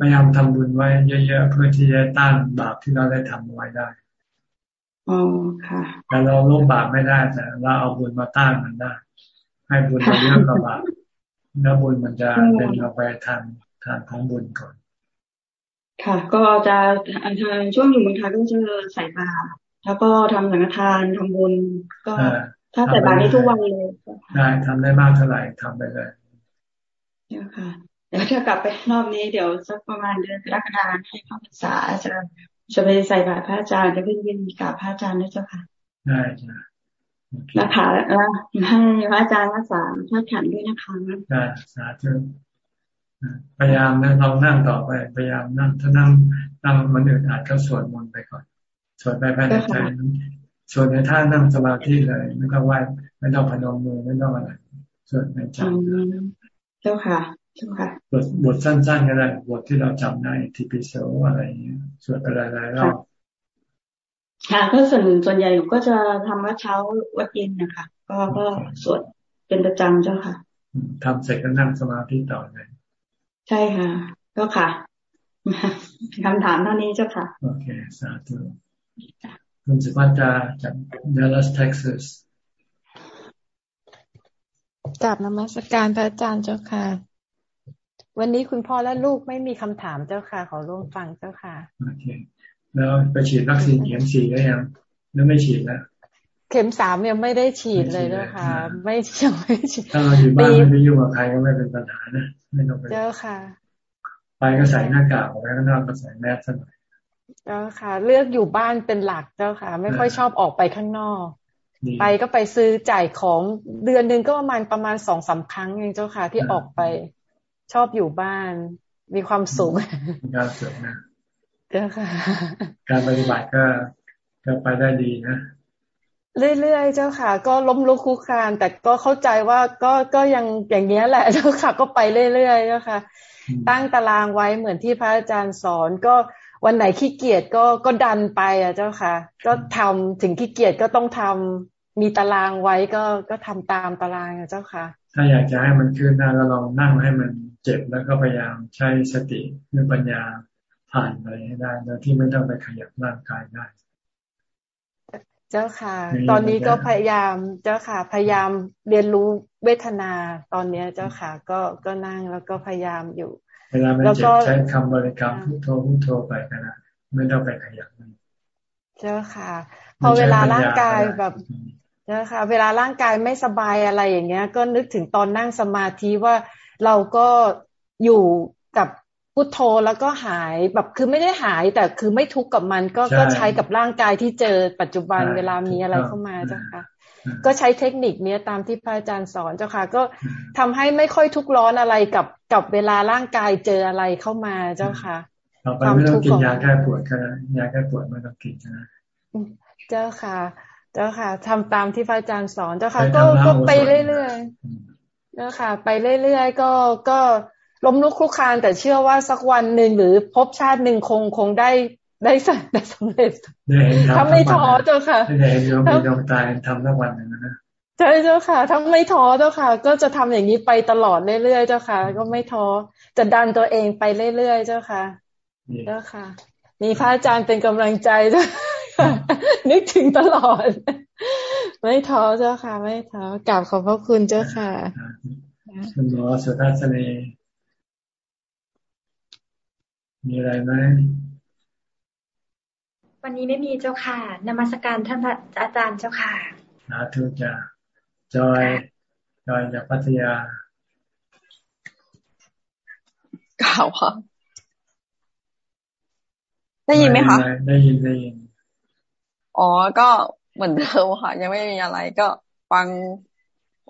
พยายามทำบุญไว้เยอะๆเพื่อที่จะต้านบาปที่เราได้ทำไว้ได้อ๋อค่ะแต่เราลบบาปไม่ได้แต่เราเอาบุญมาต้านมันได้ ให้บุญเราเยอะกว่าบาปแล้วบุญมันจะเป็นเราไปทางทางของบุญก่อน ค่ะ ก็จะทางช่วงอยู่เมืองไทยก็จะใส่บาตรแล้วก็ทำสังฆทานทำบุญ ก็ถ้าใส่บาตรนี้ทุกวันเลยได้ทำได้มากเท่าไหร่ทำไปเลยเดี๋ยวค่ะเดี๋ยวจะกลับไปรอบนี้เดี๋ยวสักประมาณเดือนกรกฎาคมให้เข้าพรรษาจะจะไปใส่บาตรพระอาจารย์จะขึ้นยินกราบพระอาจารย์นะเจ้าค่ะ ได้จ้ะ นะคะแล้วให้พระอาจารย์รักษาพระขันด้วยนะคะได้สาธุพยายามนะเรานั่งต่อไปพยายามนั่งถ้านั่งนั่งมันอื่นอาจก็สวดมนต์ไปก่อนสวดไปภายในใจสวดในท่านั่งสมาธิเลยไม่ต้องไหวไม่ต้องพนมมือไม่ต้องอะไรสวดในใจเจ้าค่ะบทบทสั้นๆก็ได้บทที่เราจำได้ทีปิโสอะไรเงี้ยสวดไปหลายๆรอบ ค่ะก็ส่วนส่วนใหญ่ผมก็จะทำวัดเช้าวัดเย็นนะคะ ก็ก็สวดเป็นประจำเจ้าค่ะทำเสร็จก็นั่งสมาธิต่อเลยใช่ค่ะก็ค่ะคำถามเท่านี้เจ้าค่ะ โอเค สาธุคุณสุภัตราจากดัลลัสเท็กซัสกลับนมัสการพระอาจารย์เจ้าค่ะ วันนี้คุณพ่อและลูกไม่มีคำถามเจ้าค่ะ ขอร่วมฟังเจ้าค่ะโอเค แล้วไปฉีดวัคซีนเข็มสี่ได้ยังหรือไม่ฉีดแล้วเข็มสามยังไม่ได้ฉีดเลยนะคะ ไม่ยังไม่ฉีดถ้าเราอยู่บ้านไม่ไปยุ่งกับใครก็ไม่เป็นปัญหานะไม่ต้องไปเจ้าค่ะ ไปก็ใส่หน้ากากออกไปข้างนอกก็ใส่แมสซะหน่อยเจ้าค่ะ เลือกอยู่บ้านเป็นหลักเจ้าค่ะ ไม่ค่อยชอบออกไปข้างนอก ไปก็ไปซื้อจ่ายของเดือนหนึ่งก็ประมาณประมาณสองสาครั้งเองเจ้าค่ะ ที่ออกไปชอบอยู่บ้านมีความสุขการสุขนะ เจ้าค่ะ การปฏิบัติก็ก็ไปได้ดีนะเรื่อยๆ เจ้าค่ะ ก็ล้มลุกคุกคาน แต่ก็เข้าใจว่าก็ก็ยังอย่างเงี้ยแหละเจ้าค่ะ ก็ไปเรื่อยๆเจ้าค่ะ ตั้งตารางไว้เหมือนที่พระอาจารย์สอนก็วันไหนขี้เกียจก็ก็ดันไปอะเจ้าค่ะ ก็ทำถึงขี้เกียจก็ต้องทำมีตารางไว้ก็ก็ทำตามตารางอะเจ้าค่ะ ถ้าอยากจะให้มันขึ้นได้ก็ลองนั่งให้มันเจ็บแล้วก็พยายามใช้สติหรือปัญญา ผ่านไปให้ได้โดยที่ไม่ต้องไปขยับร่างกายได้ เจ้าค่ะ ตอนนี้ก็พยายามเจ้าค่ะ พยายามเรียนรู้เวทนาตอนเนี้ยเจ้าค่ะ ก็ก็นั่งแล้วก็พยายามอยู่เวลามันเจ็บใช้คำบริกรรมพุทโธพุทโธไปกันนะไม่ต้องไปขยับเจ้าค่ะ พอเวลาร่างกายแบบเจ้าค่ะเวลาร่างกายไม่สบายอะไรอย่างเงี้ย ก็นึกถึงตอนนั่งสมาธิว่าเราก็อยู่กับ พุทโธแล้วก็หายแบบคือไม่ได้หายแต่คือไม่ทุกข์กับมันก็ก็ใช้กับร่างกายที่เจอปัจจุบันเวลามีอะไรเข้ามาเจ้าค่ะ ก็ใช้เทคนิคเนี้ยตามที่พระอาจารย์สอนเจ้าค่ะ ก็ทำให้ไม่ค่อยทุกร้อนอะไรกับกับเวลาร่างกายเจออะไรเข้ามาเจ้าค่ะต่อไปไม่ต้องกินยาแก้ปวดก็ยาแก้ปวดไม่ต้องกินนะเจ้าค่ะ เจ้าค่ะทำตามที่พระอาจารย์สอนเจ้าค่ะ ก็ก็ไปเรื่อยๆเจ้าค่ะ ไปเรื่อยๆก็ก็ ล้มลุกคลุกคานแต่เชื่อว่าสักวันหนึ่งหรือพบชาติหนึ่งคงคงได้ได้สั่ได้สำเร็จถ้าไม่ท้อเจ้าค่ะถ้าเห็นโยมมีดวงตายทำทุกวันหนึ่งนะใช่เจ้าค่ะถ้าไม่ท้อเจ้าค่ะ ก็จะทำอย่างนี้ไปตลอดเรื่อยๆเจ้าค่ะ ก็ไม่ท้อจะดันตัวเองไปเรื่อยๆเจ้าค่ะเจ้าค่ะ มีพระอาจารย์เป็นกำลังใจเจ้านึกถึงตลอด ไม่ท้อเจ้าค่ะ ไม่ท้อกราบขอบพระคุณเจ้าค่ะคุณหมอสุทัศนี มีอะไรไหมวันนี้ไม่มีเจ้าค่ะนมัสการท่านอาจารย์เจ้าค่ะสาธุจ้าจอยจอยจากพัทยากล่าวค่ะได้ยินไหมคะได้ยินได้ยินอ๋อก็เหมือนเดิมค่ะ ยังไม่มีอะไรก็ฟัง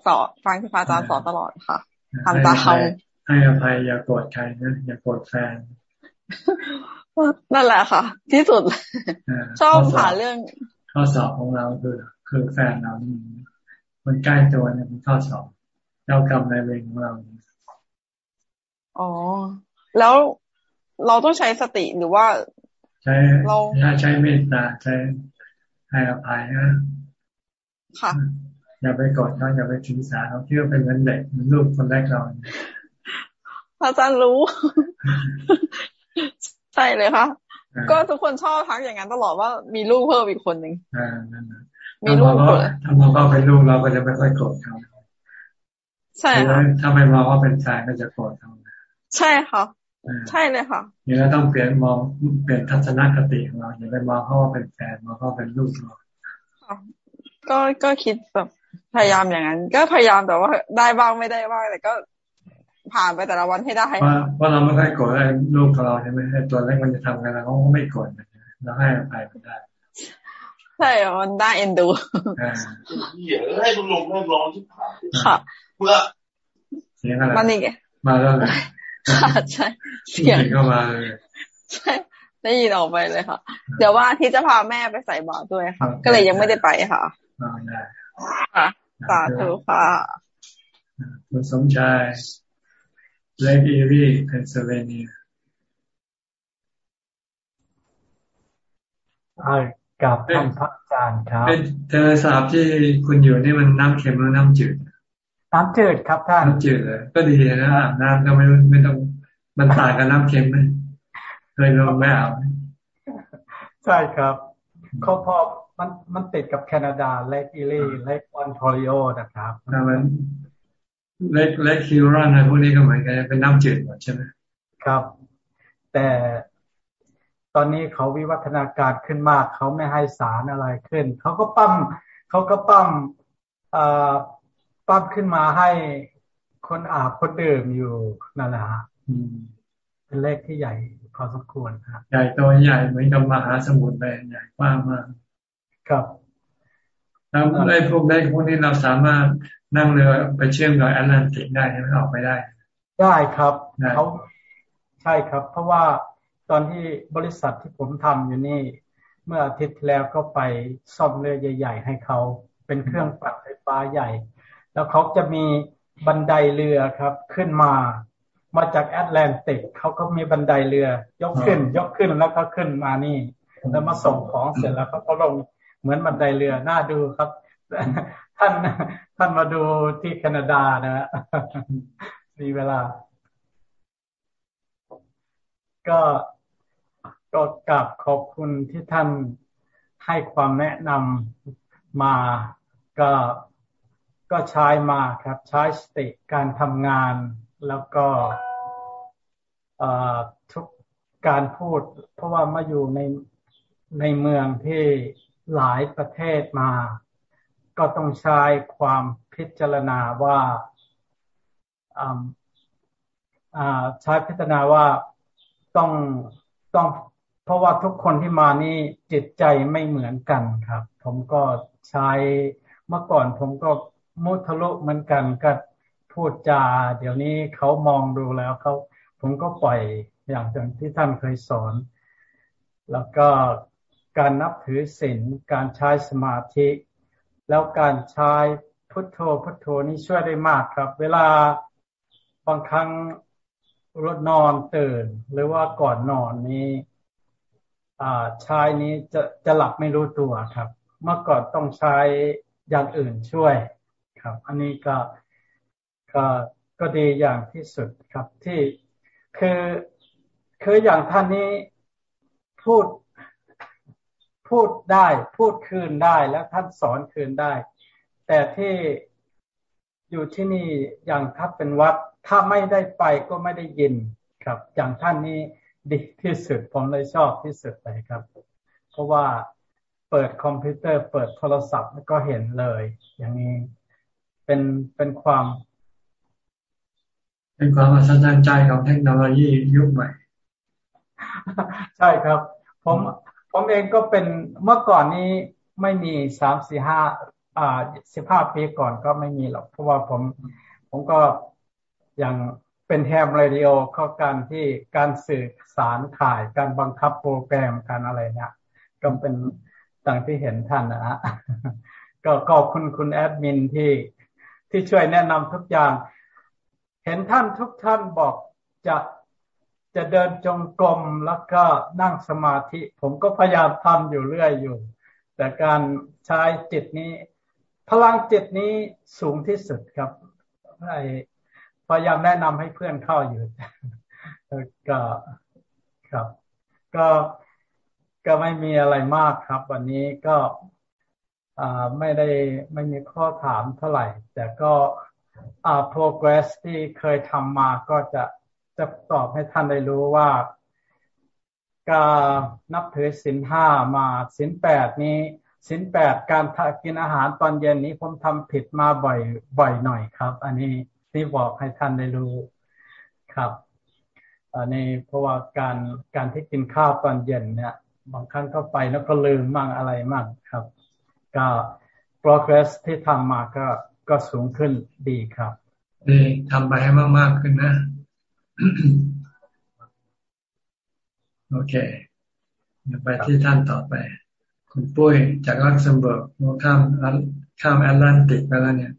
สอนฟังที่พระอาจารย์สอนตลอดค่ะทำตามให้อภัยอย่าโกรธใครนะอย่าโกรธแฟน นั่นแหละค่ะ ที่สุดชอบผ่าเรื่อง ข้อสอบของเราคือคือแฟนเรานี่คนใกล้ตัวเนี่ยเป็นข้อสอบเจ้ากรรมในเวรของเราอ๋อ แล้วเราต้องใช้สติหรือว่า ใช้เราใช้เมตตาใช้ให้อภัยนะค่ะอย่าไปกดเขาอย่าไปถือสาเขาเที่ยวเป็นเหมือนเด็กเหมือนลูกคนแรกเราอาจารย์รู้ ใช่เลยค่ะ ก็ทุกคนชอบทักอย่างนั้นตลอดว่ามีลูกเพิ่มอีกคนหนึ่งมีลูกเพิ่มถ้ามองว่าเป็นลูกเราก็จะไม่ค่อยโกรธเขาใช่ค่ะถ้าไม่มองว่าเป็นแฟนก็จะโกรธเขาใช่ค่ะใช่เลยค่ะนี่เราต้องเปลี่ยนมองเปลี่ยนทัศนคติของเราอย่าไปมองเขาว่าเป็นแฟนมองเขาเป็นลูกเราก็ก็คิดแบบพยายามอย่างนั้น ก็พยายามแต่ว่าได้บ้างไม่ได้บ้างแต่ก็ ผ่านไปแต่ละวันให้ได้ว่าว่าเราไม่ค่อยโกรธไอ้ลูกของเราใช่ไหมไอ้ตัวเล็กมันจะทำกันแล้วเขาไม่โกรธเราให้อภัยมันได้ใช่มันได้เอ็นดูเหี้ยให้ลุงลุงเริ่มร้องที่ผ่านค่ะเพื่อเสียงอะไรมานี่แกมาแล้วเลยค่ะใช่เสียงเข้ามาเลยใช่ได้ยินออกไปเลยค่ะ เดี๋ยวว่าที่จะพาแม่ไปใส่บาตรด้วยค่ะ ก็เลยยังไม่ได้ไปค่ะได้ค่ะสาธุค่ะคุณสมชาย Lake Erie Pennsylvania กับท่านพระอาจารย์ครับเป็นทะเลสาบที่คุณอยู่นี่มันน้ำเค็มหรือน้ำจืดน้ำจืดครับท่านน้ำจืดเลยก็ดีนะอาบน้ำก็ไม่ไม่ต้องมันต่างกับน้ำเค็มไหมเคยลองไม่อาบใช่ครับเขาพอมันมันติดกับแคนาดา Lake Erie Lake Ontario นะครับมัน Lake Lake Huron อะไรพวกนี้ก็เหมือนกันเป็นน้ำจืดหมดใช่ไหมครับ แต่ตอนนี้เขาวิวัฒนาการขึ้นมาก เขาไม่ให้สารอะไรขึ้น เขาก็ปั๊มเขาก็ปั๊มเอ่อปั้มขึ้นมาให้คนอาบคนดื่มอยู่นั่นแหละเป็นเลขที่ใหญ่พอสมควรครับใหญ่ตัวใหญ่เหมือนกับมหาสมุทรเลยใหญ่กว้างมากครับแล้วไอ้พวกเลขพวกนี้เราสามารถ นั่งเรือไปเชื่อมกับแอตแลนติกได้ใช่ไหมออกไปได้ ได้ครับเขาใช่ครับ เพราะว่าตอนที่บริษัทที่ผมทำอยู่นี่ เมื่ออาทิตย์แล้วก็ไปซ่อมเรือใหญ่ ๆ ให้เขาเป็นเครื่องปั่นไฟฟ้าใหญ่ แล้วเขาจะมีบันไดเรือครับ ขึ้นมามาจากแอตแลนติกเขาก็มีบันไดเรือ ยกขึ้น ยกขึ้นแล้วก็ขึ้นมานี่ แล้วมาส่งของเสร็จแล้วเขาก็ลงเหมือนบันไดเรือน่าดูครับ ท่านท่านมาดูที่แคนาดานะฮะมีเวลา ก็ก็กลับขอบคุณที่ท่านให้ความแนะนำมาก็ก็ใช้มาครับ ใช้สติการทำงาน แล้วก็ทุกการพูด เพราะว่ามาอยู่ในในเมืองที่หลายประเทศมา ก็ต้องใช้ความพิจารณาว่าใช้พิจารณาว่าต้องต้องเพราะว่าทุกคนที่มานี่จิตใจไม่เหมือนกันครับ ผมก็ใช้เมื่อก่อนผมก็มุทะลุเหมือนกันก็พูดจา เดี๋ยวนี้เขามองดูแล้วเขาผมก็ปล่อยอย่างที่ท่านเคยสอน แล้วก็การนับถือศีลการใช้สมาธิ แล้วการใช้พุทโธพุทโธนี่ช่วยได้มากครับ เวลาบางครั้งรถนอนตื่น หรือว่าก่อนนอนนี้ชายนี้จะจะหลับไม่รู้ตัวครับ เมื่อก่อนต้องใช้อย่างอื่นช่วยครับ อันนี้ก็ก็ก็ดีอย่างที่สุดครับที่คือคืออย่างท่านนี้พูด พูดได้ พูดคืนได้แล้วท่านสอนคืนได้ แต่ที่อยู่ที่นี่อย่างถ้าเป็นวัด ถ้าไม่ได้ไปก็ไม่ได้ยินครับ อย่างท่านนี้ดีที่สุดผมเลยชอบที่สุดเลยครับ เพราะว่าเปิดคอมพิวเตอร์เปิดโทรศัพท์ก็เห็นเลย อย่างนี้เป็นเป็นความ เป็นความอัศจรรย์ใจของเทคโนโลยียุคใหม่ ใช่ครับ ผม ผมเองก็เป็นเมื่อก่อนนี้ไม่มีสามสี่ห้าอ่าสิบห้าปีก่อนก็ไม่มีหรอก เพราะว่าผมผมก็อย่างเป็นแฮมเรดิโอเข้ากันที่การสื่อสารถ่ายการบังคับโปรแกรมการอะไรเนี่ยก็เป็นต่างที่เห็นท่านนะฮะก็ขอบคุณคุณแอดมินที่ที่ช่วยแนะนำทุกอย่าง เห็นท่านทุกท่านบอกจะ จะเดินจงกรมแล้วก็นั่งสมาธิ ผมก็พยายามทำอยู่เรื่อยอยู่ แต่การใช้จิตนี้ พลังจิตนี้สูงที่สุดครับพยายามแนะนำให้เพื่อนเข้าอยู่ก็ครับ ก็ก็ไม่มีอะไรมากครับ วันนี้ก็ไม่ได้ไม่มีข้อถามเท่าไหร่ แต่ก็ progress ที่เคยทำมาก็จะ จะตอบให้ท่านได้รู้ว่าการนับถือสินห้ามาสินแปดนี้สินแปดการกินอาหารตอนเย็นนี้ผมทำผิดมาบ่อยบ่อยหน่อยครับ อันนี้ที่บอกให้ท่านได้รู้ครับอันนี้เพราะว่าการการที่กินข้าวตอนเย็นเนี่ย บางครั้งเข้าไปแล้วก็ลืมมั่งอะไรมั่งครับ ก็ progress ที่ทำมาก็ก็สูงขึ้นดีครับดีทำไปให้มากๆขึ้นนะ โอเคไปที่ท่านต่อไป คุณปุ้ยจากลักเซมเบิร์กข้ามข้ามแอตแลนติกไปแล้วเนี่ย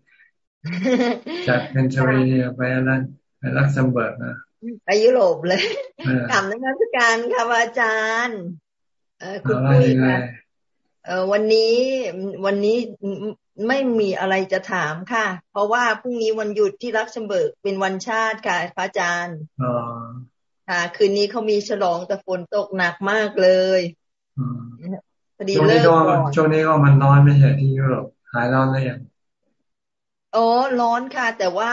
จากเพนซิลเวเนียไปแอตแลนไปลักเซมเบิร์กนะไปยุโรปเลยกราบนมัสการค่ะอาจารย์คุณปุ้ยค่ะวันนี้วันนี้ ไม่มีอะไรจะถามค่ะ เพราะว่าพรุ่งนี้วันหยุดที่ลักเซมเบิร์กเป็นวันชาติค่ะ พระอาจารย์ค่ะ คืนนี้เขามีฉลองแต่ฝนตกหนักมากเลยพอดีเลิกก่อนช่วงนี้ก็มันร้อนไม่ใช่ที่ยุโรปหายร้อนแล้วยังอ๋อร้อนค่ะ แต่ว่า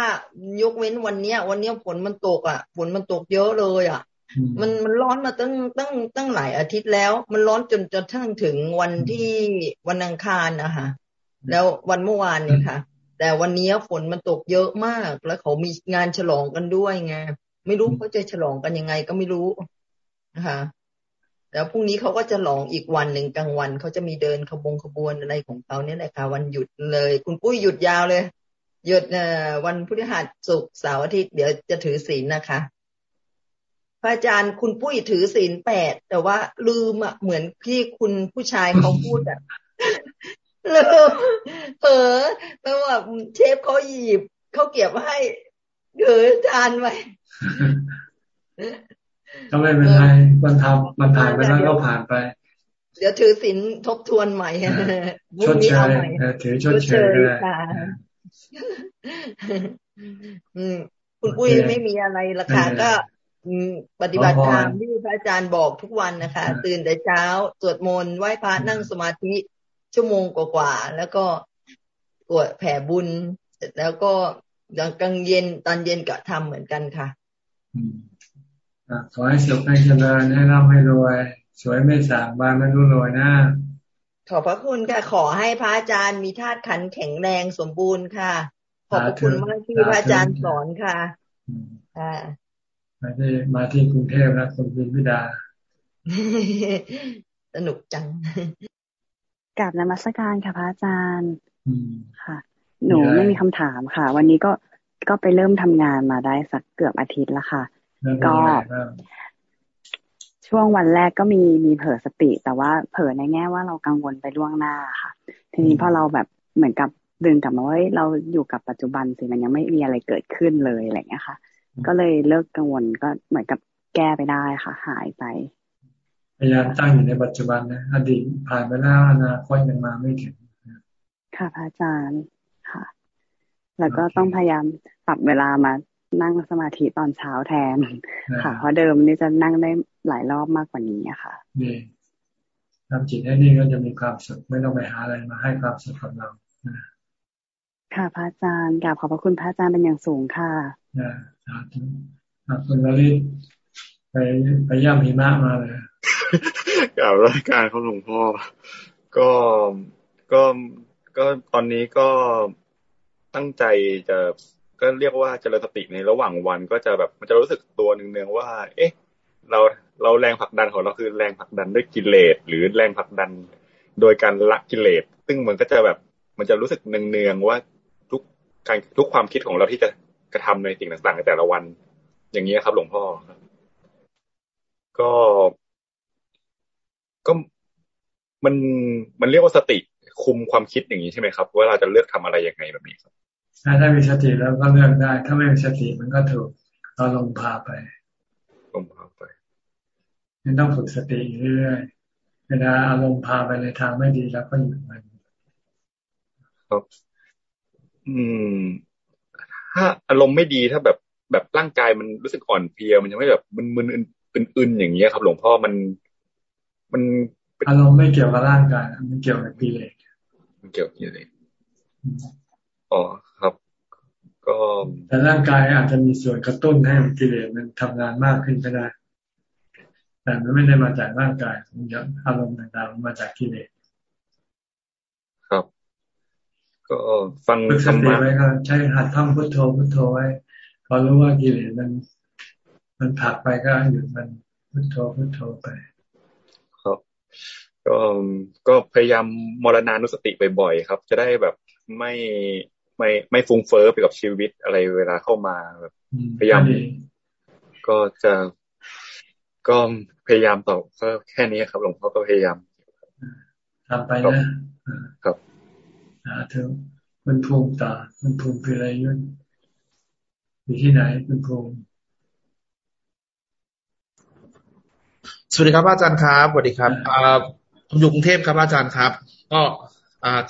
ยกเว้นวันเนี้ย วันเนี้ยฝนมันตกอะฝนมันตกเยอะเลยอะ มันมันร้อนมาตั้งตั้งตั้งหลายอาทิตย์แล้ว มันร้อนจนจนทั้งถึงวันที่วันอังคารนะคะ แล้ววันเมื่อวานเนี่ยค่ะ แต่วันนี้ฝนมันตกเยอะมาก แล้วเขามีงานฉลองกันด้วยไงไม่รู้เขาจะฉลองกันยังไงก็ไม่รู้นะคะแล้วพรุ่งนี้เขาก็จะลองอีกวันหนึ่งกลางวันเขาจะมีเดินขบงขบวนอะไรของเขาเนี่ยแหละค่ะวันหยุดเลย คุณปุ้ยหยุดยาวเลย หยุดวันพฤหัสศุกร์เสาร์อาทิตย์เดี๋ยวจะถือศีลนะคะพระอาจารย์คุณปุ้ยถือศีลแปดแต่ว่าลืมอะเหมือนที่คุณผู้ชายเขาพูดอะ ลืมเผลอแล้วว่าเชฟเขาหยิบเขาเก็บให้เกิดทานไว้ก็ไม่เป็นไรมันทำมันผ่านไปแล้วก็ผ่านไป เดี๋ยวถือสินทบทวนใหม่ชดเชยถือชดเชยก็ได้คุณปุ้ยไม่มีอะไรละค่ะก็ปฏิบัติธรรมที่พระอาจารย์บอกทุกวันนะคะ ตื่นแต่เช้าสวดมนต์ไหว้พระนั่งสมาธิ ชั่วโมงกว่าๆแล้วก็กวดแผ่บุญเสร็จแล้วก็ยังกลางเย็นตอนเย็นก็ทำเหมือนกันค่ะขอให้สุขให้เจริญให้ร่ำให้รวย สวยไม่สางบานไม่รู้รวยนะขอบพระคุณค่ะ ขอให้พระอาจารย์มีธาตุขันแข็งแรงสมบูรณ์ค่ะ ขอบคุณมากที่พระอาจารย์สอนค่ะค่ะมาที่มาที่กรุงเทพนะคุณบินพิดา สนุกจัง กับนมัสการค่ะพระอาจารย์ค่ะ หนูไม่มีคำถามค่ะ วันนี้ก็ก็ไปเริ่มทำงานมาได้สักเกือบอาทิตย์แล้วค่ะ ก็ช่วงวันแรกก็มีมีเผลอสติ แต่ว่าเผลอในแง่ว่าเรากังวลไปล่วงหน้าค่ะ ทีนี้พอเราแบบเหมือนกับดึงกลับมาว่าเราอยู่กับปัจจุบันสิมันยังไม่มีอะไรเกิดขึ้นเลยอะไรเงี้ยค่ะ ก็เลยเลิกกังวลก็เหมือนกับแก้ไปได้ค่ะ หายไป พยายามตั้งอยู่ในปัจจุบันนะอดีตผ่านไปแล้วอนาคตยังมาไม่ถึงค่ะพระอาจารย์ค่ะ แล้วก็ต้องพยายามปรับเวลามานั่งสมาธิตอนเช้าแทน ค่ะ เพราะเดิมนี่จะนั่งได้หลายรอบมากกว่านี้ค่ะดีทำจิตให้นี่ก็จะมีความสุขไม่ต้องไปหาอะไรมาให้ความสุขกับเราค่ะพระอาจารย์กราบขอบพระคุณพระอาจารย์เป็นอย่างสูงค่ะนะสาธุคุณวริศไปไปย่ำหิมะมาเลย กล่าวรายการเขาหลวงพ่อ ก็ก็ก็ตอนนี้ก็ตั้งใจจะก็เรียกว่าเจริญสติในระหว่างวันก็จะแบบมันจะรู้สึกตัวหนึ่งๆว่า เอ๊ะ เราเราแรงผลักดันของเราคือแรงผลักดันด้วยกิเลสหรือแรงผลักดันโดยการละกิเลสซึ่งมันก็จะแบบมันจะรู้สึกเนืองๆว่าทุกการทุกความคิดของเราที่จะกระทำในสิ่งต่างๆในแต่ละวัน อย่างนี้ครับ หลวงพ่อ ก็ ก็มันมันเรียกว่าสติคุมความคิดอย่างนี้ใช่ไหมครับว่าเราจะเลือกทำอะไรยังไงแบบนี้ครับถ้ามีสติแล้วก็เลือกได้ ถ้าไม่มีสติมันก็ถูกเราลงพาไปลงพาไปนี่ต้องฝึกสติเรื่อยๆเวลาอารมณ์พาไปในทางไม่ดีแล้วก็หยุดมันครับ อืม ถ้าอารมณ์ไม่ดีถ้าแบบแบบร่างกายมันรู้สึกอ่อนเพลียมันยังไม่แบบมึนๆอึนๆอย่างเงี้ยครับ หลวงพ่อมัน มันอารมณ์ไม่เกี่ยวกับร่างกายมันเกี่ยวกับกิเลสมันเกี่ยวกับกิเลสอ๋อครับ ก็แต่ร่างกายอาจจะมีส่วนกระตุ้นให้กิเลสมันทำงานมากขึ้นก็ได้ แต่มันไม่ได้มาจากร่างกายมันอารมณ์ต่างๆมันมาจากกิเลสครับ ก็ฟังธรรมะไว้ครับใช้หัดท่องพุทโธพุทโธไว้พอรู้ว่ากิเลสมัน มันผักไปก็หยุดมันพุทโธพุทโธไป ก็ก็พยายามมรณานุสติบ่อยๆครับ จะได้แบบไม่ไม่ไม่ฟุ้งเฟ้อไปกับชีวิตอะไรเวลาเข้ามาแบบพยายามก็จะก็พยายามต่อก็แค่นี้ครับหลวงพ่อก็พยายามทำไปนะครับอ่าถึงมันภูมิตามันภูมิเป็นอะไรยุ่นอยู่ที่ไหนมันภูมิ สวัสดีครับอาจารย์ครับสวัสดีครับผมอยู่กรุงเทพครับอาจารย์ครับ ก็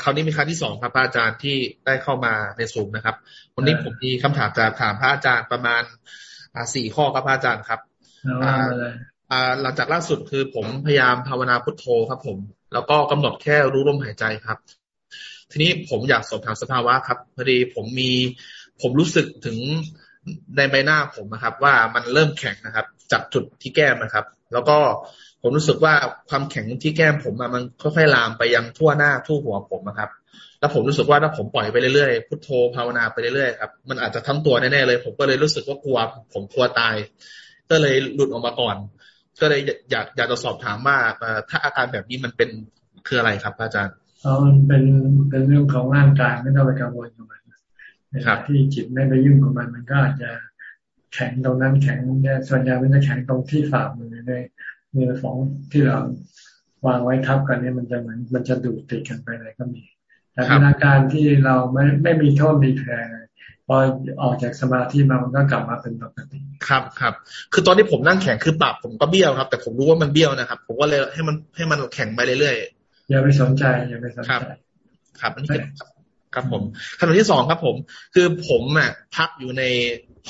คราวนี้มีครั้งที่สองครับอาจารย์ที่ได้เข้ามาในสูงนะครับ วันนี้ผมมีคำถามจะถามพระอาจารย์ประมาณสี่ข้อครับอาจารย์ครับหลังจากล่าสุดคือผมพยายามภาวนาพุทโธครับ ผม แล้วก็กำหนดแค่รู้ลมหายใจครับ ทีนี้ผมอยากสอบถามสภาวะครับพอดีผมมีผมรู้สึกถึงในใบหน้าผมนะครับ ว่ามันเริ่มแข็งนะครับ จากจุดที่แก้มนะครับ แล้วก็ผมรู้สึกว่าความแข็งที่แก้มผมมันค่อยๆลามไปยังทั่วหน้าทั่วหัวผมนะครับ แล้วผมรู้สึกว่าถ้าผมปล่อยไปเรื่อยๆพุทโธภาวนาไปเรื่อยๆครับมันอาจจะทั้งตัวแน่ๆเลย ผมก็เลยรู้สึกว่ากลัว ผมกลัวตาย ก็เลยหลุดออกมาก่อน ก็เลยอยากอยากจะสอบถามว่าถ้าอาการแบบนี้มันเป็นคืออะไรครับ อาจารย์อ๋อมันเป็นเป็นเรื่องของร่างกายไม่ต้องไปกังวลกับมันครับที่จิตไม่ไปยุ่งกับมันมันก็อาจจะ แข็งตรงนั้นแข็งเนี่ยส่วนใหญ่มันจะแข็งตรงที่ฝ่ามือเลยมีสองที่เราวางไว้ทับกันเนี่ยมันจะเหมือนมันจะดูดติดกันไปอะไรก็มี แต่เป็นอาการที่เราไม่ไม่มีโทษมีแผลพอออกจากสมาธิมามันก็กลับมาเป็นปกติ ครับครับ คือตอนที่ผมนั่งแข็งคือปรับผมก็เบี้ยวครับ แต่ผมรู้ว่ามันเบี้ยวนะครับ ผมก็เลยให้มันให้มันแข็งไปเรื่อยๆอย่าไปสนใจอย่าไปสนใจ ครับอันนี้ครับ ครับผมคำถามที่สองครับ ผม คือผมอะพักอยู่ใน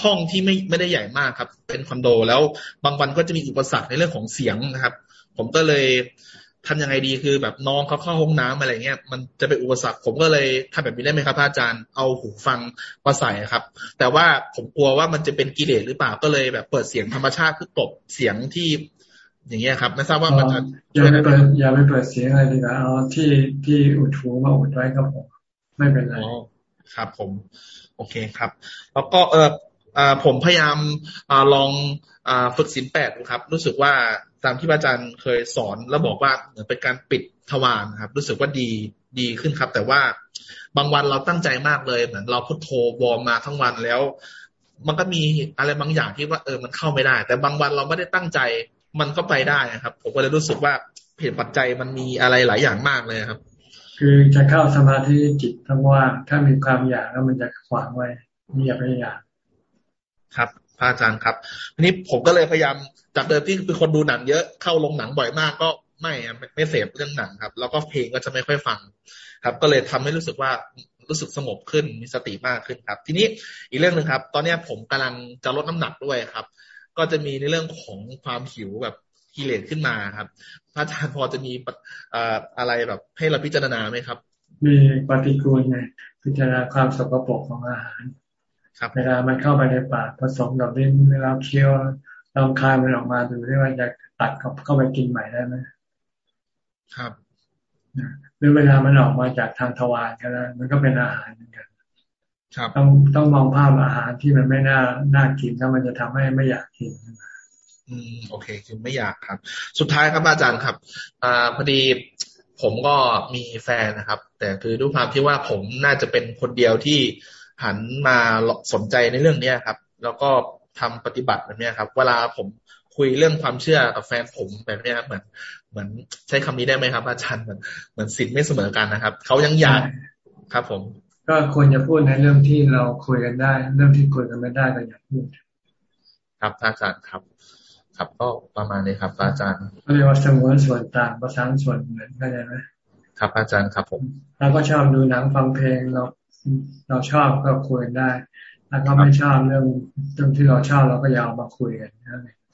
ห้องที่ไม่ไม่ได้ใหญ่มากครับ เป็นคอนโด แล้วบางวันก็จะมีอุปสรรคในเรื่องของเสียงนะครับ ผมก็เลยทำยังไงดีคือแบบน้องเขาเข้าห้องน้ำอะไรเงี้ยมันจะเป็นอุปสรรคผมก็เลยทำแบบนี้ได้ไหมครับอาจารย์เอาหูฟังมาใส่ครับ แต่ว่าผมกลัวว่ามันจะเป็นกิเลสหรือเปล่าก็เลยแบบเปิดเสียงธรรมชาติเพื่อกบเสียงที่อย่างเงี้ยครับ ไม่ทราบว่ามันอย่าไปเปิดอย่าไปเปิดเสียงอะไรดีกว่าเอาที่ที่อุดหูมาอุดไว้ครับผมไม่เป็นไรครับผม โอเคครับ แล้วก็เออ ผมพยายามอลองอฝึกสินแปดครับ รู้สึกว่าตามที่อาจารย์เคยสอนแล้วบอกว่าเหมือนเป็นการปิดทวารครับ รู้สึกว่าดีดีขึ้นครับ แต่ว่าบางวันเราตั้งใจมากเลยเหมือนเราพุทโธวอร์มมาทั้งวันแล้ว มันก็มีอะไรบางอย่างที่ว่าเออมันเข้าไม่ได้ แต่บางวันเราไม่ได้ตั้งใจมันก็ไปได้ครับ ผมก็เลยรู้สึกว่าเหตุปัจจัยมันมีอะไรหลายอย่างมากเลยครับ คือจะเข้าสมาธิจิตทั้งว่าถ้ามีความอยากแล้วมันจะขวางไว้นี่อย่าไปอยาก ครับพระอาจารย์ครับทีนี้ผมก็เลยพยายามจากเดิมที่เป็นคนดูหนังเยอะเข้าลงหนังบ่อยมากก็ไม่ไม่เสพเรื่องหนังครับ แล้วก็เพลงก็จะไม่ค่อยฟังครับ ก็เลยทำให้รู้สึกว่ารู้สึกสงบขึ้นมีสติมากขึ้นครับ ทีนี้อีกเรื่องหนึ่งครับ ตอนนี้ผมกำลังจะลดน้ำหนักด้วยครับ ก็จะมีในเรื่องของความหิวแบบกิเลสขึ้นมาครับ พระอาจารย์พอจะมีอะไรแบบให้เราพิจารณาไหมครับ มีปฏิกูลไงพิจารณาความสกปรกของอาหาร เวลามันเข้าไปในปากผสมกับลิ้นเวลาเคี้ยวลองคายมันออกมาดูได้ว่าจะตัดเข้าไปกินใหม่ได้ไหมครับหรือเวลามันออกมาจากทางทวารก็ได้มันก็เป็นอาหารเหมือนกันครับต้องต้องมองภาพอาหารที่มันไม่น่าน่ากินแล้วมันจะทำให้ไม่อยากกินอืมโอเค คือไม่อยากครับ สุดท้ายครับอาจารย์ครับอ่าพอดีผมก็มีแฟนนะครับ แต่คือด้วยความที่ว่าผมน่าจะเป็นคนเดียวที่ หันมาสนใจในเรื่องเนี้ยครับ แล้วก็ทำปฏิบัติแบบนี้ครับ เวลาผมคุยเรื่องความเชื่อกับแฟนผมแบบนี้เหมือน เหมือนใช้คำนี้ได้ไหมครับ อาจารย์เหมือนเหมือนสิทธิ์ไม่เสมอกันนะครับเขายังอยากครับ ผม ก็ควรจะพูดในเรื่องที่เราคุยกันได้ เรื่องที่คุยกันไม่ได้ก็อย่าพูดครับอาจารย์ครับ ครับก็ประมาณนี้ครับ อาจารย์เรียกว่าสมวนส่วนต่างประสานส่วนเหมือนเข้าใจไหมครับ อาจารย์ครับผมเราก็ชอบดูหนังฟังเพลงเรา เราชอบก็คุยได้ ถ้าเขาไม่ชอบเรื่องเรื่องที่เราชอบเราก็ยาวมาคุยกัน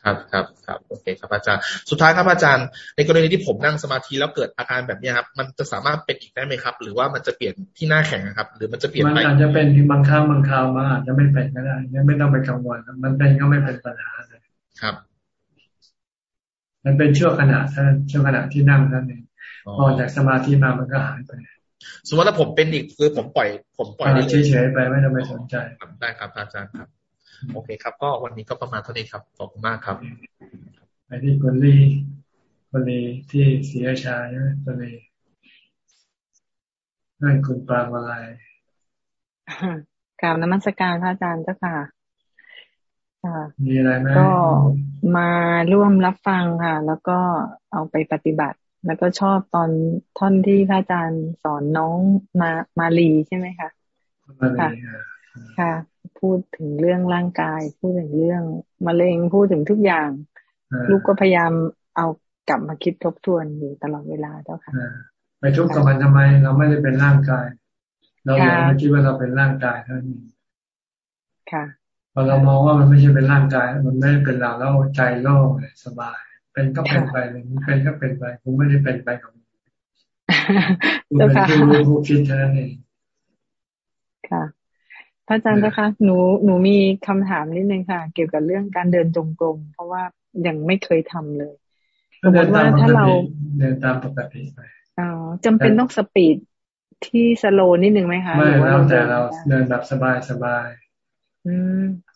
ครับครับครับโอเคครับอาจารย์สุดท้ายครับอาจารย์ ในกรณีที่ผมนั่งสมาธิแล้วเกิดอาการแบบนี้ครับ มันจะสามารถเป็นอีกได้ไหมครับ หรือว่ามันจะเปลี่ยนที่หน้าแข็งครับ หรือมันจะเปลี่ยนไปมันอาจจะเป็นที่บางครั้งบางคราวมาอาจจะไม่เป็นก็ได้ไม่ต้องไปกังวลมันเป็นก็ไม่เป็นปัญหาเลยครับ มันเป็นช่วงขณะท่านช่วงขณะที่นั่งนั่นเองพอจากสมาธิมามันก็หายไป สมมติถ้าผมเป็นอีกคือผมปล่อย ผมปล่อยเฉยๆไปไม่ต้องไปสนใจได้ครับอาจารย์ครับ โอเคครับ ก็วันนี้ก็ประมาณเท่านี้ครับขอบคุณมากครับไปที่คนลีคนลีที่เสียชาใช่ไหมคนลีนั่นคุณปางอะไรกราบนมัสการพระอาจารย์เจ้าค่ะมีอะไรไหมก็มาร่วมรับฟังค่ะ แล้วก็เอาไปปฏิบัติ แล้วก็ชอบตอนท่อนที่พระอาจารย์สอนน้องมามาลีใช่ไหมคะค่ะค่ะ พูดถึงเรื่องร่างกาย พูดถึงเรื่องมะเร็งพูดถึงทุกอย่าง ลูกก็พยายามเอากลับมาคิดทบทวนอยู่ตลอดเวลาเจ้าค่ะไปทุกข์กับมันทำไม เราไม่ได้เป็นร่างกาย เราอยากคิดว่าเราเป็นร่างกายเท่านี้ค่ะพอเรามองว่ามันไม่ใช่เป็นร่างกาย มันไม่เป็นเราแล้วใจโล่งสบาย เป็นก็เป็นไปเลยเป็นก็เป็นไปผมไม่ได้เป็นไปกับคุณเป็นผู้รู้ผู้คิดเท่านั้นเองค่ะพระอาจารย์นะคะ หนูหนูมีคำถามนิดนึงค่ะ เกี่ยวกับเรื่องการเดินจงกรมเพราะว่ายังไม่เคยทำเลยสมมติว่าถ้าเราเดินตามปกติไปอ๋อจำเป็นต้องสปีดที่สโลนิดนึงไหมคะไม่แล้วแต่เราเดินแบบสบายสบาย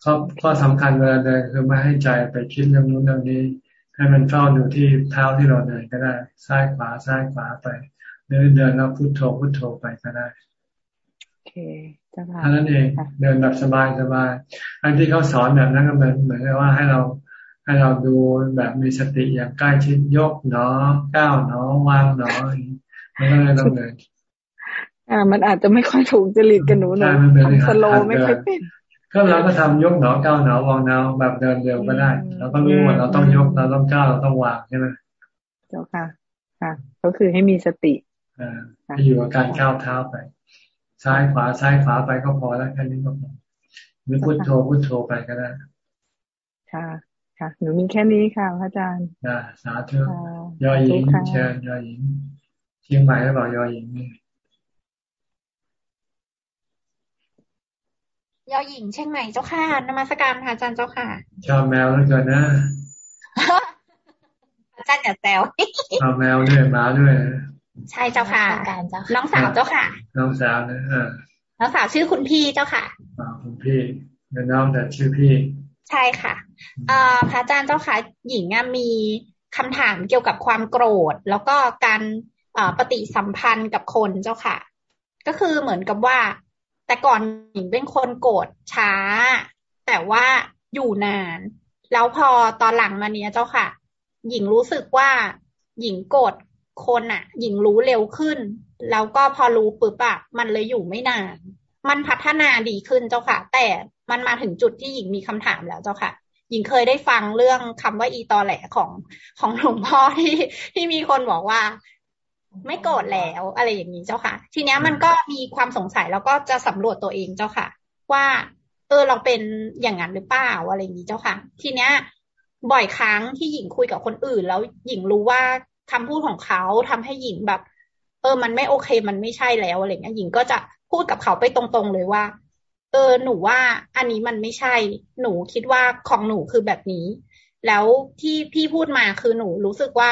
ข้อข้อสำคัญเวลาเดินคือไม่ให้ใจไปคิดเรื่องนู้นเรื่องนี้ ให้มันเฝ้าดูที่เท้าที่เราเดินก็ได้ ซ้ายขวาซ้ายขวาไปเดินเดินแล้วพุทโธพุทโธไปก็ได้โอเคจ้าค่ะท่านั้นเองเดินแบบสบายสบายอันที่เขาสอนแบบนั้นก็เหมือนเหมือนว่าให้เราให้เราดูแบบมีสติอย่างใกล้ชิดยกเนาะก้าวเนาะวางเนาะมันก็เลยต้องเดินอ่า มันอาจจะไม่ค่อยถูกจริตกันหนูเนาะสโลไม่ค่อยเป็น ก็เราก็ทำยกหนอก้าวหนอวางหนอแบบเดินเร็วก็ได้เราก็รู้ว่าเราต้องยกเราต้องก้าวเราต้องวางใช่ไหมเจ้าค่ะ ค่ะ ก็คือให้มีสติอ่าให้อยู่กับการก้าวเท้าไป ซ้ายขวาซ้ายขวาไปก็พอแล้วแค่นี้ก็พอหรือพุทโธพุทโธไปก็ได้ค่ะ ค่ะ หนูมีแค่นี้ค่ะพระอาจารย์อ่าสาธุยอหญิงเชิญยอหญิงเชียงใหม่หรือเปล่ายอหญิงนี่ ยอหญิงเชียงใหม่เจ้าค่ะนมัสการพระอาจารย์เจ้าค่ะ ชอบแมวแล้วกันนะอาจารย์อย่าแซวชอบแมวด้วยมาด้วย ใช่เจ้าค่ะน้องสาวเจ้าค่ะ น้องสาวนะน้องสาวชื่อคุณพี่เจ้าค่ะคุณพี่เป็นน้องแต่ชื่อพี่ ใช่ค่ะอพระอาจารย์เจ้าค่ะ หญิงมีคำถามเกี่ยวกับความโกรธ แล้วก็การปฏิสัมพันธ์กับคนเจ้าค่ะ ก็คือเหมือนกับว่า แต่ก่อนหญิงเป็นคนโกรธช้า แต่ว่าอยู่นาน แล้วพอตอนหลังมาเนี้ยเจ้าค่ะ หญิงรู้สึกว่าหญิงโกรธคนอะหญิงรู้เร็วขึ้น แล้วก็พอรู้ปุ๊บอะมันเลยอยู่ไม่นาน มันพัฒนาดีขึ้นเจ้าค่ะ แต่มันมาถึงจุดที่หญิงมีคำถามแล้วเจ้าค่ะ หญิงเคยได้ฟังเรื่องคำว่าอีตอแหลของของหลวงพ่อที่ที่มีคนบอกว่า ไม่โกรธแล้วอะไรอย่างนี้เจ้าค่ะ ทีเนี้ยมันก็มีความสงสัยแล้วก็จะสำรวจตัวเองเจ้าค่ะ ว่า เออเราเป็นอย่างนั้นหรือเปล่าอะไรอย่างนี้เจ้าค่ะ ทีเนี้ย บ่อยครั้งที่หญิงคุยกับคนอื่น แล้วหญิงรู้ว่าคำพูดของเขาทำให้หญิงแบบ เออ มันไม่โอเค มันไม่ใช่แล้วอะไรเงี้ยหญิงก็จะพูดกับเขาไปตรงๆเลยว่า เออหนูว่าอันนี้มันไม่ใช่ หนูคิดว่าของหนูคือแบบนี้ แล้วที่พี่พูดมาคือหนูรู้สึกว่า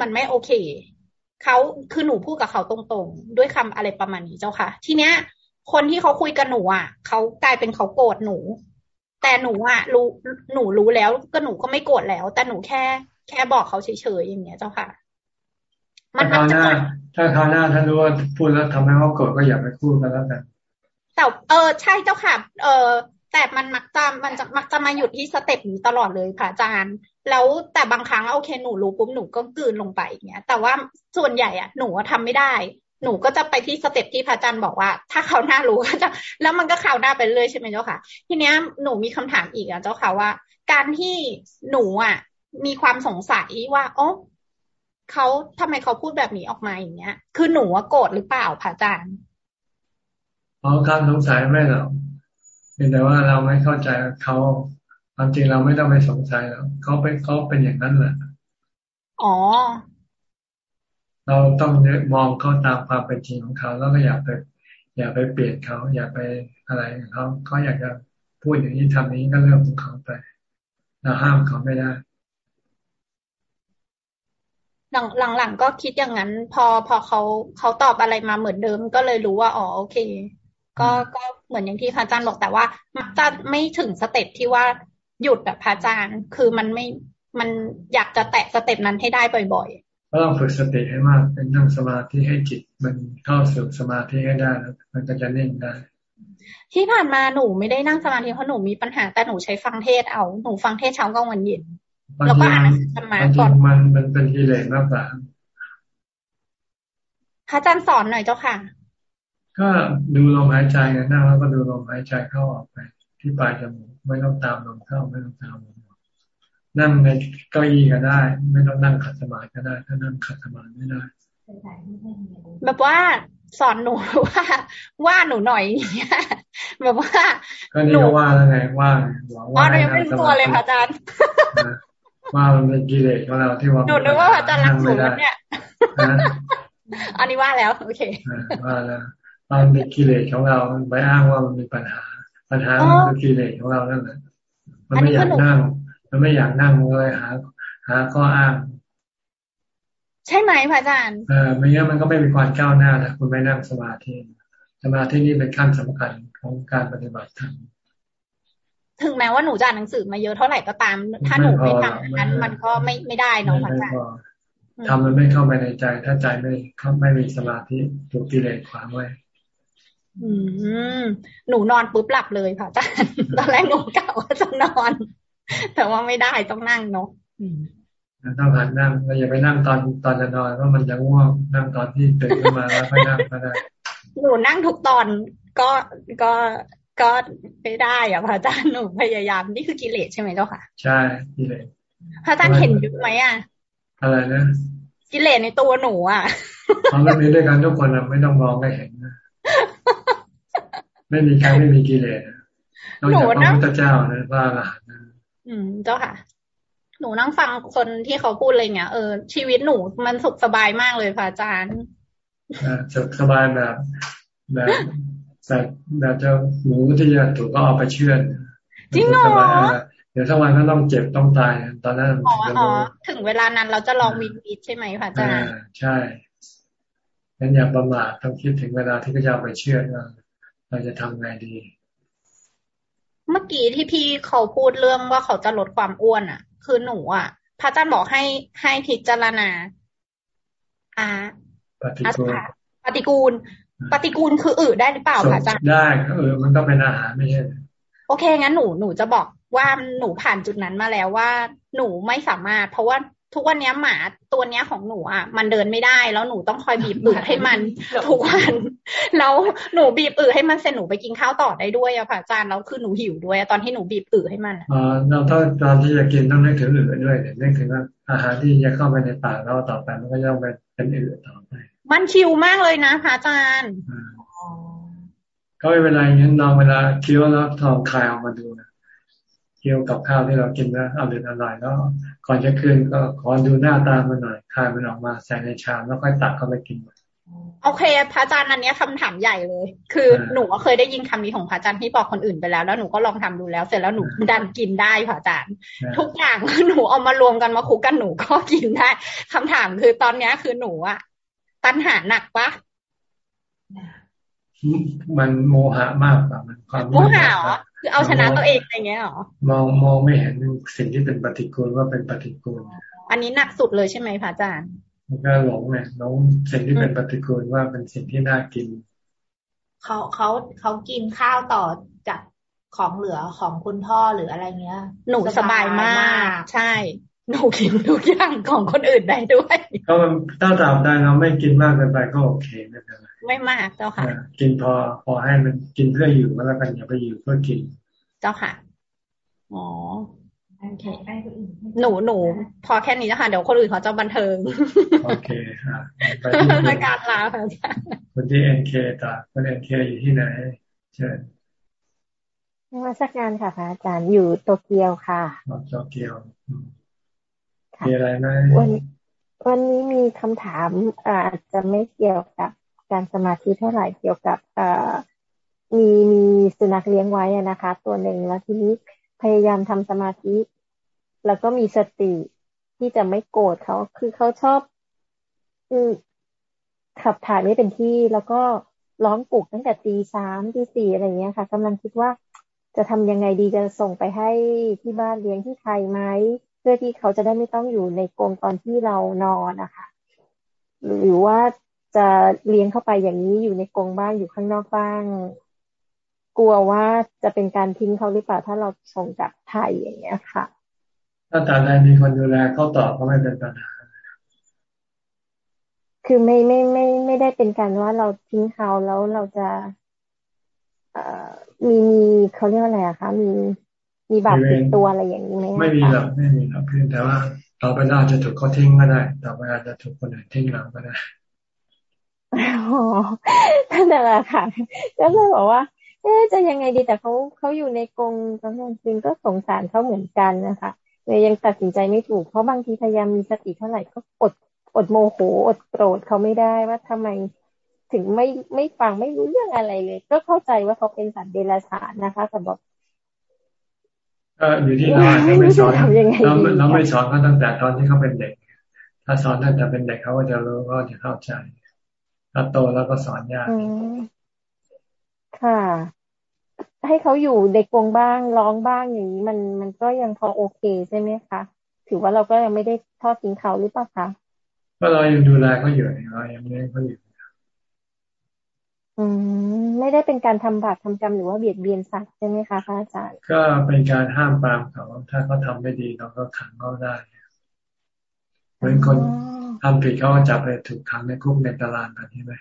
มันไม่โอเค เขาคือหนูพูดกับเขาตรงๆ ด้วยคำอะไรประมาณนี้เจ้าค่ะ ทีเนี้ย คนที่เขาคุยกับหนูอะเขากลายเป็นเขาโกรธหนู แต่หนูอะรู้หนูรู้แล้วก็หนูก็ไม่โกรธแล้ว แต่หนูแค่แค่บอกเขาเฉยๆอย่างเงี้ยเจ้าค่ะ มันถ้าคราวหน้าถ้าคราวหน้าถ้ารู้ว่าพูดแล้วทำให้เขาโกรธก็อย่าไปพูดกันแล้วกันแต่เออใช่เจ้าค่ะ เออ แต่มันมักจะมันจะมักจะมาหยุดที่ step นี้ตลอดเลยค่ะอาจารย์ แล้วแต่บางครั้งโอเคหนูรู้ปุ๊บหนูก็กืนลงไปอย่างเงี้ย แต่ว่าส่วนใหญ่อะหนูทำไม่ได้ หนูก็จะไปที่ step ที่พระอาจารย์บอกว่า ถ้าเขาหน้ารู้ก็จะแล้วมันก็ข่าวหน้าไปเลยใช่ไหมเจ้าค่ะ ทีเนี้ยหนูมีคำถามอีกอะเจ้าค่ะว่า การที่หนูอะ มีความสงสัยว่าอ๋อเขาทำไมเขาพูดแบบนี้ออกมาอย่างเงี้ย คือหนูโกรธหรือเปล่าพระอาจารย์อ๋อการสงสัยไม่หรอก เพียงแต่ว่าเราไม่เข้าใจเขาความจริงเราไม่ต้องไปสงสัยแล้วเขาเป็นเขาเป็นอย่างนั้นแหละอ๋อ เราต้องมองเขาตามความเป็นจริงของเขาแล้วก็อย่าไป อย่าไปเปลี่ยนเขาอย่าไปอะไรเขาเขาอยากจะพูดอย่างนี้ทำนี้ก็เรื่องของเขาไปเราห้ามเขาไม่ได้หลังหลังๆก็คิดอย่างนั้น พอพอเขาเขาตอบอะไรมาเหมือนเดิม ก็เลยรู้ว่าอ๋อโอเค ก็ก็เหมือนอย่างที่พระอาจารย์บอกแต่ว่ามักจะไม่ถึงสเต็ปที่ว่าหยุดแบบพระอาจารย์ คือมันไม่มันอยากจะแตะสเต็ปนั้นให้ได้บ่อยๆก็ต้องฝึกสติให้มากเป็นนั่งสมาธิให้จิต มันเข้าสู่สมาธิให้ได้แล้วมันก็จะนิ่งได้ ที่ผ่านมาหนูไม่ได้นั่งสมาธิเพราะหนูมีปัญหาแต่หนูใช้ฟังเทศเอาหนูฟังเทศเช้ากลางวันเย็นแล้วก็อ่านธรรมะก่อนมันมันเป็นกิเลสมากกว่าพระอาจารย์สอนหน่อยเจ้าค่ะ ก็ดูลมหายใจกันนั่งแล้วก็ดูลมหายใจเข้าออกไป ที่ปลายจมูกไม่ต้องตามลมเข้าไม่ต้องตามลมออกนั่งในเก้าอี้ก็ได้ ไม่ต้องนั่งขัดสมาธิก็ได้ ถ้านั่งขัดสมาธิไม่ได้แบบว่าสอนหนูว่าว่าหนูหน่อยอย่างเงี้ยแบบว่าก็นี่ว่าแล้วไงว่าว่าเรายังไม่รู้ตัวเลยค่ะอาจารย์ว่ามันเป็นกิเลสของเราที่ว่าหนูนึกว่าอาจารย์รักหนูเนี่ยอันนี้ว่าแล้วโอเคว่าแล้ว มันเป็นกิเลสของเราไปอ้างว่ามันมีปัญหา ปัญหามันคือกิเลสของเรานั่นแหละมันไม่อยากนั่ง มันไม่อยากนั่งมันเลยหา หาข้ออ้าง ใช่ไหมพระอาจารย์เออไม่งั้นมันก็ไม่มีความก้าวหน้าถ้าคุณไม่นั่งสมาธิสมาธินี่เป็นขั้นสำคัญของการปฏิบัติธรรมถึงแม้ว่าหนูจะอ่านหนังสือมาเยอะเท่าไหร่ก็ตาม ถ้าหนูไม่ทำนั้น มันก็ไม่ไม่ได้เนาะพระอาจารย์ทำมันไม่เข้าไปในใจ ถ้าใจไม่เข้าไม่มีสมาธิถูกกิเลสขวางไว้ อืมหนูนอนปุ๊บหลับเลยค่ะอาจารย์ตอนแรกหนูกะว่าจะนอน แต่ว่าไม่ได้ต้องนั่งเนาะต้องหันนั่งเราอย่าไปนั่งตอนตอนจะนอนเพราะมันจะง่วงนั่งตอนที่ตื่นขึ้นมาแล้วค่อยนั่งก็ได้หนูนั่งทุกตอนก็ก็ก็ไม่ได้อะพระอาจารย์หนูพยายามนี่คือกิเลสใช่ไหมเจ้าค่ะ ใช่กิเลสพระอาจารย์เห็นยุไหมอะอะไรนะกิเลสในตัวหนูอะมันมีด้วยกันทุกคนนะไม่ต้องมองก็เห็นนะ ไม่มีใครไม่มีกิเลสนอกจากพระพุทธเจ้านะว่าละอืมเจ้าค่ะ หนูนั่งฟังคนที่เขาพูดอะไรเงี้ยเออชีวิตหนูมันสุขสบายมากเลยพระอาจารย์สุขสบายแบบแบบแบบแบบจะหมูที่จะถูกก็เอาไปเชื่อจริงเหรอเดี๋ยวสักวันก็ต้องเจ็บต้องตายตอนนั้นอ๋อถึงเวลานั้นเราจะลองวินวิทใช่ไหมพระอาจารย์ใช่งั้นอย่าประมาทต้องคิดถึงเวลาที่จะเอาไปเชื่อว่า เราจะทำไงดี เมื่อกี้ที่พี่เขาพูดเรื่องว่าเขาจะลดความอ้วนอะ คือหนูอะพระอาจารย์บอกให้ให้พิจารณาอ่าปฏิกูลปฏิกูล ปฏิกูลคืออืดได้หรือเปล่าคะอาจารย์ได้เออมันก็เป็นอาหารไม่ใช่โอเคงั้นหนูหนูจะบอกว่าหนูผ่านจุดนั้นมาแล้วว่า หนูไม่สามารถ เพราะว่า ทุกวันนี้หมาตัวเนี้ยของหนูอะมันเดินไม่ได้ แล้วหนูต้องคอยบีบอืดให้มันทุกวันแล้วหนูบีบอืดให้มันเสร็จหนูไปกินข้าวต่อได้ด้วยอะค่ะอาจารย์แล้วคือหนูหิวด้วยตอนที่หนูบีบอืดให้มันอ๋อเราต้องตอนที่จะกินต้องนึกถึงอืดด้วยนึกถึงว่าอาหารที่จะเข้าไปในปากเราต่อไปมันก็ย่อมเป็นอืดต่อไป มันชิวมากเลยนะพระอาจารย์ก็ไม่เป็นไรงั้นลองเวลาเคี้ยวแล้วทองคายออกมาดูนะ เกี่ยวกับข้าวที่เรากินแล้วอร่อยอร่อยแล้วก่อนจะคืนก็ขอดูหน้าตามันหน่อยคายมันออกมาใส่ในชามแล้วค่อยตักเข้าไปกินโอเค พระอาจารย์อันนี้คำถามใหญ่เลย คือหนูก็เคยได้ยินคำนี้ของพระอาจารย์ที่บอกคนอื่นไปแล้วแล้วหนูก็ลองทำดูแล้วเสร็จแล้วหนูดันกินได้พระอาจารย์ ทุกอย่างหนูเอามารวมกันมาคุกกันหนูก็กินได้คำถามคือตอนนี้คือหนูอะตัณหาหนักปะมันโมหะมากกว่ามันความโมหะเหรอ คือเอาชนะตัวเองอะไรเงี้ยหรอมองมองไม่เห็นสิ่งที่เป็นปฏิกูลว่าเป็นปฏิกูล อันนี้หนักสุดเลยใช่ไหมพระอาจารย์มันก็หลงไงหลงสิ่งที่เป็นปฏิกูลว่าเป็นสิ่งที่น่ากินเขาเขาเขากินข้าวต่อจากของเหลือของคุณพ่อหรืออะไรเงี้ย หนูสบายมาก ใช่หนูกินทุกอย่างของคนอื่นได้ด้วย ก็มันถ้าตามได้เราไม่กินมากเกินไปก็โอเคไม่เป็นไร ไม่มากเจ้าค่ะ กินพอพอให้มันกินเพื่ออยู่แล้วกันอย่าไปอยู่เพื่อกิน เจ้าค่ะอ๋อโอเคหนูหนูพอแค่นี้นะคะเดี๋ยวคนอื่นเขาจะบันเทิง โอเคค่ะรายการลาค่ะคนที่เอ็นเคต่อคนเอ็นเคอยู่ที่ไหนเชิญนวัตการค่ะพระอาจารย์อยู่โตเกียวค่ะโตเกียวมีอะไรไหมวันวันนี้มีคำถามอาจจะไม่เกี่ยวกับ การสมาธิเท่าไหร่เกี่ยวกับมีมีสุนัขเลี้ยงไว้นะคะ ตัวหนึ่งแล้วทีนี้พยายามทำสมาธิ แล้วก็มีสติที่จะไม่โกรธเขาคือเขาชอบขับถ่ายไม่เป็นที่แล้วก็ร้องปลุกตั้งแต่ตีสามตีสี่อะไรเงี้ยค่ะกำลังคิดว่าจะทำยังไงดีจะส่งไปให้ที่บ้านเลี้ยงที่ไทยไหมเพื่อที่เขาจะได้ไม่ต้องอยู่ในกรงตอนที่เรานอนนะคะ หรือว่า จะเลี้ยงเข้าไปอย่างนี้อยู่ในกรงบ้างอยู่ข้างนอกบ้าง กลัวว่าจะเป็นการทิ้งเขาหรือเปล่าถ้าเราส่งจากไทยอย่างเงี้ยค่ะ ถ้าตาใดมีคนดูแลเขาตอบก็ไม่เป็นปัญหาคือไม่ไม่ไม่ไม่ได้เป็นการว่าเราทิ้งเขาแล้วเราจะเอ่อมีมีเขาเรียกว่าอะไรอะคะมีมีบาปติดตัวอะไรอย่างนี้ไหมไม่มีหรอกไม่มีหรอกเพียงแต่ว่าต่อไปน่าจะถูกเขาทิ้งก็ได้ต่อไปอาจจะถูกคนอื่นทิ้งเราก็ได้อ๋อ นั่นแหละค่ะ ก็เลยบอกว่า เอ๊จะยังไงดีแต่เขาเขาอยู่ในกรงตอนนั้นจริงก็สงสารเขาเหมือนกันนะคะเลยยังตัดสินใจไม่ถูกเพราะบางทีพยายามมีสติเท่าไหร่ก็อดอดโมโหอดโกรธเขาไม่ได้ว่าทำไมถึงไม่ไม่ฟังไม่รู้เรื่องอะไรเลย ก็เข้าใจว่าเขาเป็นสัตว์เดรัจฉานนะคะแต่บอกก็อยู่ที่เราเราไม่สอนเราเราไม่สอนเขาตั้งแต่ตอนที่เขาเป็นเด็ก ถ้าสอนตั้งแต่เป็นเด็กเขาก็จะรู้ก็จะเข้าใจ ถ้าโตแล้วก็สอนยากค่ะ ให้เขาอยู่เด็กวงบ้างร้องบ้างอย่างนี้มันมันก็ยังพอโอเคใช่ไหมคะถือว่าเราก็ยังไม่ได้ทอดทิ้งเขาหรือเปล่าคะก็เรายังดูแลเขาอยู่เรายังเลี้ยงเขาอยู่อืมไม่ได้เป็นการทำบาปทำกรรมหรือว่าเบียดเบียนสัตว์ใช่ไหมคะพระอาจารย์ก็เป็นการห้ามปรามเขาถ้าเขาทาไม่ดีเราก็ขังเขาได้เหมือนคน ทำผิดเขาก็จับไปถูกขังในคุกในตารางแบบนี้ไหม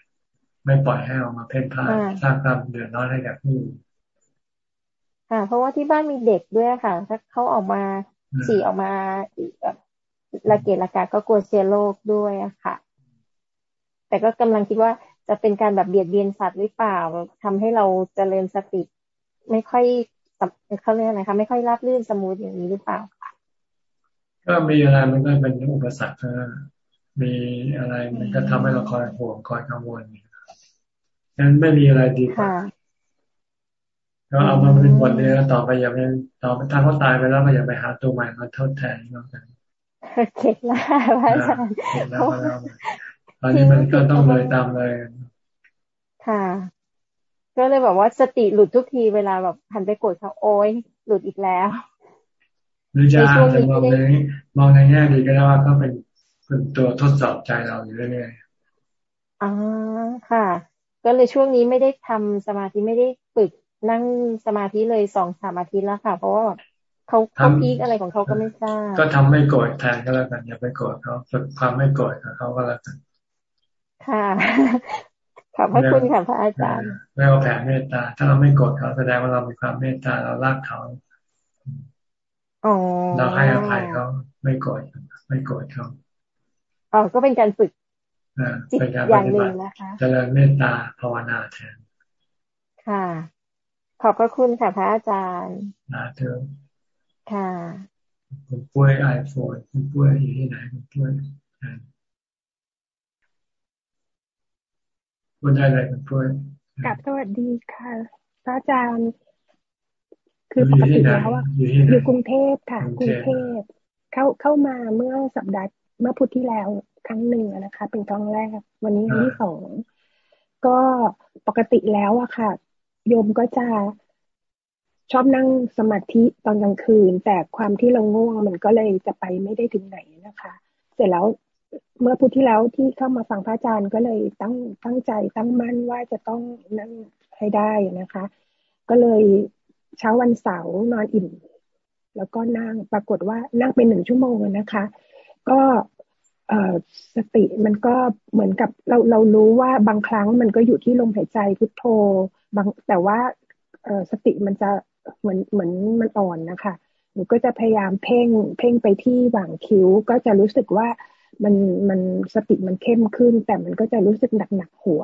ไม่ปล่อยให้ออกมาเพ่นพ่านสร้างความเดือดร้อนให้กับผู้ค่ะ เพราะว่าที่บ้านมีเด็กด้วยค่ะ ถ้าเขาออกมาฉี่ออกมาแบบระเกะระกาก็กลัวเชื้อโรคด้วยอะค่ะ แต่ก็กำลังคิดว่าจะเป็นการแบบเบียดเบียนสัตว์หรือเปล่าทำให้เราเจริญสติ ไม่ค่อยเขาเรียกอะไรคะไม่ค่อยรับลื่นสมูทอย่างนี้หรือเปล่าค่ะก็มีอะไรมันก็เป็นอุปสรรค มีอะไรมันก็ทำให้เราคอยห่วงคอยกังวลนั้นไม่มีอะไรดีกว่าก็เอามาเป็นบทเรียนต่อไปอย่าไปต่อไปถ้าเขาตายไปแล้วก็อย่าไปหาตัวใหม่มาทดแทนแล้วกันเข็ดแล้วพระอาจารย์เข็ดแล้วตอนนี้มันก็ต้องเลยตามเลย ค่ะ ก็เลยบอกว่าสติหลุดทุกทีเวลาแบบหันไปกดเขาโอ้ยหลุดอีกแล้วหรือจะอาจจะมองในมองในแง่ดีก็ได้ว่าเขาเป็น เป็นตัวทดสอบใจเราอยู่เรื่อยๆอ๋อค่ะ ก็เลยช่วงนี้ไม่ได้ทำสมาธิไม่ได้ฝึกนั่งสมาธิเลยสองสามอาทิตย์แล้วค่ะ เพราะว่าเขาเขาพีกอะไรของเขาก็ไม่ทราบก็ทำไม่โกรธแทนก็แล้วกันอย่าไปโกรธเขาฝึกความไม่โกรธกับเขาก็แล้วกันค่ะขอบพระคุณค่ะพระอาจารย์ไม่ว่าแผ่เมตตา ถ้าเราไม่โกรธเขาแสดงว่าเรามีความเมตตาเรารักเขาเราให้อภัยเขาไม่โกรธไม่โกรธเขา อ๋อก็เป็นการฝึกจิตอย่างหนึ่งนะคะเจริญเมตตาภาวนาแทนค่ะ ขอบพระคุณค่ะพระอาจารย์นะเธอค่ะ คุณป่วยไอโฟนคุณป่วยอยู่ที่ไหนคุณป่วยพูดได้เลยคุณป่วยกับสวัสดีค่ะ พระอาจารย์ คือปกติแล้วว่าอยู่กรุงเทพค่ะกรุงเทพเข้าเข้ามาเมื่อสัปดาห์ เมื่อพุธที่แล้วครั้งหนึ่งนะคะ เป็นครั้งแรก วันนี้ครั้งที่สองก็ปกติแล้วอะค่ะ โยมก็จะชอบนั่งสมาธิตอนกลางคืน แต่ความที่เราง่วงมันก็เลยจะไปไม่ได้ถึงไหนนะคะ เสร็จแล้วเมื่อพุธที่แล้วที่เข้ามาฟังพระอาจารย์ก็เลยตั้งตั้งใจตั้งมั่นว่าจะต้องนั่งให้ได้นะคะ ก็เลยเช้าวันเสาร์นอนอิ่ม แล้วก็นั่งปรากฏว่านั่งเป็นหนึ่งชั่วโมงนะคะ ก็ สติมันก็เหมือนกับเราเรารู้ว่าบางครั้งมันก็อยู่ที่ลมหายใจพุทโธบางแต่ว่าสติมันจะเหมือนเหมือนมันอ่อนนะคะหนูก็จะพยายามเพ่งเพ่งไปที่หว่างคิ้ว ก็จะรู้สึกว่ามันมันสติมันเข้มขึ้น แต่มันก็จะรู้สึกหนักหนักหัว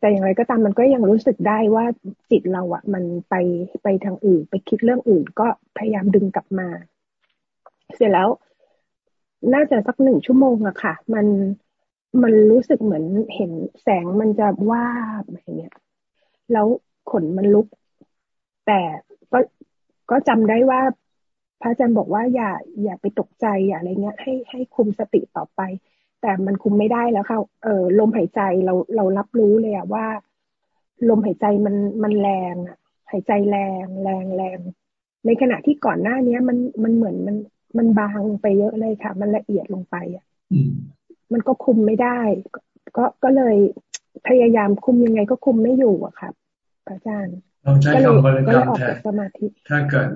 แต่อย่างไรก็ตามมันก็ยังรู้สึกได้ว่าจิตเราอะ่ะมันไปไปทางอื่น ไปคิดเรื่องอื่น ก็พยายามดึงกลับมา เสร็จแล้ว น่าจะสักหนึ่งชั่วโมงอะค่ะ มันมันรู้สึกเหมือนเห็นแสงมันจะว่าอะไรเงี้ยแล้วขนมันลุก แต่ก็ก็จำได้ว่า พระอาจารย์บอกว่าอย่า อย่าไปตกใจอย่าอะไรเงี้ย ให้ให้คุมสติต่อไป แต่มันคุมไม่ได้แล้วค่ะเออลมหายใจเราเรารับรู้เลยอะว่า ลมหายใจมันมันแรงอะหายใจแรงแรงแรงในขณะที่ก่อนหน้าเนี้ย มันมันเหมือนมัน มันบางไปเยอะเลยค่ะ มันละเอียดลงไปอะมันก็คุมไม่ได้ ก็ก็เลยพยายามคุมยังไงก็คุมไม่อยู่อะค่ะอาจารย์ลองใช้คำบริกรรมแทนถ้าเกิด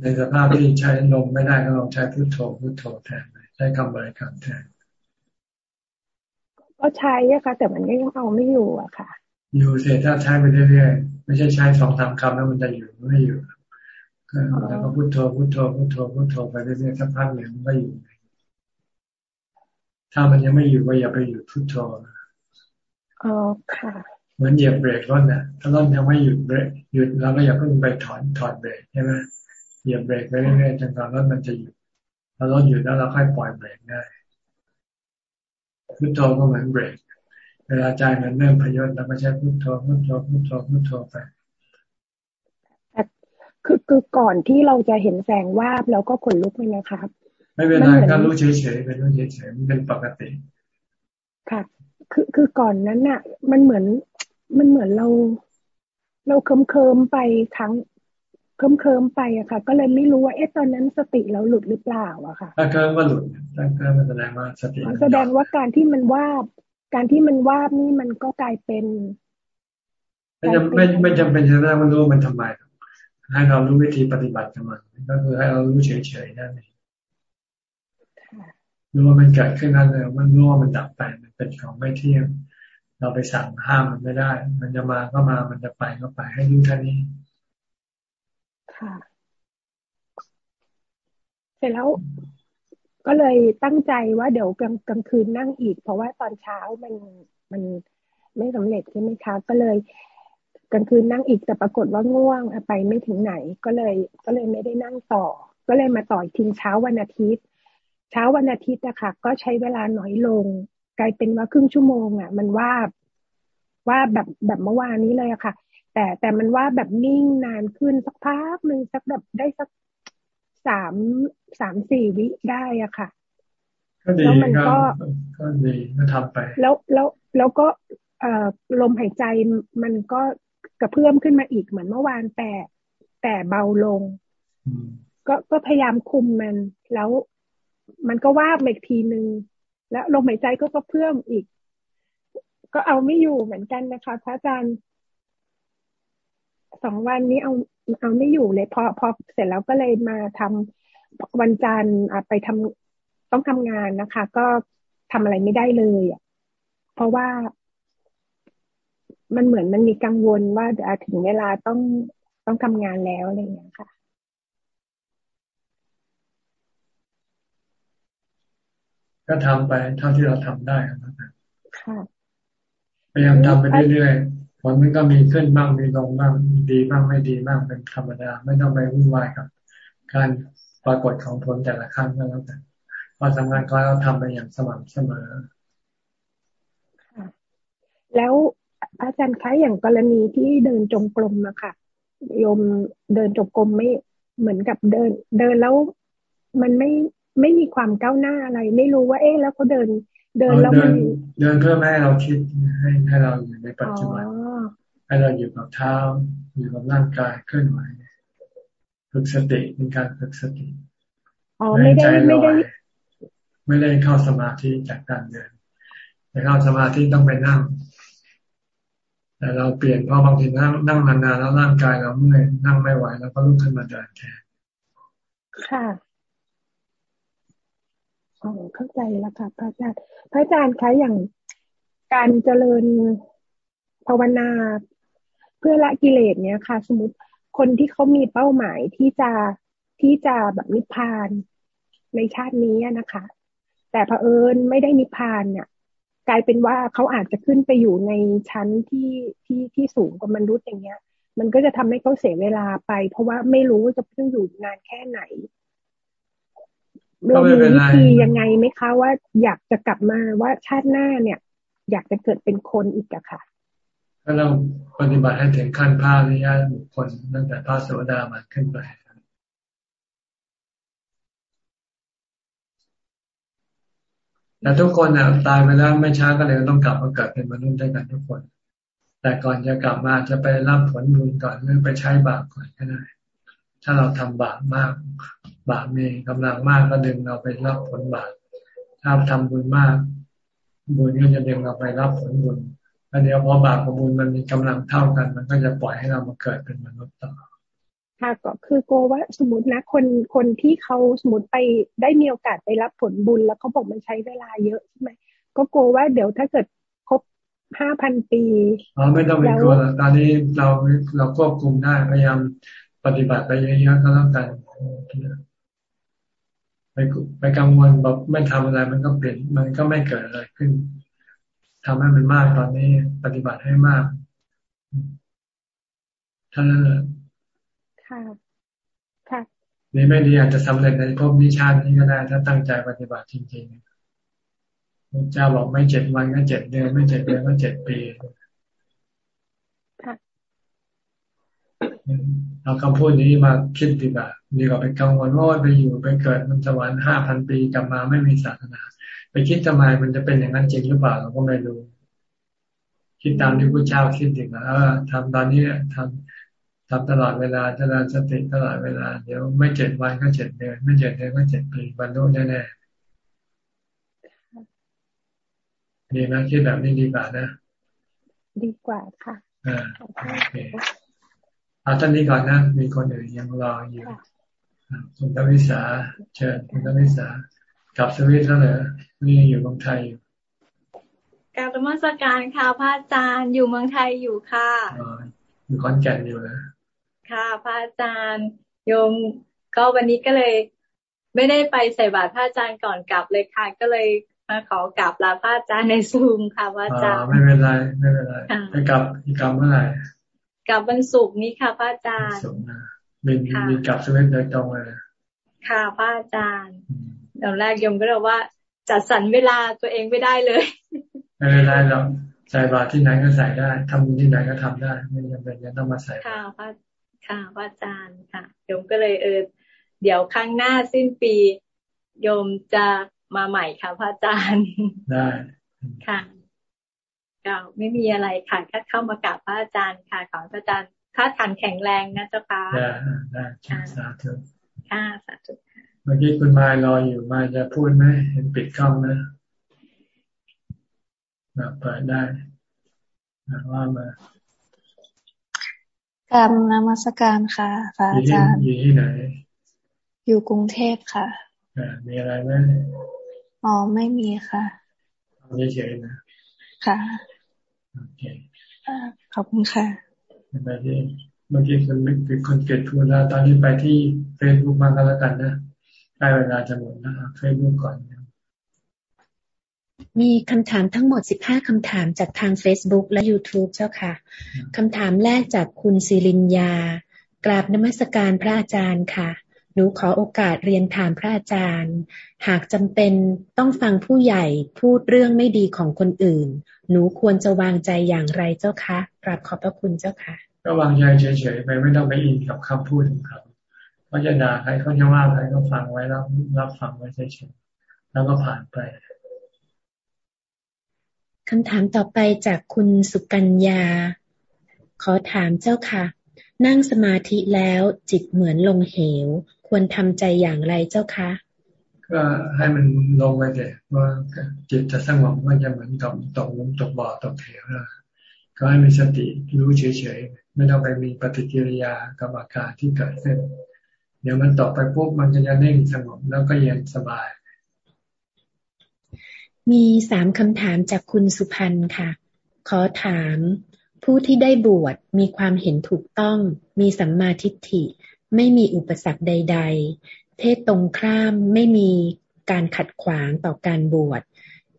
ในสภาพที่ใช้ลมไม่ได้ก็ลองใช้พุทโธพุทโธแทนใช้คำบริกรรมแทนก็ใช้อะค่ะ แต่มันก็ยังเอาไม่อยู่อะค่ะ อยู่เสร็จถ้าใช้ไปเรื่อยๆไม่ใช่ใช้สองสามคำแล้วมันจะอยู่ไม่อยู่ แล้วก็พุทโธพุทโธพุทโธพุทโธไปเรื่อยๆสักพักหนึ่งมันก็อยู่ ถ้ามันยังไม่อยู่ก็อย่าไปหยุดพุทโธอ๋อค่ะ เหมือนเหยียบเบรกรถน่ะถ้ารถยังไม่หยุดเบรกหยุดเราก็อย่าเพิ่งไปถอนถอดเบรกใช่ไหมเหยียบเบรกไปเรื่อยๆจนกว่ารถมันจะหยุดพอรถหยุดแล้วเราค่อยปล่อยเบรกได้พุทโธก็เหมือนเบรก เวลาใจมันเริ่มพยศเราก็ใช้พุทโธพุทโธพุทโธพุทโธไป คือคือก่อนที่เราจะเห็นแสงวาบเราก็ขนลุกเลยนะครับ ไม่เป็นไรก็รู้เฉยๆเป็นรู้เฉยๆมันเป็นปกติค่ะ คือคือก่อนนั้นน่ะ มันเหมือนมันเหมือนเรา เราเคิมเคิมไปครั้งเคิมเคิมไปอะค่ะ ก็เลยไม่รู้ว่าเอ๊ะตอนนั้นสติเราหลุดหรือเปล่าอะค่ะถ้าเคิมว่าหลุดถ้าเคิมมันแสดงว่าสติแสดงว่าการที่มันวาบ การที่มันวาบนี่มันก็กลายเป็นไม่จำไม่ไม่จำเป็นจะต้องรู้มันทำไม ให้เรารู้วิธีปฏิบัติกับมันก็คือให้เรารู้เฉยๆนั่นเองรู้ว่ามันเกิดขึ้นนั่นเลยมันรู้ว่ามันดับไปมันเป็นของไม่เที่ยง เราไปสั่งห้ามมันไม่ได้ มันจะมาก็มามันจะไปก็ไปให้รู้ท่านี้ ค่ะ เสร็จแล้วก็เลยตั้งใจว่าเดี๋ยวกลางกลางคืนนั่งอีก เพราะว่าตอนเช้ามันมันไม่สำเร็จใช่ไหมคะก็เลย กลางคืนนั่งอีกแต่ปรากฏว่าง่วงไปไม่ถึงไหนก็เลย ก็เลยไม่ได้นั่งต่อ ก็เลยมาต่อยทิ้งเช้าวันอาทิตย์ เช้าวันอาทิตย์นะคะก็ใช้เวลาน้อยลง กลายเป็นว่าครึ่งชั่วโมงอะ มันว่าว่าแบบแบบเมื่อวานนี้เลยอะค่ะ แต่แต่มันว่าแบบนิ่งนานขึ้นสักพักหนึ่งสักแบบได้สักสามสามสี่วิได้อะค่ะก็ดีแล้วมันก็ก็ดีก็ทำไป แล้วแล้วแล้วก็เอ่อลมหายใจมันก็ กระเพื่อมขึ้นมาอีกเหมือนเมื่อวานแต่แต่เบาลง ก็ก็พยายามคุมมัน แล้วมันก็ว่าอีกทีนึง แล้วลมหายใจก็กระเพื่อมอีก ก็เอาไม่อยู่เหมือนกันนะคะพระอาจารย์สองวันนี้เอาเอาไม่อยู่เลย พอพอเสร็จแล้วก็เลยมาทำวันจันทร์ไปทำต้องทำงานนะคะ ก็ทำอะไรไม่ได้เลยอะเพราะว่า มันเหมือนมันมีกังวลว่าถึงเวลาต้องต้องทำงานแล้วอะไรอย่างเงี้ยค่ะก็ทำไปเท่าที่เราทำได้ครับค่ะพยายามทำไปเรื่อยๆผลมันก็มีขึ้นบ้างมีลงบ้างดีบ้างไม่ดีบ้างเป็นธรรมดา ไม่ต้องไปวุ่นวายกับ การปรากฏของผลแต่ละครั้งก็แล้วกันพอทำงานก็เราทำไปอย่างสม่ำเสมอค่ะแล้ว อาจารย์คะอย่างกรณีที่เดินจงกรมอะค่ะโยมเดินจงกรมไม่เหมือนกับเดิน เดินแล้วมันไม่ไม่มีความก้าวหน้าอะไร ไม่รู้ว่า เอ๊ะแล้วเขาเดิน เดินแล้วมันเดินเพื่อไม่ให้เราคิดให้ให้เราอยู่ในปัจจุบันให้เราอยู่กับเท้าอยู่กับร่างกายเคลื่อนไหวฝึกสติเป็นการฝึกสติอ๋อไม่ได้ไม่ได้ ไม่ได้เข้าสมาธิจากการเดินแต่เข้าสมาธิต้องไปนั่ง แต่เราเปลี่ยนเพราะบางทีนั่งนั่งนานๆแล้วร่างกายเราเมื่อยนั่งไม่ไหวแล้วก็ลุกขึ้นมาเดินแทนค่ะอ๋อเข้าใจแล้วค่ะพระอาจารย์พระอาจารย์คะอย่างการเจริญภาวนาเพื่อละกิเลสเนี่ยค่ะ สมมติคนที่เขามีเป้าหมายที่จะที่จะแบบนิพพานในชาตินี้นะคะ แต่เผอิญไม่ได้นิพพานเนี่ย กลายเป็นว่าเขาอาจจะขึ้นไปอยู่ในชั้นที่ที่ที่สูงกว่ามนุษย์อย่างเงี้ย มันก็จะทำให้เขาเสียเวลาไป เพราะว่าไม่รู้ว่าจะต้องอยู่นานแค่ไหนเรามีวิธียังไงไหมคะว่าอยากจะกลับมาว่าชาติหน้าเนี่ย อยากจะเกิดเป็นคนอีกอะค่ะก็เราปฏิบัติให้ถึงขั้นพระอริยบุคคลตั้งแต่พระโสดาบันขึ้นไป แต่ทุกคนเนี่ยตายไปแล้วไม่ช้าก็เลยต้องกลับมาเกิดเป็นมนุษย์ด้วยกันทุกคน แต่ก่อนจะกลับมาจะไปรับผลบุญก่อนหรือไปใช้บาปก่อนก็ได้ ถ้าเราทำบาปมาก บาปมีกำลังมากก็ดึงเราไปรับผลบาปถ้าทำบุญมาก บุญก็จะดึงเราไปรับผลบุญแล้วเดียวพอบาปกับบุญมันมีกำลังเท่ากัน มันก็จะปล่อยให้เรามาเกิดเป็นมนุษย์ต่อ ค่ะก็คือโกว่าสมมตินะคนคนที่เขาสมมติไปได้มีโอกาสไปรับผลบุญ แล้วเขาบอกมันใช้เวลาเยอะใช่ไหมก็โกว่าเดี๋ยวถ้าเกิดครบห้าพันปีอ๋อไม่ต้องไปกลัวตอนนี้เราเราควบคุมได้พยายามปฏิบัติไปเยอะๆก็แล้วกันไปไปกังวลแบบไม่ทำอะไรมันก็เปลี่ยนมันก็ไม่เกิดอะไรขึ้นทำให้มันมากตอนนี้ ปฏิบัติให้มากท่านั้นแหละ ค่ะค่ะนี่ไม่ดีอาจจะสำเร็จในภพนิชาตินี้ก็ได้ถ้าตั้งใจปฏิบัติจริงๆพระเจ้าบอกไม่เจ็ดวันก็เจ็ดเดือนไม่เจ็ดเดือนก็เจ็ดปีเอาคำพูดนี้มาคิดดีกว่าดีกว่าไปกังวลว่าไปอยู่ไปเกิดมันสวรรค์ห้าพันปีกลับมาไม่มีศาสนา ไปคิดทำไมมันจะเป็นอย่างนั้นจริงหรือเปล่าเราก็ไม่รู้ คิดตามที่พระเจ้าคิดดีกว่าเออทำตอนนี้ทำ ทำตลอดเวลาเจริญสติตลอดเวลา เดี๋ยวไม่เจ็ดวันก็เจ็ดเดือนไม่เจ็ดเดือนก็เจ็ดปีบรรลุแน่ๆดีไหมคิดแบบนี้ดีกว่านะ ดีกว่าค่ะอ่าโอเคเอาท่านนี้ก่อนนะมีคนอื่นยังรออยู่คุณตวิสาเชิญคุณตวิสากลับสวิตแล้วเหรอนี่อยู่เมืองไทยอยู่กลับมาสการค่ะพระอาจารย์อยู่เมืองไทยอยู่ค่ะอยู่ขอนแก่นอยู่นะ ค่ะพระอาจารย์โยมก็วันนี้ก็เลย ไม่ได้ไปใส่บาตรพระอาจารย์ก่อนกลับเลยค่ะ ก็เลยมาขอกลับลาพระอาจารย์ในซูมค่ะพระอาจารย์ไม่เป็นไรไม่เป็นไรไปกลับอีกกลับเมื่อไหร่กับวันศุกร์นี้ค่ะพระอาจารย์ศุกร์นะบินบินกลับสวีเดนโดยตรงเลยค่ะพระอาจารย์ตอนแรกยมก็เลยว่าจัดสรรเวลาตัวเองไม่ได้เลยไม่ได้หรอกใส่บาตรที่ไหนก็ใส่ได้ทำที่ไหนก็ทำได้ ไม่จำเป็นจะต้องมาใส่ค่ะพระ ค่ะพระอาจารย์ค่ะโยมก็เลยเออเดี๋ยวครั้งหน้าสิ้นปี โยมจะมาใหม่ค่ะพระอาจารย์ได้ค่ะก็ไม่มีอะไรค่ะแค่เข้ามากราบพระอาจารย์ค่ะ ขอพระอาจารย์ถ้าทานแข็งแรงนะเจ้าค่ะได้ได้สาธุค่ะสาธุเมื่อกี้คุณมายรออยู่มาจะพูดไหมเห็นปิดกล้องนะเปิดได้ว่ามา การนมัสการค่ะพระอาจารย์อยู่ที่ไหน อยู่กรุงเทพค่ะมีอะไรไหมอ๋อไม่มีค่ะเฉยๆนะค่ะโอเคขอบคุณค่ะไปที่เมื่อกี้คนเป็นคนเกิดพูดแล้วตอนนี้ไปที่เฟซบุ๊กมากันแล้วกันนะใกล้เวลาจะหมดแล้วเฟซบุ๊กก่อน มีคำถามทั้งหมด 15 คำถามจากทาง Facebook และ YouTube เจ้าค่ะ คำถามแรกจากคุณศิรินยา กราบนมัสการพระอาจารย์ค่ะ หนูขอโอกาสเรียนถามพระอาจารย์ หากจำเป็นต้องฟังผู้ใหญ่พูดเรื่องไม่ดีของคนอื่น หนูควรจะวางใจอย่างไรเจ้าคะกราบขอบพระคุณเจ้าค่ะ ก็วางใจเฉยๆไปไม่ต้องไปอินกับคำพูดของเขาเขาจะด่าใครเขาจะว่าใครก็ฟังไว้รับรับฟังไว้เฉยๆแล้วก็ผ่านไป คำถามต่อไปจากคุณสุกัญญา ขอถามเจ้าค่ะ นั่งสมาธิแล้วจิตเหมือนลงเหว ควรทำใจอย่างไรเจ้าคะก็ให้มันลงไปเด็ว่าจิตจะสงบมันจะเหมือนตกตกลุมตกบ่อตกเหวนะก็ให้มีสติรู้เฉยๆไม่ต้องไปมีปฏิกิริยากับอาการที่เกิดขึ้นเดี๋ยวมันตกไปปุ๊บมันจะจะนิ่งสงบแล้วก็เย็นสบาย มีสามคำถามจากคุณสุพันธ์ค่ะ ขอถาม ผู้ที่ได้บวชมีความเห็นถูกต้อง มีสัมมาทิฏฐิ ไม่มีอุปสรรคใด ๆ เพศตรงข้ามไม่มีการขัดขวางต่อการบวช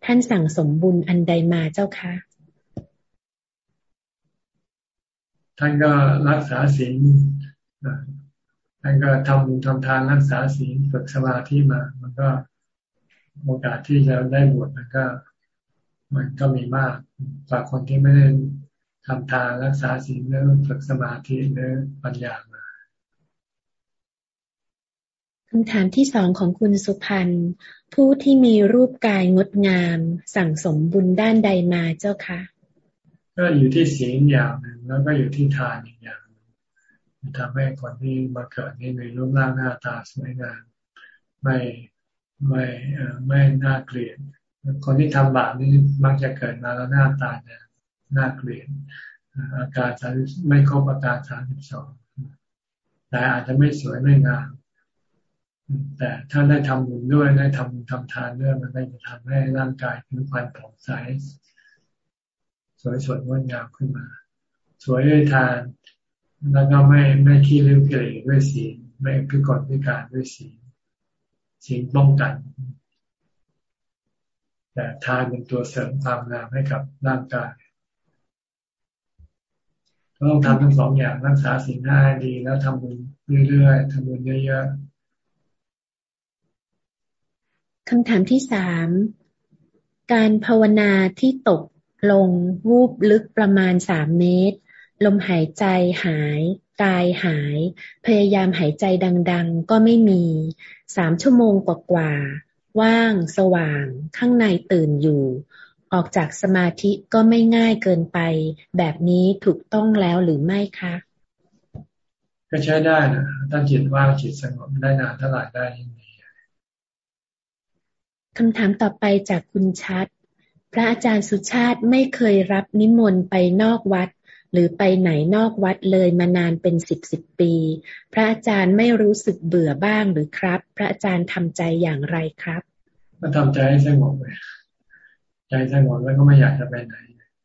ท่านสั่งสมบุญอันใดมาเจ้าคะท่านก็รักษาศีลท่านก็ทำบุญทำทานรักษาศีลฝึกสมาธิมา มันก็ โอกาสที่จะได้บวชมันก็ มันก็มีมากกว่าคนที่ไม่ได้ทำทานรักษาศีลหรือฝึกสมาธิหรือปัญญามาคำถามที่สองของคุณสุพันธ์ผู้ที่มีรูปกายงดงาม สั่งสมบุญด้านใดมาเจ้าคะก็อยู่ที่ศีลอย่างหนึ่งแล้วก็อยู่ที่ทานอีกอย่างทำให้คนที่มาเกิดนี่มีรูปร่างหน้าตาสวยงามไม่ ไม่ไม่น่าเกลียด คนที่ทำบาปนี่มักจะเกิดมาแล้วหน้าตาเนี่ยน่าเกลียดอาการสามไม่ครบอาการสามสิบสองแต่อาจจะไม่สวยไม่งามแต่ถ้าได้ทำบุญด้วยได้ทำทำทานด้วยมันก็จะทำให้ร่างกายผิวพรรณผ่องใสสวยสดงดงามขึ้นมา สวยด้วยทานแล้วก็ไม่ไม่ขี้ริ้วเกลี่ด้วยศีไม่พิกลพิการด้วย ศีลสิ่งป้องกัน แต่ทานเป็นตัวเสริมความงามให้กับร่างกายต้องทำทั้งสองอย่างรักษาสิ่งห้าดีแล้วทำบุญเรื่อยๆทำบุญเยอะๆคำถามที่สามการภาวนาที่ตกลงวูบลึกประมาณสามเมตร ลมหายใจหาย กายหาย พยายามหายใจดัง ๆ ก็ไม่มีสามชั่วโมงกว่าๆว่าง สว่าง ข้างในตื่นอยู่ ออกจากสมาธิก็ไม่ง่ายเกินไป แบบนี้ถูกต้องแล้วหรือไม่คะก็ใช้ได้นะถ้าจิตว่างจิตสงบได้นานเท่าไหร่ได้ยิ่งดีคำถามต่อไปจากคุณชัด พระอาจารย์สุชาติไม่เคยรับนิมนต์ไปนอกวัด หรือไปไหนนอกวัดเลยมานานเป็นสิบสิบปี พระอาจารย์ไม่รู้สึกเบื่อบ้างหรือครับ พระอาจารย์ทำใจอย่างไรครับก็ทำใจให้สงบไปใจสงบแล้วก็ไม่อยากจะไปไหน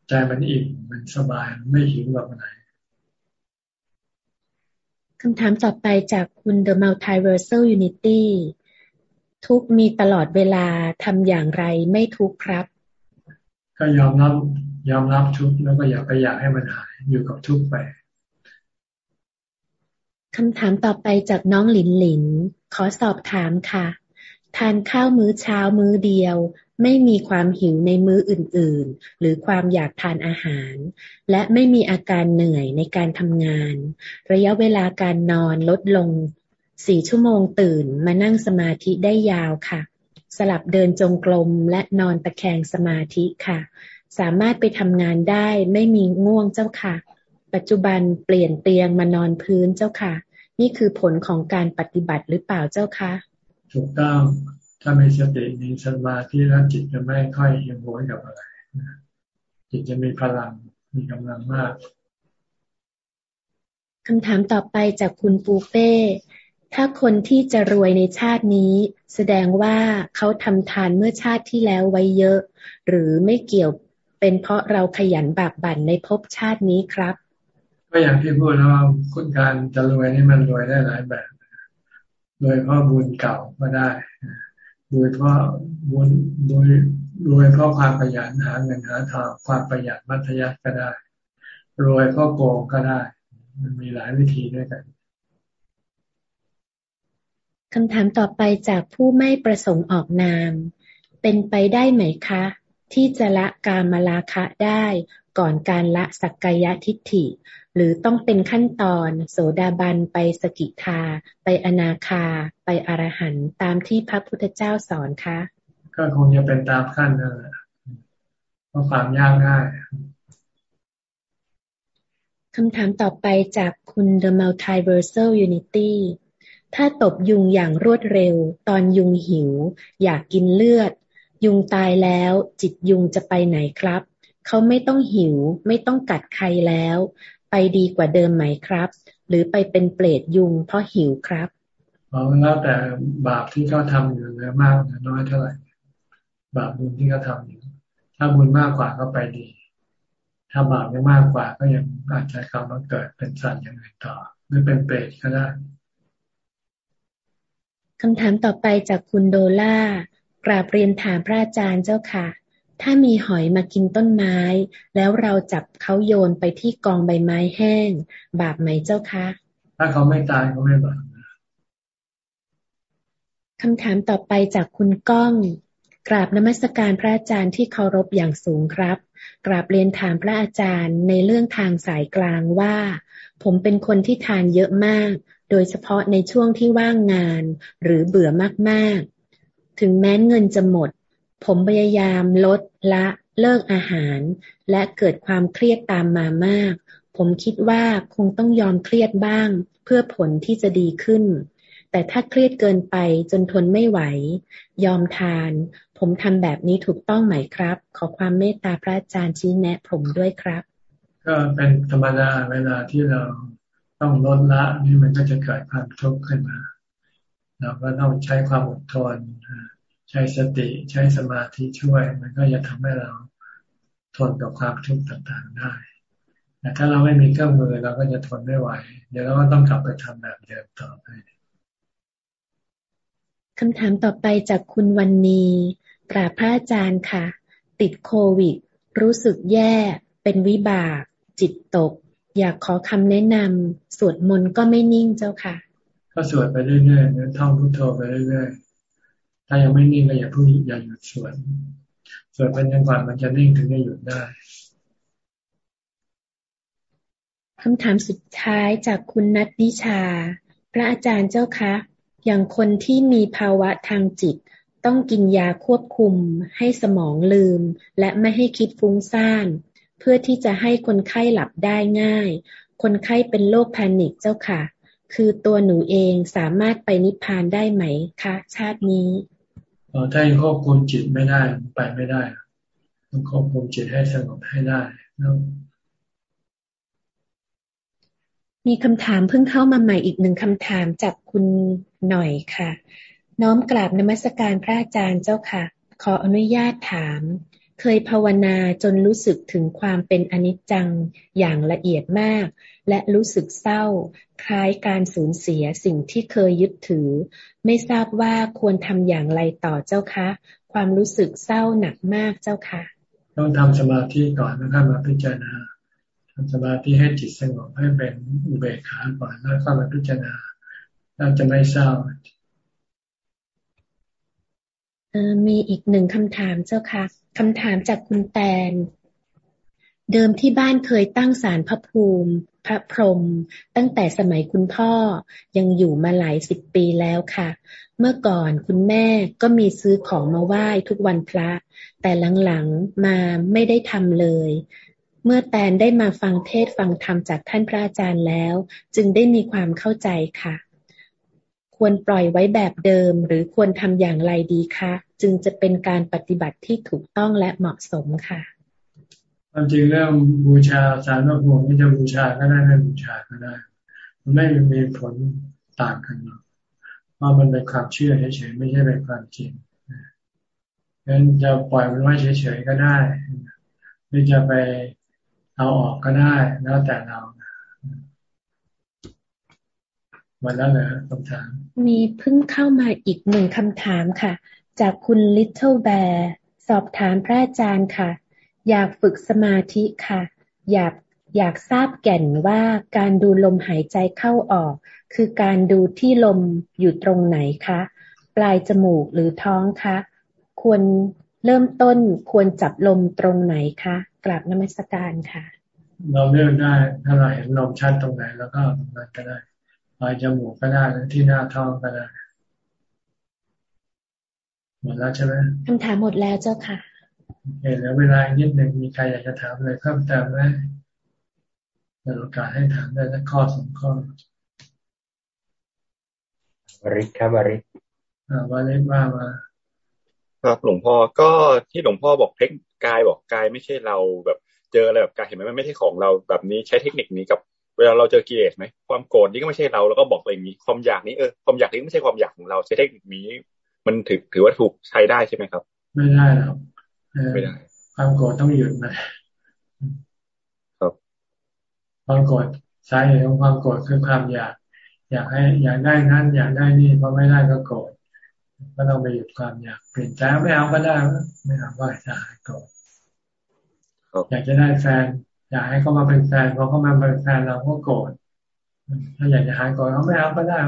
ใจมันอิ่มมันสบายไม่หิวแบบไหนคำถามต่อไปจากคุณ The Multiversal Unity ทุกมีตลอดเวลาทำอย่างไรไม่ทุกครับ ก็ยอมรับยอมรับทุกข์แล้วก็อย่าไปอยากให้มันหาย อยู่กับทุกข์ไปคำถามต่อไปจากน้องหลินหลิน ขอสอบถามค่ะ ทานข้าวมื้อเช้ามื้อเดียว ไม่มีความหิวในมื้ออื่น ๆ หรือความอยากทานอาหาร และไม่มีอาการเหนื่อยในการทำงาน ระยะเวลาการนอนลดลงสี่ชั่วโมงตื่นมานั่งสมาธิได้ยาวค่ะ สลับเดินจงกรมและนอนตะแคงสมาธิค่ะ สามารถไปทำงานได้ไม่มีง่วงเจ้าค่ะ ปัจจุบันเปลี่ยนเตียงมานอนพื้นเจ้าค่ะ นี่คือผลของการปฏิบัติหรือเปล่าเจ้าคะถูกต้องถ้ามีสติมีสมาธิแล้วจิตจะไม่ค่อยยังโวยกับอะไรจิตจะมีพลังมีกำลังมากคำถามต่อไปจากคุณปูเป้ ถ้าคนที่จะรวยในชาตินี้ แสดงว่าเขาทำทานเมื่อชาติที่แล้วไว้เยอะ หรือไม่เกี่ยว เป็นเพราะเราขยันบากบั่นในภพชาตินี้ครับ ก็อย่างที่พูดแล้วว่าคุณการจะรวยนี่มันรวยได้หลายแบบรวยเพราะบุญเก่าก็ได้รวยเพราะบุญรวยรวยเพราะความประหยัดหาเงินหาทองความประหยัดมัธยัติก็ได้ รวยเพราะโกงก็ได้ มันมีหลายวิธีด้วยกันคำถามต่อไปจากผู้ไม่ประสงค์ออกนาม เป็นไปได้ไหมคะ ที่จะละกามลาคะได้ก่อนการละสักกายทิฏฐิ หรือต้องเป็นขั้นตอน โสดาบันไปสกิทา ไปอนาคา ไปอรหันตามที่พระพุทธเจ้าสอนคะก็คงจะเป็นตามขั้นนั่นแหละเพราะความยากง่ายคำถามต่อไปจากคุณ The Multiversal Unity ถ้าตบยุงอย่างรวดเร็ว ตอนยุงหิว อยากกินเลือด ยุงตายแล้ว จิตยุงจะไปไหนครับ เขาไม่ต้องหิว ไม่ต้องกัดใครแล้ว ไปดีกว่าเดิมไหมครับ หรือไปเป็นเปรตยุงเพราะหิวครับอ๋อแล้วแต่บาปที่เขาทาอยู่เยอะมากหรือน้อยเท่าไหร่ บาปบุญที่เขาทาอยู่ ถ้าบุญมากกว่าก็ไปดี ถ้าบาปไม่มากกว่าก็ยังอาจจะกลับมาเกิดเป็นสัตว์อย่างอื่นต่อหรือเป็นเปรตก็ได้คำถามต่อไปจากคุณโดล่า กราบเรียนถามพระอาจารย์เจ้าค่ะ ถ้ามีหอยมากินต้นไม้ แล้วเราจับเขาโยนไปที่กองใบไม้แห้ง บาปไหมเจ้าคะ ถ้าเขาไม่ตายเขาไม่บาปคำถามต่อไปจากคุณก้อง กราบนมัสการพระอาจารย์ที่เคารพอย่างสูงครับ กราบเรียนถามพระอาจารย์ในเรื่องทางสายกลางว่า ผมเป็นคนที่ทานเยอะมาก โดยเฉพาะในช่วงที่ว่างงาน หรือเบื่อมากๆ ถึงแม้เงินจะหมด ผมพยายามลดละเลิกอาหาร และเกิดความเครียดตามมามาก ผมคิดว่าคงต้องยอมเครียดบ้าง เพื่อผลที่จะดีขึ้น แต่ถ้าเครียดเกินไปจนทนไม่ไหว ยอมทาน ผมทำแบบนี้ถูกต้องไหมครับ ขอความเมตตาพระอาจารย์ชี้แนะผมด้วยครับ ก็เป็นธรรมดาเวลาที่เราต้องลดละนี่มันก็จะเกิดความทุกข์ขึ้นมา เราก็ต้องใช้ความอดทน ใช้สติใช้สมาธิช่วย มันก็จะทำให้เราทนกับความทุกข์ต่างๆได้แต่ถ้าเราไม่มีเครื่องมือเราก็จะทนไม่ไหว เดี๋ยวเราก็ต้องกลับไปทำแบบเดิมต่อไปคำถามต่อไปจากคุณวันนีกราบพระอาจารย์ค่ะ ติดโควิด รู้สึกแย่ เป็นวิบาก จิตตก อยากขอคำแนะนำสวดมนต์ก็ไม่นิ่งเจ้าค่ะ ก็สวดไปเรื่อยๆท่องพุทโธไปเรื่อยๆ ถ้ายังไม่นิ่งก็อย่าพิ่งอย่าหยุดสวด สวดเป็นยังก่อนมันจะนิ่งถึงจะหยุดได้คำถามสุดท้ายจากคุณนัทนิชา พระอาจารย์เจ้าคะ อย่างคนที่มีภาวะทางจิต ต้องกินยาควบคุม ให้สมองลืม และไม่ให้คิดฟุ้งซ่าน เพื่อที่จะให้คนไข้หลับได้ง่าย คนไข้เป็นโรคแพนิคเจ้าค่ะ คือตัวหนูเองสามารถไปนิพพานได้ไหมคะ ชาตินี้ถ้ายังควบคุมจิตไม่ได้ไปไม่ได้ต้องควบคุมจิตให้สงบให้ได้แล้วมีคำถามเพิ่งเข้ามาใหม่อีกหนึ่งคำถามจากคุณหน่อยค่ะ น้อมกราบนมัสการพระอาจารย์เจ้าค่ะ ขออนุญาตถาม เคยภาวนาจนรู้สึกถึงความเป็นอนิจจังอย่างละเอียดมาก และรู้สึกเศร้า คล้ายการสูญเสียสิ่งที่เคยยึดถือ ไม่ทราบว่าควรทำอย่างไรต่อเจ้าคะ ความรู้สึกเศร้าหนักมากเจ้าค่ะ ต้องทำสมาธิก่อนแล้วก็มาพิจารณาทำสมาธิให้จิตสงบให้เป็นอุเบกขาก่อนแล้วก็มาพิจารณาเราจะไม่เศร้ามีอีกหนึ่งคำถามเจ้าค่ะคำถามจากคุณแตน เดิมที่บ้านเคยตั้งศาลพระภูมิ พระพรหมตั้งแต่สมัยคุณพ่อยังอยู่มาหลายสิบปีแล้วค่ะ เมื่อก่อนคุณแม่ก็มีซื้อของมาไหว้ทุกวันพระ แต่หลังๆมาไม่ได้ทำเลย เมื่อแตนได้มาฟังเทศฟังธรรมจากท่านพระอาจารย์แล้ว จึงได้มีความเข้าใจค่ะ ควรปล่อยไว้แบบเดิม หรือควรทำอย่างไรดีคะจึงจะเป็นการปฏิบัติที่ถูกต้องและเหมาะสมค่ะ ความจริงเรื่องบูชาสารพระภูมิจะบูชาก็ได้ไม่บูชาก็ได้ มันไม่มีผลต่างกันหรอกเพราะมันเป็นความเชื่อเฉยๆไม่ใช่เป็นความจริงงั้นจะปล่อยมันไว้เฉยๆก็ได้หรือจะไปเอาออกก็ได้แล้วแต่เราหมดแล้วเหรอคำถาม มีเพิ่งเข้ามาอีกหนึ่งคำถามค่ะ จากคุณ Little Bear สอบถามพระอาจารย์ค่ะ อยากฝึกสมาธิค่ะ อยากอยากทราบแก่นว่าการดูลมหายใจเข้าออก คือการดูที่ลมอยู่ตรงไหนคะ ปลายจมูกหรือท้องคะ ควรเริ่มต้นควรจับลมตรงไหนคะกราบนมัสการค่ะ เราเลือกได้ถ้าเราเห็นลมชัดตรงไหนแล้วก็ตรงนั้นก็ได้ปลายจมูกก็ได้หรือที่หน้าท้องก็ได้หมดแล้วใช่ไหมคำถามหมดแล้วเจ้าค่ะ โอเคแล้วเวลานิดหนึ่งมีใครอยากจะถามอะไรเพิ่มเติมไหมเปิดโอกาสให้ถามได้สักข้อสองข้อวริศครับวริศอ่าวริศว่ามาครับหลวงพ่อก็ที่หลวงพ่อบอกเทคกายบอกกายไม่ใช่เราแบบเจออะไรแบบกายเห็นไหมมันไม่ใช่ของเราแบบนี้ใช้เทคนิคนี้กับ เวลาเราเจอกิเลสไหมความโกรธนี่ก็ไม่ใช่เราแล้วก็บอกอะไรอย่างนี้ความอยากนี้เออความอยากนี้ไม่ใช่ความอยากของเราใช้เทคนิคนี้ มันถือถือว่าถูกใช้ได้ใช่ไหมครับ ไม่ได้หรอก ไม่ได้ความโกรธต้องหยุดมาครับความโกรธสาเหตุของความโกรธคือความอยาก อยากให้อยากได้นั้น อยากได้นี่พอไม่ได้ก็โกรธก็ต้องไปหยุดความอยากเปลี่ยนใจไม่เอาก็ได้ไม่เอาก็จะหายโกรธอยากจะได้แฟน อยากให้เขามาเป็นแฟนพอเขามาเป็นแฟนเราก็โกรธถ้าอยากจะหายโกรธเขาไม่เอาก็ได้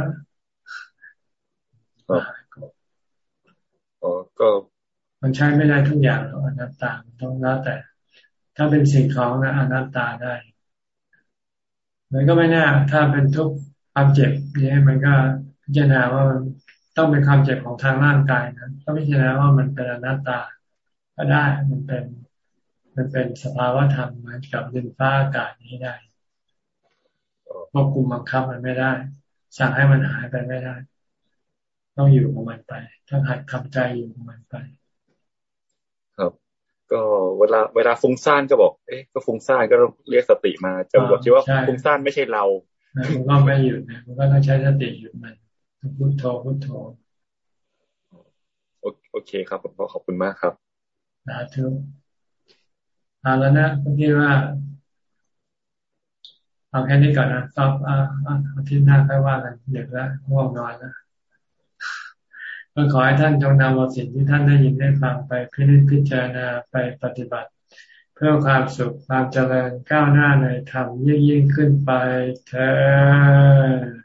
ก็ก็ มันใช้ไม่ได้ทุกอย่างหรอกอนัตตาต้องแล้วแต่ ถ้าเป็นสิ่งของนะอนัตตาได้มันก็ไม่แน่ถ้าเป็นทุกความเจ็บนี่มันก็พิจารณาว่ามันต้องเป็นความเจ็บของทางร่างกายนะต้องพิจารณาว่ามันเป็นอนัตตา ก็ได้มันเป็น มันเป็นสภาวะธรรมเหมือนกับดินฟ้าอากาศนี้ได้ควบคุมบังคับมันไม่ได้ สั่งให้มันหายไปไม่ได้ ต้องอยู่กับมันไป ต้องหัดทำใจอยู่กับมันไป ก็เวลาเวลาฟุ้งซ่านก็บอก เอ๊ะก็ฟุ้งซ่านก็ต้องเรียกสติมาจะบอกที่ว่าฟุ้งซ่านไม่ใช่เรามันก็ไม่หยุดนะมันก็ต้องใช้สติหยุดมันพุทโธพุทโธโอเคครับผมขอบคุณมากครับสาธุเอาแล้วนะเมื่อกี้ว่าเอาแค่นี้ก่อนนะตอบอาทิตย์หน้าค่อยว่ากันเด็กแล้วง่วงนอนแล้ว ก็ขอให้ท่านจงนำเอาสิ่งที่ท่านได้ยินได้ฟังไปพิจิตพิจารณาไปปฏิบัติ เพื่อความสุขความเจริญก้าวหน้าในธรรมยิ่งยิ่งขึ้นไปเธอ